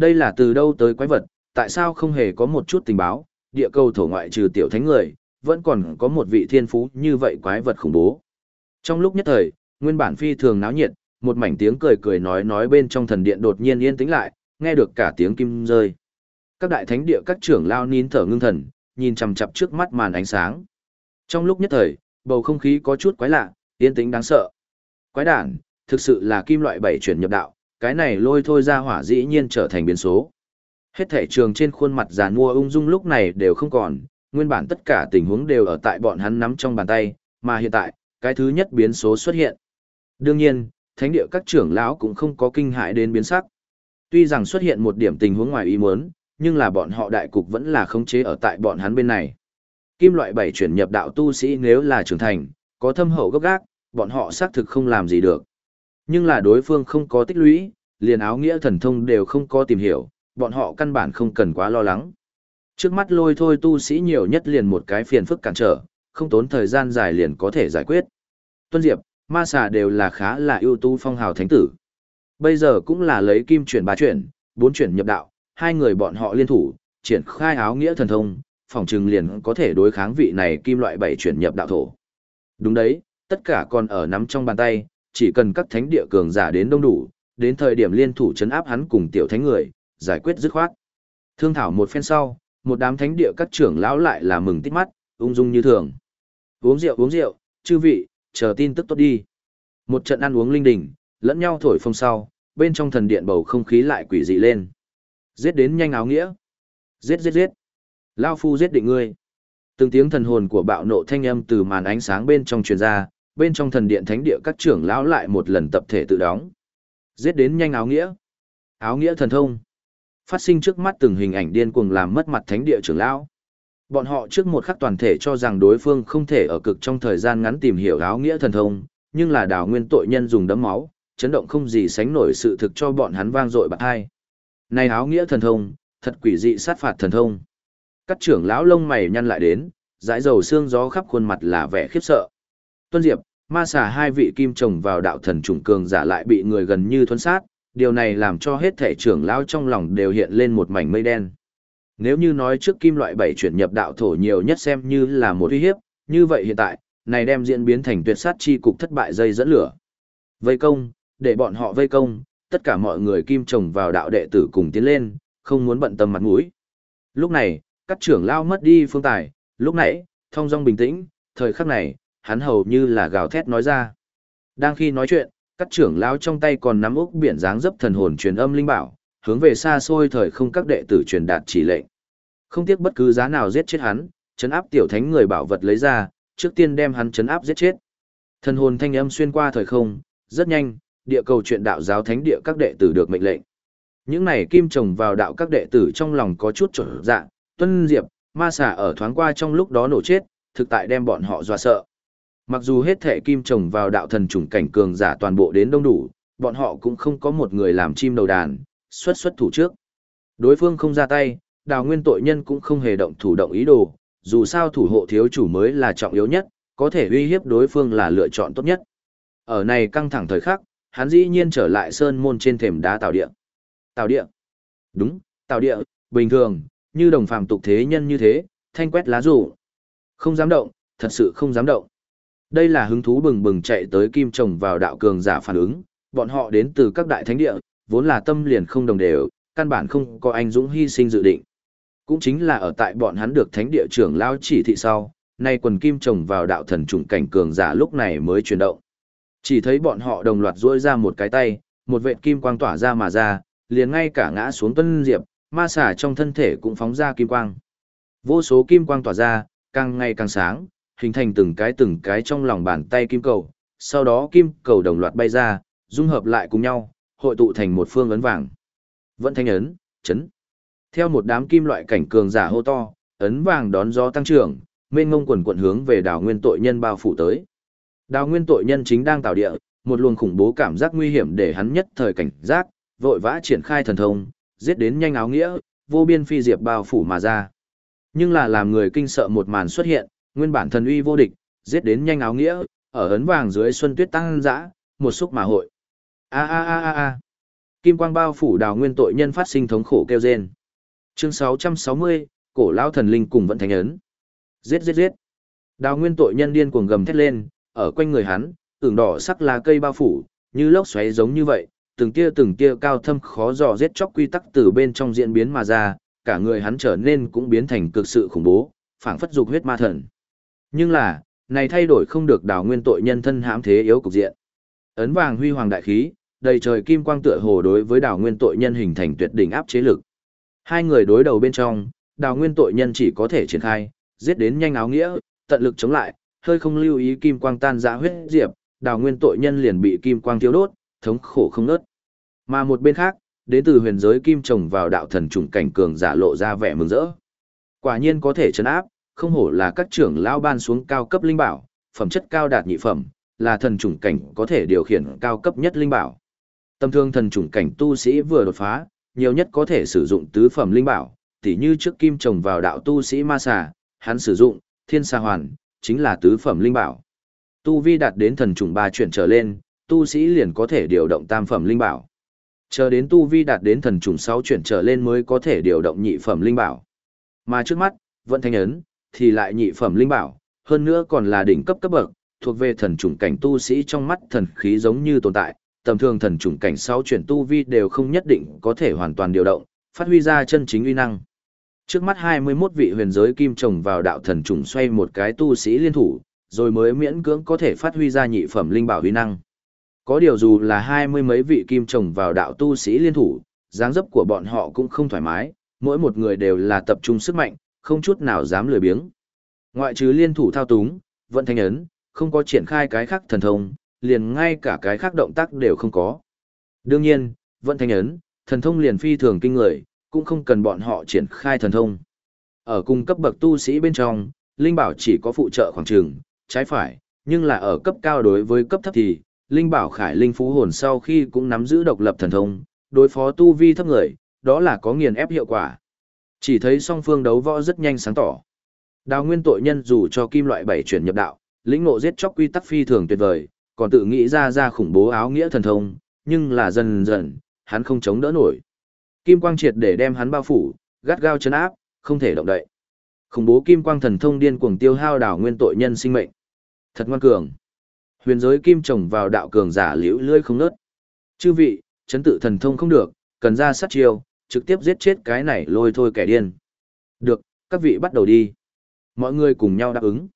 [SPEAKER 1] Đây là từ đâu tới quái vật, tại sao không hề có một chút tình báo, địa cầu thổ ngoại trừ tiểu thánh người, vẫn còn có một vị thiên phú như vậy quái vật khủng bố. Trong lúc nhất thời, nguyên bản phi thường náo nhiệt, một mảnh tiếng cười cười nói nói bên trong thần điện đột nhiên yên tĩnh lại, nghe được cả tiếng kim rơi. Các đại thánh địa các trưởng lao nín thở ngưng thần, nhìn chằm chằm trước mắt màn ánh sáng. Trong lúc nhất thời, bầu không khí có chút quái lạ, yên tĩnh đáng sợ. Quái đản, thực sự là kim loại bảy chuyển nhập đạo, cái này lôi thôi ra hỏa dĩ nhiên trở thành biến số. Hết thể trường trên khuôn mặt giàn mua ung dung lúc này đều không còn, nguyên bản tất cả tình huống đều ở tại bọn hắn nắm trong bàn tay, mà hiện tại, cái thứ nhất biến số xuất hiện. Đương nhiên, thánh địa các trưởng lão cũng không có kinh hại đến biến sắc. Tuy rằng xuất hiện một điểm tình huống ngoài ý muốn, nhưng là bọn họ đại cục vẫn là khống chế ở tại bọn hắn bên này. Kim loại bảy chuyển nhập đạo tu sĩ nếu là trưởng thành, có thâm hậu gốc gác, bọn họ xác thực không làm gì được. Nhưng là đối phương không có tích lũy, liền áo nghĩa thần thông đều không có tìm hiểu, bọn họ căn bản không cần quá lo lắng. Trước mắt lôi thôi tu sĩ nhiều nhất liền một cái phiền phức cản trở, không tốn thời gian dài liền có thể giải quyết. Tuân Diệp, ma xà đều là khá là ưu tú phong hào thánh tử. Bây giờ cũng là lấy kim chuyển ba chuyển, bốn chuyển nhập đạo, hai người bọn họ liên thủ, triển khai áo nghĩa thần thông, phòng trừng liền có thể đối kháng vị này kim loại bảy chuyển nhập đạo thổ. Đúng đấy, tất cả còn ở nắm trong bàn tay, chỉ cần các thánh địa cường giả đến đông đủ, đến thời điểm liên thủ chấn áp hắn cùng tiểu thánh người, giải quyết dứt khoát. Thương thảo một phen sau, một đám thánh địa các trưởng lão lại là mừng tít mắt, ung dung như thường. Uống rượu uống rượu, chư vị, chờ tin tức tốt đi. Một trận ăn uống linh đình, lẫn nhau thổi phồng sau, bên trong thần điện bầu không khí lại quỷ dị lên. Giết đến nhanh áo nghĩa. Giết giết giết. Lao phu giết định ngươi. Từng tiếng thần hồn của bạo nộ thanh âm từ màn ánh sáng bên trong truyền ra, bên trong thần điện thánh địa các trưởng lão lại một lần tập thể tự đóng. Giết đến nhanh áo nghĩa. Áo nghĩa thần thông. Phát sinh trước mắt từng hình ảnh điên cuồng làm mất mặt thánh địa trưởng lão. Bọn họ trước một khắc toàn thể cho rằng đối phương không thể ở cực trong thời gian ngắn tìm hiểu áo nghĩa thần thông, nhưng là đào nguyên tội nhân dùng đấm máu, chấn động không gì sánh nổi sự thực cho bọn hắn vang dội bạc hai. Này áo nghĩa thần thông, thật quỷ dị sát phạt thần thông. Các trưởng lão lông mày nhăn lại đến, dãi dầu xương gió khắp khuôn mặt là vẻ khiếp sợ. Tuân Diệp, ma xà hai vị kim chồng vào đạo thần trùng cường giả lại bị người gần như thuấn sát, điều này làm cho hết thể trưởng lão trong lòng đều hiện lên một mảnh mây đen. Nếu như nói trước kim loại bảy chuyển nhập đạo thổ nhiều nhất xem như là một uy hiếp, như vậy hiện tại, này đem diễn biến thành tuyệt sát chi cục thất bại dây dẫn lửa. Vây công, để bọn họ vây công, tất cả mọi người kim chồng vào đạo đệ tử cùng tiến lên, không muốn bận tâm mặt mũi. Lúc này, các trưởng lao mất đi phương tài, lúc nãy, thông dong bình tĩnh, thời khắc này, hắn hầu như là gào thét nói ra. Đang khi nói chuyện, các trưởng lão trong tay còn nắm ốc biển dáng dấp thần hồn truyền âm linh bảo, hướng về xa xôi thời không các đệ tử truyền đạt chỉ lệnh. Không tiếc bất cứ giá nào giết chết hắn, chấn áp tiểu thánh người bảo vật lấy ra, trước tiên đem hắn chấn áp giết chết. Thần hồn thanh âm xuyên qua thời không, rất nhanh, địa cầu chuyện đạo giáo thánh địa các đệ tử được mệnh lệnh. Những này kim trồng vào đạo các đệ tử trong lòng có chút trở dạ, tuân diệp, ma xà ở thoáng qua trong lúc đó nổ chết, thực tại đem bọn họ dọa sợ. Mặc dù hết thể kim trồng vào đạo thần chủng cảnh cường giả toàn bộ đến đông đủ, bọn họ cũng không có một người làm chim đầu đàn, xuất xuất thủ trước. Đối phương không ra tay, đào nguyên tội nhân cũng không hề động thủ động ý đồ, dù sao thủ hộ thiếu chủ mới là trọng yếu nhất, có thể uy hiếp đối phương là lựa chọn tốt nhất. Ở này căng thẳng thời khắc, hắn dĩ nhiên trở lại sơn môn trên thềm đá tạo địa. tạo địa. Đúng, tạo địa, bình thường, như đồng phàm tục thế nhân như thế, thanh quét lá rủ. Không dám động, thật sự không dám động. Đây là hứng thú bừng bừng chạy tới kim trồng vào đạo cường giả phản ứng, bọn họ đến từ các đại thánh địa, vốn là tâm liền không đồng đều, căn bản không có anh dũng hy sinh dự định. Cũng chính là ở tại bọn hắn được thánh địa trưởng lao chỉ thị sau, nay quần kim trồng vào đạo thần trùng cảnh cường giả lúc này mới chuyển động. Chỉ thấy bọn họ đồng loạt duỗi ra một cái tay, một vệt kim quang tỏa ra mà ra, liền ngay cả ngã xuống tuân diệp, ma xả trong thân thể cũng phóng ra kim quang. Vô số kim quang tỏa ra, càng ngày càng sáng, hình thành từng cái từng cái trong lòng bàn tay kim cầu, sau đó kim cầu đồng loạt bay ra, dung hợp lại cùng nhau, hội tụ thành một phương ấn vàng. Vẫn thanh ấn, chấn. Theo một đám kim loại cảnh cường giả hô to, ấn vàng đón gió tăng trưởng, mênh ngông quần quận hướng về đảo nguyên tội nhân bao phủ tới. Đào nguyên tội nhân chính đang tạo địa, một luồng khủng bố cảm giác nguy hiểm để hắn nhất thời cảnh giác, vội vã triển khai thần thông, giết đến nhanh áo nghĩa, vô biên phi diệp bao phủ mà ra. Nhưng là làm người kinh sợ một màn xuất hiện, nguyên bản thần uy vô địch, giết đến nhanh áo nghĩa, ở ấn vàng dưới xuân tuyết tăng dã, một xúc mà hội. A a a a a. Kim quang bao phủ đào nguyên tội nhân phát sinh thống khổ kêu rên. Chương 660, cổ lão thần linh cùng vận thánh ấn. Giết giết giết. Đào nguyên tội nhân điên cuồng gầm thét lên, ở quanh người hắn, tưởng đỏ sắc lá cây bao phủ, như lốc xoáy giống như vậy, từng tia từng tia cao thâm khó dò giết chóc quy tắc từ bên trong diễn biến mà ra, cả người hắn trở nên cũng biến thành cực sự khủng bố, phảng phất dục huyết ma thần. Nhưng là, này thay đổi không được đào nguyên tội nhân thân hãm thế yếu cục diện. Ấn vàng huy hoàng đại khí, đầy trời kim quang tựa hồ đối với đào nguyên tội nhân hình thành tuyệt đỉnh áp chế lực. Hai người đối đầu bên trong, đào nguyên tội nhân chỉ có thể triển khai, giết đến nhanh áo nghĩa, tận lực chống lại, hơi không lưu ý kim quang tan dã huyết diệp, đào nguyên tội nhân liền bị kim quang thiếu đốt, thống khổ không nớt. Mà một bên khác, đến từ huyền giới kim trồng vào đạo thần trùng cảnh cường giả lộ ra vẻ mừng rỡ. Quả nhiên có thể chấn áp, không hổ là các trưởng lao ban xuống cao cấp linh bảo, phẩm chất cao đạt nhị phẩm, là thần trùng cảnh có thể điều khiển cao cấp nhất linh bảo. Tâm thương thần trùng cảnh tu sĩ vừa đột phá, nhiều nhất có thể sử dụng tứ phẩm linh bảo, tỉ như trước kim trồng vào đạo tu sĩ ma xà, hắn sử dụng thiên sa hoàn, chính là tứ phẩm linh bảo. Tu vi đạt đến thần trùng ba chuyển trở lên, tu sĩ liền có thể điều động tam phẩm linh bảo. Chờ đến tu vi đạt đến thần trùng sáu chuyển trở lên mới có thể điều động nhị phẩm linh bảo. Mà trước mắt, vận thanh ấn, thì lại nhị phẩm linh bảo, hơn nữa còn là đỉnh cấp cấp bậc, thuộc về thần trùng cảnh tu sĩ trong mắt thần khí giống như tồn tại, tầm thường thần trùng cảnh sáu chuyển tu vi đều không nhất định có thể hoàn toàn điều động, phát huy ra chân chính uy năng. Trước mắt 21 vị huyền giới kim trồng vào đạo thần trùng xoay một cái tu sĩ liên thủ, rồi mới miễn cưỡng có thể phát huy ra nhị phẩm linh bảo uy năng. Có điều dù là hai mươi mấy vị kim trồng vào đạo tu sĩ liên thủ, dáng dấp của bọn họ cũng không thoải mái, mỗi một người đều là tập trung sức mạnh, không chút nào dám lười biếng. Ngoại trừ liên thủ thao túng, vận thanh ấn, không có triển khai cái khác thần thông, liền ngay cả cái khác động tác đều không có. Đương nhiên, vận thanh ấn, thần thông liền phi thường kinh người, cũng không cần bọn họ triển khai thần thông. Ở cung cấp bậc tu sĩ bên trong, Linh Bảo chỉ có phụ trợ khoảng trường, trái phải, nhưng là ở cấp cao đối với cấp thấp thì, Linh Bảo Khải Linh Phú Hồn sau khi cũng nắm giữ độc lập thần thông, đối phó tu vi thấp người, đó là có nghiền ép hiệu quả. Chỉ thấy song phương đấu võ rất nhanh sáng tỏ. Đào nguyên tội nhân dù cho kim loại bảy chuyển nhập đạo, lĩnh ngộ giết chóc quy tắc phi thường tuyệt vời, còn tự nghĩ ra ra khủng bố áo nghĩa thần thông, nhưng là dần dần, hắn không chống đỡ nổi. Kim quang triệt để đem hắn bao phủ, gắt gao chấn áp, không thể động đậy. Khủng bố kim quang thần thông điên cuồng tiêu hao đảo nguyên tội nhân sinh mệnh. Thật ngoan cường. Huyền giới kim trồng vào đạo cường giả liễu lươi không nớt. Chư vị, chấn tự thần thông không được, cần ra sát chiêu, trực tiếp giết chết cái này lôi thôi kẻ điên. Được, các vị bắt đầu đi. Mọi người cùng nhau đáp ứng.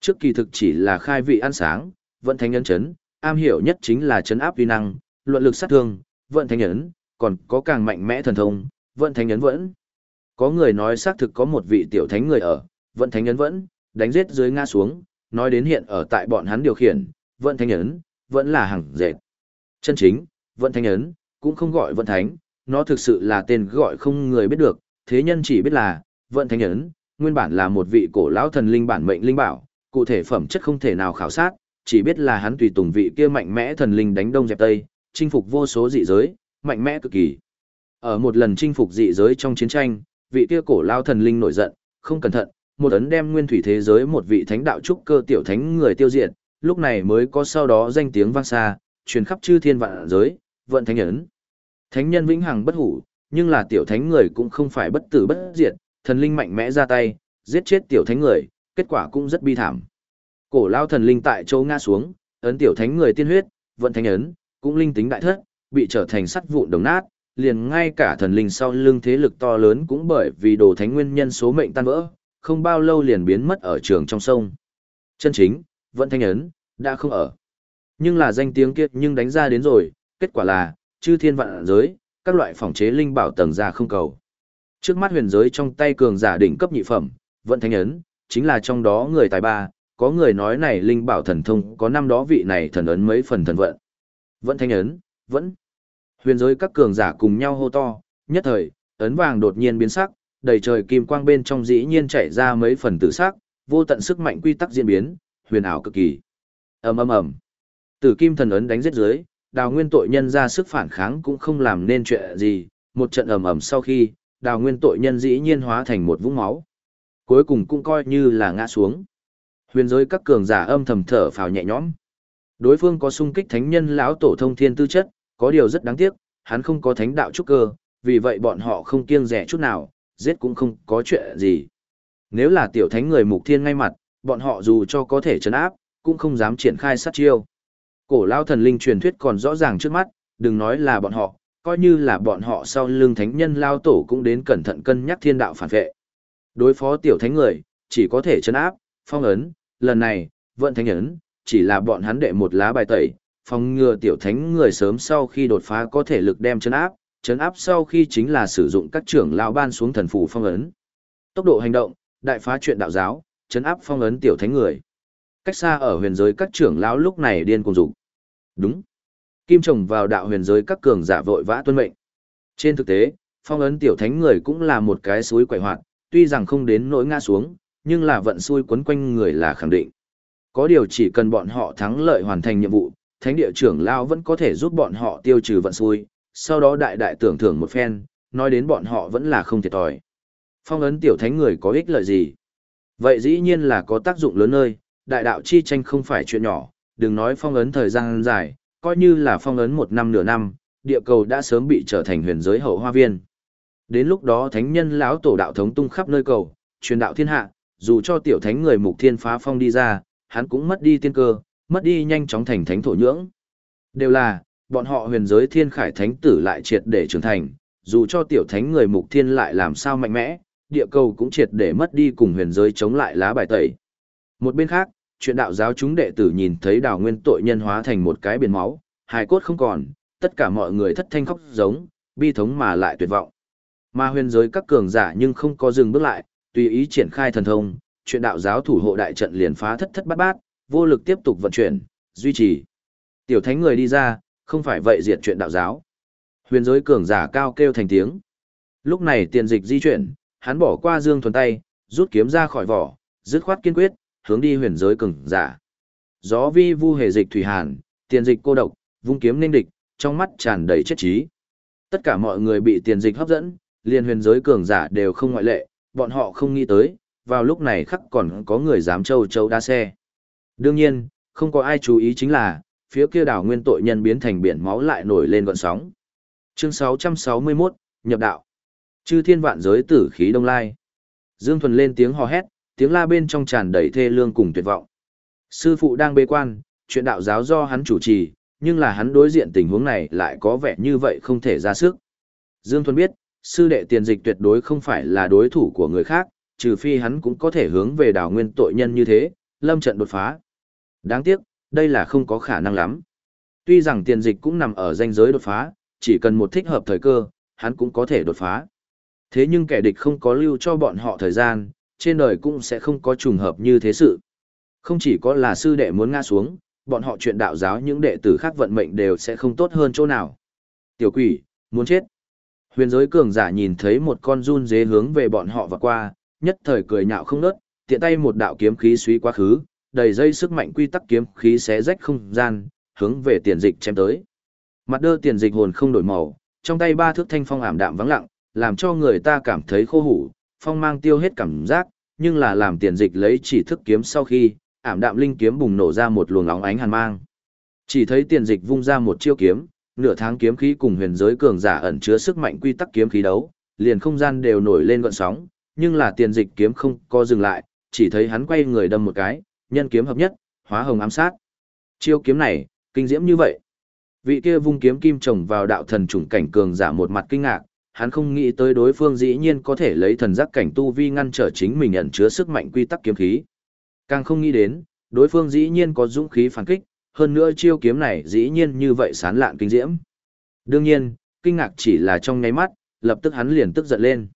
[SPEAKER 1] Trước kỳ thực chỉ là khai vị ăn sáng, vận thánh nhân chấn, am hiểu nhất chính là chấn áp vi năng, luận lực sát thương, vận thánh nhấn, còn có càng mạnh mẽ thần thông, vận thánh nhấn vẫn. Có người nói xác thực có một vị tiểu thánh người ở, vận thánh nhấn vẫn, đánh giết dưới ngã xuống, nói đến hiện ở tại bọn hắn điều khiển, vận thánh nhấn, vẫn là hàng dệt. Chân chính, vận thánh nhấn, cũng không gọi vận thánh, nó thực sự là tên gọi không người biết được, thế nhân chỉ biết là, vận thánh nhấn, nguyên bản là một vị cổ lão thần linh bản mệnh linh bảo, cụ thể phẩm chất không thể nào khảo sát, chỉ biết là hắn tùy tùng vị kia mạnh mẽ thần linh đánh đông dẹp tây, chinh phục vô số dị giới, mạnh mẽ cực kỳ. Ở một lần chinh phục dị giới trong chiến tranh, vị kia cổ lao thần linh nổi giận, không cẩn thận, một ấn đem nguyên thủy thế giới một vị thánh đạo trúc cơ tiểu thánh người tiêu diệt, lúc này mới có sau đó danh tiếng vang xa, truyền khắp chư thiên vạn giới, vận thánh ấn. Thánh nhân vĩnh hằng bất hủ, nhưng là tiểu thánh người cũng không phải bất tử bất diệt, thần linh mạnh mẽ ra tay, giết chết tiểu thánh người, kết quả cũng rất bi thảm. Cổ lao thần linh tại chỗ ngã xuống, ấn tiểu thánh người tiên huyết, vận thánh ấn, cũng linh tính đại thất, bị trở thành sắt vụn đồng nát, liền ngay cả thần linh sau lưng thế lực to lớn cũng bởi vì đồ thánh nguyên nhân số mệnh tan vỡ, không bao lâu liền biến mất ở trường trong sông. Chân chính, vận thanh ấn, đã không ở. Nhưng là danh tiếng kia nhưng đánh ra đến rồi, kết quả là, chư thiên vạn giới, các loại phòng chế linh bảo tầng ra không cầu. Trước mắt huyền giới trong tay cường giả đỉnh cấp nhị phẩm, Vận thanh ấn, chính là trong đó người tài ba, có người nói này linh bảo thần thông có năm đó vị này thần ấn mấy phần thần vận. Vận thanh ấn, vẫn. Huyền giới các cường giả cùng nhau hô to, nhất thời, ấn vàng đột nhiên biến sắc, đầy trời kim quang bên trong dĩ nhiên chạy ra mấy phần tử sắc, vô tận sức mạnh quy tắc diễn biến, huyền ảo cực kỳ. Ầm ầm ầm. Tử kim thần ấn đánh giết dưới, Đào Nguyên tội nhân ra sức phản kháng cũng không làm nên chuyện gì, một trận ầm ầm sau khi, Đào Nguyên tội nhân dĩ nhiên hóa thành một vũng máu. Cuối cùng cũng coi như là ngã xuống. Huyền giới các cường giả âm thầm thở phào nhẹ nhõm. Đối phương có sung kích thánh nhân lão tổ thông thiên tư chất, có điều rất đáng tiếc, hắn không có thánh đạo trúc cơ, vì vậy bọn họ không kiêng rẻ chút nào, giết cũng không có chuyện gì. Nếu là tiểu thánh người mục thiên ngay mặt, bọn họ dù cho có thể chấn áp, cũng không dám triển khai sát chiêu. Cổ lao thần linh truyền thuyết còn rõ ràng trước mắt, đừng nói là bọn họ, coi như là bọn họ sau lưng thánh nhân lao tổ cũng đến cẩn thận cân nhắc thiên đạo phản vệ. Đối phó tiểu thánh người, chỉ có thể chấn áp, phong ấn, lần này, vận thánh ấn, chỉ là bọn hắn đệ một lá bài tẩy, phòng ngừa tiểu thánh người sớm sau khi đột phá có thể lực đem chấn áp, chấn áp sau khi chính là sử dụng các trưởng lao ban xuống thần phù phong ấn. Tốc độ hành động, đại phá chuyện đạo giáo, chấn áp phong ấn tiểu thánh người. Cách xa ở huyền giới các trưởng lão lúc này điên cuồng dục. Đúng. Kim trồng vào đạo huyền giới các cường giả vội vã tuân mệnh. Trên thực tế, phong ấn tiểu thánh người cũng là một cái suối quậy hoạt, tuy rằng không đến nỗi ngã xuống, nhưng là vận xui quấn quanh người là khẳng định. Có điều chỉ cần bọn họ thắng lợi hoàn thành nhiệm vụ, thánh địa trưởng lao vẫn có thể giúp bọn họ tiêu trừ vận xui, sau đó đại đại tưởng thưởng một phen, nói đến bọn họ vẫn là không thiệt thòi. Phong ấn tiểu thánh người có ích lợi gì? Vậy dĩ nhiên là có tác dụng lớn nơi, đại đạo chi tranh không phải chuyện nhỏ, đừng nói phong ấn thời gian dài, coi như là phong ấn một năm nửa năm, địa cầu đã sớm bị trở thành huyền giới hậu hoa viên. Đến lúc đó thánh nhân lão tổ đạo thống tung khắp nơi cầu, truyền đạo thiên hạ, dù cho tiểu thánh người mục thiên phá phong đi ra, hắn cũng mất đi tiên cơ, mất đi nhanh chóng thành thánh thổ nhưỡng. Đều là, bọn họ huyền giới thiên khải thánh tử lại triệt để trưởng thành, dù cho tiểu thánh người mục thiên lại làm sao mạnh mẽ, địa cầu cũng triệt để mất đi cùng huyền giới chống lại lá bài tẩy. Một bên khác, chuyện đạo giáo chúng đệ tử nhìn thấy đào nguyên tội nhân hóa thành một cái biển máu, hài cốt không còn, tất cả mọi người thất thanh khóc giống, bi thống mà lại tuyệt vọng. ma huyền giới các cường giả nhưng không có dừng bước lại, tùy ý triển khai thần thông, chuyện đạo giáo thủ hộ đại trận liền phá thất thất bát bát, vô lực tiếp tục vận chuyển, duy trì. Tiểu thánh người đi ra, không phải vậy diệt chuyện đạo giáo. Huyền giới cường giả cao kêu thành tiếng. Lúc này tiền dịch di chuyển, hắn bỏ qua dương thuần tay, rút kiếm ra khỏi vỏ, dứt khoát kiên quyết, hướng đi huyền giới cường giả. Gió vi vu hề dịch thủy hàn, tiền dịch cô độc, vung kiếm nên địch, trong mắt tràn đầy chết trí. Tất cả mọi người bị tiền dịch hấp dẫn, liền huyền giới cường giả đều không ngoại lệ, bọn họ không nghĩ tới, vào lúc này khắc còn có người dám châu châu đa xe. Đương nhiên, không có ai chú ý chính là, phía kia đảo nguyên tội nhân biến thành biển máu lại nổi lên gọn sóng. Chương 661, nhập đạo. Chư thiên vạn giới tử khí đông lai. Dương Thuần lên tiếng hò hét, tiếng la bên trong tràn đầy thê lương cùng tuyệt vọng. Sư phụ đang bế quan, chuyện đạo giáo do hắn chủ trì, nhưng là hắn đối diện tình huống này lại có vẻ như vậy không thể ra sức. Dương Thuần biết, sư đệ tiền dịch tuyệt đối không phải là đối thủ của người khác, trừ phi hắn cũng có thể hướng về đảo nguyên tội nhân như thế, lâm trận đột phá. Đáng tiếc, đây là không có khả năng lắm. Tuy rằng tiền dịch cũng nằm ở danh giới đột phá, chỉ cần một thích hợp thời cơ, hắn cũng có thể đột phá. Thế nhưng kẻ địch không có lưu cho bọn họ thời gian, trên đời cũng sẽ không có trùng hợp như thế sự. Không chỉ có là sư đệ muốn ngã xuống, bọn họ chuyện đạo giáo những đệ tử khác vận mệnh đều sẽ không tốt hơn chỗ nào. Tiểu quỷ, muốn chết. Huyền giới cường giả nhìn thấy một con run dế hướng về bọn họ và qua, nhất thời cười nhạo không nớt, tiện tay một đạo kiếm khí suy quá khứ, đầy dây sức mạnh quy tắc kiếm khí xé rách không gian, hướng về tiền dịch chém tới. Mặt đơ tiền dịch hồn không đổi màu, trong tay ba thước thanh phong ảm đạm vắng lặng, làm cho người ta cảm thấy khô hủ, phong mang tiêu hết cảm giác, nhưng là làm tiền dịch lấy chỉ thức kiếm sau khi, ảm đạm linh kiếm bùng nổ ra một luồng óng ánh hàn mang. Chỉ thấy tiền dịch vung ra một chiêu kiếm, nửa tháng kiếm khí cùng huyền giới cường giả ẩn chứa sức mạnh quy tắc kiếm khí đấu, liền không gian đều nổi lên gợn sóng, nhưng là tiền dịch kiếm không co dừng lại, chỉ thấy hắn quay người đâm một cái, nhân kiếm hợp nhất, hóa hồng ám sát. Chiêu kiếm này, kinh diễm như vậy. Vị kia vung kiếm kim trồng vào đạo thần trùng cảnh cường giả một mặt kinh ngạc, hắn không nghĩ tới đối phương dĩ nhiên có thể lấy thần giác cảnh tu vi ngăn trở chính mình ẩn chứa sức mạnh quy tắc kiếm khí. Càng không nghĩ đến, đối phương dĩ nhiên có dũng khí phản kích, hơn nữa chiêu kiếm này dĩ nhiên như vậy sán lạn kinh diễm. Đương nhiên, kinh ngạc chỉ là trong nháy mắt, lập tức hắn liền tức giận lên.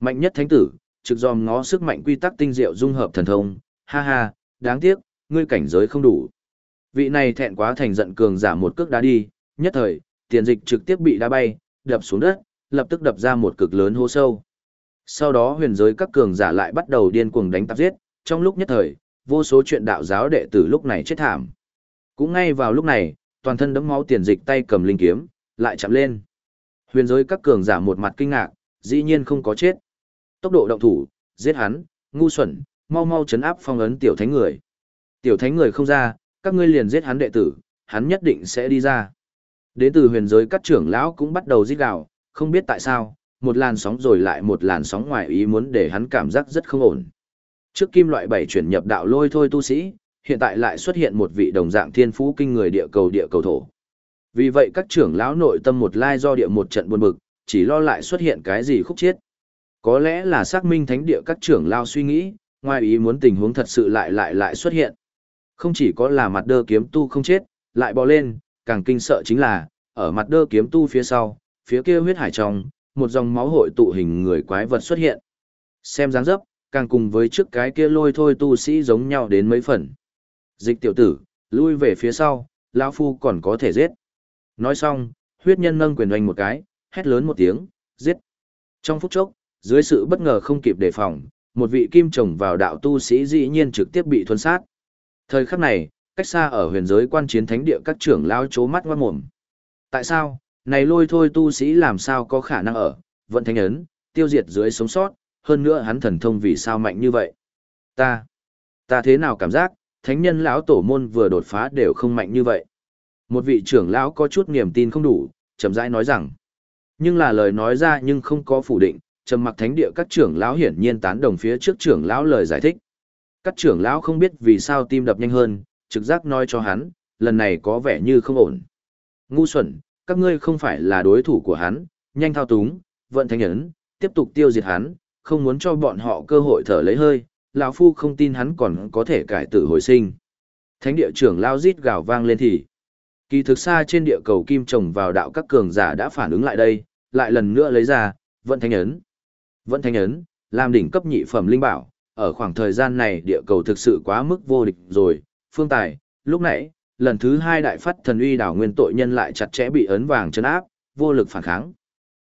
[SPEAKER 1] Mạnh nhất thánh tử, trực dòm ngó sức mạnh quy tắc tinh diệu dung hợp thần thông, ha ha, đáng tiếc, ngươi cảnh giới không đủ. Vị này thẹn quá thành giận cường giả một cước đá đi, nhất thời, tiền dịch trực tiếp bị đá bay, đập xuống đất, lập tức đập ra một cực lớn hố sâu. Sau đó huyền giới các cường giả lại bắt đầu điên cuồng đánh tạp giết, trong lúc nhất thời, vô số chuyện đạo giáo đệ tử lúc này chết thảm. Cũng ngay vào lúc này, toàn thân đấm máu tiền dịch tay cầm linh kiếm, lại chạm lên. Huyền giới các cường giả một mặt kinh ngạc, dĩ nhiên không có chết. Tốc độ động thủ, giết hắn, ngu xuẩn, mau mau chấn áp phong ấn tiểu thánh người. Tiểu thánh người không ra, các ngươi liền giết hắn đệ tử, hắn nhất định sẽ đi ra. Đến từ huyền giới các trưởng lão cũng bắt đầu giết gào, không biết tại sao, một làn sóng rồi lại một làn sóng ngoài ý muốn để hắn cảm giác rất không ổn. Trước kim loại bảy chuyển nhập đạo lôi thôi tu sĩ, hiện tại lại xuất hiện một vị đồng dạng thiên phú kinh người địa cầu địa cầu thổ. Vì vậy các trưởng lão nội tâm một lai do địa một trận buồn bực, chỉ lo lại xuất hiện cái gì khúc chết. Có lẽ là xác minh thánh địa các trưởng lao suy nghĩ, ngoài ý muốn tình huống thật sự lại lại lại xuất hiện. Không chỉ có là mặt đơ kiếm tu không chết, lại bò lên, càng kinh sợ chính là, ở mặt đơ kiếm tu phía sau, phía kia huyết hải trong, một dòng máu hội tụ hình người quái vật xuất hiện. Xem dáng dấp, càng cùng với trước cái kia lôi thôi tu sĩ giống nhau đến mấy phần. Dịch tiểu tử, lui về phía sau, lão phu còn có thể giết. Nói xong, huyết nhân nâng quyền oanh một cái, hét lớn một tiếng, giết. Trong phút chốc, dưới sự bất ngờ không kịp đề phòng, một vị kim trồng vào đạo tu sĩ dĩ nhiên trực tiếp bị thuần sát. Thời khắc này, cách xa ở huyền giới quan chiến thánh địa các trưởng lao chố mắt ngoan mồm. Tại sao, này lôi thôi tu sĩ làm sao có khả năng ở, vận thánh ấn, tiêu diệt dưới sống sót, hơn nữa hắn thần thông vì sao mạnh như vậy. Ta, ta thế nào cảm giác, thánh nhân lão tổ môn vừa đột phá đều không mạnh như vậy. Một vị trưởng lão có chút niềm tin không đủ, chậm rãi nói rằng. Nhưng là lời nói ra nhưng không có phủ định, trầm mặc thánh địa các trưởng lão hiển nhiên tán đồng phía trước trưởng lão lời giải thích. Các trưởng lão không biết vì sao tim đập nhanh hơn, trực giác nói cho hắn, lần này có vẻ như không ổn. Ngu xuẩn, các ngươi không phải là đối thủ của hắn, nhanh thao túng, vận thánh ấn, tiếp tục tiêu diệt hắn, không muốn cho bọn họ cơ hội thở lấy hơi, lão phu không tin hắn còn có thể cải tử hồi sinh. Thánh địa trưởng lao rít gào vang lên thì. Kỳ thực xa trên địa cầu kim trồng vào đạo các cường giả đã phản ứng lại đây, lại lần nữa lấy ra, vận thánh ấn. Vận thánh ấn, làm đỉnh cấp nhị phẩm linh bảo, ở khoảng thời gian này địa cầu thực sự quá mức vô địch rồi, phương tài, lúc nãy, lần thứ hai đại phát thần uy đảo nguyên tội nhân lại chặt chẽ bị ấn vàng chấn áp, vô lực phản kháng.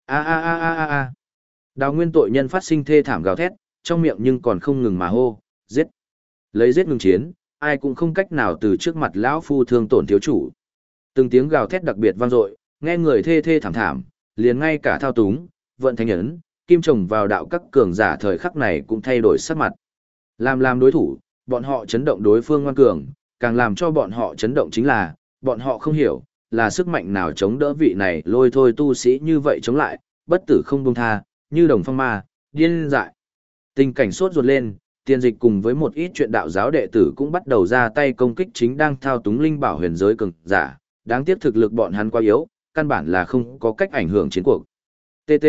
[SPEAKER 1] A a a a a a. Đào nguyên tội nhân phát sinh thê thảm gào thét, trong miệng nhưng còn không ngừng mà hô, giết. Lấy giết ngừng chiến, ai cũng không cách nào từ trước mặt lão phu thương tổn thiếu chủ. Từng tiếng gào thét đặc biệt vang dội, nghe người thê thê thảm thảm, liền ngay cả thao túng, vận thanh ấn, kim trồng vào đạo các cường giả thời khắc này cũng thay đổi sắc mặt. Làm làm đối thủ, bọn họ chấn động đối phương ngoan cường, càng làm cho bọn họ chấn động chính là, bọn họ không hiểu, là sức mạnh nào chống đỡ vị này lôi thôi tu sĩ như vậy chống lại, bất tử không buông tha, như đồng phong ma, điên dại. Tình cảnh sốt ruột lên, tiên dịch cùng với một ít chuyện đạo giáo đệ tử cũng bắt đầu ra tay công kích chính đang thao túng linh bảo huyền giới cường giả, đáng tiếc thực lực bọn hắn quá yếu, căn bản là không có cách ảnh hưởng chiến cuộc. TT,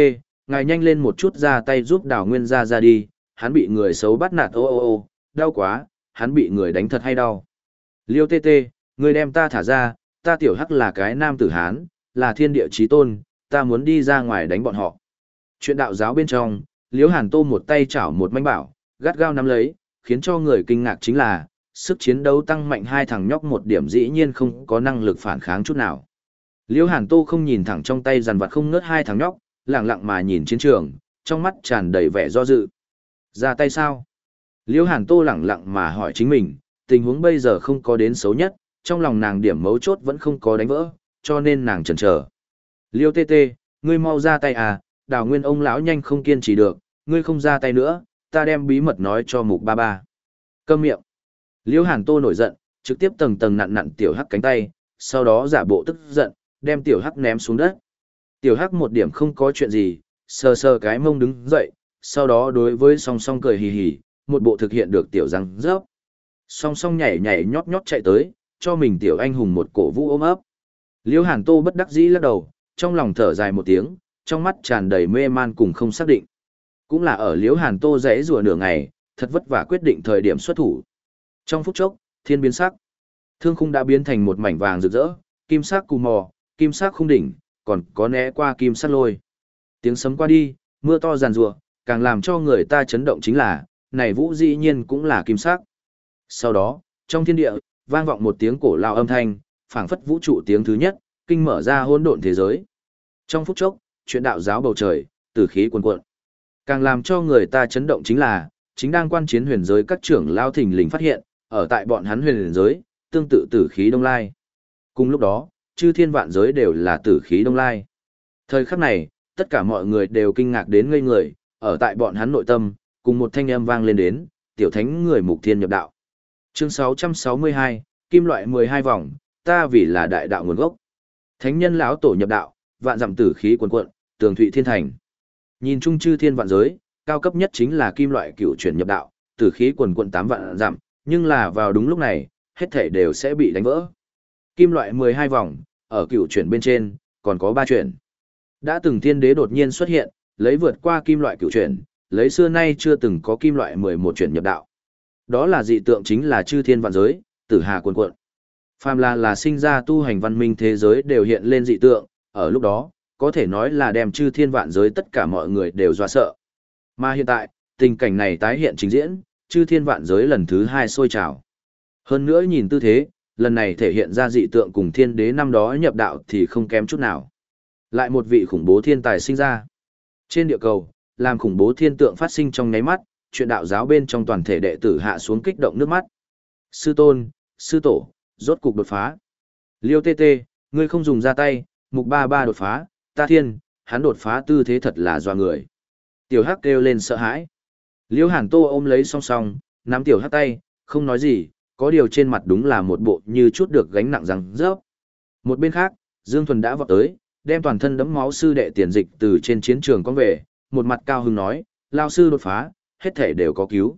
[SPEAKER 1] ngài nhanh lên một chút ra tay giúp đào nguyên ra ra đi, hắn bị người xấu bắt nạt ô ô ô, đau quá, hắn bị người đánh thật hay đau. Liêu tê tê, người đem ta thả ra, ta tiểu hắc là cái nam tử hán, là thiên địa trí tôn, ta muốn đi ra ngoài đánh bọn họ. Chuyện đạo giáo bên trong, Liêu Hàn Tô một tay chảo một manh bảo, gắt gao nắm lấy, khiến cho người kinh ngạc chính là, sức chiến đấu tăng mạnh hai thằng nhóc một điểm dĩ nhiên không có năng lực phản kháng chút nào. Liêu Hàn Tô không nhìn thẳng trong tay dàn vặt không ngớt hai thằng nhóc, lặng lặng mà nhìn chiến trường, trong mắt tràn đầy vẻ do dự. Ra tay sao? Liêu Hàn Tô lặng lặng mà hỏi chính mình, tình huống bây giờ không có đến xấu nhất, trong lòng nàng điểm mấu chốt vẫn không có đánh vỡ, cho nên nàng chần chờ. Liêu tê tê, ngươi mau ra tay à, đào nguyên ông lão nhanh không kiên trì được, ngươi không ra tay nữa, ta đem bí mật nói cho mục ba ba. Câm miệng. Liêu Hàn Tô nổi giận, trực tiếp tầng tầng nặn nặn tiểu hắc cánh tay, sau đó giả bộ tức giận, đem tiểu hắc ném xuống đất. Tiểu hắc một điểm không có chuyện gì, sờ sờ cái mông đứng dậy, sau đó đối với song song cười hì hì, một bộ thực hiện được tiểu răng rớp. Song song nhảy nhảy nhót nhót chạy tới, cho mình tiểu anh hùng một cổ vũ ôm ấp. Liễu Hàn Tô bất đắc dĩ lắc đầu, trong lòng thở dài một tiếng, trong mắt tràn đầy mê man cùng không xác định. Cũng là ở Liễu Hàn Tô rẽ rùa nửa ngày, thật vất vả quyết định thời điểm xuất thủ. Trong phút chốc, thiên biến sắc. Thương khung đã biến thành một mảnh vàng rực rỡ, kim sắc cù mò, kim sắc khung đỉnh, còn có né qua kim sắc lôi. Tiếng sấm qua đi, mưa to giàn rùa, càng làm cho người ta chấn động chính là, này vũ dĩ nhiên cũng là kim sắc. Sau đó, trong thiên địa, vang vọng một tiếng cổ lao âm thanh, phảng phất vũ trụ tiếng thứ nhất, kinh mở ra hỗn độn thế giới. Trong phút chốc, chuyện đạo giáo bầu trời, tử khí cuồn cuộn. Càng làm cho người ta chấn động chính là, chính đang quan chiến huyền giới các trưởng lao thình lình phát hiện, ở tại bọn hắn huyền giới, tương tự tử khí đông lai. Cùng lúc đó, chư thiên vạn giới đều là tử khí đông lai. Thời khắc này, tất cả mọi người đều kinh ngạc đến ngây người, ở tại bọn hắn nội tâm, cùng một thanh âm vang lên đến, tiểu thánh người mục thiên nhập đạo. Chương 662, kim loại 12 vòng, ta vì là đại đạo nguồn gốc. Thánh nhân lão tổ nhập đạo, vạn dặm tử khí cuồn cuộn, tường thụy thiên thành. Nhìn chung chư thiên vạn giới, cao cấp nhất chính là kim loại cựu chuyển nhập đạo, tử khí quần quận 8 vạn dặm, nhưng là vào đúng lúc này, hết thể đều sẽ bị đánh vỡ. Kim loại 12 vòng, ở cựu chuyển bên trên, còn có 3 chuyển. Đã từng thiên đế đột nhiên xuất hiện, lấy vượt qua kim loại cựu chuyển, lấy xưa nay chưa từng có kim loại 11 chuyển nhập đạo. Đó là dị tượng chính là chư thiên vạn giới, tử hà quần quận. Phàm là là sinh ra tu hành văn minh thế giới đều hiện lên dị tượng, ở lúc đó, có thể nói là đem chư thiên vạn giới tất cả mọi người đều dọa sợ. Mà hiện tại, tình cảnh này tái hiện trình diễn, chư thiên vạn giới lần thứ hai sôi trào. Hơn nữa nhìn tư thế, lần này thể hiện ra dị tượng cùng thiên đế năm đó nhập đạo thì không kém chút nào. Lại một vị khủng bố thiên tài sinh ra. Trên địa cầu, làm khủng bố thiên tượng phát sinh trong nháy mắt, chuyện đạo giáo bên trong toàn thể đệ tử hạ xuống kích động nước mắt. Sư tôn, sư tổ, rốt cục đột phá. Liêu tê tê, ngươi không dùng ra tay, mục ba ba đột phá, ta thiên, hắn đột phá tư thế thật là doa người. Tiểu hắc kêu lên sợ hãi. Liêu hàn tô ôm lấy song song, nắm tiểu hắc tay, không nói gì, có điều trên mặt đúng là một bộ như chút được gánh nặng răng rớp. Một bên khác, Dương Thuần đã vọt tới, đem toàn thân đấm máu sư đệ tiền dịch từ trên chiến trường con về, một mặt cao hưng nói, lao sư đột phá, hết thể đều có cứu.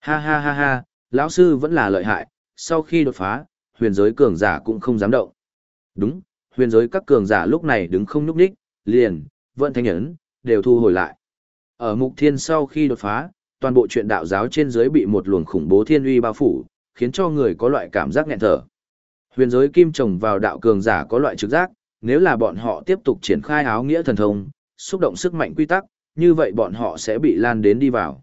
[SPEAKER 1] Ha ha ha ha, lão sư vẫn là lợi hại, sau khi đột phá, huyền giới cường giả cũng không dám động. Đúng, huyền giới các cường giả lúc này đứng không nhúc nhích, liền, vận thanh ấn, đều thu hồi lại. Ở mục thiên sau khi đột phá, toàn bộ chuyện đạo giáo trên giới bị một luồng khủng bố thiên uy bao phủ, khiến cho người có loại cảm giác nghẹn thở. Huyền giới kim trồng vào đạo cường giả có loại trực giác, nếu là bọn họ tiếp tục triển khai áo nghĩa thần thông, xúc động sức mạnh quy tắc, như vậy bọn họ sẽ bị lan đến đi vào.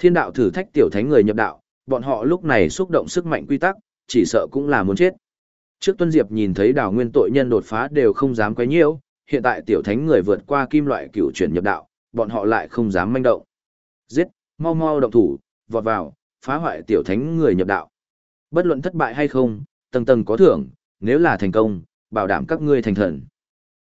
[SPEAKER 1] Thiên đạo thử thách tiểu thánh người nhập đạo, bọn họ lúc này xúc động sức mạnh quy tắc, chỉ sợ cũng là muốn chết. Trước Tuân Diệp nhìn thấy đào nguyên tội nhân đột phá đều không dám quấy nhiễu, hiện tại tiểu thánh người vượt qua kim loại cựu chuyển nhập đạo, bọn họ lại không dám manh động. Giết, mau mau động thủ, vọt vào, phá hoại tiểu thánh người nhập đạo. Bất luận thất bại hay không, tầng tầng có thưởng, nếu là thành công, bảo đảm các ngươi thành thần.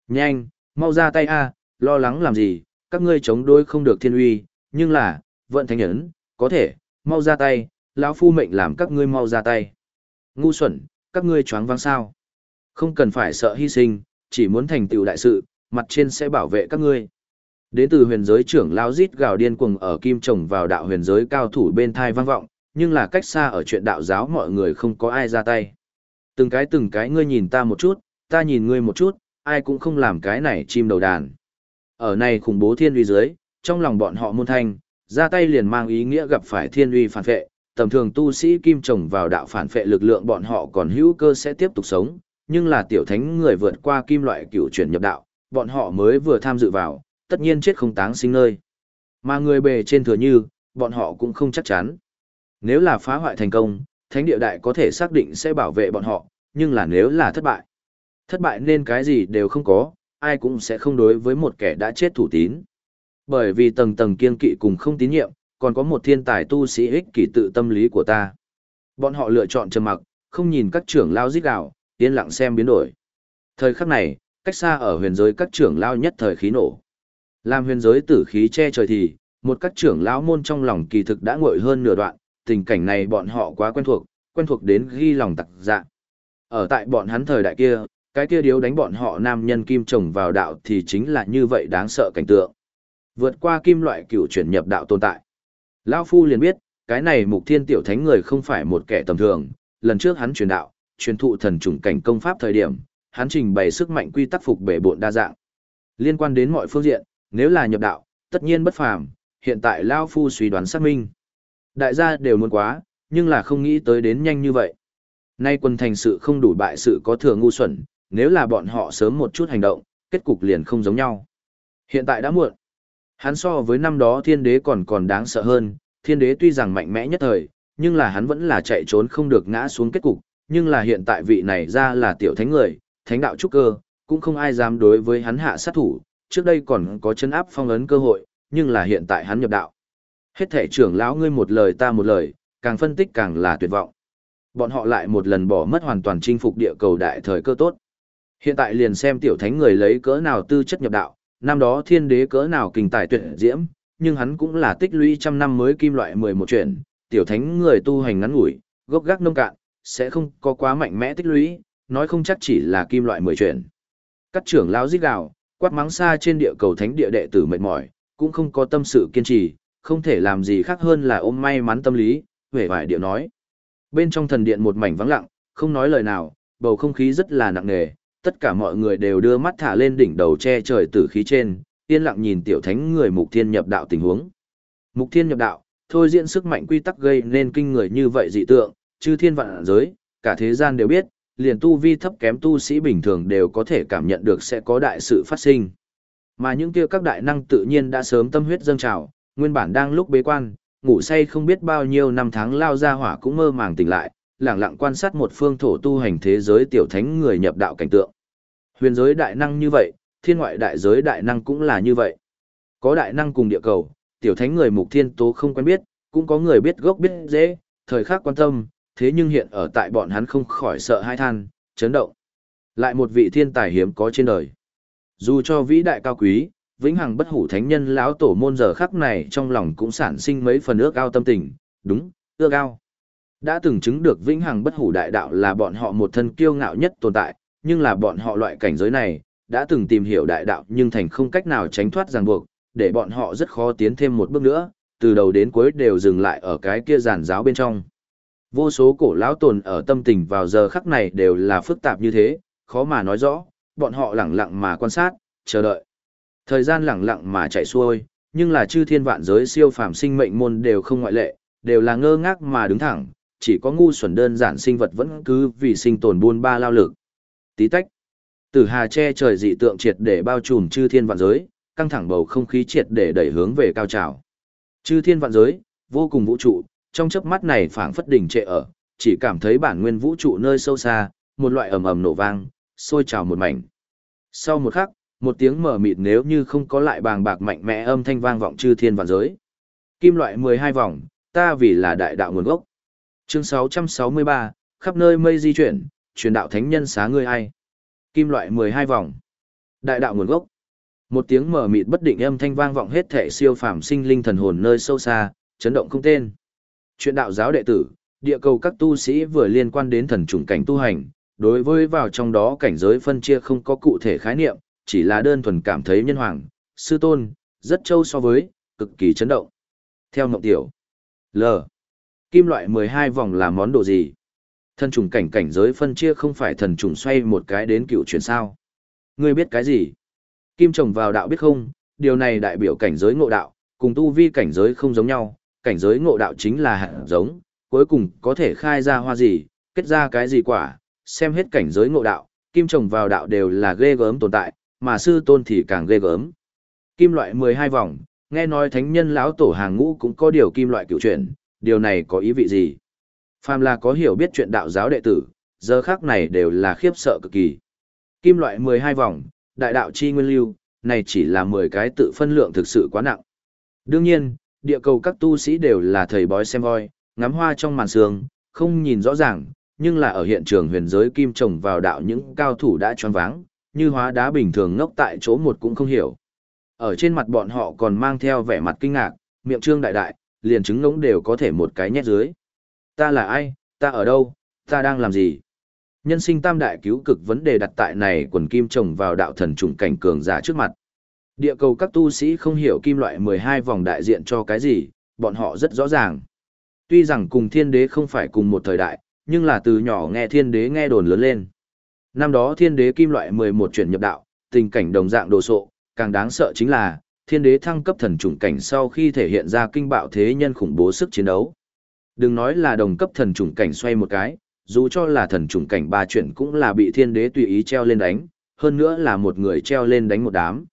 [SPEAKER 1] Nhanh, mau ra tay a, lo lắng làm gì, các ngươi chống đối không được thiên uy, nhưng là, vận thánh nhấn, có thể, mau ra tay, lão phu mệnh làm các ngươi mau ra tay. Ngu xuẩn, các ngươi choáng váng sao? Không cần phải sợ hy sinh, chỉ muốn thành tựu đại sự, mặt trên sẽ bảo vệ các ngươi. Đến từ huyền giới trưởng lão rít gào điên cuồng ở kim trồng vào đạo huyền giới cao thủ bên thai vang vọng, nhưng là cách xa ở chuyện đạo giáo mọi người không có ai ra tay. Từng cái từng cái ngươi nhìn ta một chút, ta nhìn ngươi một chút, ai cũng không làm cái này chim đầu đàn. Ở này khủng bố thiên uy giới, trong lòng bọn họ môn thanh, ra tay liền mang ý nghĩa gặp phải thiên uy phản vệ, tầm thường tu sĩ kim trồng vào đạo phản vệ lực lượng bọn họ còn hữu cơ sẽ tiếp tục sống, nhưng là tiểu thánh người vượt qua kim loại cựu chuyển nhập đạo, bọn họ mới vừa tham dự vào, tất nhiên chết không táng sinh nơi. Mà người bề trên thừa như, bọn họ cũng không chắc chắn. Nếu là phá hoại thành công, thánh địa đại có thể xác định sẽ bảo vệ bọn họ, nhưng là nếu là thất bại. Thất bại nên cái gì đều không có, ai cũng sẽ không đối với một kẻ đã chết thủ tín. Bởi vì tầng tầng kiên kỵ cùng không tín nhiệm, còn có một thiên tài tu sĩ ích kỷ tự tâm lý của ta. Bọn họ lựa chọn trầm mặc, không nhìn các trưởng lao giết gạo, yên lặng xem biến đổi. Thời khắc này, cách xa ở huyền giới các trưởng lao nhất thời khí nổ. Làm huyền giới tử khí che trời thì, một các trưởng lão môn trong lòng kỳ thực đã ngội hơn nửa đoạn, tình cảnh này bọn họ quá quen thuộc, quen thuộc đến ghi lòng tặc dạ. Ở tại bọn hắn thời đại kia, cái kia điếu đánh bọn họ nam nhân kim trồng vào đạo thì chính là như vậy đáng sợ cảnh tượng. Vượt qua kim loại cựu chuyển nhập đạo tồn tại. Lão Phu liền biết, cái này mục thiên tiểu thánh người không phải một kẻ tầm thường, lần trước hắn truyền đạo, truyền thụ thần trùng cảnh công pháp thời điểm, hắn trình bày sức mạnh quy tắc phục bể bộn đa dạng. Liên quan đến mọi phương diện, nếu là nhập đạo, tất nhiên bất phàm, hiện tại Lao Phu suy đoán xác minh. Đại gia đều muốn quá, nhưng là không nghĩ tới đến nhanh như vậy. Nay quân thành sự không đủ bại sự có thừa ngu xuẩn, nếu là bọn họ sớm một chút hành động, kết cục liền không giống nhau. Hiện tại đã muộn. Hắn so với năm đó thiên đế còn còn đáng sợ hơn, thiên đế tuy rằng mạnh mẽ nhất thời, nhưng là hắn vẫn là chạy trốn không được ngã xuống kết cục, nhưng là hiện tại vị này ra là tiểu thánh người, thánh đạo trúc cơ, cũng không ai dám đối với hắn hạ sát thủ, trước đây còn có chân áp phong ấn cơ hội, nhưng là hiện tại hắn nhập đạo. Hết thể trưởng lão ngươi một lời ta một lời, càng phân tích càng là tuyệt vọng. Bọn họ lại một lần bỏ mất hoàn toàn chinh phục địa cầu đại thời cơ tốt. Hiện tại liền xem tiểu thánh người lấy cỡ nào tư chất nhập đạo, năm đó thiên đế cỡ nào kinh tài tuyệt diễm, nhưng hắn cũng là tích lũy trăm năm mới kim loại mười một chuyện, tiểu thánh người tu hành ngắn ngủi, gốc gác nông cạn, sẽ không có quá mạnh mẽ tích lũy, nói không chắc chỉ là kim loại mười chuyển. Các trưởng lão giết gào, quát mắng xa trên địa cầu thánh địa đệ tử mệt mỏi, cũng không có tâm sự kiên trì, không thể làm gì khác hơn là ôm may mắn tâm lý, vẻ vải điệu nói. Bên trong thần điện một mảnh vắng lặng, không nói lời nào, bầu không khí rất là nặng nề, tất cả mọi người đều đưa mắt thả lên đỉnh đầu che trời tử khí trên, yên lặng nhìn tiểu thánh người mục thiên nhập đạo tình huống. Mục thiên nhập đạo, thôi diễn sức mạnh quy tắc gây nên kinh người như vậy dị tượng, chư thiên vạn giới, cả thế gian đều biết, liền tu vi thấp kém tu sĩ bình thường đều có thể cảm nhận được sẽ có đại sự phát sinh. Mà những kia các đại năng tự nhiên đã sớm tâm huyết dâng trào, nguyên bản đang lúc bế quan, ngủ say không biết bao nhiêu năm tháng lao ra hỏa cũng mơ màng tỉnh lại, lẳng lặng quan sát một phương thổ tu hành thế giới tiểu thánh người nhập đạo cảnh tượng. Huyền giới đại năng như vậy, thiên ngoại đại giới đại năng cũng là như vậy. Có đại năng cùng địa cầu, tiểu thánh người mục thiên tố không quen biết, cũng có người biết gốc biết dễ, thời khắc quan tâm, thế nhưng hiện ở tại bọn hắn không khỏi sợ hai than, chấn động. Lại một vị thiên tài hiếm có trên đời. Dù cho vĩ đại cao quý, vĩnh hằng bất hủ thánh nhân lão tổ môn giờ khắc này trong lòng cũng sản sinh mấy phần ước ao tâm tình, đúng, ước ao. Đã từng chứng được vĩnh hằng bất hủ đại đạo là bọn họ một thân kiêu ngạo nhất tồn tại, nhưng là bọn họ loại cảnh giới này, đã từng tìm hiểu đại đạo nhưng thành không cách nào tránh thoát ràng buộc, để bọn họ rất khó tiến thêm một bước nữa, từ đầu đến cuối đều dừng lại ở cái kia giản giáo bên trong. Vô số cổ lão tồn ở tâm tình vào giờ khắc này đều là phức tạp như thế, khó mà nói rõ, bọn họ lặng lặng mà quan sát, chờ đợi. Thời gian lặng lặng mà chạy xuôi, nhưng là chư thiên vạn giới siêu phàm sinh mệnh môn đều không ngoại lệ, đều là ngơ ngác mà đứng thẳng, chỉ có ngu xuẩn đơn giản sinh vật vẫn cứ vì sinh tồn buôn ba lao lực. Tí tách. Tử hà che trời dị tượng triệt để bao trùm chư thiên vạn giới, căng thẳng bầu không khí triệt để đẩy hướng về cao trào. Chư thiên vạn giới, vô cùng vũ trụ, trong chớp mắt này phảng phất đỉnh trệ ở, chỉ cảm thấy bản nguyên vũ trụ nơi sâu xa, một loại ầm ầm nổ vang, sôi trào một mảnh. Sau một khắc, một tiếng mở mịt nếu như không có lại bàng bạc mạnh mẽ âm thanh vang vọng chư thiên vạn giới. Kim loại 12 vòng, ta vì là đại đạo nguồn gốc. Chương 663, khắp nơi mây di chuyển, truyền đạo thánh nhân xá ngươi ai. Kim loại 12 vòng. Đại đạo nguồn gốc. Một tiếng mở mịt bất định âm thanh vang vọng hết thể siêu phàm sinh linh thần hồn nơi sâu xa, chấn động không tên. Truyền đạo giáo đệ tử, địa cầu các tu sĩ vừa liên quan đến thần chủng cảnh tu hành, đối với vào trong đó cảnh giới phân chia không có cụ thể khái niệm, chỉ là đơn thuần cảm thấy nhân hoàng, sư tôn, rất trâu so với, cực kỳ chấn động. Theo Ngọc Tiểu, L. Kim loại 12 vòng là món đồ gì? Thần trùng cảnh cảnh giới phân chia không phải thần trùng xoay một cái đến cựu chuyển sao. Ngươi biết cái gì? Kim trồng vào đạo biết không, điều này đại biểu cảnh giới ngộ đạo, cùng tu vi cảnh giới không giống nhau, cảnh giới ngộ đạo chính là hạt giống, cuối cùng có thể khai ra hoa gì, kết ra cái gì quả, xem hết cảnh giới ngộ đạo, kim trồng vào đạo đều là ghê gớm tồn tại, mà sư tôn thì càng ghê gớm. Kim loại 12 vòng, nghe nói thánh nhân lão tổ hàng ngũ cũng có điều kim loại cựu chuyển, điều này có ý vị gì? Phàm là có hiểu biết chuyện đạo giáo đệ tử, giờ khác này đều là khiếp sợ cực kỳ. Kim loại 12 vòng, đại đạo chi nguyên lưu, này chỉ là 10 cái tự phân lượng thực sự quá nặng. Đương nhiên, địa cầu các tu sĩ đều là thầy bói xem voi, ngắm hoa trong màn sương, không nhìn rõ ràng, nhưng là ở hiện trường huyền giới kim trồng vào đạo những cao thủ đã choáng váng, như hóa đá bình thường ngốc tại chỗ một cũng không hiểu. Ở trên mặt bọn họ còn mang theo vẻ mặt kinh ngạc, miệng trương đại đại, liền trứng ngỗng đều có thể một cái nhét dưới. Ta là ai, ta ở đâu, ta đang làm gì? Nhân sinh tam đại cứu cực vấn đề đặt tại này quần kim trồng vào đạo thần trùng cảnh cường giả trước mặt. Địa cầu các tu sĩ không hiểu kim loại 12 vòng đại diện cho cái gì, bọn họ rất rõ ràng. Tuy rằng cùng thiên đế không phải cùng một thời đại, nhưng là từ nhỏ nghe thiên đế nghe đồn lớn lên. Năm đó thiên đế kim loại 11 chuyển nhập đạo, tình cảnh đồng dạng đồ sộ, càng đáng sợ chính là, thiên đế thăng cấp thần trùng cảnh sau khi thể hiện ra kinh bạo thế nhân khủng bố sức chiến đấu. Đừng nói là đồng cấp thần trùng cảnh xoay một cái, dù cho là thần trùng cảnh ba chuyển cũng là bị thiên đế tùy ý treo lên đánh, hơn nữa là một người treo lên đánh một đám.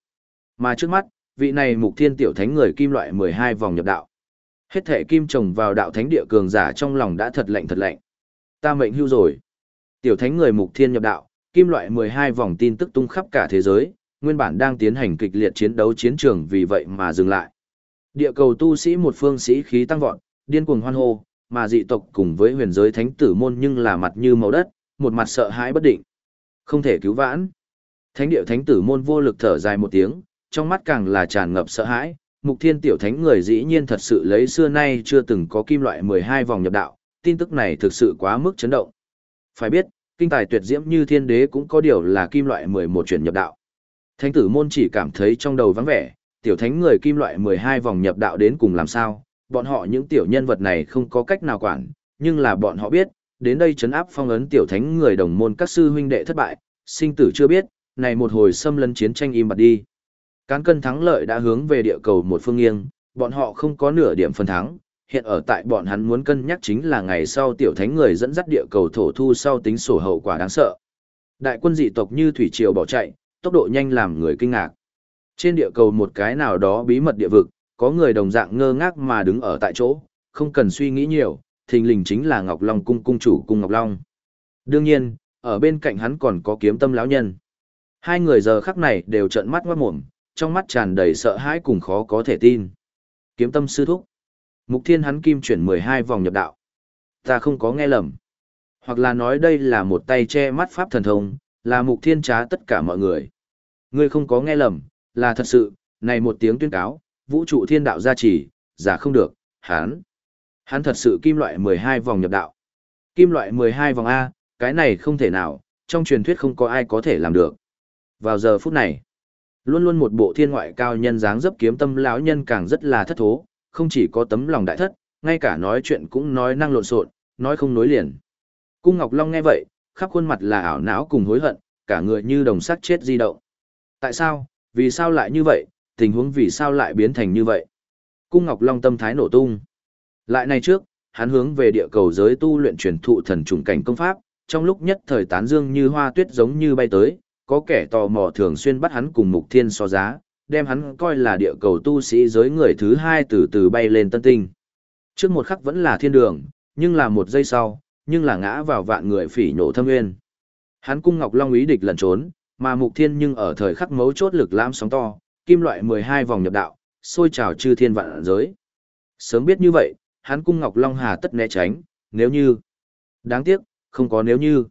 [SPEAKER 1] Mà trước mắt, vị này mục thiên tiểu thánh người kim loại 12 vòng nhập đạo. Hết thể kim trồng vào đạo thánh địa cường giả trong lòng đã thật lạnh thật lạnh. Ta mệnh hưu rồi. Tiểu thánh người mục thiên nhập đạo, kim loại 12 vòng tin tức tung khắp cả thế giới, nguyên bản đang tiến hành kịch liệt chiến đấu chiến trường vì vậy mà dừng lại. Địa cầu tu sĩ một phương sĩ khí tăng vọt, điên cuồng hoan hô, mà dị tộc cùng với huyền giới thánh tử môn nhưng là mặt như màu đất, một mặt sợ hãi bất định. Không thể cứu vãn. Thánh địa thánh tử môn vô lực thở dài một tiếng, trong mắt càng là tràn ngập sợ hãi, mục thiên tiểu thánh người dĩ nhiên thật sự lấy xưa nay chưa từng có kim loại 12 vòng nhập đạo, tin tức này thực sự quá mức chấn động. Phải biết, kinh tài tuyệt diễm như thiên đế cũng có điều là kim loại 11 chuyển nhập đạo. Thánh tử môn chỉ cảm thấy trong đầu vắng vẻ, tiểu thánh người kim loại 12 vòng nhập đạo đến cùng làm sao, bọn họ những tiểu nhân vật này không có cách nào quản, nhưng là bọn họ biết, đến đây chấn áp phong ấn tiểu thánh người đồng môn các sư huynh đệ thất bại, sinh tử chưa biết, này một hồi xâm lấn chiến tranh im bặt đi. Cán cân thắng lợi đã hướng về địa cầu một phương nghiêng, bọn họ không có nửa điểm phần thắng, hiện ở tại bọn hắn muốn cân nhắc chính là ngày sau tiểu thánh người dẫn dắt địa cầu thổ thu sau tính sổ hậu quả đáng sợ. Đại quân dị tộc như thủy triều bỏ chạy, tốc độ nhanh làm người kinh ngạc. Trên địa cầu một cái nào đó bí mật địa vực, có người đồng dạng ngơ ngác mà đứng ở tại chỗ, không cần suy nghĩ nhiều, thình lình chính là Ngọc Long cung cung chủ cung Ngọc Long. Đương nhiên, ở bên cạnh hắn còn có kiếm tâm lão nhân. Hai người giờ khắc này đều trợn mắt ngoát mồm, trong mắt tràn đầy sợ hãi cùng khó có thể tin. Kiếm tâm sư thúc. Mục thiên hắn kim chuyển 12 vòng nhập đạo. Ta không có nghe lầm. Hoặc là nói đây là một tay che mắt pháp thần thông, là mục thiên trá tất cả mọi người. Ngươi không có nghe lầm, là thật sự, này một tiếng tuyên cáo, vũ trụ thiên đạo gia trì, giả không được, hắn. Hắn thật sự kim loại 12 vòng nhập đạo. Kim loại 12 vòng A, cái này không thể nào, trong truyền thuyết không có ai có thể làm được. Vào giờ phút này, luôn luôn một bộ thiên ngoại cao nhân dáng dấp kiếm tâm lão nhân càng rất là thất thố, không chỉ có tấm lòng đại thất, ngay cả nói chuyện cũng nói năng lộn xộn, nói không nối liền. Cung Ngọc Long nghe vậy, khắp khuôn mặt là ảo não cùng hối hận, cả người như đồng sắt chết di động. Tại sao, vì sao lại như vậy, tình huống vì sao lại biến thành như vậy? Cung Ngọc Long tâm thái nổ tung. Lại này trước, hắn hướng về địa cầu giới tu luyện truyền thụ thần trùng cảnh công pháp, trong lúc nhất thời tán dương như hoa tuyết giống như bay tới, có kẻ tò mò thường xuyên bắt hắn cùng Mục Thiên so giá, đem hắn coi là địa cầu tu sĩ giới người thứ hai từ từ bay lên tân tinh. Trước một khắc vẫn là thiên đường, nhưng là một giây sau, nhưng là ngã vào vạn người phỉ nhổ thâm nguyên. Hắn cung Ngọc Long ý địch lẩn trốn, mà Mục Thiên nhưng ở thời khắc mấu chốt lực lãm sóng to, kim loại 12 vòng nhập đạo, sôi trào chư thiên vạn giới. Sớm biết như vậy, hắn cung Ngọc Long hà tất né tránh, nếu như. Đáng tiếc, không có nếu như.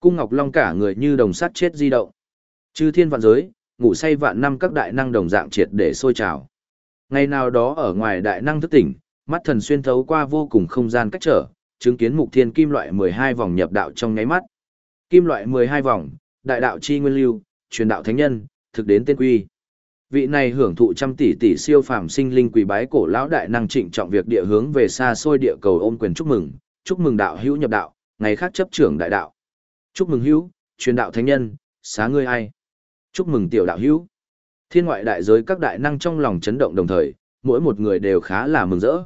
[SPEAKER 1] Cung Ngọc Long cả người như đồng sắt chết di động. Chư thiên vạn giới, ngủ say vạn năm các đại năng đồng dạng triệt để sôi trào. Ngày nào đó ở ngoài đại năng thức tỉnh, mắt thần xuyên thấu qua vô cùng không gian cách trở, chứng kiến mục thiên kim loại 12 vòng nhập đạo trong nháy mắt. Kim loại 12 vòng, đại đạo chi nguyên lưu, truyền đạo thánh nhân, thực đến tên quy. Vị này hưởng thụ trăm tỷ tỷ siêu phàm sinh linh quỳ bái cổ lão đại năng trịnh trọng việc địa hướng về xa xôi địa cầu ôm quyền chúc mừng, chúc mừng đạo hữu nhập đạo, ngày khác chấp trưởng đại đạo. Chúc mừng hữu, truyền đạo thánh nhân, xá ngươi ai. Chúc mừng tiểu đạo hữu. Thiên ngoại đại giới các đại năng trong lòng chấn động đồng thời, mỗi một người đều khá là mừng rỡ.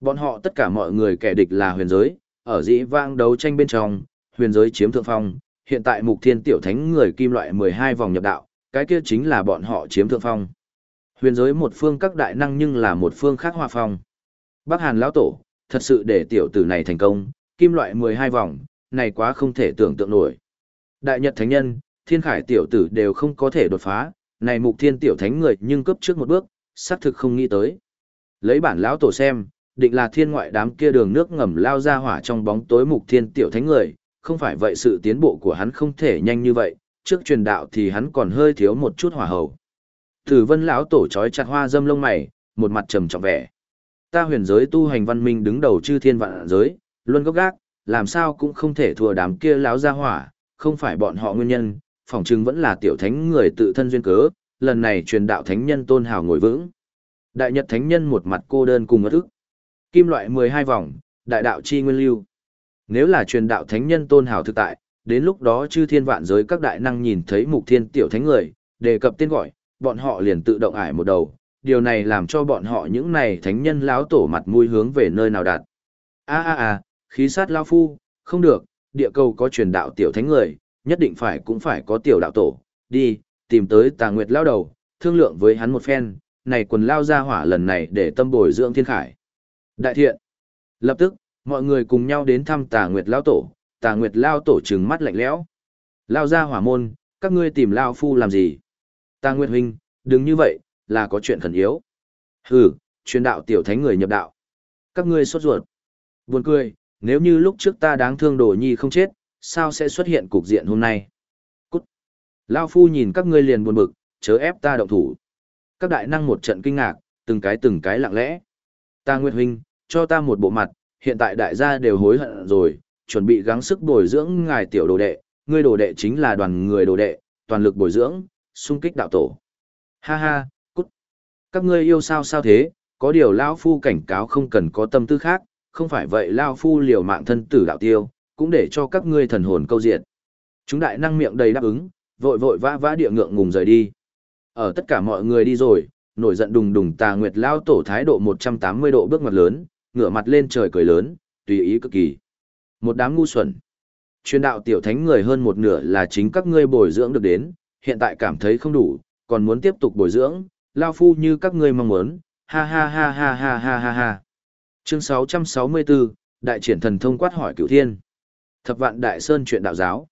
[SPEAKER 1] Bọn họ tất cả mọi người kẻ địch là huyền giới, ở dĩ vang đấu tranh bên trong, huyền giới chiếm thượng phong, hiện tại mục thiên tiểu thánh người kim loại 12 vòng nhập đạo, cái kia chính là bọn họ chiếm thượng phong. Huyền giới một phương các đại năng nhưng là một phương khác hòa phong. Bắc Hàn lão tổ, thật sự để tiểu tử này thành công, kim loại 12 vòng, này quá không thể tưởng tượng nổi. Đại Nhật Thánh Nhân, Thiên Khải tiểu tử đều không có thể đột phá, này mục thiên tiểu thánh người nhưng cấp trước một bước, xác thực không nghĩ tới. Lấy bản lão tổ xem, định là thiên ngoại đám kia đường nước ngầm lao ra hỏa trong bóng tối mục thiên tiểu thánh người, không phải vậy sự tiến bộ của hắn không thể nhanh như vậy, trước truyền đạo thì hắn còn hơi thiếu một chút hỏa hầu. Tử vân lão tổ trói chặt hoa dâm lông mày, một mặt trầm trọng vẻ. Ta huyền giới tu hành văn minh đứng đầu chư thiên vạn giới, luôn gốc gác, làm sao cũng không thể thua đám kia lão ra hỏa, không phải bọn họ nguyên nhân, phỏng chừng vẫn là tiểu thánh người tự thân duyên cớ, lần này truyền đạo thánh nhân tôn hào ngồi vững. Đại nhật thánh nhân một mặt cô đơn cùng ngất ức. Kim loại 12 vòng, đại đạo chi nguyên lưu. Nếu là truyền đạo thánh nhân tôn hào thực tại, đến lúc đó chư thiên vạn giới các đại năng nhìn thấy mục thiên tiểu thánh người, đề cập tên gọi, bọn họ liền tự động ải một đầu, điều này làm cho bọn họ những này thánh nhân láo tổ mặt mũi hướng về nơi nào đạt. A a a, khí sát lao phu, không được, địa cầu có truyền đạo tiểu thánh người, nhất định phải cũng phải có tiểu đạo tổ, đi, tìm tới tà nguyệt lao đầu, thương lượng với hắn một phen, này quần lao ra hỏa lần này để tâm bồi dưỡng thiên khải. Đại thiện. Lập tức, mọi người cùng nhau đến thăm tà nguyệt lao tổ, tà nguyệt lao tổ trừng mắt lạnh lẽo. Lao ra hỏa môn, các ngươi tìm lao phu làm gì? Tà nguyệt huynh, đừng như vậy, là có chuyện khẩn yếu. Hừ, truyền đạo tiểu thánh người nhập đạo. Các ngươi sốt ruột. Buồn cười, nếu như lúc trước ta đáng thương đồ nhi không chết, sao sẽ xuất hiện cục diện hôm nay? Cút. Lao phu nhìn các ngươi liền buồn bực, chớ ép ta động thủ. Các đại năng một trận kinh ngạc, từng cái từng cái lặng lẽ. Ta Nguyệt huynh, cho ta một bộ mặt, hiện tại đại gia đều hối hận rồi, chuẩn bị gắng sức bồi dưỡng ngài tiểu đồ đệ, ngươi đồ đệ chính là đoàn người đồ đệ, toàn lực bồi dưỡng, xung kích đạo tổ. Ha ha, cút. Các ngươi yêu sao sao thế, có điều lão phu cảnh cáo không cần có tâm tư khác, không phải vậy lão phu liều mạng thân tử đạo tiêu, cũng để cho các ngươi thần hồn câu diện. Chúng đại năng miệng đầy đáp ứng, vội vội vã vã địa ngượng ngùng rời đi. Ở tất cả mọi người đi rồi, nổi giận đùng đùng tà nguyệt lao tổ thái độ 180 độ bước ngoặt lớn, ngửa mặt lên trời cười lớn, tùy ý cực kỳ. Một đám ngu xuẩn. Chuyên đạo tiểu thánh người hơn một nửa là chính các ngươi bồi dưỡng được đến, hiện tại cảm thấy không đủ, còn muốn tiếp tục bồi dưỡng, lao phu như các ngươi mong muốn, ha ha ha ha ha ha ha ha. Chương 664, Đại triển thần thông quát hỏi cửu thiên. Thập vạn đại sơn chuyện đạo giáo.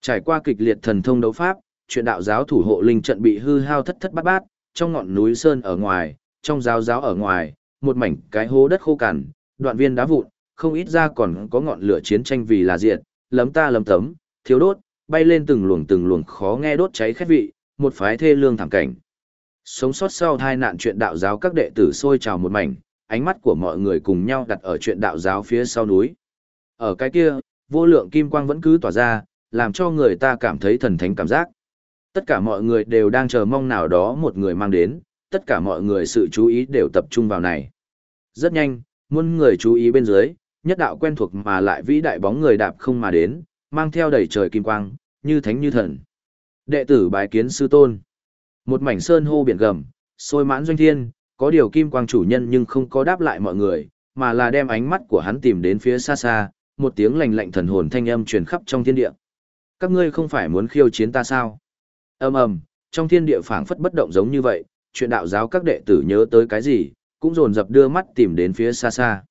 [SPEAKER 1] Trải qua kịch liệt thần thông đấu pháp, chuyện đạo giáo thủ hộ linh trận bị hư hao thất thất bát bát, trong ngọn núi sơn ở ngoài, trong giáo giáo ở ngoài, một mảnh cái hố đất khô cằn, đoạn viên đá vụn, không ít ra còn có ngọn lửa chiến tranh vì là diện, lấm ta lấm tấm, thiếu đốt, bay lên từng luồng từng luồng khó nghe đốt cháy khét vị, một phái thê lương thảm cảnh. Sống sót sau tai nạn chuyện đạo giáo các đệ tử sôi trào một mảnh, ánh mắt của mọi người cùng nhau đặt ở chuyện đạo giáo phía sau núi. Ở cái kia, vô lượng kim quang vẫn cứ tỏa ra, làm cho người ta cảm thấy thần thánh cảm giác. Tất cả mọi người đều đang chờ mong nào đó một người mang đến, tất cả mọi người sự chú ý đều tập trung vào này. Rất nhanh, muôn người chú ý bên dưới, nhất đạo quen thuộc mà lại vĩ đại bóng người đạp không mà đến, mang theo đầy trời kim quang, như thánh như thần. Đệ tử bái kiến sư tôn. Một mảnh sơn hô biển gầm, sôi mãn doanh thiên, có điều kim quang chủ nhân nhưng không có đáp lại mọi người, mà là đem ánh mắt của hắn tìm đến phía xa xa, một tiếng lành lạnh thần hồn thanh âm truyền khắp trong thiên địa. Các ngươi không phải muốn khiêu chiến ta sao? Ầm ầm, trong thiên địa phảng phất bất động giống như vậy, chuyện đạo giáo các đệ tử nhớ tới cái gì, cũng dồn dập đưa mắt tìm đến phía xa xa.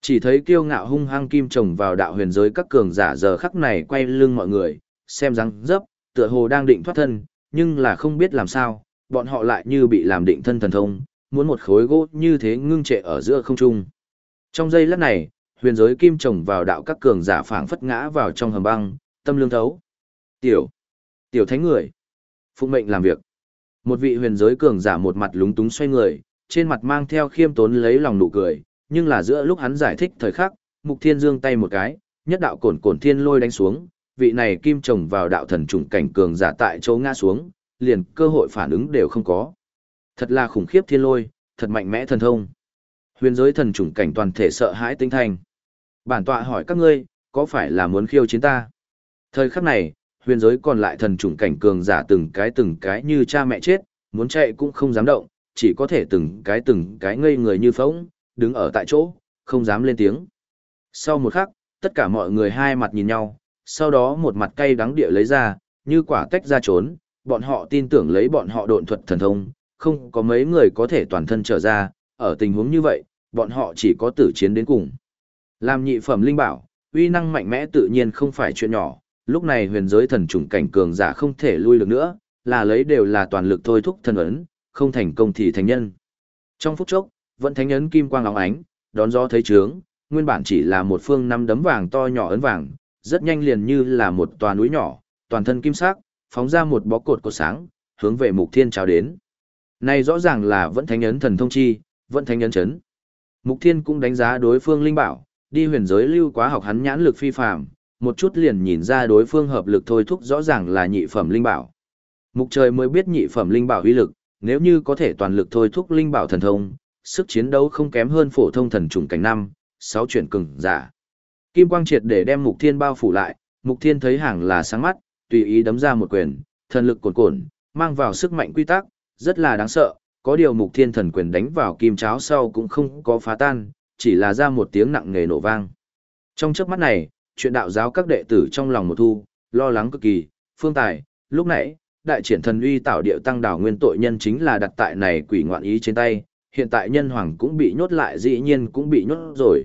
[SPEAKER 1] Chỉ thấy kiêu ngạo hung hăng kim trồng vào đạo huyền giới các cường giả giờ khắc này quay lưng mọi người, xem răng dấp, tựa hồ đang định thoát thân, nhưng là không biết làm sao, bọn họ lại như bị làm định thân thần thông, muốn một khối gỗ như thế ngưng trệ ở giữa không trung. Trong giây lát này, huyền giới kim trồng vào đạo các cường giả phảng phất ngã vào trong hầm băng, tâm lương thấu. Tiểu, tiểu thánh người, phụng mệnh làm việc. Một vị huyền giới cường giả một mặt lúng túng xoay người, trên mặt mang theo khiêm tốn lấy lòng nụ cười, nhưng là giữa lúc hắn giải thích thời khắc, Mục Thiên Dương tay một cái, nhất đạo cổn cổn thiên lôi đánh xuống, vị này kim trồng vào đạo thần trùng cảnh cường giả tại chỗ ngã xuống, liền cơ hội phản ứng đều không có. Thật là khủng khiếp thiên lôi, thật mạnh mẽ thần thông. Huyền giới thần trùng cảnh toàn thể sợ hãi tinh thành. Bản tọa hỏi các ngươi, có phải là muốn khiêu chiến ta? Thời khắc này, huyền giới còn lại thần trùng cảnh cường giả từng cái từng cái như cha mẹ chết, muốn chạy cũng không dám động, chỉ có thể từng cái từng cái ngây người như phóng, đứng ở tại chỗ, không dám lên tiếng. Sau một khắc, tất cả mọi người hai mặt nhìn nhau, sau đó một mặt cay đắng địa lấy ra, như quả tách ra trốn, bọn họ tin tưởng lấy bọn họ độn thuật thần thông, không có mấy người có thể toàn thân trở ra, ở tình huống như vậy, bọn họ chỉ có tử chiến đến cùng. Làm nhị phẩm linh bảo, uy năng mạnh mẽ tự nhiên không phải chuyện nhỏ, lúc này huyền giới thần trùng cảnh cường giả không thể lui được nữa, là lấy đều là toàn lực thôi thúc thần ấn, không thành công thì thành nhân. Trong phút chốc, vẫn thánh ấn kim quang óng ánh, đón gió thấy trướng, nguyên bản chỉ là một phương năm đấm vàng to nhỏ ấn vàng, rất nhanh liền như là một tòa núi nhỏ, toàn thân kim sắc, phóng ra một bó cột cột sáng, hướng về Mục Thiên chào đến. Này rõ ràng là vẫn thánh ấn thần thông chi, vẫn thánh ấn chấn. Mục Thiên cũng đánh giá đối phương linh bảo, đi huyền giới lưu quá học hắn nhãn lực phi phàm, một chút liền nhìn ra đối phương hợp lực thôi thúc rõ ràng là nhị phẩm linh bảo. Mục trời mới biết nhị phẩm linh bảo uy lực, nếu như có thể toàn lực thôi thúc linh bảo thần thông, sức chiến đấu không kém hơn phổ thông thần trùng cảnh năm, sáu chuyển cường giả. Kim quang triệt để đem Mục Thiên bao phủ lại, Mục Thiên thấy hàng là sáng mắt, tùy ý đấm ra một quyền, thần lực cuồn cuộn, mang vào sức mạnh quy tắc, rất là đáng sợ, có điều Mục Thiên thần quyền đánh vào kim cháo sau cũng không có phá tan, chỉ là ra một tiếng nặng nề nổ vang. Trong chớp mắt này, chuyện đạo giáo các đệ tử trong lòng một thu, lo lắng cực kỳ, phương tài, lúc nãy, đại triển thần uy tạo điệu tăng đảo nguyên tội nhân chính là đặt tại này quỷ ngoạn ý trên tay, hiện tại nhân hoàng cũng bị nhốt lại dĩ nhiên cũng bị nhốt rồi.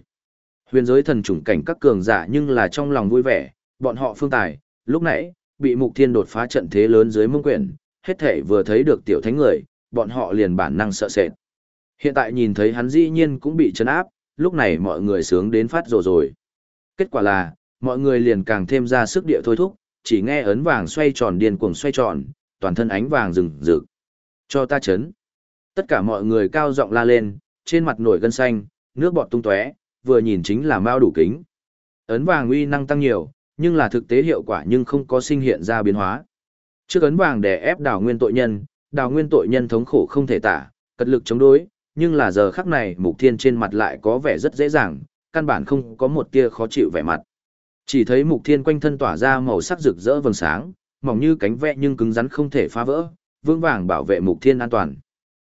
[SPEAKER 1] Huyền giới thần chủng cảnh các cường giả nhưng là trong lòng vui vẻ, bọn họ phương tài, lúc nãy, bị mục thiên đột phá trận thế lớn dưới mông quyển, hết thể vừa thấy được tiểu thánh người, bọn họ liền bản năng sợ sệt. Hiện tại nhìn thấy hắn dĩ nhiên cũng bị chấn áp, lúc này mọi người sướng đến phát rồ rồi. Kết quả là, mọi người liền càng thêm ra sức địa thôi thúc, chỉ nghe ấn vàng xoay tròn điên cuồng xoay tròn, toàn thân ánh vàng rừng rực. Cho ta chấn. Tất cả mọi người cao giọng la lên, trên mặt nổi gân xanh, nước bọt tung tóe, vừa nhìn chính là mao đủ kính. Ấn vàng uy năng tăng nhiều, nhưng là thực tế hiệu quả nhưng không có sinh hiện ra biến hóa. Trước ấn vàng để ép đào nguyên tội nhân, đào nguyên tội nhân thống khổ không thể tả, cật lực chống đối, nhưng là giờ khắc này mục thiên trên mặt lại có vẻ rất dễ dàng, căn bản không có một tia khó chịu vẻ mặt. Chỉ thấy mục thiên quanh thân tỏa ra màu sắc rực rỡ vầng sáng, mỏng như cánh vẽ nhưng cứng rắn không thể phá vỡ, vững vàng bảo vệ mục thiên an toàn.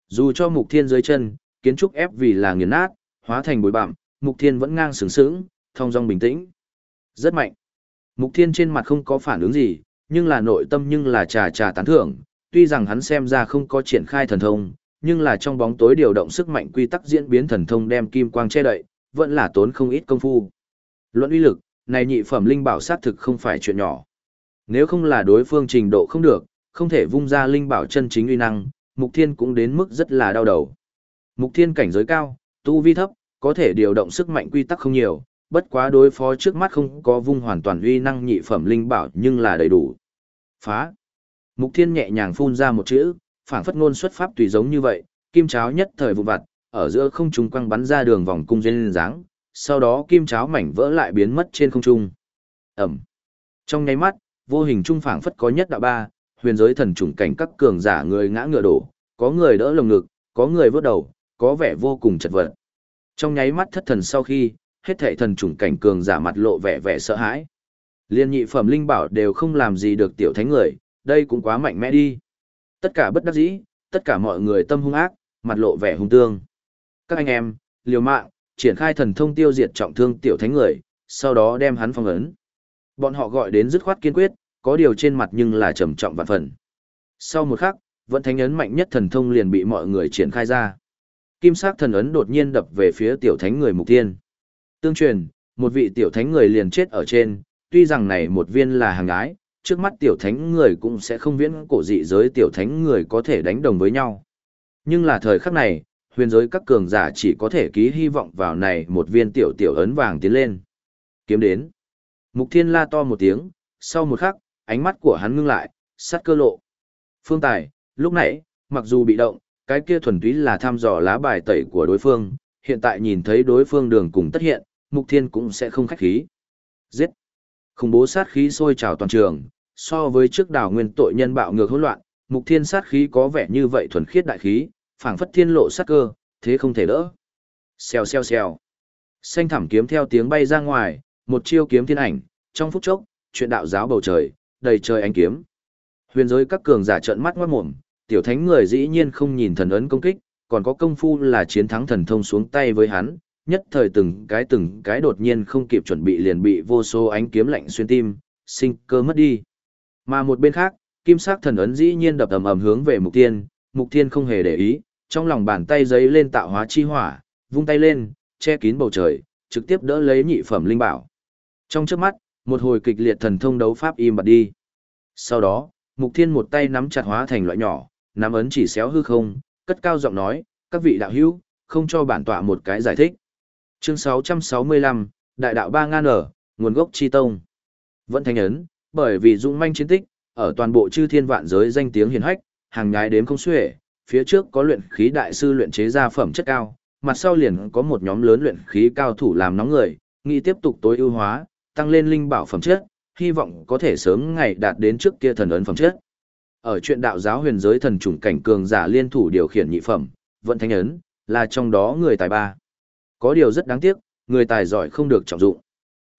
[SPEAKER 1] Dù cho mục thiên dưới chân, kiến trúc ép vì là nghiền nát, hóa thành bụi bặm, mục thiên vẫn ngang sướng sướng, thong dong bình tĩnh. Rất mạnh. Mục thiên trên mặt không có phản ứng gì, nhưng là nội tâm nhưng là trà trà tán thưởng, tuy rằng hắn xem ra không có triển khai thần thông, nhưng là trong bóng tối điều động sức mạnh quy tắc diễn biến thần thông đem kim quang che đậy, vẫn là tốn không ít công phu. Luận uy lực, này nhị phẩm linh bảo sát thực không phải chuyện nhỏ. Nếu không là đối phương trình độ không được, không thể vung ra linh bảo chân chính uy năng, Mục Thiên cũng đến mức rất là đau đầu. Mục Thiên cảnh giới cao, tu vi thấp, có thể điều động sức mạnh quy tắc không nhiều, bất quá đối phó trước mắt không có vung hoàn toàn uy năng nhị phẩm linh bảo nhưng là đầy đủ. Phá. Mục Thiên nhẹ nhàng phun ra một chữ, phảng phất ngôn xuất pháp tùy giống như vậy, kim cháo nhất thời vụ vặt, ở giữa không trung quăng bắn ra đường vòng cung duyên dáng, sau đó kim cháo mảnh vỡ lại biến mất trên không trung. Ẩm. Trong nháy mắt, vô hình trung phảng phất có nhất đạo ba, huyền giới thần trùng cảnh các cường giả người ngã ngựa đổ, có người đỡ lồng ngực, có người vớt đầu, có vẻ vô cùng chật vật. Trong nháy mắt thất thần sau khi, hết thảy thần trùng cảnh cường giả mặt lộ vẻ vẻ sợ hãi. Liên nhị phẩm linh bảo đều không làm gì được tiểu thánh người, đây cũng quá mạnh mẽ đi. Tất cả bất đắc dĩ, tất cả mọi người tâm hung ác, mặt lộ vẻ hung tương. Các anh em, liều mạng, triển khai thần thông tiêu diệt trọng thương tiểu thánh người, sau đó đem hắn phong ấn. Bọn họ gọi đến dứt khoát kiên quyết, có điều trên mặt nhưng là trầm trọng vạn phần. Sau một khắc, vận thánh ấn mạnh nhất thần thông liền bị mọi người triển khai ra. Kim sắc thần ấn đột nhiên đập về phía tiểu thánh người mục tiên. Tương truyền, một vị tiểu thánh người liền chết ở trên, tuy rằng này một viên là hàng ái, trước mắt tiểu thánh người cũng sẽ không viễn cổ dị giới tiểu thánh người có thể đánh đồng với nhau. Nhưng là thời khắc này, huyền giới các cường giả chỉ có thể ký hy vọng vào này một viên tiểu tiểu ấn vàng tiến lên. Kiếm đến. Mục thiên la to một tiếng, sau một khắc, ánh mắt của hắn ngưng lại, sát cơ lộ. Phương Tài, lúc nãy, mặc dù bị động, cái kia thuần túy là thăm dò lá bài tẩy của đối phương, hiện tại nhìn thấy đối phương đường cùng tất hiện, Mục Thiên cũng sẽ không khách khí. Giết! Khủng bố sát khí sôi trào toàn trường, so với trước đảo nguyên tội nhân bạo ngược hỗn loạn, Mục Thiên sát khí có vẻ như vậy thuần khiết đại khí, phảng phất thiên lộ sát cơ, thế không thể đỡ. Xèo xèo xèo. Xanh thảm kiếm theo tiếng bay ra ngoài, một chiêu kiếm thiên ảnh, trong phút chốc, chuyện đạo giáo bầu trời, đầy trời ánh kiếm. Huyền giới các cường giả trợn mắt ngoát mồm, tiểu thánh người dĩ nhiên không nhìn thần ấn công kích, còn có công phu là chiến thắng thần thông xuống tay với hắn, nhất thời từng cái từng cái đột nhiên không kịp chuẩn bị liền bị vô số ánh kiếm lạnh xuyên tim, sinh cơ mất đi. Mà một bên khác, kim sắc thần ấn dĩ nhiên đập ầm ầm hướng về mục tiên, mục tiên không hề để ý, trong lòng bàn tay giấy lên tạo hóa chi hỏa, vung tay lên, che kín bầu trời, trực tiếp đỡ lấy nhị phẩm linh bảo. Trong chớp mắt, một hồi kịch liệt thần thông đấu pháp im bặt đi. Sau đó, Mục Thiên một tay nắm chặt hóa thành loại nhỏ, nắm ấn chỉ xéo hư không, cất cao giọng nói, các vị đạo hữu, không cho bản tọa một cái giải thích. Chương 665, Đại đạo ba ngan ở, nguồn gốc chi tông. Vẫn thanh ấn, bởi vì dũng manh chiến tích, ở toàn bộ chư thiên vạn giới danh tiếng hiển hách, hàng nhái đếm không xuể, phía trước có luyện khí đại sư luyện chế ra phẩm chất cao, mặt sau liền có một nhóm lớn luyện khí cao thủ làm nóng người, nghĩ tiếp tục tối ưu hóa, tăng lên linh bảo phẩm chất, hy vọng có thể sớm ngày đạt đến trước kia thần ấn phẩm chất. Ở chuyện đạo giáo huyền giới thần chủng cảnh cường giả liên thủ điều khiển nhị phẩm, vận thánh ấn, là trong đó người tài ba. Có điều rất đáng tiếc, người tài giỏi không được trọng dụng.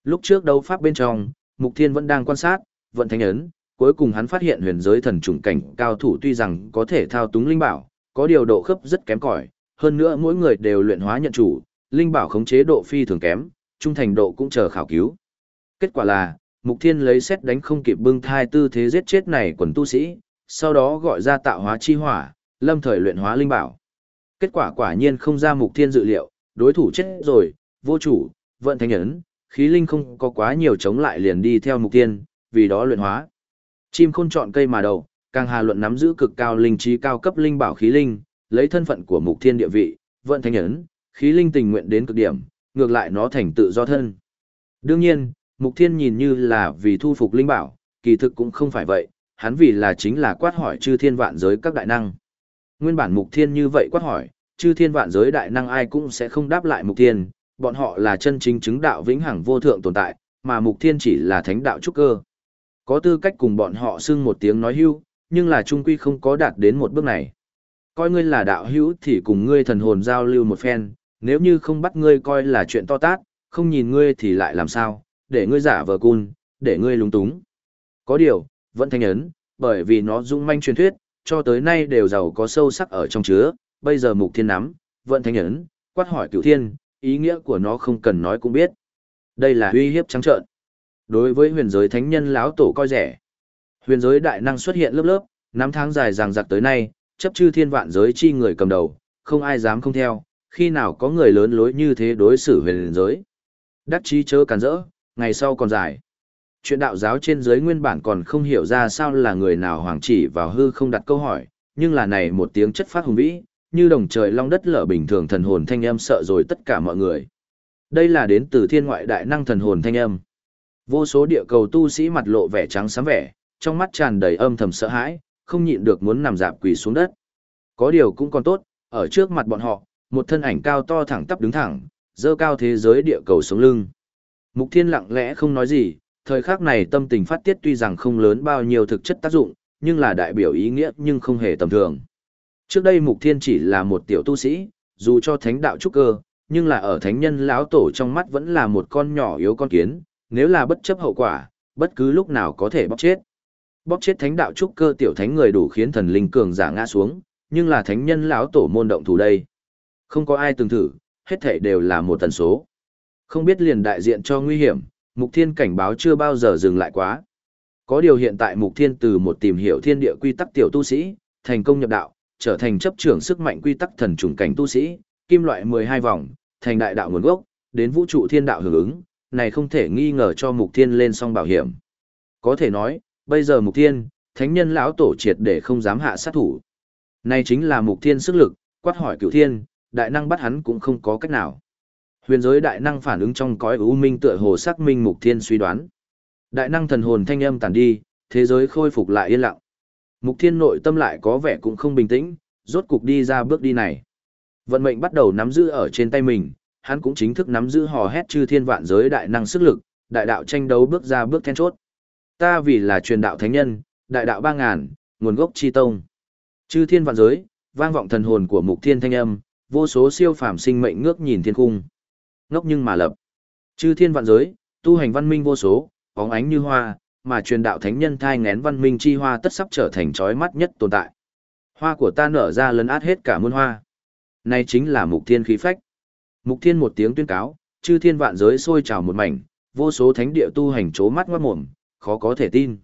[SPEAKER 1] Lúc trước đấu pháp bên trong, Mục Thiên vẫn đang quan sát, vận thánh ấn, cuối cùng hắn phát hiện huyền giới thần trùng cảnh cao thủ tuy rằng có thể thao túng linh bảo, có điều độ khớp rất kém cỏi, hơn nữa mỗi người đều luyện hóa nhận chủ, linh bảo khống chế độ phi thường kém, trung thành độ cũng chờ khảo cứu. Kết quả là, Mục Thiên lấy xét đánh không kịp bưng thai tư thế giết chết này quần tu sĩ, sau đó gọi ra tạo hóa chi hỏa, lâm thời luyện hóa linh bảo. Kết quả quả nhiên không ra Mục Thiên dự liệu, đối thủ chết rồi, vô chủ, vận thánh ấn, khí linh không có quá nhiều chống lại liền đi theo Mục Thiên, vì đó luyện hóa. Chim khôn chọn cây mà đầu, càng hà luận nắm giữ cực cao linh trí cao cấp linh bảo khí linh, lấy thân phận của Mục Thiên địa vị, vận thánh ấn, khí linh tình nguyện đến cực điểm, ngược lại nó thành tự do thân. Đương nhiên, Mục Thiên nhìn như là vì thu phục linh bảo, kỳ thực cũng không phải vậy, hắn vì là chính là quát hỏi chư thiên vạn giới các đại năng. Nguyên bản Mục Thiên như vậy quát hỏi, chư thiên vạn giới đại năng ai cũng sẽ không đáp lại Mục Thiên, bọn họ là chân chính chứng đạo vĩnh hằng vô thượng tồn tại, mà Mục Thiên chỉ là thánh đạo trúc cơ. Có tư cách cùng bọn họ xưng một tiếng nói hưu, nhưng là trung quy không có đạt đến một bước này. Coi ngươi là đạo hữu thì cùng ngươi thần hồn giao lưu một phen, nếu như không bắt ngươi coi là chuyện to tát, không nhìn ngươi thì lại làm sao, để ngươi giả vờ cun, để ngươi lúng túng. Có điều, vẫn thanh ấn, bởi vì nó dung manh truyền thuyết, cho tới nay đều giàu có sâu sắc ở trong chứa, bây giờ mục thiên nắm, vẫn thanh ấn, quát hỏi cửu thiên, ý nghĩa của nó không cần nói cũng biết. Đây là uy hiếp trắng trợn. Đối với huyền giới thánh nhân lão tổ coi rẻ, huyền giới đại năng xuất hiện lớp lớp, năm tháng dài ràng giặc tới nay, chấp chư thiên vạn giới chi người cầm đầu, không ai dám không theo, khi nào có người lớn lối như thế đối xử huyền giới. Đắc chí chớ cản rỡ, ngày sau còn dài. Chuyện đạo giáo trên giới nguyên bản còn không hiểu ra sao là người nào hoàng chỉ vào hư không đặt câu hỏi, nhưng là này một tiếng chất phát hùng vĩ, như đồng trời long đất lở bình thường thần hồn thanh âm sợ rồi tất cả mọi người. Đây là đến từ thiên ngoại đại năng thần hồn thanh âm. Vô số địa cầu tu sĩ mặt lộ vẻ trắng sáng vẻ, trong mắt tràn đầy âm thầm sợ hãi, không nhịn được muốn nằm dạp quỳ xuống đất. Có điều cũng còn tốt, ở trước mặt bọn họ, một thân ảnh cao to thẳng tắp đứng thẳng, dơ cao thế giới địa cầu sống lưng. Mục Thiên lặng lẽ không nói gì, thời khắc này tâm tình phát tiết tuy rằng không lớn bao nhiêu thực chất tác dụng, nhưng là đại biểu ý nghĩa nhưng không hề tầm thường. Trước đây Mục Thiên chỉ là một tiểu tu sĩ, dù cho thánh đạo trúc cơ, nhưng là ở thánh nhân lão tổ trong mắt vẫn là một con nhỏ yếu con kiến, nếu là bất chấp hậu quả, bất cứ lúc nào có thể bóp chết. Bóp chết thánh đạo trúc cơ tiểu thánh người đủ khiến thần linh cường giả ngã xuống, nhưng là thánh nhân lão tổ môn động thủ đây. Không có ai từng thử, hết thảy đều là một tần số. Không biết liền đại diện cho nguy hiểm, Mục Thiên cảnh báo chưa bao giờ dừng lại quá. Có điều hiện tại Mục Thiên từ một tìm hiểu thiên địa quy tắc tiểu tu sĩ, thành công nhập đạo, trở thành chấp trưởng sức mạnh quy tắc thần trùng cảnh tu sĩ, kim loại 12 vòng, thành đại đạo nguồn gốc, đến vũ trụ thiên đạo hưởng ứng, này không thể nghi ngờ cho Mục Thiên lên song bảo hiểm. Có thể nói, bây giờ Mục Thiên, thánh nhân lão tổ triệt để không dám hạ sát thủ. Này chính là Mục Thiên sức lực, quát hỏi cửu thiên, đại năng bắt hắn cũng không có cách nào. Huyền giới đại năng phản ứng trong cõi u minh tựa hồ xác minh mục thiên suy đoán. Đại năng thần hồn thanh âm tàn đi, thế giới khôi phục lại yên lặng. Mục thiên nội tâm lại có vẻ cũng không bình tĩnh, rốt cục đi ra bước đi này. Vận mệnh bắt đầu nắm giữ ở trên tay mình, hắn cũng chính thức nắm giữ hò hét chư thiên vạn giới đại năng sức lực, đại đạo tranh đấu bước ra bước then chốt. Ta vì là truyền đạo thánh nhân, đại đạo ba ngàn, nguồn gốc chi tông. Chư thiên vạn giới, vang vọng thần hồn của mục thiên thanh âm, vô số siêu phàm sinh mệnh ngước nhìn thiên cung. Ngốc nhưng mà lập. Chư thiên vạn giới, tu hành văn minh vô số, bóng ánh như hoa, mà truyền đạo thánh nhân thai ngén văn minh chi hoa tất sắp trở thành chói mắt nhất tồn tại. Hoa của ta nở ra lấn át hết cả muôn hoa. Này chính là mục thiên khí phách. Mục thiên một tiếng tuyên cáo, chư thiên vạn giới sôi trào một mảnh, vô số thánh địa tu hành chố mắt ngoát mồm, khó có thể tin.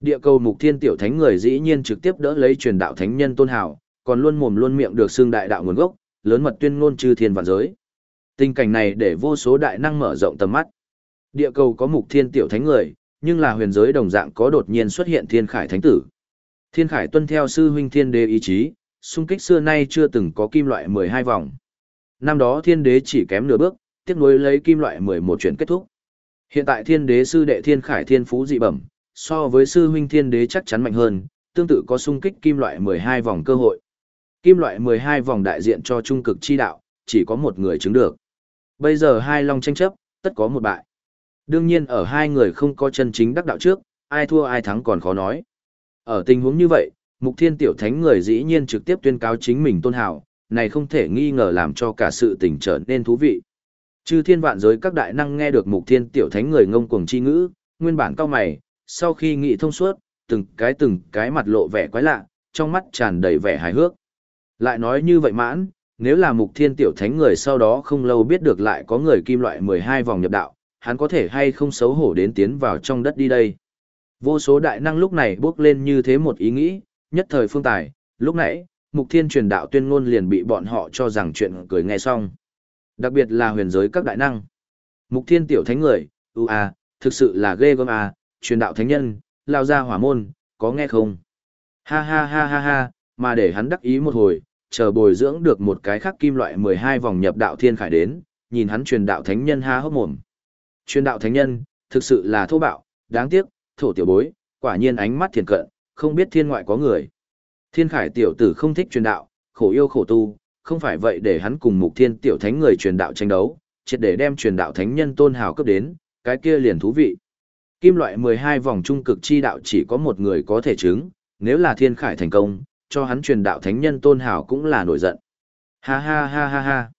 [SPEAKER 1] Địa cầu mục thiên tiểu thánh người dĩ nhiên trực tiếp đỡ lấy truyền đạo thánh nhân tôn hào, còn luôn mồm luôn miệng được xương đại đạo nguồn gốc, lớn mật tuyên ngôn chư thiên vạn giới. Tình cảnh này để vô số đại năng mở rộng tầm mắt. Địa cầu có mục thiên tiểu thánh người, nhưng là huyền giới đồng dạng có đột nhiên xuất hiện thiên khải thánh tử. Thiên khải tuân theo sư huynh thiên đế ý chí, xung kích xưa nay chưa từng có kim loại 12 vòng. Năm đó thiên đế chỉ kém nửa bước, tiếp nối lấy kim loại 11 chuyển kết thúc. Hiện tại thiên đế sư đệ thiên khải thiên phú dị bẩm, so với sư huynh thiên đế chắc chắn mạnh hơn, tương tự có xung kích kim loại 12 vòng cơ hội. Kim loại 12 vòng đại diện cho trung cực chi đạo, chỉ có một người chứng được. Bây giờ hai long tranh chấp, tất có một bại. Đương nhiên ở hai người không có chân chính đắc đạo trước, ai thua ai thắng còn khó nói. Ở tình huống như vậy, Mục Thiên Tiểu Thánh người dĩ nhiên trực tiếp tuyên cáo chính mình tôn hào, này không thể nghi ngờ làm cho cả sự tình trở nên thú vị. Chư thiên vạn giới các đại năng nghe được Mục Thiên Tiểu Thánh người ngông cuồng chi ngữ, nguyên bản cao mày, sau khi nghĩ thông suốt, từng cái từng cái mặt lộ vẻ quái lạ, trong mắt tràn đầy vẻ hài hước. Lại nói như vậy mãn, nếu là mục thiên tiểu thánh người sau đó không lâu biết được lại có người kim loại 12 vòng nhập đạo, hắn có thể hay không xấu hổ đến tiến vào trong đất đi đây. Vô số đại năng lúc này bước lên như thế một ý nghĩ, nhất thời phương tài, lúc nãy, mục thiên truyền đạo tuyên ngôn liền bị bọn họ cho rằng chuyện cười nghe xong. Đặc biệt là huyền giới các đại năng. Mục thiên tiểu thánh người, ưu à, thực sự là ghê gớm à, truyền đạo thánh nhân, lao ra hỏa môn, có nghe không? Ha ha ha ha ha, mà để hắn đắc ý một hồi, chờ bồi dưỡng được một cái khắc kim loại 12 vòng nhập đạo thiên khải đến, nhìn hắn truyền đạo thánh nhân ha hốc mồm. Truyền đạo thánh nhân, thực sự là thô bạo, đáng tiếc, thổ tiểu bối, quả nhiên ánh mắt thiền cận, không biết thiên ngoại có người. Thiên khải tiểu tử không thích truyền đạo, khổ yêu khổ tu, không phải vậy để hắn cùng mục thiên tiểu thánh người truyền đạo tranh đấu, triệt để đem truyền đạo thánh nhân tôn hào cấp đến, cái kia liền thú vị. Kim loại 12 vòng trung cực chi đạo chỉ có một người có thể chứng, nếu là thiên khải thành công, cho hắn truyền đạo thánh nhân tôn hào cũng là nổi giận. Ha ha ha ha ha.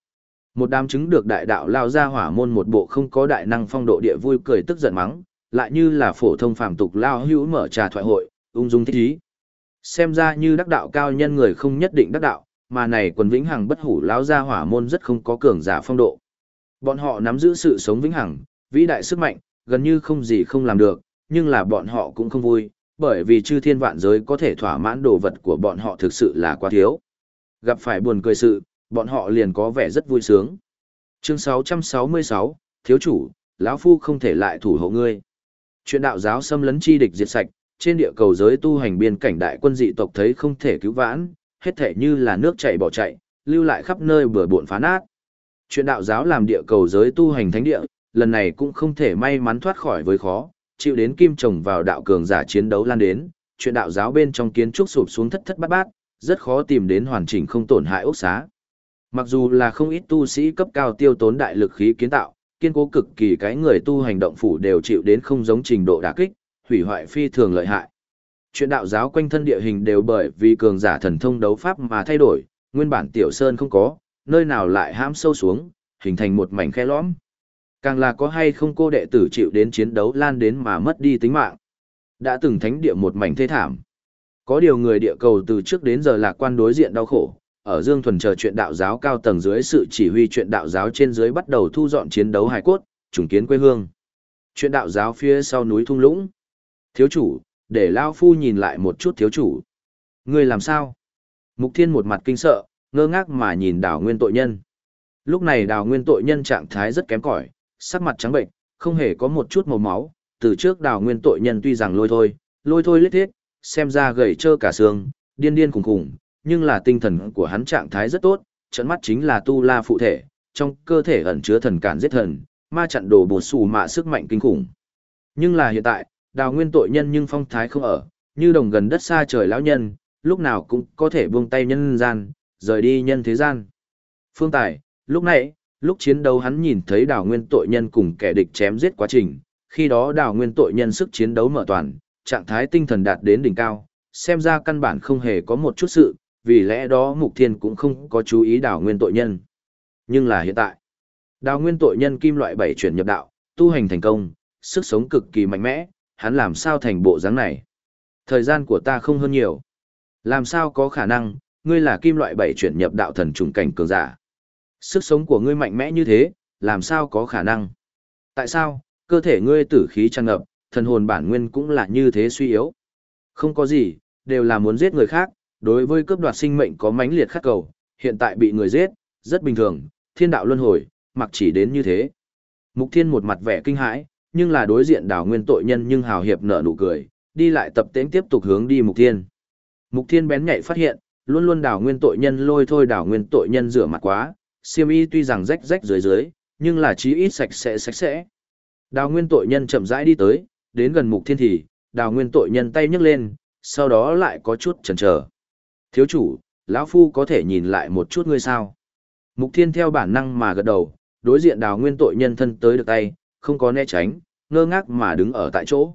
[SPEAKER 1] Một đám chứng được đại đạo lao ra hỏa môn một bộ không có đại năng phong độ địa vui cười tức giận mắng, lại như là phổ thông phàm tục lao hữu mở trà thoại hội, ung dung thích ý. Xem ra như đắc đạo cao nhân người không nhất định đắc đạo, mà này quần vĩnh hằng bất hủ lao ra hỏa môn rất không có cường giả phong độ. Bọn họ nắm giữ sự sống vĩnh hằng, vĩ đại sức mạnh, gần như không gì không làm được, nhưng là bọn họ cũng không vui, bởi vì chư thiên vạn giới có thể thỏa mãn đồ vật của bọn họ thực sự là quá thiếu. Gặp phải buồn cười sự, bọn họ liền có vẻ rất vui sướng. Chương 666, Thiếu chủ, lão Phu không thể lại thủ hộ ngươi. Chuyện đạo giáo xâm lấn chi địch diệt sạch, trên địa cầu giới tu hành biên cảnh đại quân dị tộc thấy không thể cứu vãn, hết thể như là nước chảy bỏ chạy, lưu lại khắp nơi bừa bộn phá nát. Chuyện đạo giáo làm địa cầu giới tu hành thánh địa, lần này cũng không thể may mắn thoát khỏi với khó, chịu đến kim trồng vào đạo cường giả chiến đấu lan đến, chuyện đạo giáo bên trong kiến trúc sụp xuống thất thất bát bát, rất khó tìm đến hoàn chỉnh không tổn hại ốc xá. Mặc dù là không ít tu sĩ cấp cao tiêu tốn đại lực khí kiến tạo, kiên cố cực kỳ cái người tu hành động phủ đều chịu đến không giống trình độ đả kích, hủy hoại phi thường lợi hại. Chuyện đạo giáo quanh thân địa hình đều bởi vì cường giả thần thông đấu pháp mà thay đổi, nguyên bản tiểu sơn không có, nơi nào lại hãm sâu xuống, hình thành một mảnh khe lõm. Càng là có hay không cô đệ tử chịu đến chiến đấu lan đến mà mất đi tính mạng. Đã từng thánh địa một mảnh thê thảm. Có điều người địa cầu từ trước đến giờ lạc quan đối diện đau khổ, ở Dương Thuần chờ chuyện đạo giáo cao tầng dưới sự chỉ huy chuyện đạo giáo trên dưới bắt đầu thu dọn chiến đấu hài cốt, trùng kiến quê hương. Chuyện đạo giáo phía sau núi thung lũng. Thiếu chủ, để Lao Phu nhìn lại một chút thiếu chủ. Ngươi làm sao? Mục Thiên một mặt kinh sợ, ngơ ngác mà nhìn đào nguyên tội nhân. Lúc này đào nguyên tội nhân trạng thái rất kém cỏi, sắc mặt trắng bệnh, không hề có một chút màu máu, từ trước đào nguyên tội nhân tuy rằng lôi thôi, lôi thôi lết thiết, xem ra gầy trơ cả xương, điên điên khủng khủng, nhưng là tinh thần của hắn trạng thái rất tốt, trận mắt chính là tu la phụ thể, trong cơ thể ẩn chứa thần cản giết thần, ma chặn đồ bổ sù mạ sức mạnh kinh khủng. Nhưng là hiện tại, đào nguyên tội nhân nhưng phong thái không ở, như đồng gần đất xa trời lão nhân, lúc nào cũng có thể buông tay nhân gian, rời đi nhân thế gian. Phương Tài, lúc nãy, lúc chiến đấu hắn nhìn thấy đào nguyên tội nhân cùng kẻ địch chém giết quá trình, khi đó đào nguyên tội nhân sức chiến đấu mở toàn, trạng thái tinh thần đạt đến đỉnh cao, xem ra căn bản không hề có một chút sự, vì lẽ đó mục thiên cũng không có chú ý đào nguyên tội nhân. Nhưng là hiện tại, đào nguyên tội nhân kim loại bảy chuyển nhập đạo, tu hành thành công, sức sống cực kỳ mạnh mẽ, hắn làm sao thành bộ dáng này. Thời gian của ta không hơn nhiều. Làm sao có khả năng, ngươi là kim loại bảy chuyển nhập đạo thần trùng cảnh cường giả. Sức sống của ngươi mạnh mẽ như thế, làm sao có khả năng? Tại sao, cơ thể ngươi tử khí tràn ngập, thần hồn bản nguyên cũng là như thế suy yếu? Không có gì, đều là muốn giết người khác, đối với cướp đoạt sinh mệnh có mãnh liệt khát cầu, hiện tại bị người giết, rất bình thường, thiên đạo luân hồi, mặc chỉ đến như thế. Mục thiên một mặt vẻ kinh hãi, nhưng là đối diện Đảo nguyên tội nhân nhưng hào hiệp nở nụ cười, đi lại tập tễnh tiếp tục hướng đi mục thiên. Mục thiên bén nhạy phát hiện, luôn luôn Đảo nguyên tội nhân lôi thôi Đảo nguyên tội nhân rửa mặt quá, siêm y tuy rằng rách rách dưới dưới, nhưng là chí ít sạch sẽ sạch sẽ. Đào nguyên tội nhân chậm rãi đi tới, đến gần mục thiên thì, đào nguyên tội nhân tay nhấc lên, sau đó lại có chút chần chờ. Thiếu chủ, lão phu có thể nhìn lại một chút ngươi sao? Mục thiên theo bản năng mà gật đầu, đối diện đào nguyên tội nhân thân tới được tay, không có né tránh, ngơ ngác mà đứng ở tại chỗ.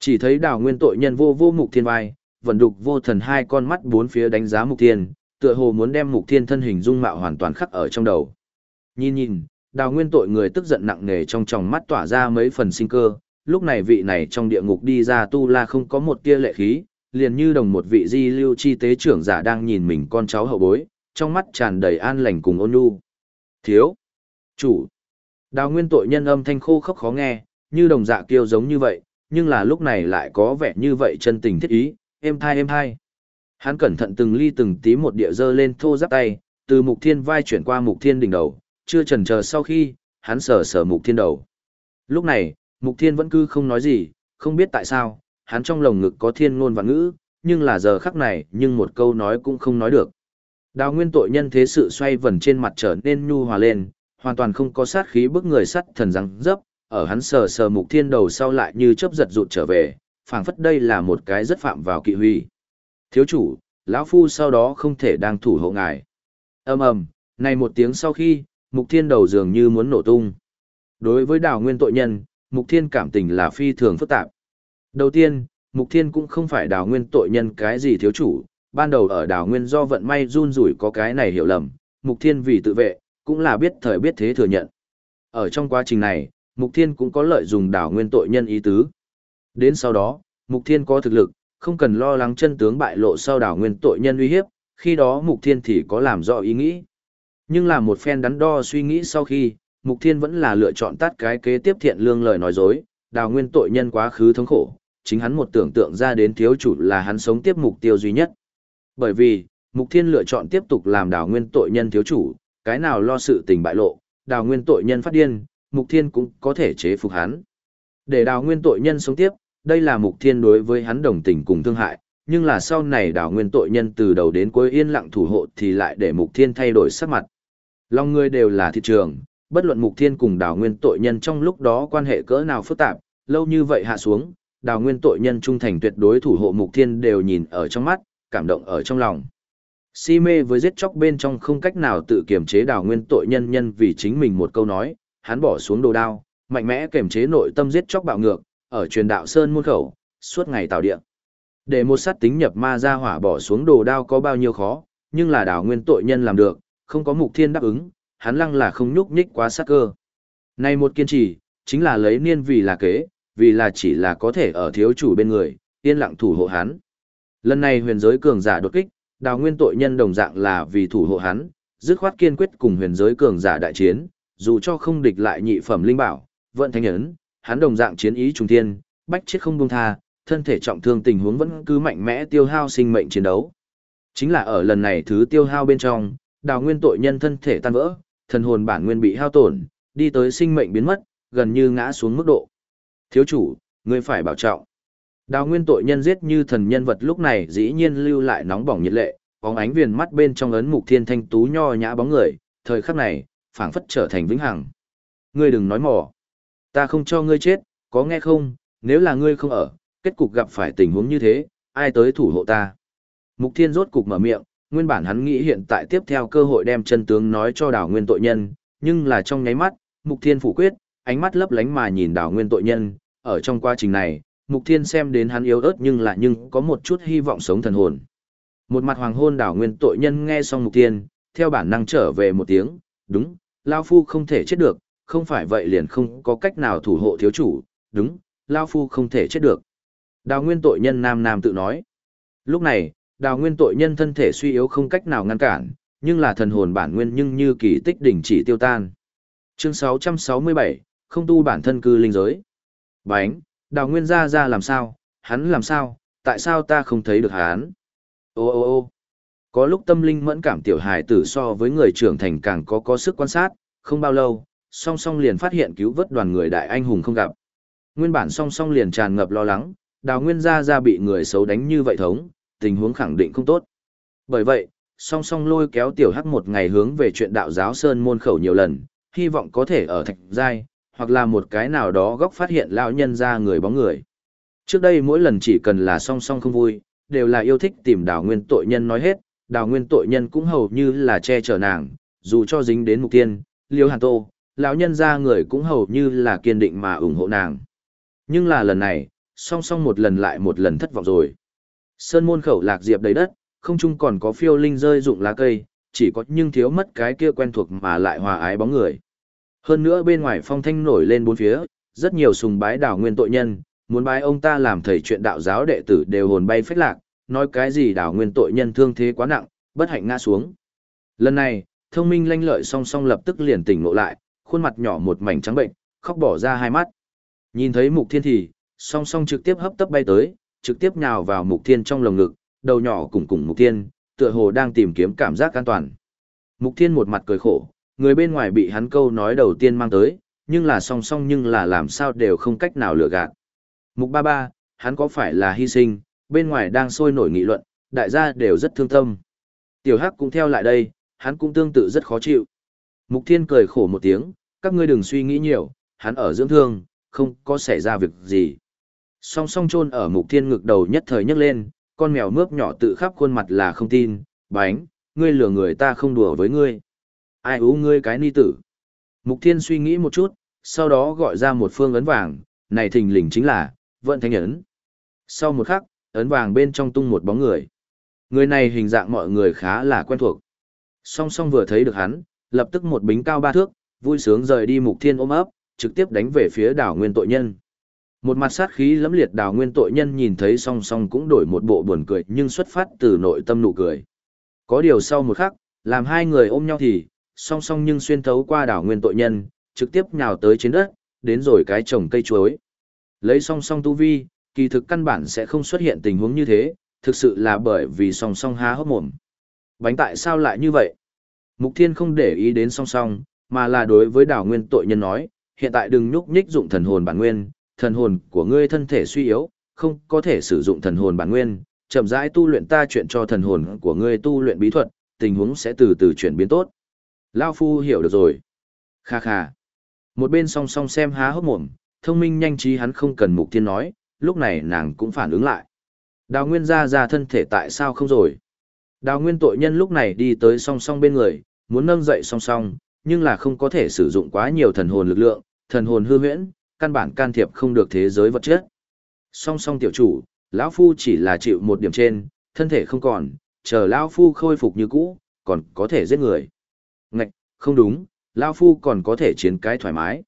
[SPEAKER 1] Chỉ thấy đào nguyên tội nhân vô vô mục thiên vai, vận đục vô thần hai con mắt bốn phía đánh giá mục thiên, tựa hồ muốn đem mục thiên thân hình dung mạo hoàn toàn khắc ở trong đầu. Nhìn nhìn, đào nguyên tội người tức giận nặng nề trong tròng mắt tỏa ra mấy phần sinh cơ, lúc này vị này trong địa ngục đi ra tu la không có một tia lệ khí, liền như đồng một vị di lưu chi tế trưởng giả đang nhìn mình con cháu hậu bối, trong mắt tràn đầy an lành cùng ôn nhu. Thiếu, chủ, đào nguyên tội nhân âm thanh khô khốc khó nghe, như đồng dạ kiêu giống như vậy, nhưng là lúc này lại có vẻ như vậy chân tình thiết ý, êm thai êm thai. Hắn cẩn thận từng ly từng tí một địa dơ lên thô giáp tay, từ mục thiên vai chuyển qua mục thiên đỉnh đầu, chưa chần chờ sau khi, hắn sờ sờ mục thiên đầu. Lúc này, mục thiên vẫn cứ không nói gì, không biết tại sao, hắn trong lồng ngực có thiên ngôn và ngữ, nhưng là giờ khắc này, nhưng một câu nói cũng không nói được. Đào nguyên tội nhân thế sự xoay vần trên mặt trở nên nhu hòa lên, hoàn toàn không có sát khí bức người sắt thần răng dấp, ở hắn sờ sờ mục thiên đầu sau lại như chớp giật rụt trở về, phảng phất đây là một cái rất phạm vào kỵ huy. Thiếu chủ, lão phu sau đó không thể đang thủ hộ ngài. ầm ầm, này một tiếng sau khi, mục thiên đầu dường như muốn nổ tung. Đối với đào nguyên tội nhân, mục thiên cảm tình là phi thường phức tạp. Đầu tiên, mục thiên cũng không phải đào nguyên tội nhân cái gì thiếu chủ, ban đầu ở đào nguyên do vận may run rủi có cái này hiểu lầm, mục thiên vì tự vệ, cũng là biết thời biết thế thừa nhận. Ở trong quá trình này, mục thiên cũng có lợi dùng đào nguyên tội nhân ý tứ. Đến sau đó, mục thiên có thực lực, không cần lo lắng chân tướng bại lộ sau đảo nguyên tội nhân uy hiếp, khi đó Mục Thiên thì có làm rõ ý nghĩ. Nhưng là một phen đắn đo suy nghĩ sau khi, Mục Thiên vẫn là lựa chọn tắt cái kế tiếp thiện lương lời nói dối, đào nguyên tội nhân quá khứ thống khổ, chính hắn một tưởng tượng ra đến thiếu chủ là hắn sống tiếp mục tiêu duy nhất. Bởi vì, Mục Thiên lựa chọn tiếp tục làm đào nguyên tội nhân thiếu chủ, cái nào lo sự tình bại lộ, đào nguyên tội nhân phát điên, Mục Thiên cũng có thể chế phục hắn. Để đào nguyên tội nhân sống tiếp, đây là mục thiên đối với hắn đồng tình cùng thương hại, nhưng là sau này đảo nguyên tội nhân từ đầu đến cuối yên lặng thủ hộ thì lại để mục thiên thay đổi sắc mặt. Lòng người đều là thị trường, bất luận mục thiên cùng đảo nguyên tội nhân trong lúc đó quan hệ cỡ nào phức tạp, lâu như vậy hạ xuống, đảo nguyên tội nhân trung thành tuyệt đối thủ hộ mục thiên đều nhìn ở trong mắt, cảm động ở trong lòng. Si mê với giết chóc bên trong không cách nào tự kiềm chế đảo nguyên tội nhân nhân vì chính mình một câu nói, hắn bỏ xuống đồ đao, mạnh mẽ kiềm chế nội tâm giết chóc bạo ngược, ở truyền đạo sơn môn khẩu, suốt ngày tạo địa. Để một sát tính nhập ma ra hỏa bỏ xuống đồ đao có bao nhiêu khó, nhưng là đảo nguyên tội nhân làm được, không có mục thiên đáp ứng, hắn lăng là không nhúc nhích quá sát cơ. Này một kiên trì, chính là lấy niên vì là kế, vì là chỉ là có thể ở thiếu chủ bên người, yên lặng thủ hộ hắn. Lần này huyền giới cường giả đột kích, đào nguyên tội nhân đồng dạng là vì thủ hộ hắn, dứt khoát kiên quyết cùng huyền giới cường giả đại chiến, dù cho không địch lại nhị phẩm linh bảo, vận thanh ấn, hắn đồng dạng chiến ý trùng thiên, bách chết không buông tha, thân thể trọng thương tình huống vẫn cứ mạnh mẽ tiêu hao sinh mệnh chiến đấu. Chính là ở lần này thứ tiêu hao bên trong, đào nguyên tội nhân thân thể tan vỡ, thần hồn bản nguyên bị hao tổn, đi tới sinh mệnh biến mất, gần như ngã xuống mức độ. Thiếu chủ, ngươi phải bảo trọng. Đào nguyên tội nhân giết như thần nhân vật lúc này dĩ nhiên lưu lại nóng bỏng nhiệt lệ, bóng ánh viền mắt bên trong ấn mục thiên thanh tú nho nhã bóng người, thời khắc này, phảng phất trở thành vĩnh hằng. Ngươi đừng nói mỏ. Ta không cho ngươi chết, có nghe không, nếu là ngươi không ở, kết cục gặp phải tình huống như thế, ai tới thủ hộ ta. Mục Thiên rốt cục mở miệng, nguyên bản hắn nghĩ hiện tại tiếp theo cơ hội đem chân tướng nói cho đảo nguyên tội nhân, nhưng là trong nháy mắt, Mục Thiên phủ quyết, ánh mắt lấp lánh mà nhìn đảo nguyên tội nhân, ở trong quá trình này, Mục Thiên xem đến hắn yếu ớt nhưng là nhưng có một chút hy vọng sống thần hồn. Một mặt hoàng hôn đảo nguyên tội nhân nghe xong Mục Thiên, theo bản năng trở về một tiếng, đúng, Lao Phu không thể chết được, không phải vậy liền không có cách nào thủ hộ thiếu chủ, đúng, Lao Phu không thể chết được. Đào nguyên tội nhân nam nam tự nói. Lúc này, đào nguyên tội nhân thân thể suy yếu không cách nào ngăn cản, nhưng là thần hồn bản nguyên nhưng như kỳ tích đỉnh chỉ tiêu tan. Chương 667, không tu bản thân cư linh giới. Bánh, đào nguyên ra ra làm sao, hắn làm sao, tại sao ta không thấy được hắn? Ô ô ô có lúc tâm linh mẫn cảm tiểu hài tử so với người trưởng thành càng có có sức quan sát, không bao lâu, song song liền phát hiện cứu vớt đoàn người đại anh hùng không gặp. Nguyên bản song song liền tràn ngập lo lắng, đào nguyên gia gia bị người xấu đánh như vậy thống, tình huống khẳng định không tốt. Bởi vậy, song song lôi kéo tiểu hắc một ngày hướng về chuyện đạo giáo sơn môn khẩu nhiều lần, hy vọng có thể ở thạch giai, hoặc là một cái nào đó góc phát hiện lão nhân ra người bóng người. Trước đây mỗi lần chỉ cần là song song không vui, đều là yêu thích tìm đào nguyên tội nhân nói hết, đào nguyên tội nhân cũng hầu như là che chở nàng, dù cho dính đến mục tiên, liêu hàn tô, lão nhân ra người cũng hầu như là kiên định mà ủng hộ nàng. Nhưng là lần này, song song một lần lại một lần thất vọng rồi. Sơn môn khẩu lạc diệp đầy đất, không chung còn có phiêu linh rơi rụng lá cây, chỉ có nhưng thiếu mất cái kia quen thuộc mà lại hòa ái bóng người. Hơn nữa bên ngoài phong thanh nổi lên bốn phía, rất nhiều sùng bái đảo nguyên tội nhân, muốn bái ông ta làm thầy chuyện đạo giáo đệ tử đều hồn bay phách lạc, nói cái gì đảo nguyên tội nhân thương thế quá nặng, bất hạnh ngã xuống. Lần này, thông minh lanh lợi song song lập tức liền tỉnh ngộ lại, khuôn mặt nhỏ một mảnh trắng bệnh, khóc bỏ ra hai mắt. Nhìn thấy mục thiên thì, song song trực tiếp hấp tấp bay tới, trực tiếp nhào vào mục thiên trong lồng ngực, đầu nhỏ cùng cùng mục thiên, tựa hồ đang tìm kiếm cảm giác an toàn. Mục thiên một mặt cười khổ, người bên ngoài bị hắn câu nói đầu tiên mang tới, nhưng là song song nhưng là làm sao đều không cách nào lừa gạt. Mục ba ba, hắn có phải là hy sinh, bên ngoài đang sôi nổi nghị luận, đại gia đều rất thương tâm. Tiểu Hắc cũng theo lại đây, hắn cũng tương tự rất khó chịu. Mục Thiên cười khổ một tiếng, các ngươi đừng suy nghĩ nhiều, hắn ở dưỡng thương, không có xảy ra việc gì. Song song chôn ở Mục Thiên ngực đầu nhất thời nhấc lên, con mèo mướp nhỏ tự khắp khuôn mặt là không tin, bánh, ngươi lừa người ta không đùa với ngươi. Ai ú ngươi cái ni tử. Mục Thiên suy nghĩ một chút, sau đó gọi ra một phương ấn vàng, này thình lình chính là, vận thanh ấn. Sau một khắc, ấn vàng bên trong tung một bóng người. Người này hình dạng mọi người khá là quen thuộc. Song song vừa thấy được hắn, lập tức một bính cao ba thước, vui sướng rời đi mục thiên ôm ấp, trực tiếp đánh về phía đảo nguyên tội nhân. Một mặt sát khí lẫm liệt đảo nguyên tội nhân nhìn thấy song song cũng đổi một bộ buồn cười nhưng xuất phát từ nội tâm nụ cười. Có điều sau một khắc, làm hai người ôm nhau thì, song song nhưng xuyên thấu qua đảo nguyên tội nhân, trực tiếp nhào tới trên đất, đến rồi cái trồng cây chuối. Lấy song song tu vi, kỳ thực căn bản sẽ không xuất hiện tình huống như thế, thực sự là bởi vì song song há hốc mồm. Bánh tại sao lại như vậy? Mục Thiên không để ý đến song song, mà là đối với đảo nguyên tội nhân nói, hiện tại đừng nhúc nhích dụng thần hồn bản nguyên, thần hồn của ngươi thân thể suy yếu, không có thể sử dụng thần hồn bản nguyên, chậm rãi tu luyện ta chuyện cho thần hồn của ngươi tu luyện bí thuật, tình huống sẽ từ từ chuyển biến tốt. Lao Phu hiểu được rồi. Kha kha. Một bên song song xem há hốc mồm, thông minh nhanh trí hắn không cần Mục tiên nói, lúc này nàng cũng phản ứng lại. Đào Nguyên ra ra thân thể tại sao không rồi? Đào Nguyên tội nhân lúc này đi tới song song bên người, muốn nâng dậy song song, nhưng là không có thể sử dụng quá nhiều thần hồn lực lượng, thần hồn hư huyễn, căn bản can thiệp không được thế giới vật chất. Song song tiểu chủ, lão phu chỉ là chịu một điểm trên, thân thể không còn, chờ lão phu khôi phục như cũ, còn có thể giết người. Ngạch, không đúng, lão phu còn có thể chiến cái thoải mái.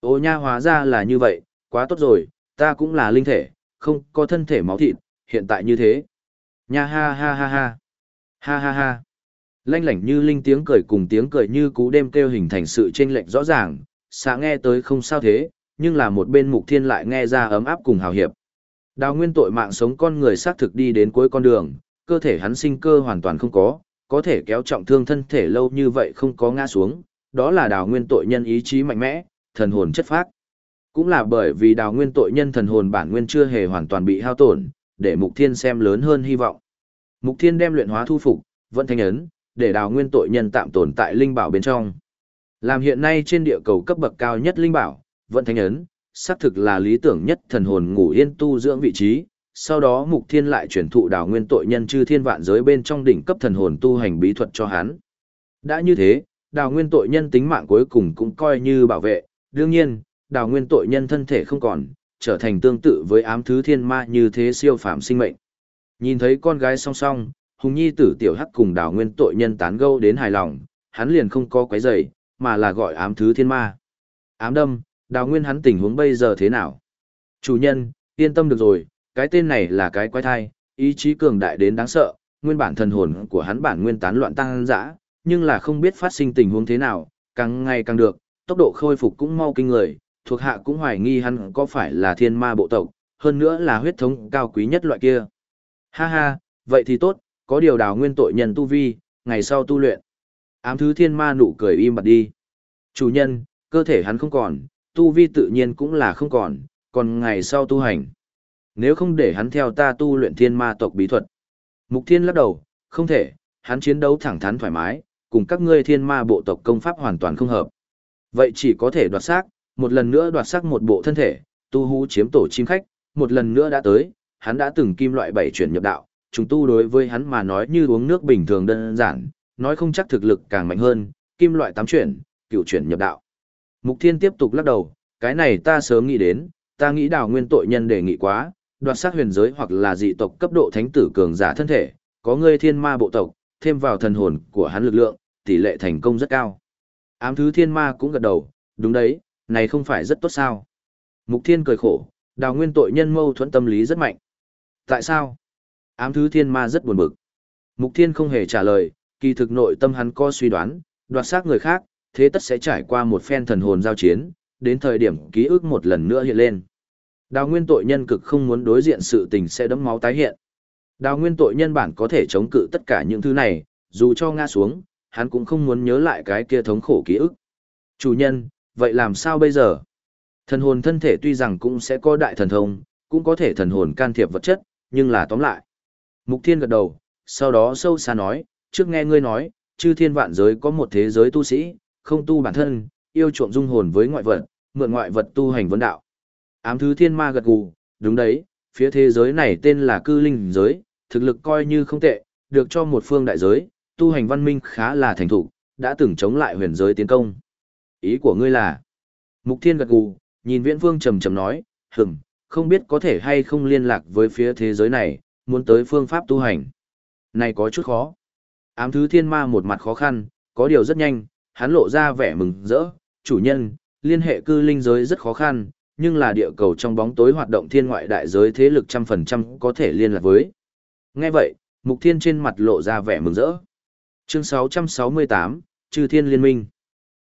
[SPEAKER 1] Ô nha hóa ra là như vậy, quá tốt rồi, ta cũng là linh thể, không có thân thể máu thịt, hiện tại như thế. Nha ha ha ha ha. Ha ha ha. Lanh lảnh như linh tiếng cười cùng tiếng cười như cú đêm kêu hình thành sự chênh lệch rõ ràng, xã nghe tới không sao thế, nhưng là một bên mục thiên lại nghe ra ấm áp cùng hào hiệp. Đào nguyên tội mạng sống con người xác thực đi đến cuối con đường, cơ thể hắn sinh cơ hoàn toàn không có, có thể kéo trọng thương thân thể lâu như vậy không có ngã xuống, đó là đào nguyên tội nhân ý chí mạnh mẽ, thần hồn chất phác. Cũng là bởi vì đào nguyên tội nhân thần hồn bản nguyên chưa hề hoàn toàn bị hao tổn, để Mục Thiên xem lớn hơn hy vọng. Mục Thiên đem luyện hóa thu phục, vận thanh ấn, để đào nguyên tội nhân tạm tồn tại linh bảo bên trong. Làm hiện nay trên địa cầu cấp bậc cao nhất linh bảo, vận thanh ấn, xác thực là lý tưởng nhất thần hồn ngủ yên tu dưỡng vị trí. Sau đó Mục Thiên lại chuyển thụ đào nguyên tội nhân chư thiên vạn giới bên trong đỉnh cấp thần hồn tu hành bí thuật cho hắn. Đã như thế, đào nguyên tội nhân tính mạng cuối cùng cũng coi như bảo vệ, đương nhiên, đào nguyên tội nhân thân thể không còn, trở thành tương tự với ám thứ thiên ma như thế siêu phàm sinh mệnh. Nhìn thấy con gái song song, Hùng Nhi tử tiểu hắc cùng đào nguyên tội nhân tán gẫu đến hài lòng, hắn liền không có quấy rầy, mà là gọi ám thứ thiên ma. Ám đâm, đào nguyên hắn tình huống bây giờ thế nào? Chủ nhân, yên tâm được rồi, cái tên này là cái quái thai, ý chí cường đại đến đáng sợ, nguyên bản thần hồn của hắn bản nguyên tán loạn tăng dã, nhưng là không biết phát sinh tình huống thế nào, càng ngày càng được, tốc độ khôi phục cũng mau kinh người, thuộc hạ cũng hoài nghi hắn có phải là thiên ma bộ tộc, hơn nữa là huyết thống cao quý nhất loại kia. Ha ha, vậy thì tốt, có điều đào nguyên tội nhân tu vi, ngày sau tu luyện. Ám thứ thiên ma nụ cười im bặt đi. Chủ nhân, cơ thể hắn không còn, tu vi tự nhiên cũng là không còn, còn ngày sau tu hành. Nếu không để hắn theo ta tu luyện thiên ma tộc bí thuật. Mục thiên lắc đầu, không thể, hắn chiến đấu thẳng thắn thoải mái, cùng các ngươi thiên ma bộ tộc công pháp hoàn toàn không hợp. Vậy chỉ có thể đoạt xác, một lần nữa đoạt sắc một bộ thân thể, tu hú chiếm tổ chim khách, một lần nữa đã tới, hắn đã từng kim loại bảy chuyển nhập đạo, chúng tu đối với hắn mà nói như uống nước bình thường đơn giản, nói không chắc thực lực càng mạnh hơn, kim loại tám chuyển, cựu chuyển nhập đạo. Mục Thiên tiếp tục lắc đầu, cái này ta sớm nghĩ đến, ta nghĩ đào nguyên tội nhân đề nghị quá, đoạt sát huyền giới hoặc là dị tộc cấp độ thánh tử cường giả thân thể, có ngươi thiên ma bộ tộc, thêm vào thần hồn của hắn lực lượng, tỷ lệ thành công rất cao. Ám thứ thiên ma cũng gật đầu, đúng đấy, này không phải rất tốt sao. Mục Thiên cười khổ, đào nguyên tội nhân mâu thuẫn tâm lý rất mạnh. Tại sao? Ám thứ thiên ma rất buồn bực. Mục Thiên không hề trả lời, kỳ thực nội tâm hắn có suy đoán, đoạt xác người khác, thế tất sẽ trải qua một phen thần hồn giao chiến, đến thời điểm ký ức một lần nữa hiện lên. Đào nguyên tội nhân cực không muốn đối diện sự tình sẽ đấm máu tái hiện. Đào nguyên tội nhân bản có thể chống cự tất cả những thứ này, dù cho ngã xuống, hắn cũng không muốn nhớ lại cái kia thống khổ ký ức. Chủ nhân, vậy làm sao bây giờ? Thần hồn thân thể tuy rằng cũng sẽ có đại thần thông, cũng có thể thần hồn can thiệp vật chất, nhưng là tóm lại. Mục Thiên gật đầu, sau đó sâu xa nói, trước nghe ngươi nói, chư thiên vạn giới có một thế giới tu sĩ, không tu bản thân, yêu chuộng dung hồn với ngoại vật, mượn ngoại vật tu hành vấn đạo. Ám thứ thiên ma gật gù, đúng đấy, phía thế giới này tên là cư linh giới, thực lực coi như không tệ, được cho một phương đại giới, tu hành văn minh khá là thành thục, đã từng chống lại huyền giới tiến công. Ý của ngươi là? Mục Thiên gật gù, nhìn Viễn Vương trầm trầm nói, Hừm, không biết có thể hay không liên lạc với phía thế giới này, muốn tới phương pháp tu hành." Này có chút khó. Ám thứ thiên ma một mặt khó khăn, có điều rất nhanh, hắn lộ ra vẻ mừng rỡ, "Chủ nhân, liên hệ cư linh giới rất khó khăn, nhưng là địa cầu trong bóng tối hoạt động thiên ngoại đại giới thế lực trăm phần trăm có thể liên lạc với." Nghe vậy, Mục Thiên trên mặt lộ ra vẻ mừng rỡ. Chương 668, trừ Thiên Liên Minh.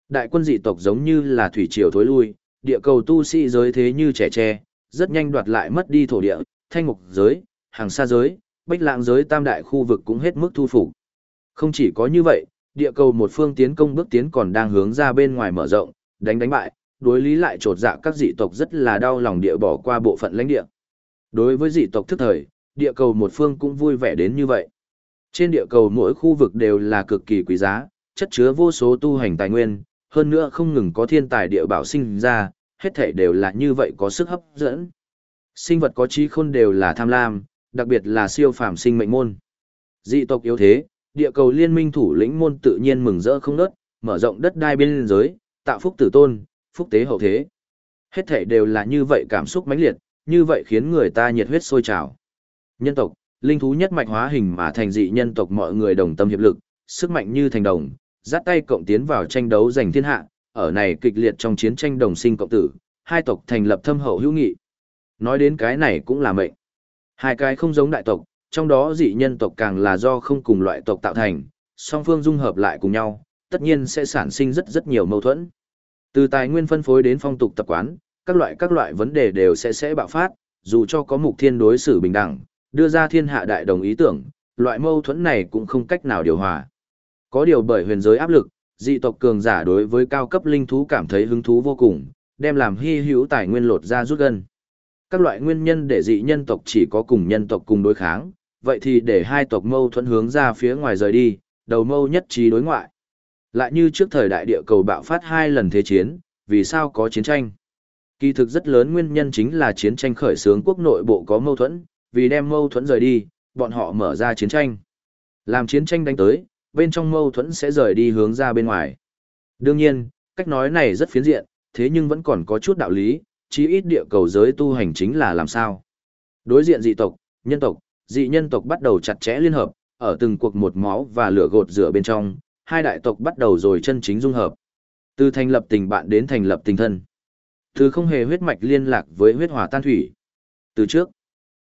[SPEAKER 1] Đại quân dị tộc giống như là thủy triều thối lui, địa cầu tu sĩ giới thế như trẻ tre, rất nhanh đoạt lại mất đi thổ địa, thanh mục giới, hàng xa giới, bách lạng giới tam đại khu vực cũng hết mức thu phục. Không chỉ có như vậy, địa cầu một phương tiến công bước tiến còn đang hướng ra bên ngoài mở rộng, đánh đánh bại, đối lý lại trột dạ các dị tộc rất là đau lòng địa bỏ qua bộ phận lãnh địa. Đối với dị tộc thức thời, địa cầu một phương cũng vui vẻ đến như vậy. Trên địa cầu mỗi khu vực đều là cực kỳ quý giá, chất chứa vô số tu hành tài nguyên, hơn nữa không ngừng có thiên tài địa bảo sinh ra, hết thảy đều là như vậy có sức hấp dẫn. Sinh vật có trí khôn đều là tham lam, đặc biệt là siêu phàm sinh mệnh môn. Dị tộc yếu thế, địa cầu liên minh thủ lĩnh môn tự nhiên mừng rỡ không nớt, mở rộng đất đai biên giới, tạo phúc tử tôn, phúc tế hậu thế. Hết thảy đều là như vậy cảm xúc mãnh liệt, như vậy khiến người ta nhiệt huyết sôi trào. Nhân tộc, linh thú nhất mạch hóa hình mà thành dị nhân tộc mọi người đồng tâm hiệp lực, sức mạnh như thành đồng, giắt tay cộng tiến vào tranh đấu giành thiên hạ, ở này kịch liệt trong chiến tranh đồng sinh cộng tử, hai tộc thành lập thâm hậu hữu nghị. Nói đến cái này cũng là mệnh. Hai cái không giống đại tộc, trong đó dị nhân tộc càng là do không cùng loại tộc tạo thành, song phương dung hợp lại cùng nhau, tất nhiên sẽ sản sinh rất rất nhiều mâu thuẫn. Từ tài nguyên phân phối đến phong tục tập quán, các loại các loại vấn đề đều sẽ sẽ bạo phát, dù cho có mục thiên đối xử bình đẳng, đưa ra thiên hạ đại đồng ý tưởng, loại mâu thuẫn này cũng không cách nào điều hòa. Có điều bởi huyền giới áp lực, dị tộc cường giả đối với cao cấp linh thú cảm thấy hứng thú vô cùng, đem làm hy hữu tài nguyên lột ra rút gần. Các loại nguyên nhân để dị nhân tộc chỉ có cùng nhân tộc cùng đối kháng, vậy thì để hai tộc mâu thuẫn hướng ra phía ngoài rời đi, đầu mâu nhất trí đối ngoại. Lại như trước thời đại địa cầu bạo phát hai lần thế chiến, vì sao có chiến tranh? Kỳ thực rất lớn nguyên nhân chính là chiến tranh khởi xướng quốc nội bộ có mâu thuẫn, vì đem mâu thuẫn rời đi, bọn họ mở ra chiến tranh. Làm chiến tranh đánh tới, bên trong mâu thuẫn sẽ rời đi hướng ra bên ngoài. Đương nhiên, cách nói này rất phiến diện, thế nhưng vẫn còn có chút đạo lý, chí ít địa cầu giới tu hành chính là làm sao. Đối diện dị tộc, nhân tộc, dị nhân tộc bắt đầu chặt chẽ liên hợp, ở từng cuộc một máu và lửa gột rửa bên trong, hai đại tộc bắt đầu rồi chân chính dung hợp. Từ thành lập tình bạn đến thành lập tình thân. Từ không hề huyết mạch liên lạc với huyết hỏa tan thủy. Từ trước,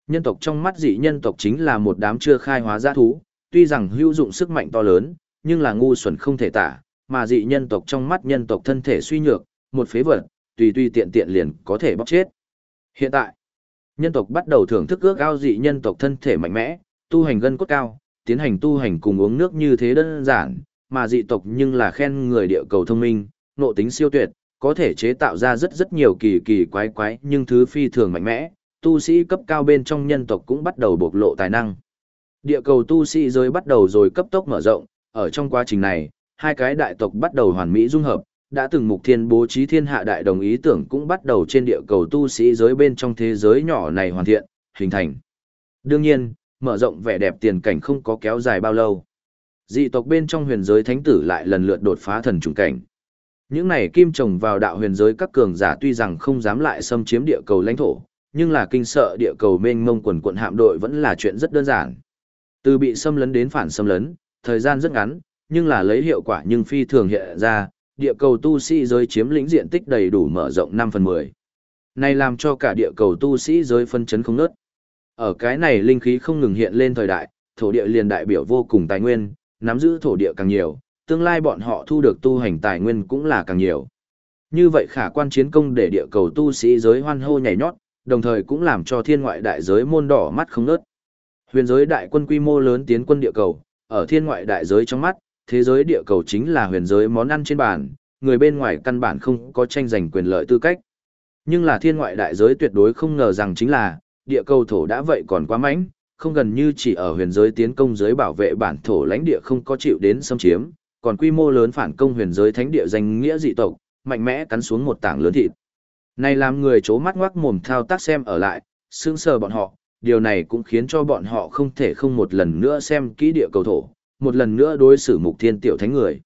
[SPEAKER 1] nhân tộc trong mắt dị nhân tộc chính là một đám chưa khai hóa giã thú, tuy rằng hữu dụng sức mạnh to lớn, nhưng là ngu xuẩn không thể tả, mà dị nhân tộc trong mắt nhân tộc thân thể suy nhược, một phế vật, tùy tùy tiện tiện liền có thể bóc chết. Hiện tại, nhân tộc bắt đầu thưởng thức ước ao dị nhân tộc thân thể mạnh mẽ, tu hành gân cốt cao, tiến hành tu hành cùng uống nước như thế đơn giản, mà dị tộc nhưng là khen người địa cầu thông minh, nộ tính siêu tuyệt, có thể chế tạo ra rất rất nhiều kỳ kỳ quái quái nhưng thứ phi thường mạnh mẽ, tu sĩ cấp cao bên trong nhân tộc cũng bắt đầu bộc lộ tài năng. Địa cầu tu sĩ giới bắt đầu rồi cấp tốc mở rộng, ở trong quá trình này, hai cái đại tộc bắt đầu hoàn mỹ dung hợp, đã từng mục thiên bố trí thiên hạ đại đồng ý tưởng cũng bắt đầu trên địa cầu tu sĩ giới bên trong thế giới nhỏ này hoàn thiện, hình thành. Đương nhiên, mở rộng vẻ đẹp tiền cảnh không có kéo dài bao lâu. Dị tộc bên trong huyền giới thánh tử lại lần lượt đột phá thần trùng cảnh. Những này kim trồng vào đạo huyền giới các cường giả tuy rằng không dám lại xâm chiếm địa cầu lãnh thổ, nhưng là kinh sợ địa cầu mênh mông quần quận hạm đội vẫn là chuyện rất đơn giản. Từ bị xâm lấn đến phản xâm lấn, thời gian rất ngắn, nhưng là lấy hiệu quả nhưng phi thường hiện ra, địa cầu tu sĩ giới chiếm lĩnh diện tích đầy đủ mở rộng 5 phần 10. Này làm cho cả địa cầu tu sĩ giới phân chấn không nớt. Ở cái này linh khí không ngừng hiện lên thời đại, thổ địa liền đại biểu vô cùng tài nguyên, nắm giữ thổ địa càng nhiều, tương lai bọn họ thu được tu hành tài nguyên cũng là càng nhiều. Như vậy khả quan chiến công để địa cầu tu sĩ giới hoan hô nhảy nhót, đồng thời cũng làm cho thiên ngoại đại giới môn đỏ mắt không nớt. Huyền giới đại quân quy mô lớn tiến quân địa cầu, ở thiên ngoại đại giới trong mắt, thế giới địa cầu chính là huyền giới món ăn trên bàn, người bên ngoài căn bản không có tranh giành quyền lợi tư cách. Nhưng là thiên ngoại đại giới tuyệt đối không ngờ rằng chính là, địa cầu thổ đã vậy còn quá mãnh, không gần như chỉ ở huyền giới tiến công giới bảo vệ bản thổ lãnh địa không có chịu đến xâm chiếm, còn quy mô lớn phản công huyền giới thánh địa danh nghĩa dị tộc, mạnh mẽ cắn xuống một tảng lớn thịt. Này làm người chố mắt ngoác mồm thao tác xem ở lại, sững sờ bọn họ, điều này cũng khiến cho bọn họ không thể không một lần nữa xem kỹ địa cầu thổ, một lần nữa đối xử mục thiên tiểu thánh người.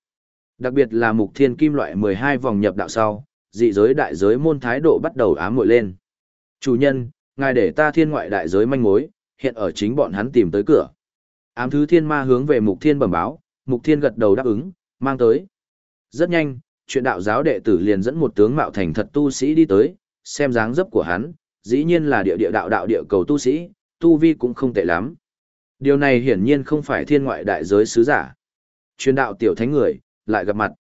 [SPEAKER 1] Đặc biệt là mục thiên kim loại 12 vòng nhập đạo sau, dị giới đại giới môn thái độ bắt đầu ám muội lên. Chủ nhân, ngài để ta thiên ngoại đại giới manh mối, hiện ở chính bọn hắn tìm tới cửa. Ám thứ thiên ma hướng về mục thiên bẩm báo, mục thiên gật đầu đáp ứng, mang tới. Rất nhanh, chuyện đạo giáo đệ tử liền dẫn một tướng mạo thành thật tu sĩ đi tới, xem dáng dấp của hắn, dĩ nhiên là địa địa đạo đạo địa cầu tu sĩ, tu vi cũng không tệ lắm. Điều này hiển nhiên không phải thiên ngoại đại giới sứ giả. Truyền đạo tiểu thánh người, lại gặp mặt.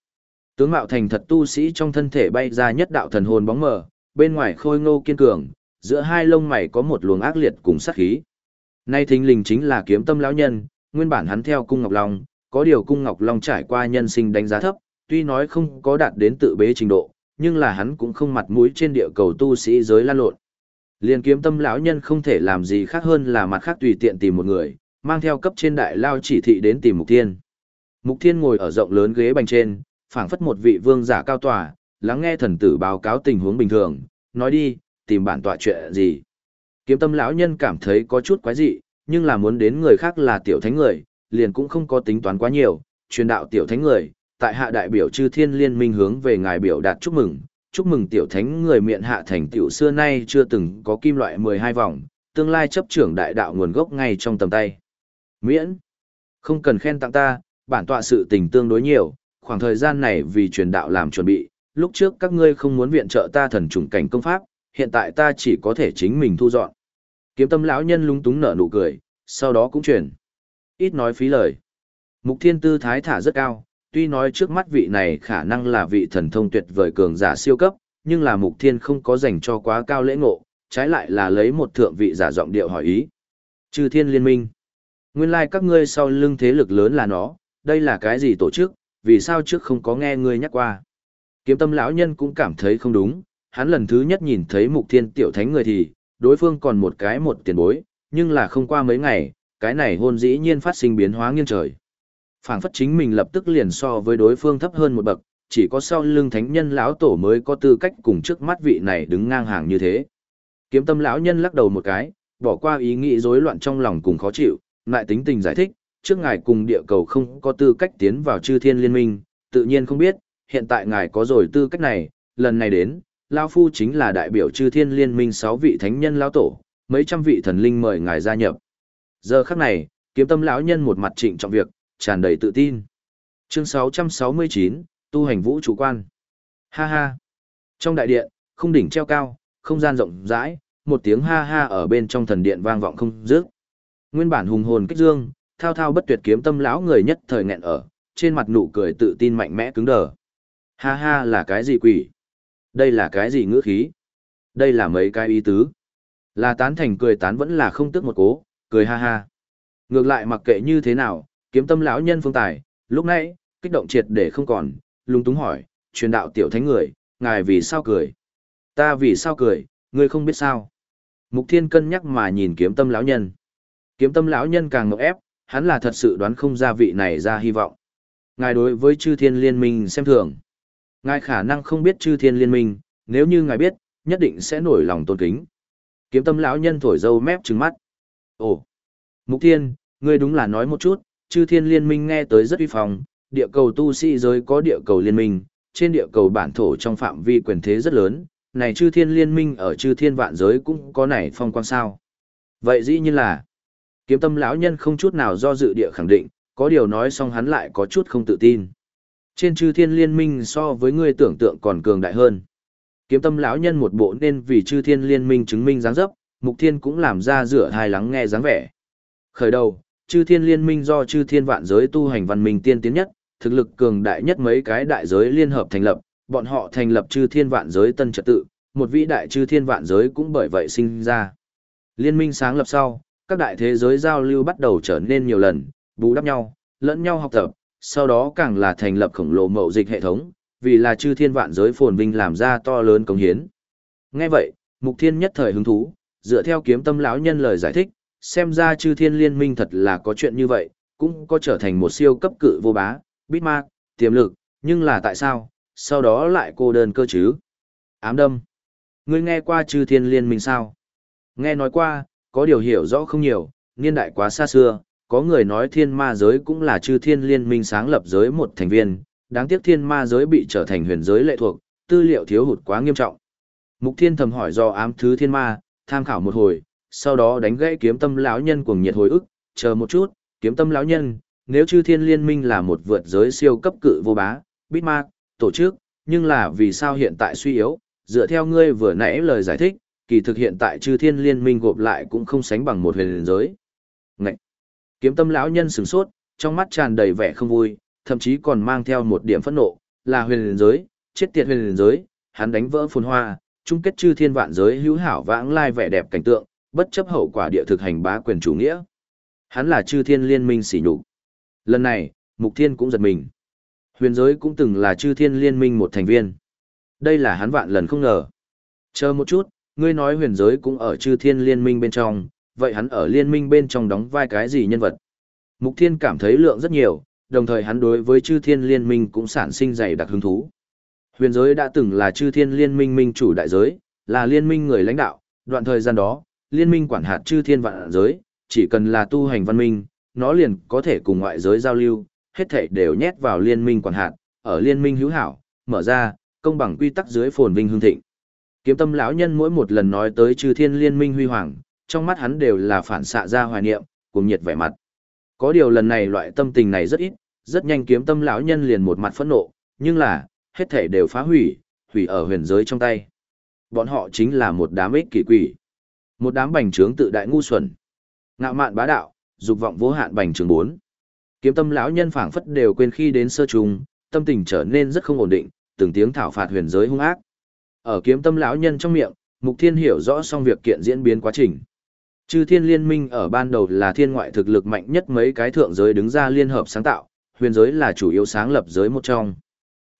[SPEAKER 1] Tướng mạo thành thật tu sĩ trong thân thể bay ra nhất đạo thần hồn bóng mờ, bên ngoài khôi ngô kiên cường, giữa hai lông mày có một luồng ác liệt cùng sát khí. Nay thính linh chính là kiếm tâm lão nhân, nguyên bản hắn theo cung Ngọc Long, có điều cung Ngọc Long trải qua nhân sinh đánh giá thấp, tuy nói không có đạt đến tự bế trình độ, nhưng là hắn cũng không mặt mũi trên địa cầu tu sĩ giới lan lộn. Liên kiếm tâm lão nhân không thể làm gì khác hơn là mặt khác tùy tiện tìm một người, mang theo cấp trên đại lao chỉ thị đến tìm Mục Thiên. Mục Thiên ngồi ở rộng lớn ghế bành trên, phảng phất một vị vương giả cao tòa, lắng nghe thần tử báo cáo tình huống bình thường, nói đi, tìm bản tọa chuyện gì. Kiếm tâm lão nhân cảm thấy có chút quái dị, nhưng là muốn đến người khác là tiểu thánh người, liền cũng không có tính toán quá nhiều, truyền đạo tiểu thánh người, tại hạ đại biểu chư thiên liên minh hướng về ngài biểu đạt chúc mừng, chúc mừng tiểu thánh người miệng hạ thành tiểu xưa nay chưa từng có kim loại 12 vòng, tương lai chấp trưởng đại đạo nguồn gốc ngay trong tầm tay. Miễn, không cần khen tặng ta, bản tọa sự tình tương đối nhiều, khoảng thời gian này vì truyền đạo làm chuẩn bị, lúc trước các ngươi không muốn viện trợ ta thần trùng cảnh công pháp, hiện tại ta chỉ có thể chính mình thu dọn. Kiếm tâm lão nhân lúng túng nở nụ cười, sau đó cũng truyền. Ít nói phí lời. Mục thiên tư thái thả rất cao, tuy nói trước mắt vị này khả năng là vị thần thông tuyệt vời cường giả siêu cấp, nhưng là mục thiên không có dành cho quá cao lễ ngộ, trái lại là lấy một thượng vị giả giọng điệu hỏi ý. Trừ thiên liên minh. Nguyên lai like các ngươi sau lưng thế lực lớn là nó, đây là cái gì tổ chức, vì sao trước không có nghe ngươi nhắc qua. Kiếm tâm lão nhân cũng cảm thấy không đúng, hắn lần thứ nhất nhìn thấy mục thiên tiểu thánh người thì, đối phương còn một cái một tiền bối, nhưng là không qua mấy ngày, cái này hôn dĩ nhiên phát sinh biến hóa nghiêng trời phảng phất chính mình lập tức liền so với đối phương thấp hơn một bậc chỉ có sau lưng thánh nhân lão tổ mới có tư cách cùng trước mắt vị này đứng ngang hàng như thế kiếm tâm lão nhân lắc đầu một cái bỏ qua ý nghĩ rối loạn trong lòng cùng khó chịu lại tính tình giải thích trước ngài cùng địa cầu không có tư cách tiến vào chư thiên liên minh tự nhiên không biết hiện tại ngài có rồi tư cách này lần này đến lao phu chính là đại biểu chư thiên liên minh sáu vị thánh nhân lão tổ mấy trăm vị thần linh mời ngài gia nhập giờ khắc này kiếm tâm lão nhân một mặt trịnh trọng việc tràn đầy tự tin. Chương 669, tu hành vũ trụ quan. Ha ha. Trong đại điện, không đỉnh treo cao, không gian rộng rãi, một tiếng ha ha ở bên trong thần điện vang vọng không dứt. Nguyên bản hùng hồn kích dương, thao thao bất tuyệt kiếm tâm lão người nhất thời nghẹn ở, trên mặt nụ cười tự tin mạnh mẽ cứng đờ. Ha ha là cái gì quỷ? Đây là cái gì ngữ khí? Đây là mấy cái ý tứ? Là tán thành cười tán vẫn là không tức một cố, cười ha ha. Ngược lại mặc kệ như thế nào, kiếm tâm lão nhân phương tài, lúc nãy, kích động triệt để không còn, lung túng hỏi, truyền đạo tiểu thánh người, ngài vì sao cười? Ta vì sao cười, ngươi không biết sao? Mục Thiên cân nhắc mà nhìn kiếm tâm lão nhân. Kiếm tâm lão nhân càng ngộ ép, hắn là thật sự đoán không ra vị này ra hy vọng. Ngài đối với chư thiên liên minh xem thường. Ngài khả năng không biết chư thiên liên minh, nếu như ngài biết, nhất định sẽ nổi lòng tôn kính. Kiếm tâm lão nhân thổi dâu mép trừng mắt. Ồ, Mục Thiên, ngươi đúng là nói một chút, chư thiên liên minh nghe tới rất uy phong, địa cầu tu sĩ giới có địa cầu liên minh, trên địa cầu bản thổ trong phạm vi quyền thế rất lớn, này chư thiên liên minh ở chư thiên vạn giới cũng có này phong quan sao. Vậy dĩ nhiên là, kiếm tâm lão nhân không chút nào do dự địa khẳng định, có điều nói xong hắn lại có chút không tự tin. Trên chư thiên liên minh so với ngươi tưởng tượng còn cường đại hơn. kiếm tâm lão nhân một bộ nên vì chư thiên liên minh chứng minh dáng dấp, mục thiên cũng làm ra rửa hai lắng nghe dáng vẻ. Khởi đầu, chư thiên liên minh do chư thiên vạn giới tu hành văn minh tiên tiến nhất, thực lực cường đại nhất mấy cái đại giới liên hợp thành lập, bọn họ thành lập chư thiên vạn giới tân trật tự, một vĩ đại chư thiên vạn giới cũng bởi vậy sinh ra. Liên minh sáng lập sau, các đại thế giới giao lưu bắt đầu trở nên nhiều lần, bù đắp nhau, lẫn nhau học tập, sau đó càng là thành lập khổng lồ mậu dịch hệ thống, vì là chư thiên vạn giới phồn vinh làm ra to lớn công hiến. Nghe vậy, Mục Thiên nhất thời hứng thú, dựa theo kiếm tâm lão nhân lời giải thích, xem ra chư thiên liên minh thật là có chuyện như vậy, cũng có trở thành một siêu cấp cự vô bá, Bitmark, tiềm lực, nhưng là tại sao, sau đó lại cô đơn cơ chứ? Ám đâm. Ngươi nghe qua chư thiên liên minh sao? Nghe nói qua, có điều hiểu rõ không nhiều, niên đại quá xa xưa, có người nói thiên ma giới cũng là chư thiên liên minh sáng lập giới một thành viên, đáng tiếc thiên ma giới bị trở thành huyền giới lệ thuộc, tư liệu thiếu hụt quá nghiêm trọng. Mục thiên thầm hỏi do ám thứ thiên ma, tham khảo một hồi, sau đó đánh gãy kiếm tâm lão nhân cuồng nhiệt hồi ức, chờ một chút, kiếm tâm lão nhân, nếu chư thiên liên minh là một vượt giới siêu cấp cự vô bá, bít ma tổ chức, nhưng là vì sao hiện tại suy yếu, dựa theo ngươi vừa nãy lời giải thích, kỳ thực hiện tại chư thiên liên minh gộp lại cũng không sánh bằng một huyền giới. Ngậy! Kiếm tâm lão nhân sửng sốt, trong mắt tràn đầy vẻ không vui, thậm chí còn mang theo một điểm phẫn nộ, là huyền giới, chết tiệt huyền giới, hắn đánh vỡ phồn hoa, chung kết chư thiên vạn giới hữu hảo vãng lai vẻ đẹp cảnh tượng, bất chấp hậu quả địa thực hành bá quyền chủ nghĩa. Hắn là chư thiên liên minh sỉ nhục. Lần này, Mục Thiên cũng giật mình. Huyền giới cũng từng là chư thiên liên minh một thành viên. Đây là hắn vạn lần không ngờ. Chờ một chút, ngươi nói huyền giới cũng ở chư thiên liên minh bên trong, vậy hắn ở liên minh bên trong đóng vai cái gì nhân vật? Mục Thiên cảm thấy lượng rất nhiều, đồng thời hắn đối với chư thiên liên minh cũng sản sinh dày đặc hứng thú. Huyền giới đã từng là chư thiên liên minh minh chủ đại giới, là liên minh người lãnh đạo, đoạn thời gian đó, liên minh quản hạt chư thiên vạn giới, chỉ cần là tu hành văn minh, nó liền có thể cùng ngoại giới giao lưu, hết thảy đều nhét vào liên minh quản hạt, ở liên minh hữu hảo, mở ra, công bằng quy tắc dưới phồn vinh hương thịnh. Kiếm tâm lão nhân mỗi một lần nói tới chư thiên liên minh huy hoàng, trong mắt hắn đều là phản xạ ra hoài niệm, cùng nhiệt vẻ mặt. Có điều lần này loại tâm tình này rất ít, rất nhanh kiếm tâm lão nhân liền một mặt phẫn nộ, nhưng là, hết thể đều phá hủy, hủy ở huyền giới trong tay. Bọn họ chính là một đám ích kỷ quỷ. Một đám bành trướng tự đại ngu xuẩn. Ngạo mạn bá đạo, dục vọng vô hạn bành trướng bốn. Kiếm tâm lão nhân phảng phất đều quên khi đến sơ trùng, tâm tình trở nên rất không ổn định, từng tiếng thảo phạt huyền giới hung ác. Ở kiếm tâm lão nhân trong miệng, Mục Thiên hiểu rõ xong việc kiện diễn biến quá trình. Chư Thiên Liên Minh ở ban đầu là thiên ngoại thực lực mạnh nhất mấy cái thượng giới đứng ra liên hợp sáng tạo, huyền giới là chủ yếu sáng lập giới một trong.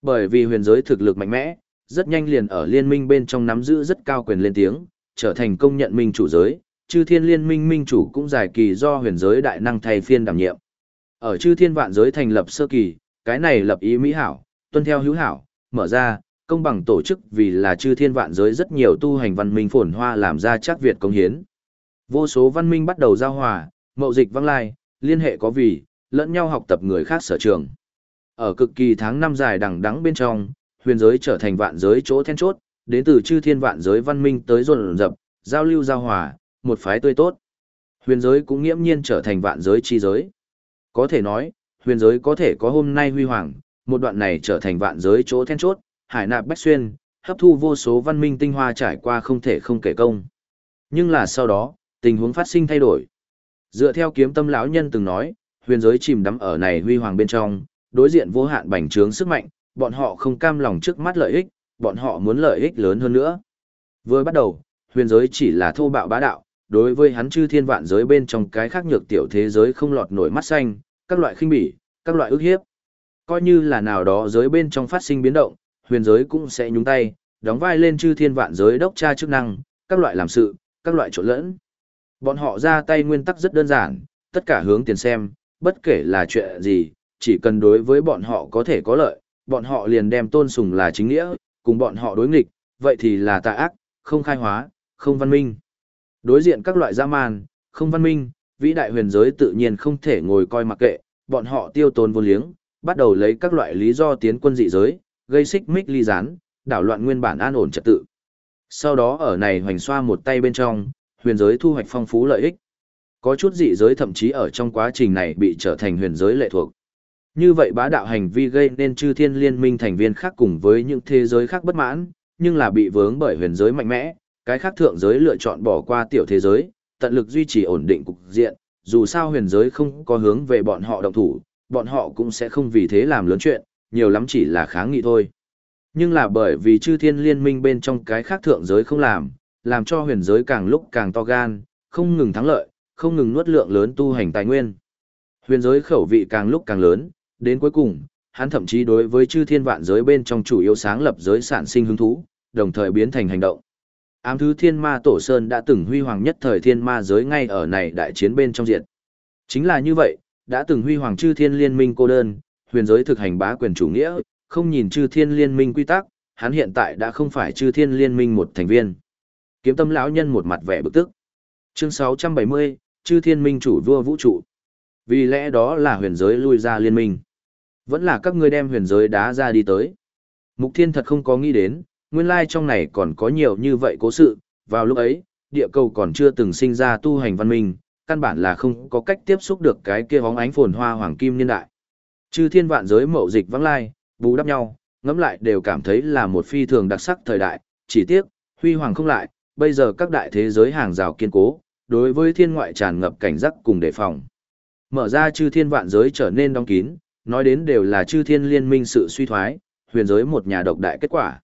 [SPEAKER 1] Bởi vì huyền giới thực lực mạnh mẽ, rất nhanh liền ở liên minh bên trong nắm giữ rất cao quyền lên tiếng, trở thành công nhận minh chủ giới, chư thiên liên minh minh chủ cũng dài kỳ do huyền giới đại năng thay phiên đảm nhiệm. Ở chư thiên vạn giới thành lập sơ kỳ, cái này lập ý mỹ hảo, tuân theo hữu hảo, mở ra, công bằng tổ chức vì là chư thiên vạn giới rất nhiều tu hành văn minh phồn hoa làm ra chắc Việt công hiến. Vô số văn minh bắt đầu giao hòa, mậu dịch văng lai, liên hệ có vì, lẫn nhau học tập người khác sở trường. Ở cực kỳ tháng năm dài đằng đẵng bên trong, huyền giới trở thành vạn giới chỗ then chốt, đến từ chư thiên vạn giới văn minh tới rộn rập, giao lưu giao hòa, một phái tươi tốt. Huyền giới cũng nghiễm nhiên trở thành vạn giới chi giới. Có thể nói, huyền giới có thể có hôm nay huy hoàng, một đoạn này trở thành vạn giới chỗ then chốt, hải nạp bách xuyên, hấp thu vô số văn minh tinh hoa trải qua không thể không kể công. Nhưng là sau đó, tình huống phát sinh thay đổi. Dựa theo kiếm tâm lão nhân từng nói, huyền giới chìm đắm ở này huy hoàng bên trong, đối diện vô hạn bành trướng sức mạnh, bọn họ không cam lòng trước mắt lợi ích, bọn họ muốn lợi ích lớn hơn nữa. Vừa bắt đầu, huyền giới chỉ là thô bạo bá đạo, đối với hắn chư thiên vạn giới bên trong cái khác nhược tiểu thế giới không lọt nổi mắt xanh, các loại khinh bỉ, các loại ức hiếp. Coi như là nào đó giới bên trong phát sinh biến động, huyền giới cũng sẽ nhúng tay, đóng vai lên chư thiên vạn giới đốc tra chức năng, các loại làm sự, các loại trộn lẫn. Bọn họ ra tay nguyên tắc rất đơn giản, tất cả hướng tiền xem, bất kể là chuyện gì, chỉ cần đối với bọn họ có thể có lợi, bọn họ liền đem tôn sùng là chính nghĩa, cùng bọn họ đối nghịch, vậy thì là tà ác, không khai hóa, không văn minh. Đối diện các loại gia man, không văn minh, vĩ đại huyền giới tự nhiên không thể ngồi coi mặc kệ, bọn họ tiêu tốn vô liếng, bắt đầu lấy các loại lý do tiến quân dị giới, gây xích mích ly gián, đảo loạn nguyên bản an ổn trật tự. Sau đó ở này hoành xoa một tay bên trong, huyền giới thu hoạch phong phú lợi ích. Có chút dị giới thậm chí ở trong quá trình này bị trở thành huyền giới lệ thuộc. Như vậy bá đạo hành vi gây nên chư thiên liên minh thành viên khác cùng với những thế giới khác bất mãn, nhưng là bị vướng bởi huyền giới mạnh mẽ, cái khác thượng giới lựa chọn bỏ qua tiểu thế giới, tận lực duy trì ổn định cục diện, dù sao huyền giới không có hướng về bọn họ động thủ, bọn họ cũng sẽ không vì thế làm lớn chuyện, nhiều lắm chỉ là kháng nghị thôi. Nhưng là bởi vì chư thiên liên minh bên trong cái khác thượng giới không làm, làm cho huyền giới càng lúc càng to gan, không ngừng thắng lợi, không ngừng nuốt lượng lớn tu hành tài nguyên. Huyền giới khẩu vị càng lúc càng lớn, đến cuối cùng, hắn thậm chí đối với chư thiên vạn giới bên trong chủ yếu sáng lập giới sản sinh hứng thú, đồng thời biến thành hành động. Ám thứ thiên ma tổ sơn đã từng huy hoàng nhất thời thiên ma giới ngay ở này đại chiến bên trong diện. Chính là như vậy, đã từng huy hoàng chư thiên liên minh cô đơn, huyền giới thực hành bá quyền chủ nghĩa, không nhìn chư thiên liên minh quy tắc, hắn hiện tại đã không phải chư thiên liên minh một thành viên. Kiếm tâm lão nhân một mặt vẻ bực tức. Chương 670, chư thiên minh chủ vua vũ trụ. Vì lẽ đó là huyền giới lui ra liên minh. Vẫn là các ngươi đem huyền giới đá ra đi tới. Mục thiên thật không có nghĩ đến, nguyên lai trong này còn có nhiều như vậy cố sự, vào lúc ấy, địa cầu còn chưa từng sinh ra tu hành văn minh, căn bản là không có cách tiếp xúc được cái kia hóng ánh phồn hoa hoàng kim niên đại. Chư thiên vạn giới mậu dịch vắng lai, bù đắp nhau, ngẫm lại đều cảm thấy là một phi thường đặc sắc thời đại, chỉ tiếc, huy hoàng không lại, bây giờ các đại thế giới hàng rào kiên cố, đối với thiên ngoại tràn ngập cảnh giác cùng đề phòng. Mở ra chư thiên vạn giới trở nên đóng kín, nói đến đều là chư thiên liên minh sự suy thoái, huyền giới một nhà độc đại kết quả.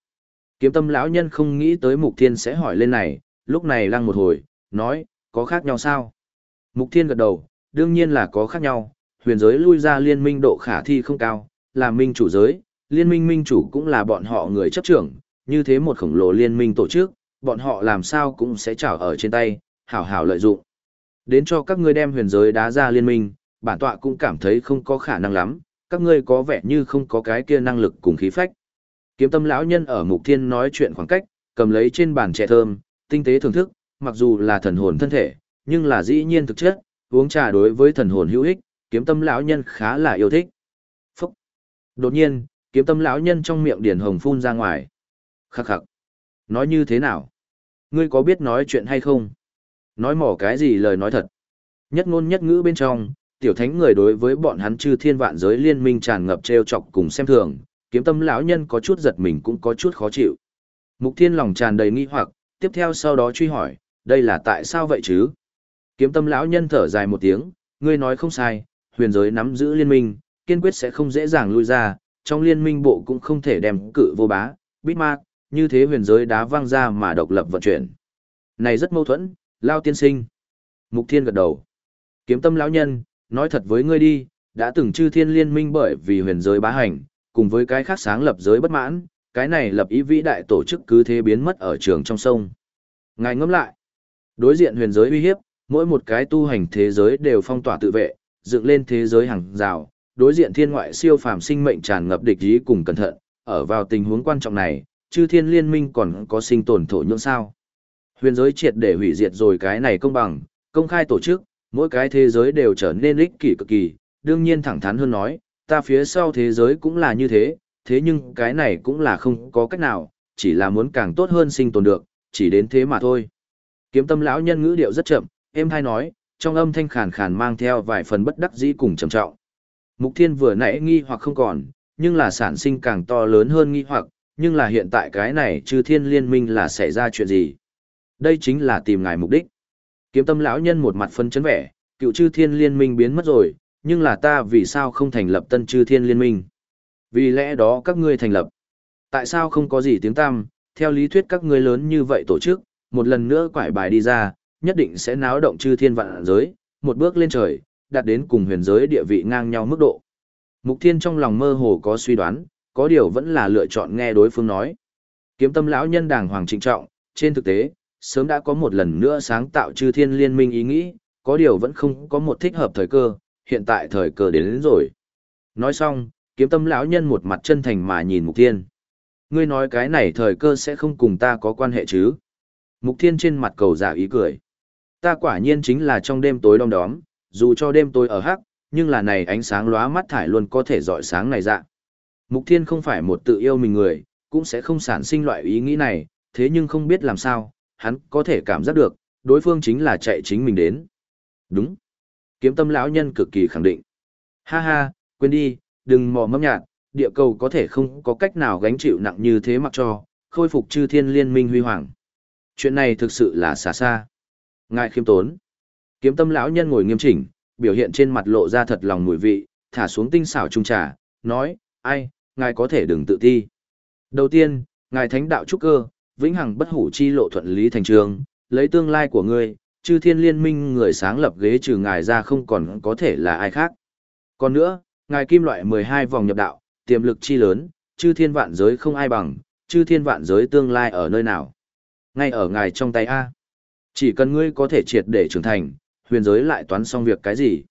[SPEAKER 1] Kiếm tâm lão nhân không nghĩ tới mục thiên sẽ hỏi lên này, lúc này lăng một hồi, nói, có khác nhau sao? Mục thiên gật đầu, đương nhiên là có khác nhau, huyền giới lui ra liên minh độ khả thi không cao, là minh chủ giới, liên minh minh chủ cũng là bọn họ người chấp trưởng, như thế một khổng lồ liên minh tổ chức, bọn họ làm sao cũng sẽ trảo ở trên tay, hảo hảo lợi dụng. Đến cho các ngươi đem huyền giới đá ra liên minh, bản tọa cũng cảm thấy không có khả năng lắm, các ngươi có vẻ như không có cái kia năng lực cùng khí phách. Kiếm tâm lão nhân ở mục thiên nói chuyện khoảng cách, cầm lấy trên bàn trẻ thơm, tinh tế thưởng thức, mặc dù là thần hồn thân thể, nhưng là dĩ nhiên thực chất, uống trà đối với thần hồn hữu ích, kiếm tâm lão nhân khá là yêu thích. Phúc! Đột nhiên, kiếm tâm lão nhân trong miệng điển hồng phun ra ngoài. Khắc khắc! Nói như thế nào? Ngươi có biết nói chuyện hay không? Nói mỏ cái gì lời nói thật? Nhất ngôn nhất ngữ bên trong, tiểu thánh người đối với bọn hắn chư thiên vạn giới liên minh tràn ngập trêu chọc cùng xem thường, kiếm tâm lão nhân có chút giật mình cũng có chút khó chịu. Mục thiên lòng tràn đầy nghi hoặc, tiếp theo sau đó truy hỏi, đây là tại sao vậy chứ? Kiếm tâm lão nhân thở dài một tiếng, ngươi nói không sai, huyền giới nắm giữ liên minh, kiên quyết sẽ không dễ dàng lui ra, trong liên minh bộ cũng không thể đem cự vô bá, bít ma. như thế huyền giới đá văng ra mà độc lập vận chuyển. Này rất mâu thuẫn, lao tiên sinh. Mục thiên gật đầu. Kiếm tâm lão nhân, nói thật với ngươi đi, đã từng chư thiên liên minh bởi vì huyền giới bá hành, cùng với cái khác sáng lập giới bất mãn, cái này lập ý vĩ đại tổ chức cứ thế biến mất ở trường trong sông. Ngài ngẫm lại, đối diện huyền giới uy hiếp, mỗi một cái tu hành thế giới đều phong tỏa tự vệ, dựng lên thế giới hàng rào, đối diện thiên ngoại siêu phàm sinh mệnh tràn ngập địch ý cùng cẩn thận, ở vào tình huống quan trọng này, chư thiên liên minh còn có sinh tồn thổ nhưỡng sao. Huyền giới triệt để hủy diệt rồi cái này công bằng, công khai tổ chức, mỗi cái thế giới đều trở nên ích kỷ cực kỳ, đương nhiên thẳng thắn hơn nói, ta phía sau thế giới cũng là như thế, thế nhưng cái này cũng là không có cách nào, chỉ là muốn càng tốt hơn sinh tồn được, chỉ đến thế mà thôi. Kiếm tâm lão nhân ngữ điệu rất chậm, em hay nói, trong âm thanh khàn khàn mang theo vài phần bất đắc dĩ cùng trầm trọng. Mục thiên vừa nãy nghi hoặc không còn, nhưng là sản sinh càng to lớn hơn nghi hoặc, nhưng là hiện tại cái này chư thiên liên minh là xảy ra chuyện gì? Đây chính là tìm ngài mục đích. Kiếm tâm lão nhân một mặt phân chấn vẻ, cựu chư thiên liên minh biến mất rồi, nhưng là ta vì sao không thành lập tân chư thiên liên minh? Vì lẽ đó các ngươi thành lập. Tại sao không có gì tiếng tăm, theo lý thuyết các ngươi lớn như vậy tổ chức, một lần nữa quải bài đi ra, nhất định sẽ náo động chư thiên vạn giới, một bước lên trời, đạt đến cùng huyền giới địa vị ngang nhau mức độ. Mục Thiên trong lòng mơ hồ có suy đoán, có điều vẫn là lựa chọn nghe đối phương nói. Kiếm tâm lão nhân đàng hoàng trịnh trọng, trên thực tế, sớm đã có một lần nữa sáng tạo chư thiên liên minh ý nghĩ, có điều vẫn không có một thích hợp thời cơ, hiện tại thời cơ đến, đến rồi. Nói xong, kiếm tâm lão nhân một mặt chân thành mà nhìn Mục Thiên. Ngươi nói cái này thời cơ sẽ không cùng ta có quan hệ chứ? Mục Thiên trên mặt cầu giả ý cười. Ta quả nhiên chính là trong đêm tối đom đóm, dù cho đêm tối ở hắc, nhưng là này ánh sáng lóa mắt thải luôn có thể dọi sáng này dạng. Mục Thiên không phải một tự yêu mình người, cũng sẽ không sản sinh loại ý nghĩ này, thế nhưng không biết làm sao, hắn có thể cảm giác được, đối phương chính là chạy chính mình đến. Đúng. Kiếm tâm lão nhân cực kỳ khẳng định. Ha ha, quên đi, đừng mò mẫm nhạt, địa cầu có thể không có cách nào gánh chịu nặng như thế mặc cho, khôi phục chư thiên liên minh huy hoàng. Chuyện này thực sự là xa xa. Ngài khiêm tốn. Kiếm tâm lão nhân ngồi nghiêm chỉnh, biểu hiện trên mặt lộ ra thật lòng mùi vị, thả xuống tinh xảo trung trà, nói, ai, ngài có thể đừng tự ti. Đầu tiên, ngài thánh đạo trúc cơ, vĩnh hằng bất hủ chi lộ thuận lý thành trường, lấy tương lai của ngươi, chư thiên liên minh người sáng lập ghế trừ ngài ra không còn có thể là ai khác. Còn nữa, ngài kim loại 12 vòng nhập đạo, tiềm lực chi lớn, chư thiên vạn giới không ai bằng, chư thiên vạn giới tương lai ở nơi nào. Ngay ở ngài trong tay A. Chỉ cần ngươi có thể triệt để trưởng thành, huyền giới lại toán xong việc cái gì.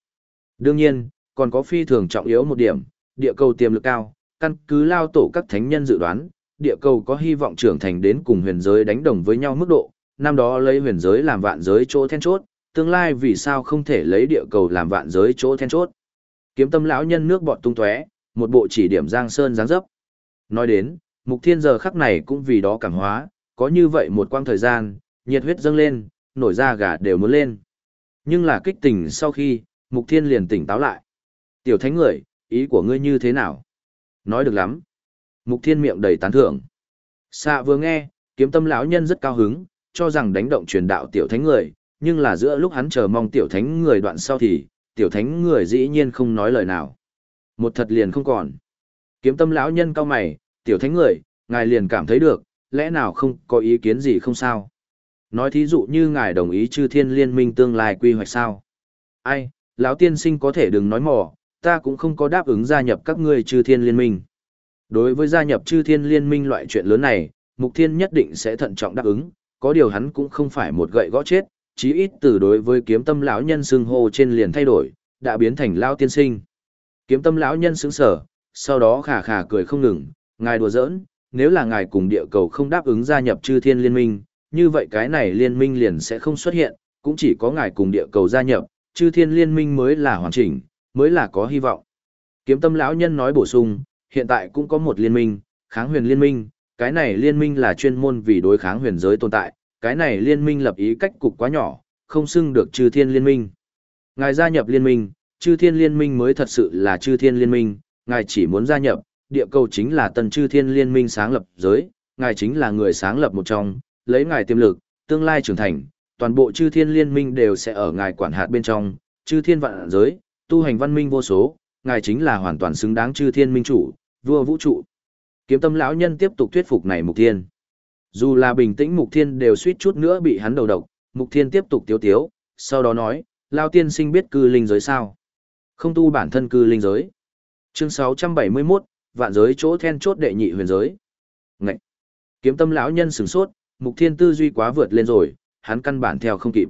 [SPEAKER 1] Đương nhiên, còn có phi thường trọng yếu một điểm, địa cầu tiềm lực cao, căn cứ lao tổ các thánh nhân dự đoán, địa cầu có hy vọng trưởng thành đến cùng huyền giới đánh đồng với nhau mức độ, năm đó lấy huyền giới làm vạn giới chỗ then chốt, tương lai vì sao không thể lấy địa cầu làm vạn giới chỗ then chốt. Kiếm tâm lão nhân nước bọt tung tóe, một bộ chỉ điểm giang sơn dáng dấp. Nói đến, mục thiên giờ khắc này cũng vì đó cảm hóa, có như vậy một quang thời gian, nhiệt huyết dâng lên, nổi da gà đều muốn lên. Nhưng là kích tỉnh sau khi, mục thiên liền tỉnh táo lại. Tiểu thánh người, ý của ngươi như thế nào? Nói được lắm. Mục thiên miệng đầy tán thưởng. Xạ vừa nghe, kiếm tâm lão nhân rất cao hứng, cho rằng đánh động truyền đạo tiểu thánh người, nhưng là giữa lúc hắn chờ mong tiểu thánh người đoạn sau thì, tiểu thánh người dĩ nhiên không nói lời nào. Một thật liền không còn. Kiếm tâm lão nhân cao mày, tiểu thánh người, ngài liền cảm thấy được, lẽ nào không có ý kiến gì không sao? Nói thí dụ như ngài đồng ý chư thiên liên minh tương lai quy hoạch sao? Ai, lão tiên sinh có thể đừng nói mỏ, ta cũng không có đáp ứng gia nhập các ngươi chư thiên liên minh. Đối với gia nhập chư thiên liên minh loại chuyện lớn này, Mục Thiên nhất định sẽ thận trọng đáp ứng, có điều hắn cũng không phải một gậy gõ chết, chí ít từ đối với kiếm tâm lão nhân xưng hô trên liền thay đổi, đã biến thành lão tiên sinh. Kiếm tâm lão nhân sững sở, sau đó khà khà cười không ngừng, ngài đùa giỡn, nếu là ngài cùng địa cầu không đáp ứng gia nhập chư thiên liên minh, như vậy cái này liên minh liền sẽ không xuất hiện, cũng chỉ có ngài cùng địa cầu gia nhập, chư thiên liên minh mới là hoàn chỉnh, mới là có hy vọng. Kiếm tâm lão nhân nói bổ sung, hiện tại cũng có một liên minh, kháng huyền liên minh, cái này liên minh là chuyên môn vì đối kháng huyền giới tồn tại, cái này liên minh lập ý cách cục quá nhỏ, không xưng được chư thiên liên minh. Ngài gia nhập liên minh, chư thiên liên minh mới thật sự là chư thiên liên minh, ngài chỉ muốn gia nhập, địa cầu chính là tần chư thiên liên minh sáng lập giới, ngài chính là người sáng lập một trong, lấy ngài tiềm lực, tương lai trưởng thành, toàn bộ chư thiên liên minh đều sẽ ở ngài quản hạt bên trong, chư thiên vạn giới, tu hành văn minh vô số, ngài chính là hoàn toàn xứng đáng chư thiên minh chủ, vua vũ trụ. Kiếm tâm lão nhân tiếp tục thuyết phục này mục thiên. Dù là bình tĩnh mục thiên đều suýt chút nữa bị hắn đầu độc, mục thiên tiếp tục tiếu tiếu, sau đó nói, lao tiên sinh biết cư linh giới sao? Không tu bản thân cư linh giới. Chương 671, vạn giới chỗ then chốt đệ nhị huyền giới. Ngậy! Kiếm tâm lão nhân sửng sốt, mục thiên tư duy quá vượt lên rồi, hắn căn bản theo không kịp.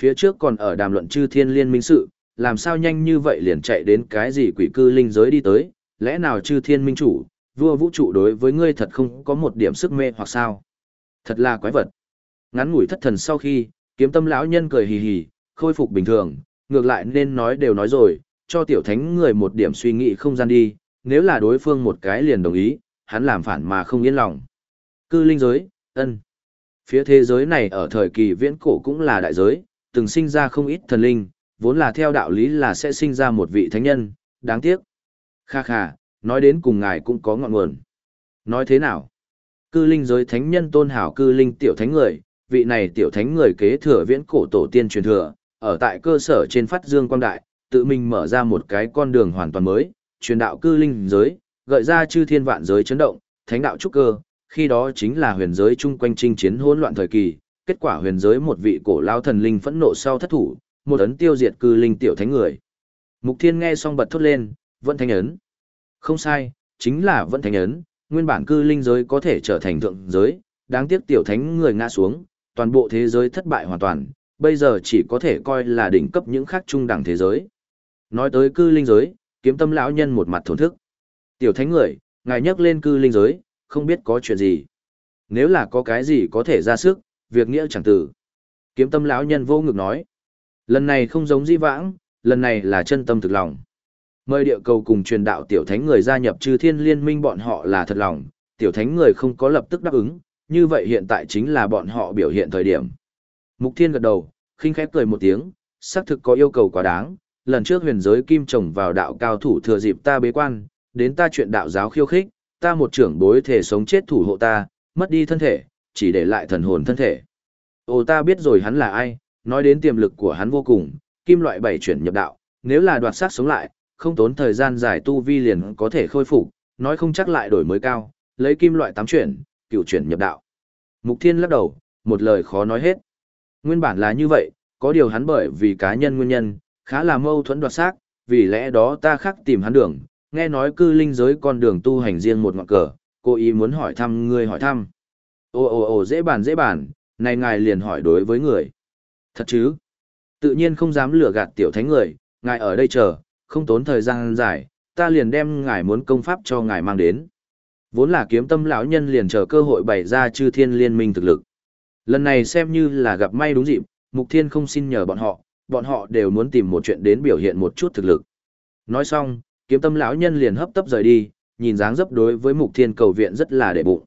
[SPEAKER 1] Phía trước còn ở đàm luận chư thiên liên minh sự, làm sao nhanh như vậy liền chạy đến cái gì quỷ cư linh giới đi tới, lẽ nào chư thiên minh chủ, vua vũ trụ đối với ngươi thật không có một điểm sức mê hoặc sao? Thật là quái vật. Ngắn ngủi thất thần sau khi, kiếm tâm lão nhân cười hì hì, khôi phục bình thường, ngược lại nên nói đều nói rồi, cho tiểu thánh người một điểm suy nghĩ không gian đi, nếu là đối phương một cái liền đồng ý, hắn làm phản mà không yên lòng. Cư linh giới, ân. Phía thế giới này ở thời kỳ viễn cổ cũng là đại giới, từng sinh ra không ít thần linh, vốn là theo đạo lý là sẽ sinh ra một vị thánh nhân, đáng tiếc. Kha kha, nói đến cùng ngài cũng có ngọn nguồn. Nói thế nào? Cư linh giới thánh nhân tôn hảo cư linh tiểu thánh người, vị này tiểu thánh người kế thừa viễn cổ tổ tiên truyền thừa, ở tại cơ sở trên phát dương quang đại, tự mình mở ra một cái con đường hoàn toàn mới, truyền đạo cư linh giới, gợi ra chư thiên vạn giới chấn động, thánh đạo trúc cơ, khi đó chính là huyền giới chung quanh chinh chiến hỗn loạn thời kỳ, kết quả huyền giới một vị cổ lao thần linh phẫn nộ sau thất thủ, một ấn tiêu diệt cư linh tiểu thánh người. Mục Thiên nghe xong bật thốt lên, vẫn thánh ấn. Không sai, chính là vẫn thánh ấn, nguyên bản cư linh giới có thể trở thành thượng giới, đáng tiếc tiểu thánh người ngã xuống, toàn bộ thế giới thất bại hoàn toàn, bây giờ chỉ có thể coi là đỉnh cấp những khác trung đẳng thế giới. Nói tới cư linh giới, kiếm tâm lão nhân một mặt thổn thức. Tiểu thánh người, ngài nhắc lên cư linh giới, không biết có chuyện gì. Nếu là có cái gì có thể ra sức, việc nghĩa chẳng tử. Kiếm tâm lão nhân vô ngực nói. Lần này không giống di vãng, lần này là chân tâm thực lòng. Mời địa cầu cùng truyền đạo tiểu thánh người gia nhập chư thiên liên minh bọn họ là thật lòng, tiểu thánh người không có lập tức đáp ứng, như vậy hiện tại chính là bọn họ biểu hiện thời điểm. Mục thiên gật đầu, khinh khép cười một tiếng, xác thực có yêu cầu quá đáng, lần trước huyền giới kim trồng vào đạo cao thủ thừa dịp ta bế quan, đến ta chuyện đạo giáo khiêu khích, ta một trưởng bối thể sống chết thủ hộ ta, mất đi thân thể, chỉ để lại thần hồn thân thể. Ồ ta biết rồi hắn là ai, nói đến tiềm lực của hắn vô cùng, kim loại bảy chuyển nhập đạo, nếu là đoạt sát sống lại, không tốn thời gian dài tu vi liền có thể khôi phục, nói không chắc lại đổi mới cao, lấy kim loại tám chuyển, cửu chuyển nhập đạo. Mục Thiên lắc đầu, một lời khó nói hết. Nguyên bản là như vậy, có điều hắn bởi vì cá nhân nguyên nhân, khá là mâu thuẫn đoạt xác, vì lẽ đó ta khắc tìm hắn đường, nghe nói cư linh giới con đường tu hành riêng một ngọn cờ, cô ý muốn hỏi thăm ngươi hỏi thăm. Ồ ồ ồ dễ bàn dễ bàn, này ngài liền hỏi đối với người. Thật chứ? Tự nhiên không dám lừa gạt tiểu thánh người, ngài ở đây chờ, không tốn thời gian dài, ta liền đem ngài muốn công pháp cho ngài mang đến. Vốn là kiếm tâm lão nhân liền chờ cơ hội bày ra chư thiên liên minh thực lực. Lần này xem như là gặp may đúng dịp, Mục Thiên không xin nhờ bọn họ, bọn họ đều muốn tìm một chuyện đến biểu hiện một chút thực lực. Nói xong, kiếm tâm lão nhân liền hấp tấp rời đi, nhìn dáng dấp đối với Mục Thiên cầu viện rất là đệ bụng.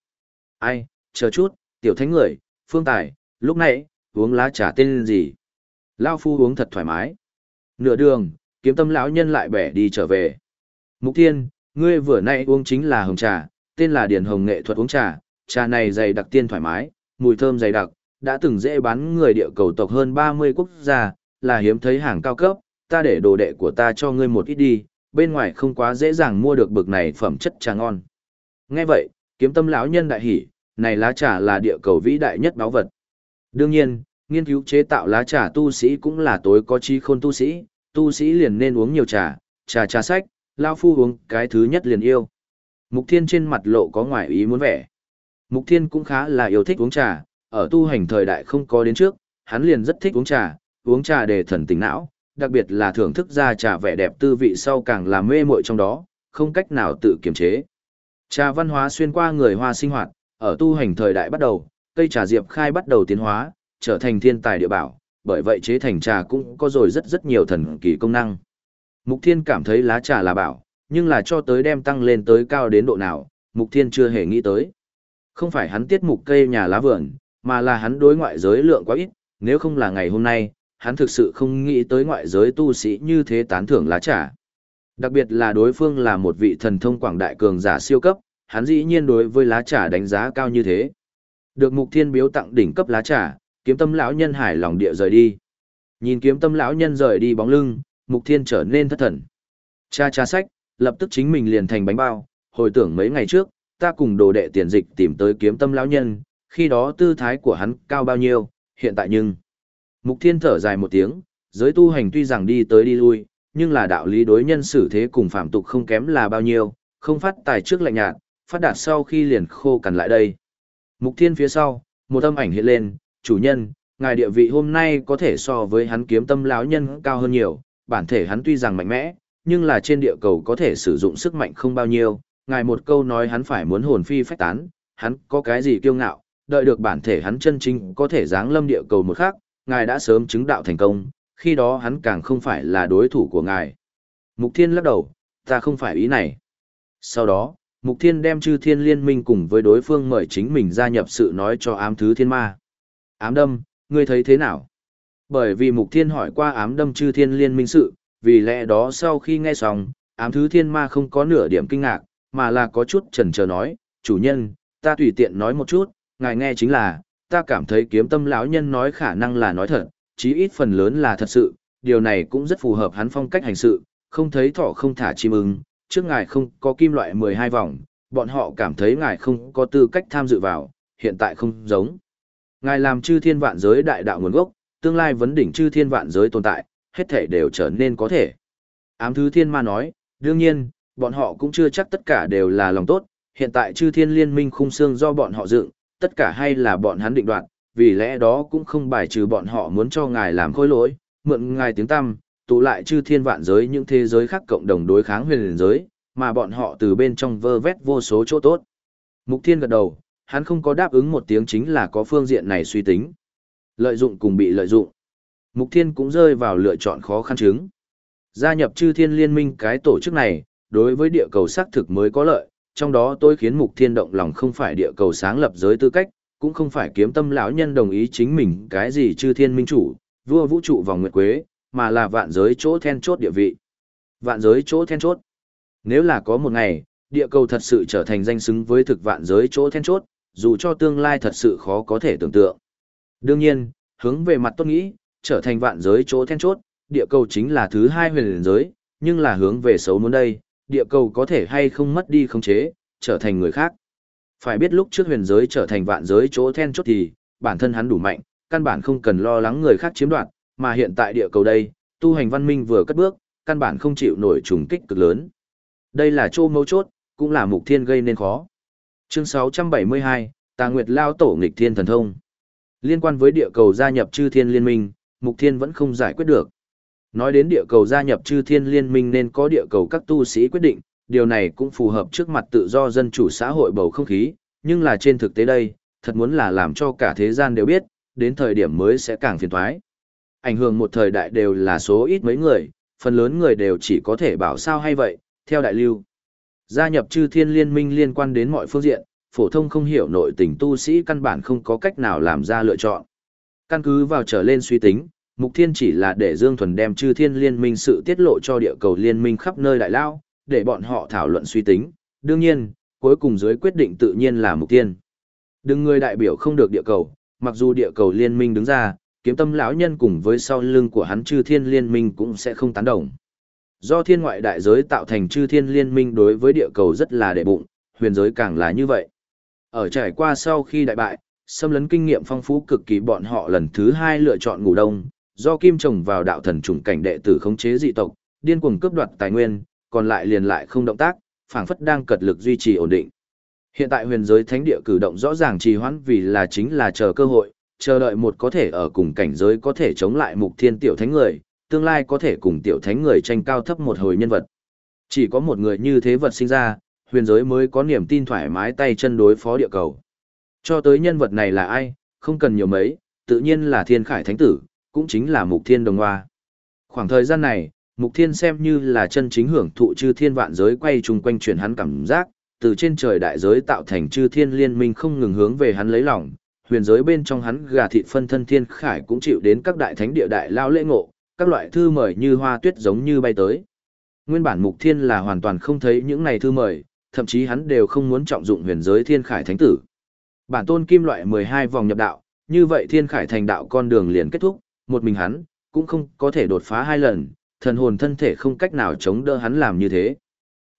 [SPEAKER 1] Ai, chờ chút, tiểu thánh người, phương tài, lúc nãy, uống lá trà tên gì? Lao phu uống thật thoải mái. Nửa đường, kiếm tâm lão nhân lại bẻ đi trở về. Mục Thiên, ngươi vừa nãy uống chính là hồng trà, tên là Điền Hồng nghệ thuật uống trà, trà này dày đặc tiên thoải mái, mùi thơm dày đặc, đã từng dễ bán người địa cầu tộc hơn 30 quốc gia, là hiếm thấy hàng cao cấp, ta để đồ đệ của ta cho ngươi một ít đi, bên ngoài không quá dễ dàng mua được bực này phẩm chất trà ngon. Nghe vậy, kiếm tâm lão nhân đại hỉ, này lá trà là địa cầu vĩ đại nhất báu vật. Đương nhiên, nghiên cứu chế tạo lá trà tu sĩ cũng là tối có trí khôn tu sĩ, tu sĩ liền nên uống nhiều trà, trà trà sách, lao phu uống cái thứ nhất liền yêu. Mục Thiên trên mặt lộ có ngoại ý muốn vẻ. Mục Thiên cũng khá là yêu thích uống trà, ở tu hành thời đại không có đến trước, hắn liền rất thích uống trà, uống trà để thần tỉnh não, đặc biệt là thưởng thức ra trà vẻ đẹp tư vị sau càng làm mê muội trong đó, không cách nào tự kiềm chế. Trà văn hóa xuyên qua người hoa sinh hoạt, ở tu hành thời đại bắt đầu, cây trà diệp khai bắt đầu tiến hóa, trở thành thiên tài địa bảo, bởi vậy chế thành trà cũng có rồi rất rất nhiều thần kỳ công năng. Mục Thiên cảm thấy lá trà là bảo, nhưng là cho tới đem tăng lên tới cao đến độ nào, Mục Thiên chưa hề nghĩ tới. Không phải hắn tiết mục cây nhà lá vườn, mà là hắn đối ngoại giới lượng quá ít, nếu không là ngày hôm nay, hắn thực sự không nghĩ tới ngoại giới tu sĩ như thế tán thưởng lá trà. Đặc biệt là đối phương là một vị thần thông quảng đại cường giả siêu cấp, hắn dĩ nhiên đối với lá trà đánh giá cao như thế. Được Mục Thiên biếu tặng đỉnh cấp lá trà, kiếm tâm lão nhân hài lòng địa rời đi. Nhìn kiếm tâm lão nhân rời đi bóng lưng, Mục Thiên trở nên thất thần. Cha cha sách, lập tức chính mình liền thành bánh bao, hồi tưởng mấy ngày trước, ta cùng đồ đệ tiền dịch tìm tới kiếm tâm lão nhân, khi đó tư thái của hắn cao bao nhiêu, hiện tại nhưng. Mục Thiên thở dài một tiếng, giới tu hành tuy rằng đi tới đi lui, nhưng là đạo lý đối nhân xử thế cùng phạm tục không kém là bao nhiêu, không phát tài trước lạnh nhạt, phát đạt sau khi liền khô cằn lại đây. Mục Thiên phía sau, một âm ảnh hiện lên, chủ nhân, ngài địa vị hôm nay có thể so với hắn kiếm tâm lão nhân cao hơn nhiều, bản thể hắn tuy rằng mạnh mẽ, nhưng là trên địa cầu có thể sử dụng sức mạnh không bao nhiêu, ngài một câu nói hắn phải muốn hồn phi phách tán, hắn có cái gì kiêu ngạo, đợi được bản thể hắn chân chính có thể giáng lâm địa cầu một khác, ngài đã sớm chứng đạo thành công, khi đó hắn càng không phải là đối thủ của ngài. Mục Thiên lắc đầu, ta không phải ý này. Sau đó, Mục Thiên đem chư thiên liên minh cùng với đối phương mời chính mình gia nhập sự nói cho ám thứ thiên ma. Ám đâm, ngươi thấy thế nào? Bởi vì Mục Thiên hỏi qua ám đâm chư thiên liên minh sự, vì lẽ đó sau khi nghe xong, ám thứ thiên ma không có nửa điểm kinh ngạc, mà là có chút chần chờ nói, chủ nhân, ta tùy tiện nói một chút, ngài nghe chính là, ta cảm thấy kiếm tâm lão nhân nói khả năng là nói thật, chí ít phần lớn là thật sự, điều này cũng rất phù hợp hắn phong cách hành sự, không thấy thỏ không thả chim ưng, trước ngài không có kim loại 12 vòng, bọn họ cảm thấy ngài không có tư cách tham dự vào, hiện tại không giống. Ngài làm chư thiên vạn giới đại đạo nguồn gốc, tương lai vấn đỉnh chư thiên vạn giới tồn tại, hết thể đều trở nên có thể. Ám thứ thiên ma nói, đương nhiên, bọn họ cũng chưa chắc tất cả đều là lòng tốt, hiện tại chư thiên liên minh khung xương do bọn họ dựng, tất cả hay là bọn hắn định đoạt, vì lẽ đó cũng không bài trừ bọn họ muốn cho ngài làm khôi lỗi, mượn ngài tiếng tăm, tụ lại chư thiên vạn giới những thế giới khác cộng đồng đối kháng huyền giới, mà bọn họ từ bên trong vơ vét vô số chỗ tốt. Mục thiên gật đầu, hắn không có đáp ứng một tiếng chính là có phương diện này suy tính. Lợi dụng cùng bị lợi dụng. Mục thiên cũng rơi vào lựa chọn khó khăn chứng. Gia nhập chư thiên liên minh cái tổ chức này, đối với địa cầu xác thực mới có lợi, trong đó tôi khiến mục thiên động lòng không phải địa cầu sáng lập giới tư cách, cũng không phải kiếm tâm lão nhân đồng ý chính mình cái gì chư thiên minh chủ, vua vũ trụ vòng nguyệt quế, mà là vạn giới chỗ then chốt địa vị. Vạn giới chỗ then chốt. Nếu là có một ngày, địa cầu thật sự trở thành danh xứng với thực vạn giới chỗ then chốt, dù cho tương lai thật sự khó có thể tưởng tượng. Đương nhiên, hướng về mặt tốt nghĩ, trở thành vạn giới chỗ then chốt, địa cầu chính là thứ hai huyền giới, nhưng là hướng về xấu muốn đây, địa cầu có thể hay không mất đi khống chế, trở thành người khác. Phải biết lúc trước huyền giới trở thành vạn giới chỗ then chốt thì, bản thân hắn đủ mạnh, căn bản không cần lo lắng người khác chiếm đoạt, mà hiện tại địa cầu đây, tu hành văn minh vừa cất bước, căn bản không chịu nổi trùng kích cực lớn. Đây là chỗ mấu chốt, cũng là mục thiên gây nên khó. Chương 672, Tà Nguyệt Lao Tổ nghịch thiên thần thông. Liên quan với địa cầu gia nhập chư thiên liên minh, mục thiên vẫn không giải quyết được. Nói đến địa cầu gia nhập chư thiên liên minh nên có địa cầu các tu sĩ quyết định, điều này cũng phù hợp trước mặt tự do dân chủ xã hội bầu không khí, nhưng là trên thực tế đây, thật muốn là làm cho cả thế gian đều biết, đến thời điểm mới sẽ càng phiền thoái. Ảnh hưởng một thời đại đều là số ít mấy người, phần lớn người đều chỉ có thể bảo sao hay vậy, theo đại lưu. Gia nhập chư thiên liên minh liên quan đến mọi phương diện, phổ thông không hiểu nội tình tu sĩ căn bản không có cách nào làm ra lựa chọn. Căn cứ vào trở lên suy tính, mục thiên chỉ là để Dương Thuần đem chư thiên liên minh sự tiết lộ cho địa cầu liên minh khắp nơi đại lao, để bọn họ thảo luận suy tính. Đương nhiên, cuối cùng dưới quyết định tự nhiên là mục thiên. Đừng người đại biểu không được địa cầu, mặc dù địa cầu liên minh đứng ra, kiếm tâm lão nhân cùng với sau lưng của hắn chư thiên liên minh cũng sẽ không tán đồng. Do thiên ngoại đại giới tạo thành chư thiên liên minh đối với địa cầu rất là đệ bụng, huyền giới càng là như vậy. Ở trải qua sau khi đại bại, xâm lấn kinh nghiệm phong phú cực kỳ bọn họ lần thứ hai lựa chọn ngủ đông, do kim trồng vào đạo thần trùng cảnh đệ tử khống chế dị tộc, điên cuồng cướp đoạt tài nguyên, còn lại liền lại không động tác, phảng phất đang cật lực duy trì ổn định. Hiện tại huyền giới thánh địa cử động rõ ràng trì hoãn vì là chính là chờ cơ hội, chờ đợi một có thể ở cùng cảnh giới có thể chống lại mục thiên tiểu thánh người, tương lai có thể cùng tiểu thánh người tranh cao thấp một hồi nhân vật. Chỉ có một người như thế vật sinh ra, huyền giới mới có niềm tin thoải mái tay chân đối phó địa cầu. Cho tới nhân vật này là ai, không cần nhiều mấy, tự nhiên là thiên khải thánh tử, cũng chính là mục thiên đồng hoa. Khoảng thời gian này, mục thiên xem như là chân chính hưởng thụ chư thiên vạn giới quay chung quanh chuyển hắn cảm giác, từ trên trời đại giới tạo thành chư thiên liên minh không ngừng hướng về hắn lấy lòng, huyền giới bên trong hắn gà thịt phân thân thiên khải cũng chịu đến các đại thánh địa đại lao lễ ngộ, các loại thư mời như hoa tuyết giống như bay tới. Nguyên bản mục thiên là hoàn toàn không thấy những này thư mời, thậm chí hắn đều không muốn trọng dụng huyền giới thiên khải thánh tử. Bản tôn kim loại 12 vòng nhập đạo, như vậy thiên khải thành đạo con đường liền kết thúc, một mình hắn, cũng không có thể đột phá hai lần, thần hồn thân thể không cách nào chống đỡ hắn làm như thế.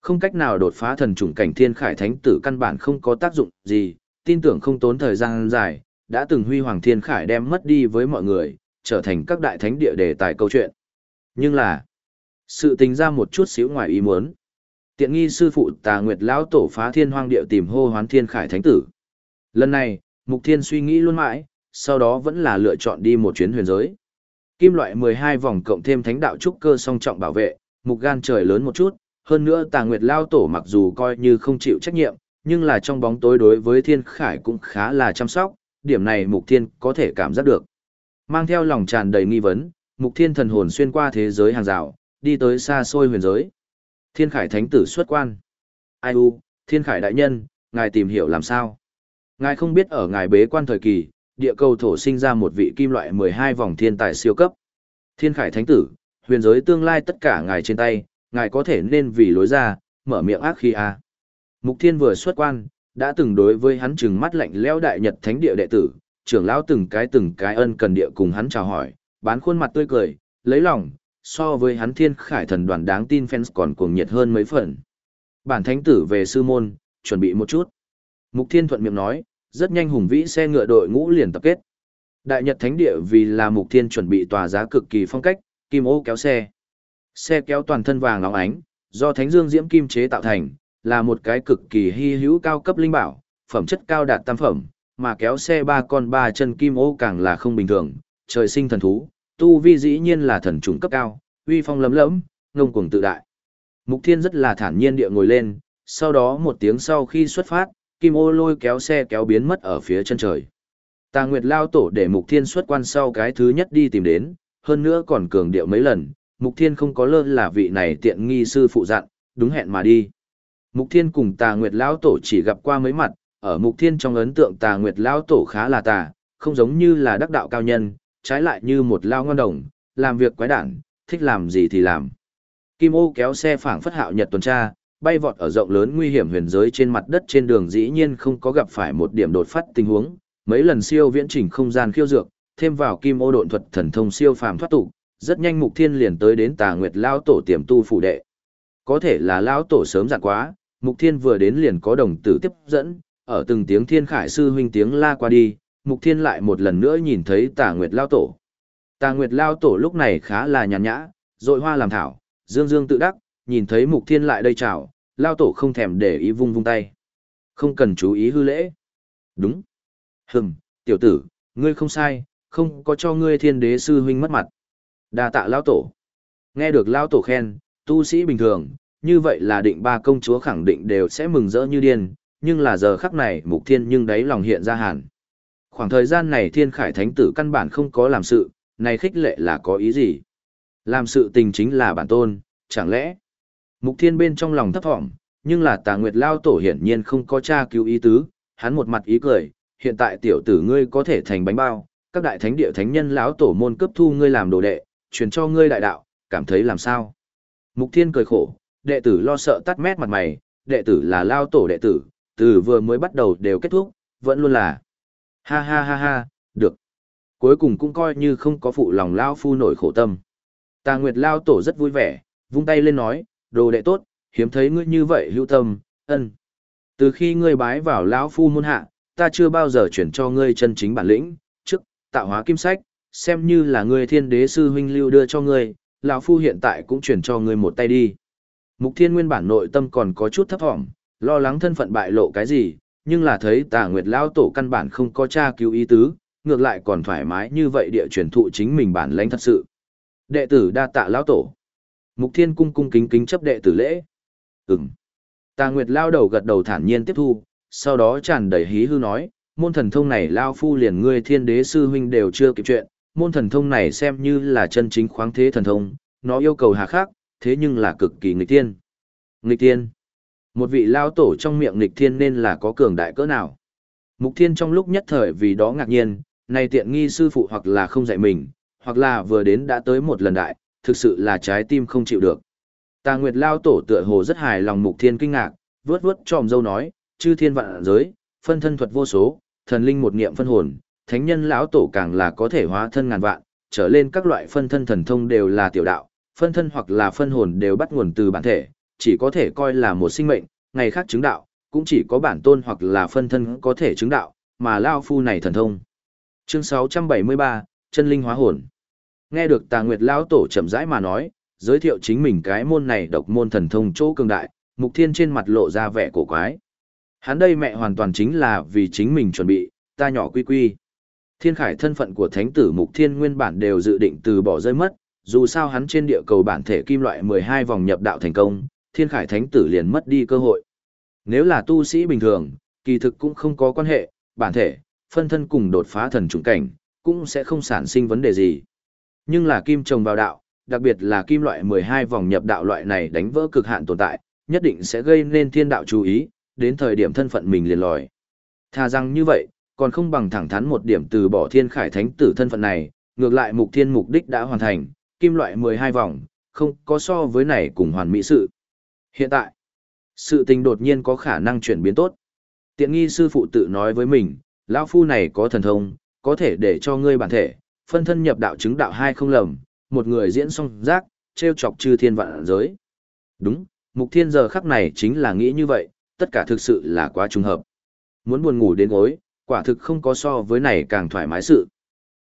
[SPEAKER 1] Không cách nào đột phá thần trùng cảnh thiên khải thánh tử căn bản không có tác dụng gì, tin tưởng không tốn thời gian dài, đã từng huy hoàng thiên khải đem mất đi với mọi người, trở thành các đại thánh địa đề tài câu chuyện. Nhưng là, sự tình ra một chút xíu ngoài ý muốn. Tiện nghi sư phụ tà nguyệt lão tổ phá thiên hoang địa tìm hô hoán thiên khải thánh tử. Lần này, mục thiên suy nghĩ luôn mãi, sau đó vẫn là lựa chọn đi một chuyến huyền giới. Kim loại 12 vòng cộng thêm thánh đạo trúc cơ song trọng bảo vệ, mục gan trời lớn một chút, hơn nữa tà nguyệt lao tổ mặc dù coi như không chịu trách nhiệm, nhưng là trong bóng tối đối với thiên khải cũng khá là chăm sóc, điểm này mục thiên có thể cảm giác được. Mang theo lòng tràn đầy nghi vấn, mục thiên thần hồn xuyên qua thế giới hàng rào, đi tới xa xôi huyền giới. Thiên khải thánh tử xuất quan. Ai u, thiên khải đại nhân, ngài tìm hiểu làm sao? Ngài không biết ở ngài bế quan thời kỳ, địa cầu thổ sinh ra một vị kim loại 12 vòng thiên tài siêu cấp. Thiên khải thánh tử, huyền giới tương lai tất cả ngài trên tay, ngài có thể nên vì lối ra, mở miệng ác khi a. Mục Thiên vừa xuất quan, đã từng đối với hắn trừng mắt lạnh lẽo đại nhật thánh địa đệ tử, trưởng lão từng cái từng cái ân cần địa cùng hắn chào hỏi, bán khuôn mặt tươi cười, lấy lòng, so với hắn Thiên Khải thần đoàn đáng tin fans còn cuồng nhiệt hơn mấy phần. Bản thánh tử về sư môn, chuẩn bị một chút. Mục Thiên thuận miệng nói, rất nhanh hùng vĩ xe ngựa đội ngũ liền tập kết. Đại Nhật Thánh Địa vì là Mục Thiên chuẩn bị tòa giá cực kỳ phong cách, kim ô kéo xe. Xe kéo toàn thân vàng óng ánh, do Thánh Dương Diễm Kim chế tạo thành, là một cái cực kỳ hy hữu cao cấp linh bảo, phẩm chất cao đạt tam phẩm, mà kéo xe ba con ba chân kim ô càng là không bình thường, trời sinh thần thú, tu vi dĩ nhiên là thần trùng cấp cao, uy phong lấm lẫm, ngông cuồng tự đại. Mục Thiên rất là thản nhiên địa ngồi lên, sau đó một tiếng sau khi xuất phát, kim ô lôi kéo xe kéo biến mất ở phía chân trời. Tà Nguyệt lao tổ để Mục Thiên xuất quan sau cái thứ nhất đi tìm đến, hơn nữa còn cường điệu mấy lần, Mục Thiên không có lơ là vị này tiện nghi sư phụ dặn, đúng hẹn mà đi. Mục Thiên cùng Tà Nguyệt lão tổ chỉ gặp qua mấy mặt, ở Mục Thiên trong ấn tượng Tà Nguyệt lão tổ khá là tà, không giống như là đắc đạo cao nhân, trái lại như một lao ngon đồng, làm việc quái đản, thích làm gì thì làm. Kim ô kéo xe phảng phất hạo nhật tuần tra, bay vọt ở rộng lớn nguy hiểm huyền giới trên mặt đất trên đường dĩ nhiên không có gặp phải một điểm đột phát tình huống, mấy lần siêu viễn chỉnh không gian khiêu dược, thêm vào kim ô độn thuật thần thông siêu phàm thoát tục, rất nhanh Mục Thiên liền tới đến Tà Nguyệt lão tổ tiềm tu phủ đệ. Có thể là lão tổ sớm dặn quá, Mục Thiên vừa đến liền có đồng tử tiếp dẫn, ở từng tiếng Thiên Khải sư huynh tiếng la qua đi, Mục Thiên lại một lần nữa nhìn thấy Tà Nguyệt lão tổ. Tà Nguyệt lão tổ lúc này khá là nhàn nhã, dội hoa làm thảo, dương dương tự đắc, nhìn thấy Mục Thiên lại đây chào, lão tổ không thèm để ý vung vung tay. Không cần chú ý hư lễ. Đúng. Hừm, tiểu tử, ngươi không sai, không có cho ngươi thiên đế sư huynh mất mặt. Đa tạ lão tổ. Nghe được lão tổ khen, tu sĩ bình thường, như vậy là định ba công chúa khẳng định đều sẽ mừng rỡ như điên, nhưng là giờ khắc này mục thiên nhưng đáy lòng hiện ra hẳn. Khoảng thời gian này thiên khải thánh tử căn bản không có làm sự, này khích lệ là có ý gì? Làm sự tình chính là bản tôn, chẳng lẽ? Mục thiên bên trong lòng thấp thỏm, nhưng là tà nguyệt lao tổ hiển nhiên không có tra cứu ý tứ, hắn một mặt ý cười, hiện tại tiểu tử ngươi có thể thành bánh bao, các đại thánh địa thánh nhân lão tổ môn cấp thu ngươi làm đồ đệ, truyền cho ngươi đại đạo, cảm thấy làm sao? Mục Thiên cười khổ, đệ tử lo sợ tắt mét mặt mày, đệ tử là lao tổ đệ tử, từ vừa mới bắt đầu đều kết thúc, vẫn luôn là. Ha ha ha ha, được. Cuối cùng cũng coi như không có phụ lòng lao phu nổi khổ tâm. Tà Nguyệt lao tổ rất vui vẻ, vung tay lên nói, đồ đệ tốt, hiếm thấy ngươi như vậy hữu tâm, ân. Từ khi ngươi bái vào lão phu môn hạ, ta chưa bao giờ chuyển cho ngươi chân chính bản lĩnh, trước, tạo hóa kim sách, xem như là ngươi thiên đế sư huynh lưu đưa cho ngươi, lão phu hiện tại cũng chuyển cho ngươi một tay đi. Mục thiên nguyên bản nội tâm còn có chút thấp thỏm, lo lắng thân phận bại lộ cái gì, nhưng là thấy tà nguyệt lão tổ căn bản không có tra cứu ý tứ, ngược lại còn thoải mái như vậy địa truyền thụ chính mình bản lãnh thật sự. Đệ tử đa tạ lão tổ. Mục thiên cung cung kính kính chấp đệ tử lễ. Ừm. Tà nguyệt lao đầu gật đầu thản nhiên tiếp thu, sau đó tràn đầy hí hư nói, môn thần thông này lao phu liền ngươi thiên đế sư huynh đều chưa kịp chuyện, môn thần thông này xem như là chân chính khoáng thế thần thông, nó yêu cầu hà khắc, thế nhưng là cực kỳ nghịch tiên. Nghịch tiên. Một vị lao tổ trong miệng nghịch thiên nên là có cường đại cỡ nào. Mục thiên trong lúc nhất thời vì đó ngạc nhiên, này tiện nghi sư phụ hoặc là không dạy mình, hoặc là vừa đến đã tới một lần đại, thực sự là trái tim không chịu được. Tà Nguyệt lao tổ tựa hồ rất hài lòng mục thiên kinh ngạc, vớt vớt tròm dâu nói, chư thiên vạn giới, phân thân thuật vô số, thần linh một niệm phân hồn, thánh nhân lão tổ càng là có thể hóa thân ngàn vạn, trở lên các loại phân thân thần thông đều là tiểu đạo, phân thân hoặc là phân hồn đều bắt nguồn từ bản thể, chỉ có thể coi là một sinh mệnh, ngày khác chứng đạo, cũng chỉ có bản tôn hoặc là phân thân có thể chứng đạo, mà lao phu này thần thông. Chương 673, chân linh hóa hồn. Nghe được Tà Nguyệt lão tổ chậm rãi mà nói, giới thiệu chính mình cái môn này độc môn thần thông chỗ cường đại, Mục Thiên trên mặt lộ ra vẻ cổ quái. Hắn đây mẹ hoàn toàn chính là vì chính mình chuẩn bị, ta nhỏ quy quy. Thiên khải thân phận của thánh tử Mục Thiên nguyên bản đều dự định từ bỏ rơi mất, dù sao hắn trên địa cầu bản thể kim loại 12 vòng nhập đạo thành công, thiên khải thánh tử liền mất đi cơ hội. Nếu là tu sĩ bình thường, kỳ thực cũng không có quan hệ, bản thể, phân thân cùng đột phá thần trùng cảnh, cũng sẽ không sản sinh vấn đề gì. Nhưng là kim trồng vào đạo, đặc biệt là kim loại 12 vòng nhập đạo loại này đánh vỡ cực hạn tồn tại, nhất định sẽ gây nên thiên đạo chú ý, đến thời điểm thân phận mình liền lòi. Thà rằng như vậy, còn không bằng thẳng thắn một điểm từ bỏ thiên khải thánh tử thân phận này, ngược lại mục thiên mục đích đã hoàn thành, kim loại 12 vòng, không có so với này cùng hoàn mỹ sự. Hiện tại, sự tình đột nhiên có khả năng chuyển biến tốt. Tiện nghi sư phụ tự nói với mình, lão phu này có thần thông, có thể để cho ngươi bản thể, phân thân nhập đạo chứng đạo hai không lầm, một người diễn song giác, treo chọc chư thiên vạn giới. Đúng, mục thiên giờ khắc này chính là nghĩ như vậy, tất cả thực sự là quá trùng hợp. Muốn buồn ngủ đến gối, quả thực không có so với này càng thoải mái sự.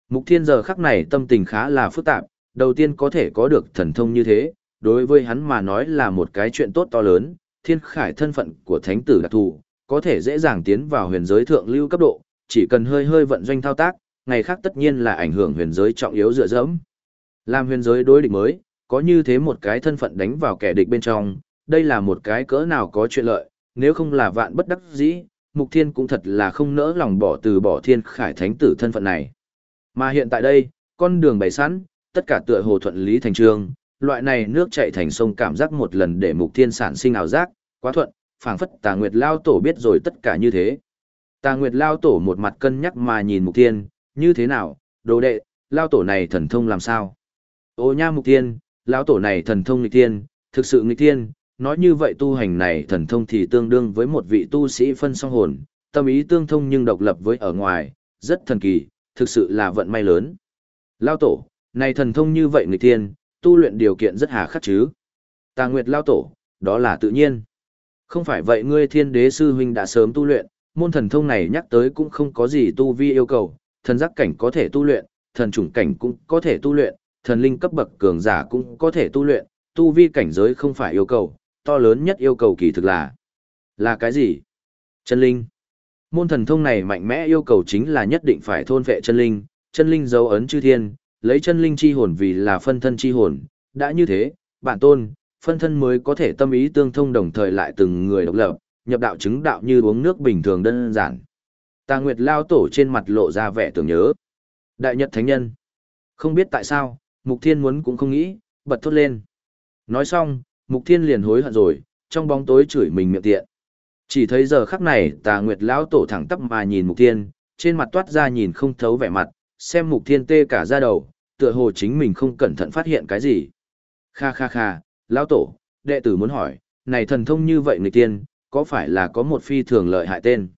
[SPEAKER 1] Mục thiên giờ khắc này tâm tình khá là phức tạp, đầu tiên có thể có được thần thông như thế, đối với hắn mà nói là một cái chuyện tốt to lớn, thiên khải thân phận của thánh tử đặc thù, có thể dễ dàng tiến vào huyền giới thượng lưu cấp độ, chỉ cần hơi hơi vận doanh thao tác, ngày khác tất nhiên là ảnh hưởng huyền giới trọng yếu dựa dẫm. Làm huyền giới đối địch mới, có như thế một cái thân phận đánh vào kẻ địch bên trong, đây là một cái cỡ nào có chuyện lợi, nếu không là vạn bất đắc dĩ, Mục Thiên cũng thật là không nỡ lòng bỏ từ bỏ thiên khải thánh tử thân phận này. Mà hiện tại đây, con đường bày sẵn, tất cả tựa hồ thuận lý thành trường, loại này nước chảy thành sông cảm giác một lần để Mục Thiên sản sinh ảo giác, quá thuận, phảng phất Tà Nguyệt Lao Tổ biết rồi tất cả như thế. Tà Nguyệt Lao Tổ một mặt cân nhắc mà nhìn Mục Thiên, như thế nào, đồ đệ, Lao Tổ này thần thông làm sao? Ô nha Mục tiên Lão Tổ này thần thông nghịch tiên thực sự nghịch tiên nói như vậy tu hành này thần thông thì tương đương với một vị tu sĩ phân song hồn, tâm ý tương thông nhưng độc lập với ở ngoài, rất thần kỳ, thực sự là vận may lớn. Lao tổ, này thần thông như vậy nghịch tiên, tu luyện điều kiện rất hà khắc chứ. Tà Nguyệt Lao tổ, đó là tự nhiên. Không phải vậy ngươi thiên đế sư huynh đã sớm tu luyện, môn thần thông này nhắc tới cũng không có gì tu vi yêu cầu, thần giác cảnh có thể tu luyện, thần chủng cảnh cũng có thể tu luyện, thần linh cấp bậc cường giả cũng có thể tu luyện, tu vi cảnh giới không phải yêu cầu, to lớn nhất yêu cầu kỳ thực là là cái gì? Chân linh. Môn thần thông này mạnh mẽ yêu cầu chính là nhất định phải thôn vệ chân linh, chân linh dấu ấn chư thiên, lấy chân linh chi hồn vì là phân thân chi hồn, đã như thế, bản tôn, phân thân mới có thể tâm ý tương thông đồng thời lại từng người độc lập, nhập đạo chứng đạo như uống nước bình thường đơn giản. Tà Nguyệt lao tổ trên mặt lộ ra vẻ tưởng nhớ. Đại Nhật Thánh Nhân. Không biết tại sao, Mục Thiên muốn cũng không nghĩ, bật thốt lên. Nói xong, Mục Thiên liền hối hận rồi, trong bóng tối chửi mình miệng tiện. Chỉ thấy giờ khắc này Tà Nguyệt lão tổ thẳng tắp mà nhìn Mục Thiên, trên mặt toát ra nhìn không thấu vẻ mặt, xem Mục Thiên tê cả da đầu, tựa hồ chính mình không cẩn thận phát hiện cái gì. Kha kha kha, lão tổ, đệ tử muốn hỏi, này thần thông như vậy người tiên, có phải là có một phi thường lợi hại tên?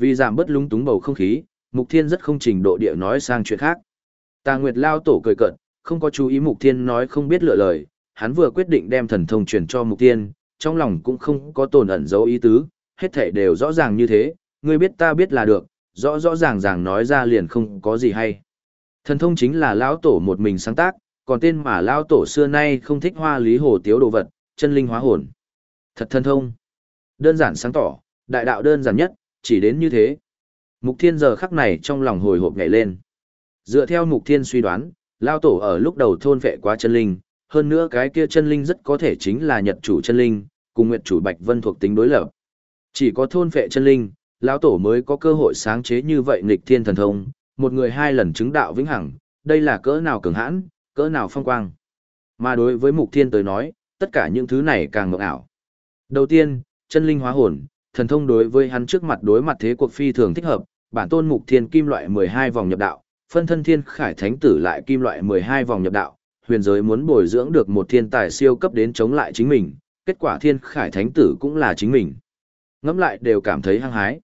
[SPEAKER 1] Vì giảm bớt lúng túng bầu không khí, Mục Thiên rất không trình độ địa nói sang chuyện khác. Tà Nguyệt Lao Tổ cười cợt, không có chú ý Mục Thiên nói không biết lựa lời, hắn vừa quyết định đem thần thông truyền cho Mục Thiên, trong lòng cũng không có tồn ẩn dấu ý tứ, hết thảy đều rõ ràng như thế, ngươi biết ta biết là được, rõ rõ ràng ràng nói ra liền không có gì hay. Thần thông chính là lão tổ một mình sáng tác, còn tên mà lão tổ xưa nay không thích hoa lý hồ tiếu đồ vật, chân linh hóa hồn. Thật thần thông. Đơn giản sáng tỏ, đại đạo đơn giản nhất, chỉ đến như thế. Mục Thiên giờ khắc này trong lòng hồi hộp nhảy lên. Dựa theo Mục Thiên suy đoán, Lao Tổ ở lúc đầu thôn vệ quá chân linh, hơn nữa cái kia chân linh rất có thể chính là Nhật chủ chân linh, cùng Nguyệt chủ Bạch Vân thuộc tính đối lập. Chỉ có thôn vệ chân linh, Lão Tổ mới có cơ hội sáng chế như vậy nghịch thiên thần thông, một người hai lần chứng đạo vĩnh hằng, đây là cỡ nào cường hãn, cỡ nào phong quang. Mà đối với Mục Thiên tới nói, tất cả những thứ này càng ngộng ảo. Đầu tiên, chân linh hóa hồn, thần thông đối với hắn trước mặt đối mặt thế cuộc phi thường thích hợp, bản tôn mục thiên kim loại 12 vòng nhập đạo, phân thân thiên khải thánh tử lại kim loại 12 vòng nhập đạo, huyền giới muốn bồi dưỡng được một thiên tài siêu cấp đến chống lại chính mình, kết quả thiên khải thánh tử cũng là chính mình. Ngẫm lại đều cảm thấy hăng hái.